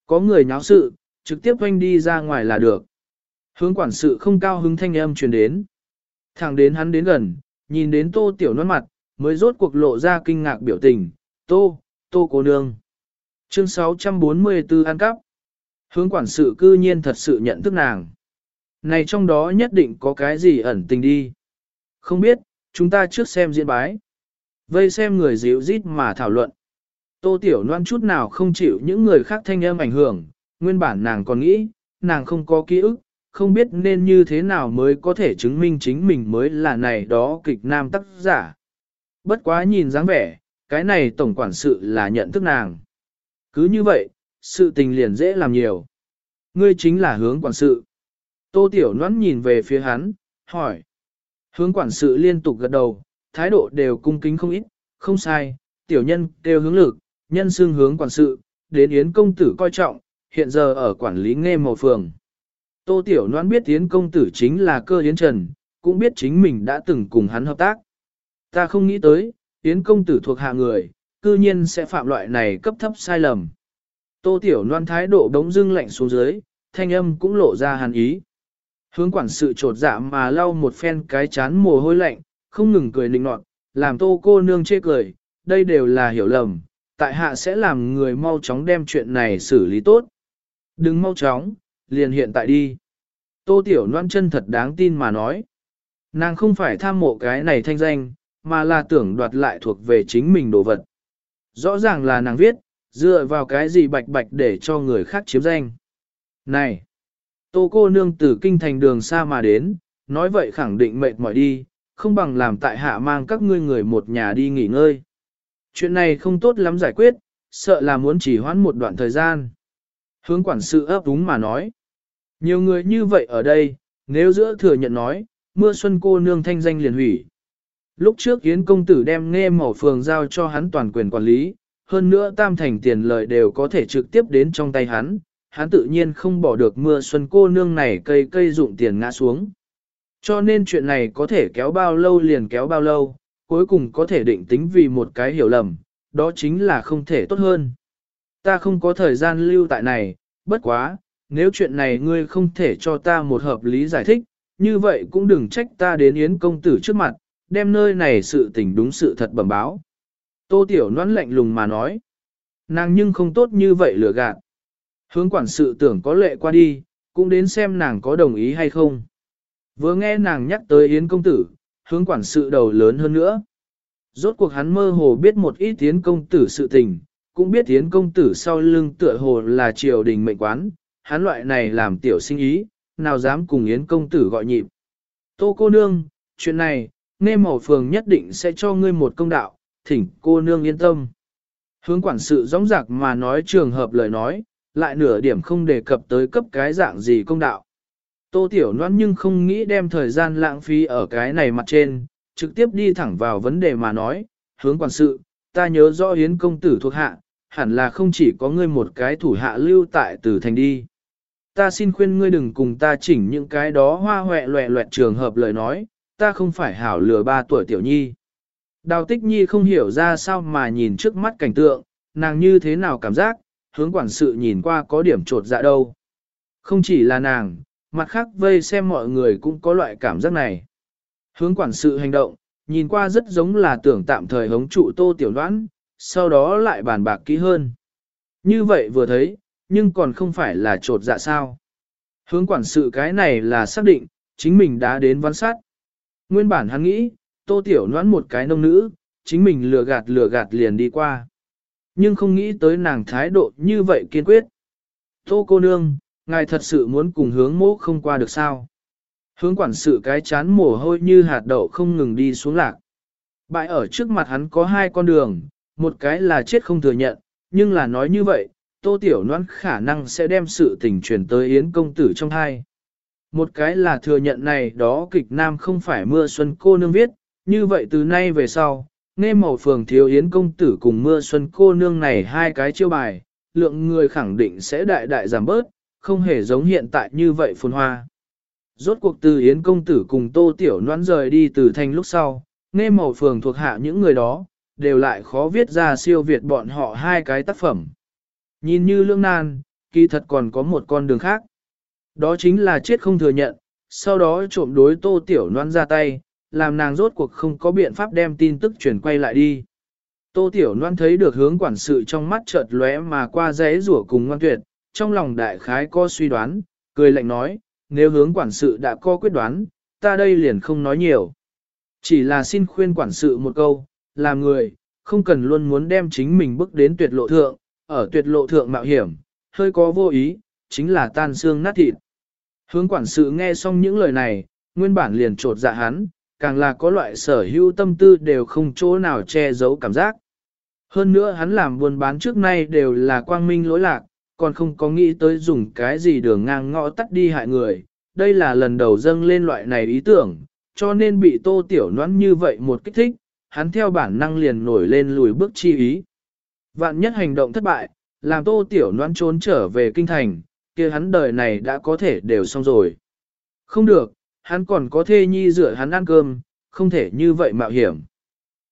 Có người nháo sự, trực tiếp quanh đi ra ngoài là được. Hướng quản sự không cao hứng thanh âm truyền đến. Thẳng đến hắn đến gần, nhìn đến tô tiểu nuốt mặt, mới rốt cuộc lộ ra kinh ngạc biểu tình. Tô, tô cô nương. Chương 644 ăn cắp. Hướng quản sự cư nhiên thật sự nhận thức nàng. Này trong đó nhất định có cái gì ẩn tình đi. Không biết, chúng ta trước xem diễn bái. Vây xem người dịu rít mà thảo luận. Tô Tiểu Loan chút nào không chịu những người khác thanh âm ảnh hưởng, nguyên bản nàng còn nghĩ, nàng không có ký ức, không biết nên như thế nào mới có thể chứng minh chính mình mới là này đó kịch nam tác giả. Bất quá nhìn dáng vẻ, cái này tổng quản sự là nhận thức nàng. Cứ như vậy, sự tình liền dễ làm nhiều. Ngươi chính là hướng quản sự. Tô Tiểu Loan nhìn về phía hắn, hỏi. Hướng quản sự liên tục gật đầu, thái độ đều cung kính không ít, không sai, tiểu nhân đều hướng lực, nhân xương hướng quản sự, đến Yến công tử coi trọng, hiện giờ ở quản lý nghe màu phường. Tô Tiểu Loan biết Yến công tử chính là cơ Yến Trần, cũng biết chính mình đã từng cùng hắn hợp tác. Ta không nghĩ tới, Yến công tử thuộc hạ người, cư nhiên sẽ phạm loại này cấp thấp sai lầm. Tô Tiểu Loan thái độ đống dưng lạnh xuống dưới, thanh âm cũng lộ ra hàn ý. Hướng quản sự trột dạ mà lau một phen cái chán mồ hôi lạnh, không ngừng cười nịnh nọt, làm tô cô nương chê cười, đây đều là hiểu lầm, tại hạ sẽ làm người mau chóng đem chuyện này xử lý tốt. Đừng mau chóng, liền hiện tại đi. Tô Tiểu Loan chân thật đáng tin mà nói. Nàng không phải tham mộ cái này thanh danh, mà là tưởng đoạt lại thuộc về chính mình đồ vật. Rõ ràng là nàng viết, dựa vào cái gì bạch bạch để cho người khác chiếm danh. Này! Tô cô nương từ kinh thành đường xa mà đến, nói vậy khẳng định mệt mỏi đi, không bằng làm tại hạ mang các ngươi người một nhà đi nghỉ ngơi. Chuyện này không tốt lắm giải quyết, sợ là muốn chỉ hoãn một đoạn thời gian. Hướng quản sự ấp úng mà nói. Nhiều người như vậy ở đây, nếu giữa thừa nhận nói, mưa xuân cô nương thanh danh liền hủy. Lúc trước Yến công tử đem nghe mỏ phường giao cho hắn toàn quyền quản lý, hơn nữa tam thành tiền lợi đều có thể trực tiếp đến trong tay hắn, hắn tự nhiên không bỏ được mưa xuân cô nương này cây cây dụng tiền ngã xuống. Cho nên chuyện này có thể kéo bao lâu liền kéo bao lâu, cuối cùng có thể định tính vì một cái hiểu lầm, đó chính là không thể tốt hơn. Ta không có thời gian lưu tại này, bất quá, nếu chuyện này ngươi không thể cho ta một hợp lý giải thích, như vậy cũng đừng trách ta đến Yến công tử trước mặt, đem nơi này sự tình đúng sự thật bẩm báo. Tô Tiểu Loan lạnh lùng mà nói, nàng nhưng không tốt như vậy lừa gạt. Hướng quản sự tưởng có lệ qua đi, cũng đến xem nàng có đồng ý hay không. Vừa nghe nàng nhắc tới Yến công tử, hướng quản sự đầu lớn hơn nữa. Rốt cuộc hắn mơ hồ biết một ít Yến công tử sự tình, cũng biết Yến công tử sau lưng tựa hồ là triều đình mệnh quán, hắn loại này làm tiểu sinh ý, nào dám cùng Yến công tử gọi nhịp. Tô cô nương, chuyện này, nghe mỏ phường nhất định sẽ cho ngươi một công đạo, thỉnh cô nương yên tâm. Hướng quản sự rõ rạc mà nói trường hợp lời nói, lại nửa điểm không đề cập tới cấp cái dạng gì công đạo. Tô Tiểu Loan nhưng không nghĩ đem thời gian lãng phí ở cái này mặt trên, trực tiếp đi thẳng vào vấn đề mà nói, hướng quản sự, ta nhớ rõ hiến công tử thuộc hạ, hẳn là không chỉ có ngươi một cái thủ hạ lưu tại Tử thành đi. Ta xin khuyên ngươi đừng cùng ta chỉnh những cái đó hoa hoẹ loẹ loẹt trường hợp lời nói, ta không phải hảo lừa ba tuổi tiểu nhi. Đào tích nhi không hiểu ra sao mà nhìn trước mắt cảnh tượng, nàng như thế nào cảm giác, hướng quản sự nhìn qua có điểm trột dạ đâu. Không chỉ là nàng, mặt khác vây xem mọi người cũng có loại cảm giác này. Hướng quản sự hành động, nhìn qua rất giống là tưởng tạm thời hống trụ tô tiểu đoán, sau đó lại bàn bạc kỹ hơn. Như vậy vừa thấy, nhưng còn không phải là trột dạ sao. Hướng quản sự cái này là xác định, chính mình đã đến văn sát. Nguyên bản hắn nghĩ, tô tiểu noãn một cái nông nữ, chính mình lừa gạt lừa gạt liền đi qua. Nhưng không nghĩ tới nàng thái độ như vậy kiên quyết. Tô cô nương, ngài thật sự muốn cùng hướng mỗ không qua được sao? Hướng quản sự cái chán mồ hôi như hạt đậu không ngừng đi xuống lạc. Bại ở trước mặt hắn có hai con đường, một cái là chết không thừa nhận, nhưng là nói như vậy, tô tiểu noan khả năng sẽ đem sự tình truyền tới yến công tử trong hai. Một cái là thừa nhận này đó kịch nam không phải mưa xuân cô nương viết, như vậy từ nay về sau, nghe màu phường thiếu yến công tử cùng mưa xuân cô nương này hai cái chiêu bài, lượng người khẳng định sẽ đại đại giảm bớt, không hề giống hiện tại như vậy phồn hoa. Rốt cuộc từ yến công tử cùng tô tiểu noãn rời đi từ thành lúc sau, nghe màu phường thuộc hạ những người đó, đều lại khó viết ra siêu việt bọn họ hai cái tác phẩm. Nhìn như lương nan, kỳ thật còn có một con đường khác. Đó chính là chết không thừa nhận, sau đó trộm đối tô tiểu Noãn ra tay, làm nàng rốt cuộc không có biện pháp đem tin tức chuyển quay lại đi. Tô tiểu Loan thấy được hướng quản sự trong mắt chợt lóe mà qua giấy rủa cùng ngoan tuyệt, trong lòng đại khái có suy đoán, cười lạnh nói, nếu hướng quản sự đã có quyết đoán, ta đây liền không nói nhiều. Chỉ là xin khuyên quản sự một câu, làm người, không cần luôn muốn đem chính mình bước đến tuyệt lộ thượng, ở tuyệt lộ thượng mạo hiểm, hơi có vô ý, chính là tan xương nát thịt. Hướng quản sự nghe xong những lời này, nguyên bản liền trột dạ hắn, càng là có loại sở hữu tâm tư đều không chỗ nào che giấu cảm giác. Hơn nữa hắn làm buôn bán trước nay đều là quang minh lỗi lạc, còn không có nghĩ tới dùng cái gì đường ngang ngõ tắt đi hại người. Đây là lần đầu dâng lên loại này ý tưởng, cho nên bị tô tiểu noãn như vậy một kích thích, hắn theo bản năng liền nổi lên lùi bước chi ý. Vạn nhất hành động thất bại, làm tô tiểu noãn trốn trở về kinh thành, kia hắn đời này đã có thể đều xong rồi. Không được, hắn còn có thê nhi rửa hắn ăn cơm, không thể như vậy mạo hiểm.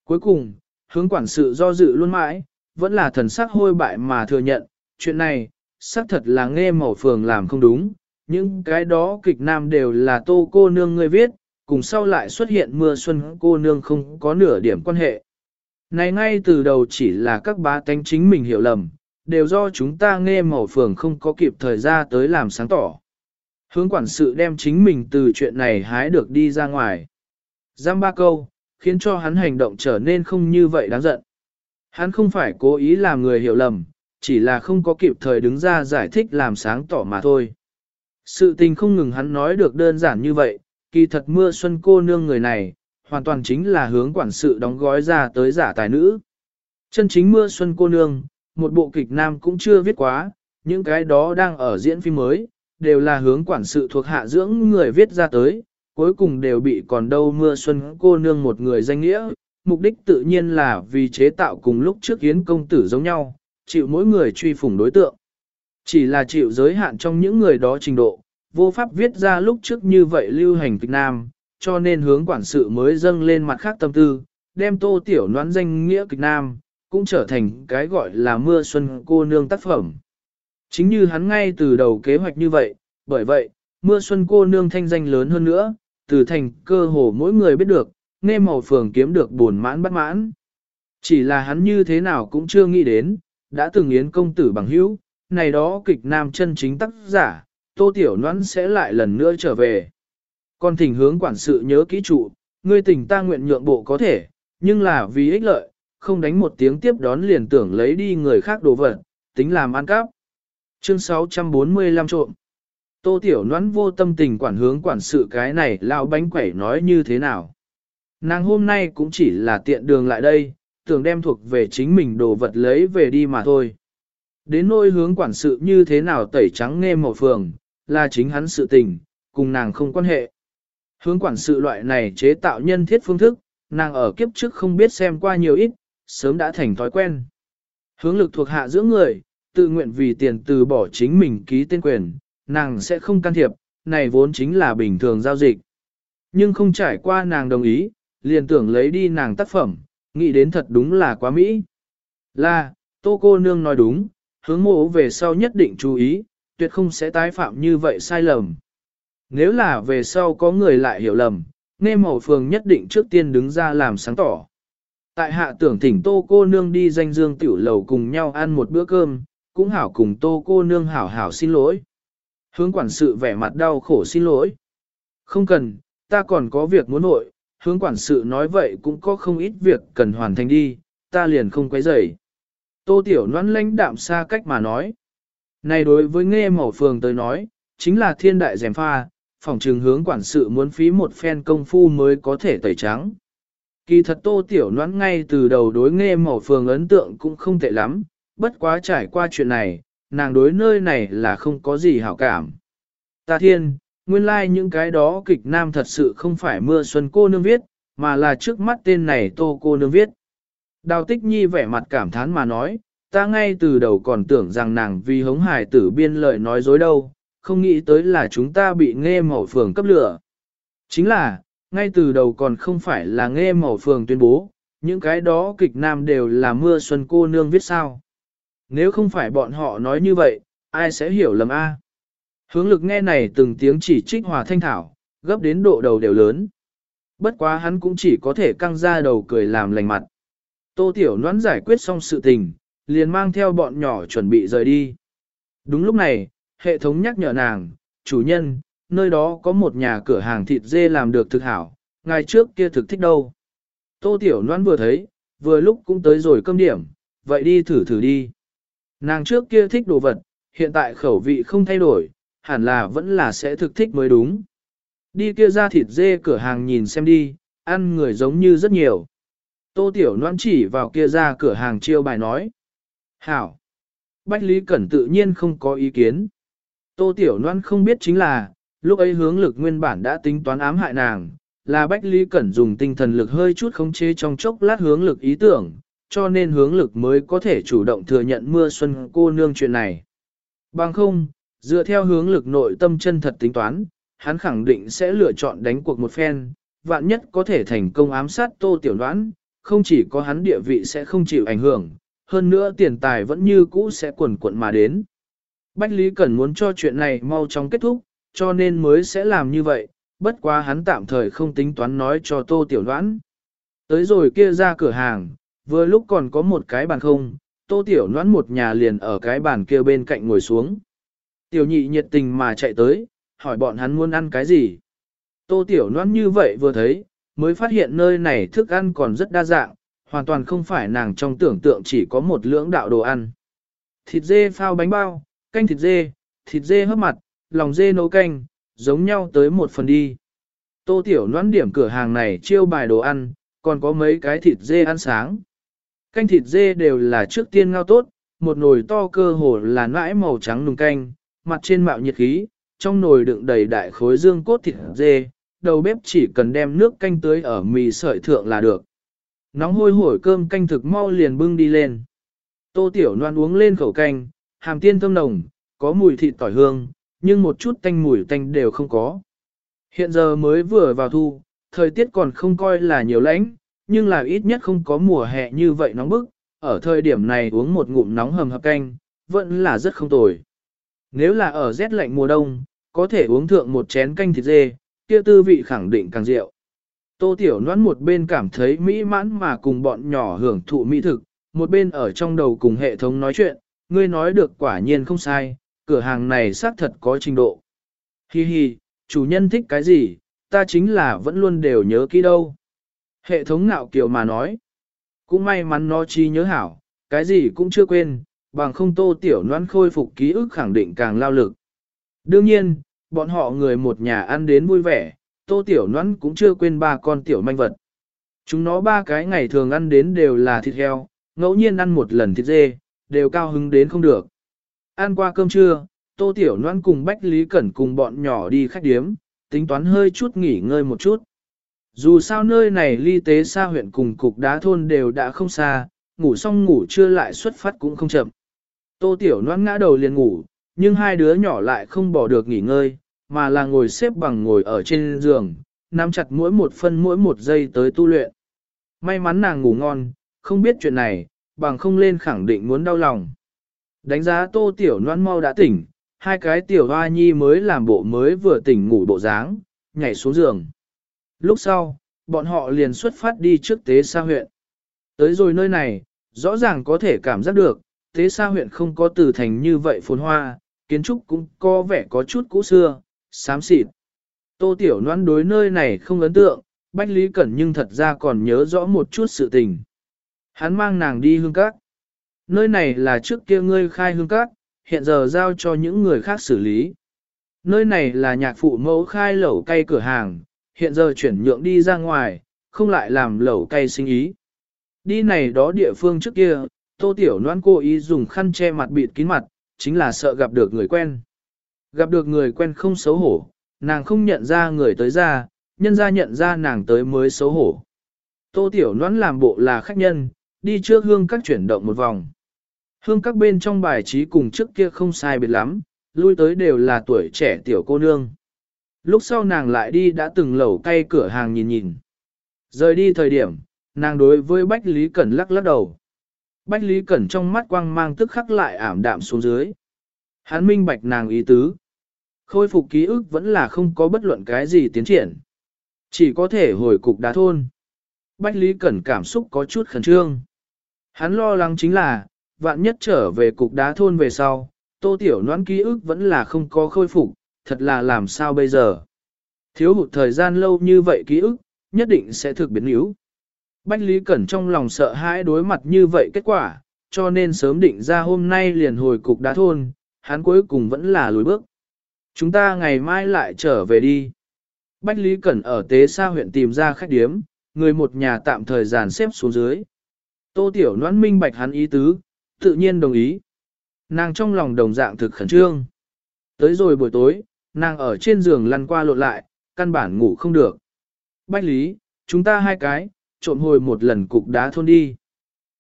Cuối cùng, hướng quản sự do dự luôn mãi, vẫn là thần sắc hôi bại mà thừa nhận, chuyện này, xác thật là nghe mẫu phường làm không đúng, những cái đó kịch nam đều là tô cô nương ngươi viết, cùng sau lại xuất hiện mưa xuân cô nương không có nửa điểm quan hệ. Này ngay từ đầu chỉ là các bá tánh chính mình hiểu lầm, đều do chúng ta nghe mẫu phường không có kịp thời ra tới làm sáng tỏ. Hướng quản sự đem chính mình từ chuyện này hái được đi ra ngoài. Giam ba câu, khiến cho hắn hành động trở nên không như vậy đáng giận. Hắn không phải cố ý làm người hiểu lầm, chỉ là không có kịp thời đứng ra giải thích làm sáng tỏ mà thôi. Sự tình không ngừng hắn nói được đơn giản như vậy, kỳ thật mưa xuân cô nương người này, hoàn toàn chính là hướng quản sự đóng gói ra tới giả tài nữ. Chân chính mưa xuân cô nương, một bộ kịch nam cũng chưa viết quá, những cái đó đang ở diễn phim mới, đều là hướng quản sự thuộc hạ dưỡng người viết ra tới, cuối cùng đều bị còn đâu mưa xuân cô nương một người danh nghĩa, mục đích tự nhiên là vì chế tạo cùng lúc trước hiến công tử giống nhau, chịu mỗi người truy phủng đối tượng. Chỉ là chịu giới hạn trong những người đó trình độ, vô pháp viết ra lúc trước như vậy lưu hành kịch nam, cho nên hướng quản sự mới dâng lên mặt khác tâm tư, đem tô tiểu noán danh nghĩa kịch nam, cũng trở thành cái gọi là mưa xuân cô nương tác phẩm. Chính như hắn ngay từ đầu kế hoạch như vậy, bởi vậy, mưa xuân cô nương thanh danh lớn hơn nữa, từ thành cơ hồ mỗi người biết được, nghe màu phường kiếm được buồn mãn bất mãn. Chỉ là hắn như thế nào cũng chưa nghĩ đến, đã từng yến công tử bằng hữu, này đó kịch nam chân chính tác giả, tô tiểu noãn sẽ lại lần nữa trở về. Còn thỉnh hướng quản sự nhớ kỹ trụ, ngươi tình ta nguyện nhượng bộ có thể, nhưng là vì ích lợi, không đánh một tiếng tiếp đón liền tưởng lấy đi người khác đồ vật, tính làm ăn cắp. Chương 645 trộm. Tô Tiểu Noãn vô tâm tình quản hướng quản sự cái này lão bánh quẩy nói như thế nào. Nàng hôm nay cũng chỉ là tiện đường lại đây, tưởng đem thuộc về chính mình đồ vật lấy về đi mà thôi. Đến nỗi hướng quản sự như thế nào tẩy trắng nghe màu phường, là chính hắn sự tình, cùng nàng không quan hệ. Hướng quản sự loại này chế tạo nhân thiết phương thức, nàng ở kiếp trước không biết xem qua nhiều ít, sớm đã thành thói quen. Hướng lực thuộc hạ giữa người, tự nguyện vì tiền từ bỏ chính mình ký tên quyền, nàng sẽ không can thiệp, này vốn chính là bình thường giao dịch. Nhưng không trải qua nàng đồng ý, liền tưởng lấy đi nàng tác phẩm, nghĩ đến thật đúng là quá mỹ. Là, tô cô nương nói đúng, hướng mộ về sau nhất định chú ý, tuyệt không sẽ tái phạm như vậy sai lầm. Nếu là về sau có người lại hiểu lầm, nghe mẫu phường nhất định trước tiên đứng ra làm sáng tỏ. Tại hạ tưởng thỉnh tô cô nương đi danh dương tiểu lầu cùng nhau ăn một bữa cơm, cũng hảo cùng tô cô nương hảo hảo xin lỗi. Hướng quản sự vẻ mặt đau khổ xin lỗi. Không cần, ta còn có việc muốn nội, hướng quản sự nói vậy cũng có không ít việc cần hoàn thành đi, ta liền không quấy rầy. Tô tiểu Loan lãnh đạm xa cách mà nói. Này đối với nghe mẫu phường tới nói, chính là thiên đại dèm pha, phòng trường hướng quản sự muốn phí một phen công phu mới có thể tẩy trắng. Kỳ thật tô tiểu Loan ngay từ đầu đối nghe mẫu phường ấn tượng cũng không tệ lắm, bất quá trải qua chuyện này, nàng đối nơi này là không có gì hảo cảm. Ta thiên, nguyên lai like những cái đó kịch nam thật sự không phải mưa xuân cô nương viết, mà là trước mắt tên này tô cô nương viết. Đào tích nhi vẻ mặt cảm thán mà nói, ta ngay từ đầu còn tưởng rằng nàng vì hống hải tử biên lợi nói dối đâu, không nghĩ tới là chúng ta bị nghe màu phường cấp lửa. Chính là, ngay từ đầu còn không phải là nghe màu phường tuyên bố, những cái đó kịch nam đều là mưa xuân cô nương viết sao. Nếu không phải bọn họ nói như vậy, ai sẽ hiểu lầm a? Hướng lực nghe này từng tiếng chỉ trích hòa thanh thảo, gấp đến độ đầu đều lớn. Bất quá hắn cũng chỉ có thể căng ra đầu cười làm lành mặt. Tô Tiểu Noãn giải quyết xong sự tình, liền mang theo bọn nhỏ chuẩn bị rời đi. Đúng lúc này, hệ thống nhắc nhở nàng, chủ nhân, nơi đó có một nhà cửa hàng thịt dê làm được thực hảo, ngày trước kia thực thích đâu. Tô Tiểu Loan vừa thấy, vừa lúc cũng tới rồi cơm điểm, vậy đi thử thử đi. Nàng trước kia thích đồ vật, hiện tại khẩu vị không thay đổi, hẳn là vẫn là sẽ thực thích mới đúng. Đi kia ra thịt dê cửa hàng nhìn xem đi, ăn người giống như rất nhiều. Tô Tiểu Loan chỉ vào kia ra cửa hàng chiêu bài nói. Hảo! Bách Lý Cẩn tự nhiên không có ý kiến. Tô Tiểu Loan không biết chính là, lúc ấy hướng lực nguyên bản đã tính toán ám hại nàng, là Bách Lý Cẩn dùng tinh thần lực hơi chút khống chế trong chốc lát hướng lực ý tưởng, cho nên hướng lực mới có thể chủ động thừa nhận mưa xuân cô nương chuyện này. Bằng không, dựa theo hướng lực nội tâm chân thật tính toán, hắn khẳng định sẽ lựa chọn đánh cuộc một phen, vạn nhất có thể thành công ám sát tô tiểu đoán, không chỉ có hắn địa vị sẽ không chịu ảnh hưởng, hơn nữa tiền tài vẫn như cũ sẽ quần quận mà đến. Bách Lý Cẩn muốn cho chuyện này mau chóng kết thúc, cho nên mới sẽ làm như vậy, bất quá hắn tạm thời không tính toán nói cho tô tiểu đoán. Tới rồi kia ra cửa hàng, vừa lúc còn có một cái bàn không, tô tiểu đoán một nhà liền ở cái bàn kia bên cạnh ngồi xuống. Tiểu nhị nhiệt tình mà chạy tới, hỏi bọn hắn muốn ăn cái gì. Tô tiểu noan như vậy vừa thấy, mới phát hiện nơi này thức ăn còn rất đa dạng, hoàn toàn không phải nàng trong tưởng tượng chỉ có một lưỡng đạo đồ ăn. Thịt dê phao bánh bao, canh thịt dê, thịt dê hấp mặt, lòng dê nấu canh, giống nhau tới một phần đi. Tô Tiểu Loan điểm cửa hàng này chiêu bài đồ ăn, còn có mấy cái thịt dê ăn sáng. Canh thịt dê đều là trước tiên ngao tốt, một nồi to cơ hồ là nãi màu trắng nùng canh, mặt trên mạo nhiệt khí, trong nồi đựng đầy đại khối dương cốt thịt dê, đầu bếp chỉ cần đem nước canh tưới ở mì sợi thượng là được. Nóng hôi hổi cơm canh thực mau liền bưng đi lên. Tô Tiểu Loan uống lên khẩu canh, hàm tiên thơm nồng, có mùi thịt tỏi hương, nhưng một chút tanh mùi tanh đều không có. Hiện giờ mới vừa vào thu, thời tiết còn không coi là nhiều lạnh, nhưng là ít nhất không có mùa hè như vậy nóng bức, ở thời điểm này uống một ngụm nóng hầm hập canh, vẫn là rất không tồi. Nếu là ở rét lạnh mùa đông, có thể uống thượng một chén canh thịt dê, kia tư vị khẳng định càng rượu. Tô Tiểu Loan một bên cảm thấy mỹ mãn mà cùng bọn nhỏ hưởng thụ mỹ thực, một bên ở trong đầu cùng hệ thống nói chuyện, ngươi nói được quả nhiên không sai, cửa hàng này xác thật có trình độ. Hi hi, chủ nhân thích cái gì, ta chính là vẫn luôn đều nhớ kỹ đâu. Hệ thống ngạo kiều mà nói, cũng may mắn nó chi nhớ hảo, cái gì cũng chưa quên, bằng không tô tiểu noan khôi phục ký ức khẳng định càng lao lực. Đương nhiên, bọn họ người một nhà ăn đến vui vẻ, tô tiểu noan cũng chưa quên ba con tiểu manh vật. Chúng nó ba cái ngày thường ăn đến đều là thịt heo, ngẫu nhiên ăn một lần thịt dê, đều cao hứng đến không được. Ăn qua cơm trưa, Tô Tiểu noan cùng Bách Lý Cẩn cùng bọn nhỏ đi khách điếm, tính toán hơi chút nghỉ ngơi một chút. Dù sao nơi này ly tế xa huyện cùng cục đá thôn đều đã không xa, ngủ xong ngủ chưa lại xuất phát cũng không chậm. Tô Tiểu Loan ngã đầu liền ngủ, nhưng hai đứa nhỏ lại không bỏ được nghỉ ngơi, mà là ngồi xếp bằng ngồi ở trên giường, nắm chặt mỗi một phân mỗi một giây tới tu luyện. May mắn nàng ngủ ngon, không biết chuyện này, bằng không lên khẳng định muốn đau lòng. Đánh giá tô tiểu Loan mau đã tỉnh, hai cái tiểu hoa nhi mới làm bộ mới vừa tỉnh ngủ bộ dáng, nhảy xuống giường. Lúc sau, bọn họ liền xuất phát đi trước tế xa huyện. Tới rồi nơi này, rõ ràng có thể cảm giác được, tế xa huyện không có từ thành như vậy phồn hoa, kiến trúc cũng có vẻ có chút cũ xưa, xám xịt. Tô Tiểu Loan đối nơi này không ấn tượng, Bách Lý Cẩn nhưng thật ra còn nhớ rõ một chút sự tình. Hắn mang nàng đi hương các. Nơi này là trước kia ngươi khai hương các, hiện giờ giao cho những người khác xử lý. Nơi này là nhạc phụ mẫu khai lẩu cây cửa hàng, hiện giờ chuyển nhượng đi ra ngoài, không lại làm lẩu cây sinh ý. Đi này đó địa phương trước kia, tô tiểu loan cố ý dùng khăn che mặt bịt kín mặt, chính là sợ gặp được người quen. Gặp được người quen không xấu hổ, nàng không nhận ra người tới ra, nhân ra nhận ra nàng tới mới xấu hổ. Tô tiểu loan làm bộ là khách nhân, đi trước hương các chuyển động một vòng. Hương các bên trong bài trí cùng trước kia không sai biệt lắm, lui tới đều là tuổi trẻ tiểu cô nương. Lúc sau nàng lại đi đã từng lẩu cay cửa hàng nhìn nhìn. Rời đi thời điểm, nàng đối với Bách Lý Cẩn lắc lắc đầu. Bách Lý Cẩn trong mắt quang mang tức khắc lại ảm đạm xuống dưới. Hắn minh bạch nàng ý tứ. Khôi phục ký ức vẫn là không có bất luận cái gì tiến triển. Chỉ có thể hồi cục đá thôn. Bách Lý Cẩn cảm xúc có chút khẩn trương. Hắn lo lắng chính là, vạn nhất trở về cục đá thôn về sau, tô tiểu noãn ký ức vẫn là không có khôi phục, thật là làm sao bây giờ. Thiếu hụt thời gian lâu như vậy ký ức, nhất định sẽ thực biến yếu. Bách Lý Cẩn trong lòng sợ hãi đối mặt như vậy kết quả, cho nên sớm định ra hôm nay liền hồi cục đá thôn, hắn cuối cùng vẫn là lùi bước. Chúng ta ngày mai lại trở về đi. Bách Lý Cẩn ở Tế xa huyện tìm ra khách điếm, người một nhà tạm thời dàn xếp xuống dưới. Tô Tiểu Noãn minh bạch hắn ý tứ, tự nhiên đồng ý. Nàng trong lòng đồng dạng thực khẩn trương. Tới rồi buổi tối, nàng ở trên giường lăn qua lộn lại, căn bản ngủ không được. Bách Lý, chúng ta hai cái, trộm hồi một lần cục đá thôn đi.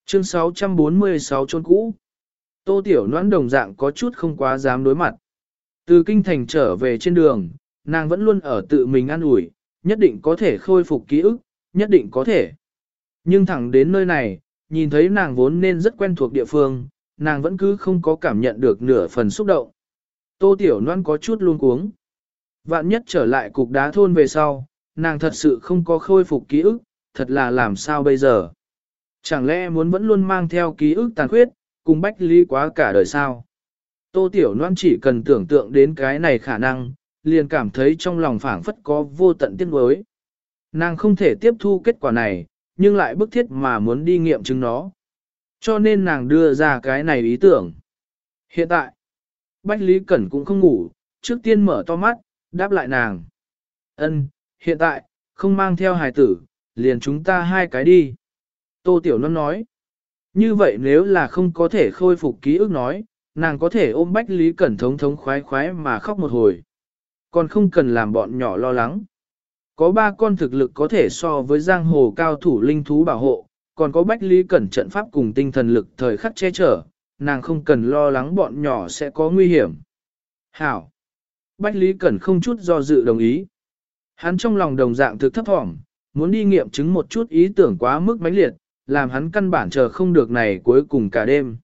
Chương 646 chôn cũ. Tô Tiểu Noãn đồng dạng có chút không quá dám đối mặt. Từ kinh thành trở về trên đường, nàng vẫn luôn ở tự mình ăn ủi, nhất định có thể khôi phục ký ức, nhất định có thể. Nhưng thẳng đến nơi này, nhìn thấy nàng vốn nên rất quen thuộc địa phương, nàng vẫn cứ không có cảm nhận được nửa phần xúc động. Tô Tiểu Loan có chút luôn cuống. Vạn nhất trở lại cục đá thôn về sau, nàng thật sự không có khôi phục ký ức, thật là làm sao bây giờ? Chẳng lẽ muốn vẫn luôn mang theo ký ức tàn khuyết, cùng Bách Lý quá cả đời sao? Tô Tiểu Loan chỉ cần tưởng tượng đến cái này khả năng, liền cảm thấy trong lòng phảng phất có vô tận tiếc nuối. Nàng không thể tiếp thu kết quả này, nhưng lại bức thiết mà muốn đi nghiệm chứng nó. Cho nên nàng đưa ra cái này ý tưởng. Hiện tại, Bách Lý Cẩn cũng không ngủ, trước tiên mở to mắt, đáp lại nàng. Ân, hiện tại, không mang theo hài tử, liền chúng ta hai cái đi. Tô Tiểu Loan nói. Như vậy nếu là không có thể khôi phục ký ức nói, nàng có thể ôm Bách Lý Cẩn thống thống khoái khoái mà khóc một hồi. Còn không cần làm bọn nhỏ lo lắng. Có ba con thực lực có thể so với giang hồ cao thủ linh thú bảo hộ, còn có Bách Lý Cẩn trận pháp cùng tinh thần lực thời khắc che chở, nàng không cần lo lắng bọn nhỏ sẽ có nguy hiểm. Hảo! Bách Lý Cẩn không chút do dự đồng ý. Hắn trong lòng đồng dạng thực thấp thỏm, muốn đi nghiệm chứng một chút ý tưởng quá mức mãnh liệt, làm hắn căn bản chờ không được này cuối cùng cả đêm.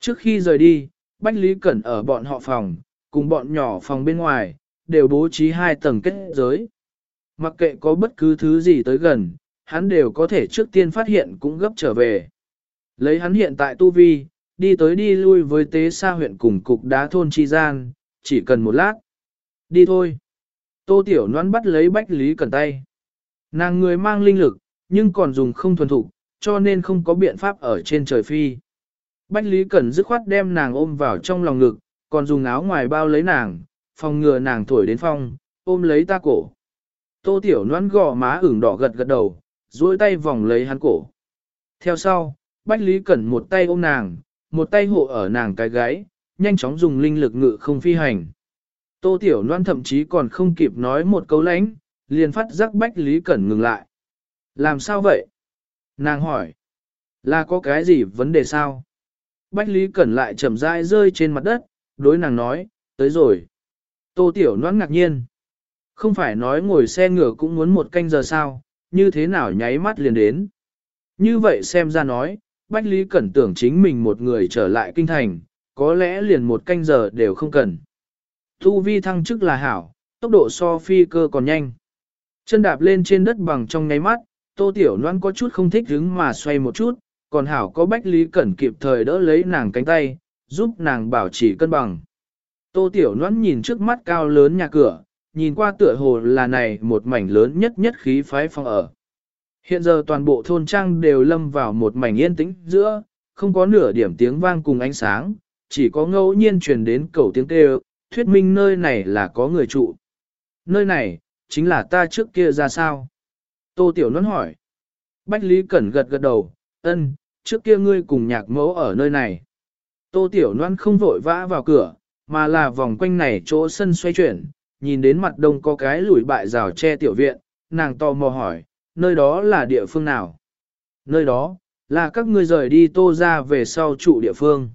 Trước khi rời đi, Bách Lý Cẩn ở bọn họ phòng, cùng bọn nhỏ phòng bên ngoài, đều bố trí hai tầng kết giới. Mặc kệ có bất cứ thứ gì tới gần, hắn đều có thể trước tiên phát hiện cũng gấp trở về. Lấy hắn hiện tại tu vi, đi tới đi lui với tế xa huyện cùng cục đá thôn chi gian, chỉ cần một lát. Đi thôi. Tô Tiểu Loan bắt lấy Bách Lý Cẩn tay. Nàng người mang linh lực, nhưng còn dùng không thuần thục, cho nên không có biện pháp ở trên trời phi. Bách Lý Cẩn dứt khoát đem nàng ôm vào trong lòng ngực, còn dùng áo ngoài bao lấy nàng, phòng ngừa nàng thổi đến phong, ôm lấy ta cổ. Tô Tiểu Loan gò má ửng đỏ gật gật đầu, duỗi tay vòng lấy hắn cổ. Theo sau, Bách Lý Cẩn một tay ôm nàng, một tay hộ ở nàng cái gáy, nhanh chóng dùng linh lực ngự không phi hành. Tô Tiểu Loan thậm chí còn không kịp nói một câu lánh, liền phát giác Bách Lý Cẩn ngừng lại. Làm sao vậy? Nàng hỏi. Là có cái gì vấn đề sao? Bách Lý Cẩn lại chậm rãi rơi trên mặt đất, đối nàng nói, tới rồi. Tô Tiểu Loan ngạc nhiên. Không phải nói ngồi xe ngựa cũng muốn một canh giờ sao, như thế nào nháy mắt liền đến. Như vậy xem ra nói, Bách Lý Cẩn tưởng chính mình một người trở lại kinh thành, có lẽ liền một canh giờ đều không cần. Thu vi thăng chức là hảo, tốc độ so phi cơ còn nhanh. Chân đạp lên trên đất bằng trong ngáy mắt, Tô Tiểu Loan có chút không thích đứng mà xoay một chút, còn hảo có Bách Lý Cẩn kịp thời đỡ lấy nàng cánh tay, giúp nàng bảo trì cân bằng. Tô Tiểu Loan nhìn trước mắt cao lớn nhà cửa, nhìn qua tựa hồ là này một mảnh lớn nhất nhất khí phái phong ở. Hiện giờ toàn bộ thôn trang đều lâm vào một mảnh yên tĩnh giữa, không có nửa điểm tiếng vang cùng ánh sáng, chỉ có ngẫu nhiên truyền đến cầu tiếng kêu, thuyết minh nơi này là có người trụ. Nơi này, chính là ta trước kia ra sao? Tô Tiểu Nôn hỏi. Bách Lý Cẩn gật gật đầu, ân, trước kia ngươi cùng nhạc mẫu ở nơi này. Tô Tiểu Loan không vội vã vào cửa, mà là vòng quanh này chỗ sân xoay chuyển, nhìn đến mặt đông có cái lùi bại rào che tiểu viện, nàng to mò hỏi, nơi đó là địa phương nào? Nơi đó, là các ngươi rời đi tô ra về sau trụ địa phương.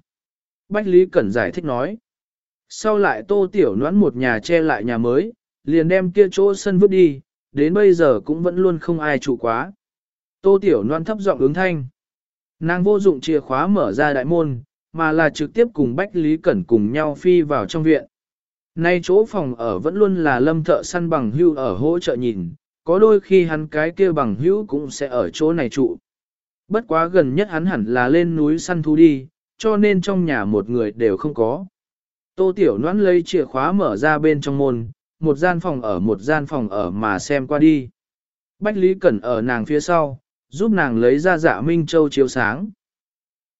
Bách Lý Cẩn giải thích nói. Sau lại tô tiểu noãn một nhà che lại nhà mới, liền đem kia chỗ sân vứt đi, đến bây giờ cũng vẫn luôn không ai trụ quá. Tô tiểu Loan thấp giọng ứng thanh. Nàng vô dụng chìa khóa mở ra đại môn, mà là trực tiếp cùng Bách Lý Cẩn cùng nhau phi vào trong viện. Nay chỗ phòng ở vẫn luôn là lâm thợ săn bằng hưu ở hỗ trợ nhìn, có đôi khi hắn cái kia bằng hữu cũng sẽ ở chỗ này trụ. Bất quá gần nhất hắn hẳn là lên núi săn thú đi, cho nên trong nhà một người đều không có. Tô Tiểu Loan lấy chìa khóa mở ra bên trong môn, một gian phòng ở một gian phòng ở mà xem qua đi. Bách Lý Cẩn ở nàng phía sau, giúp nàng lấy ra dạ Minh Châu chiếu sáng.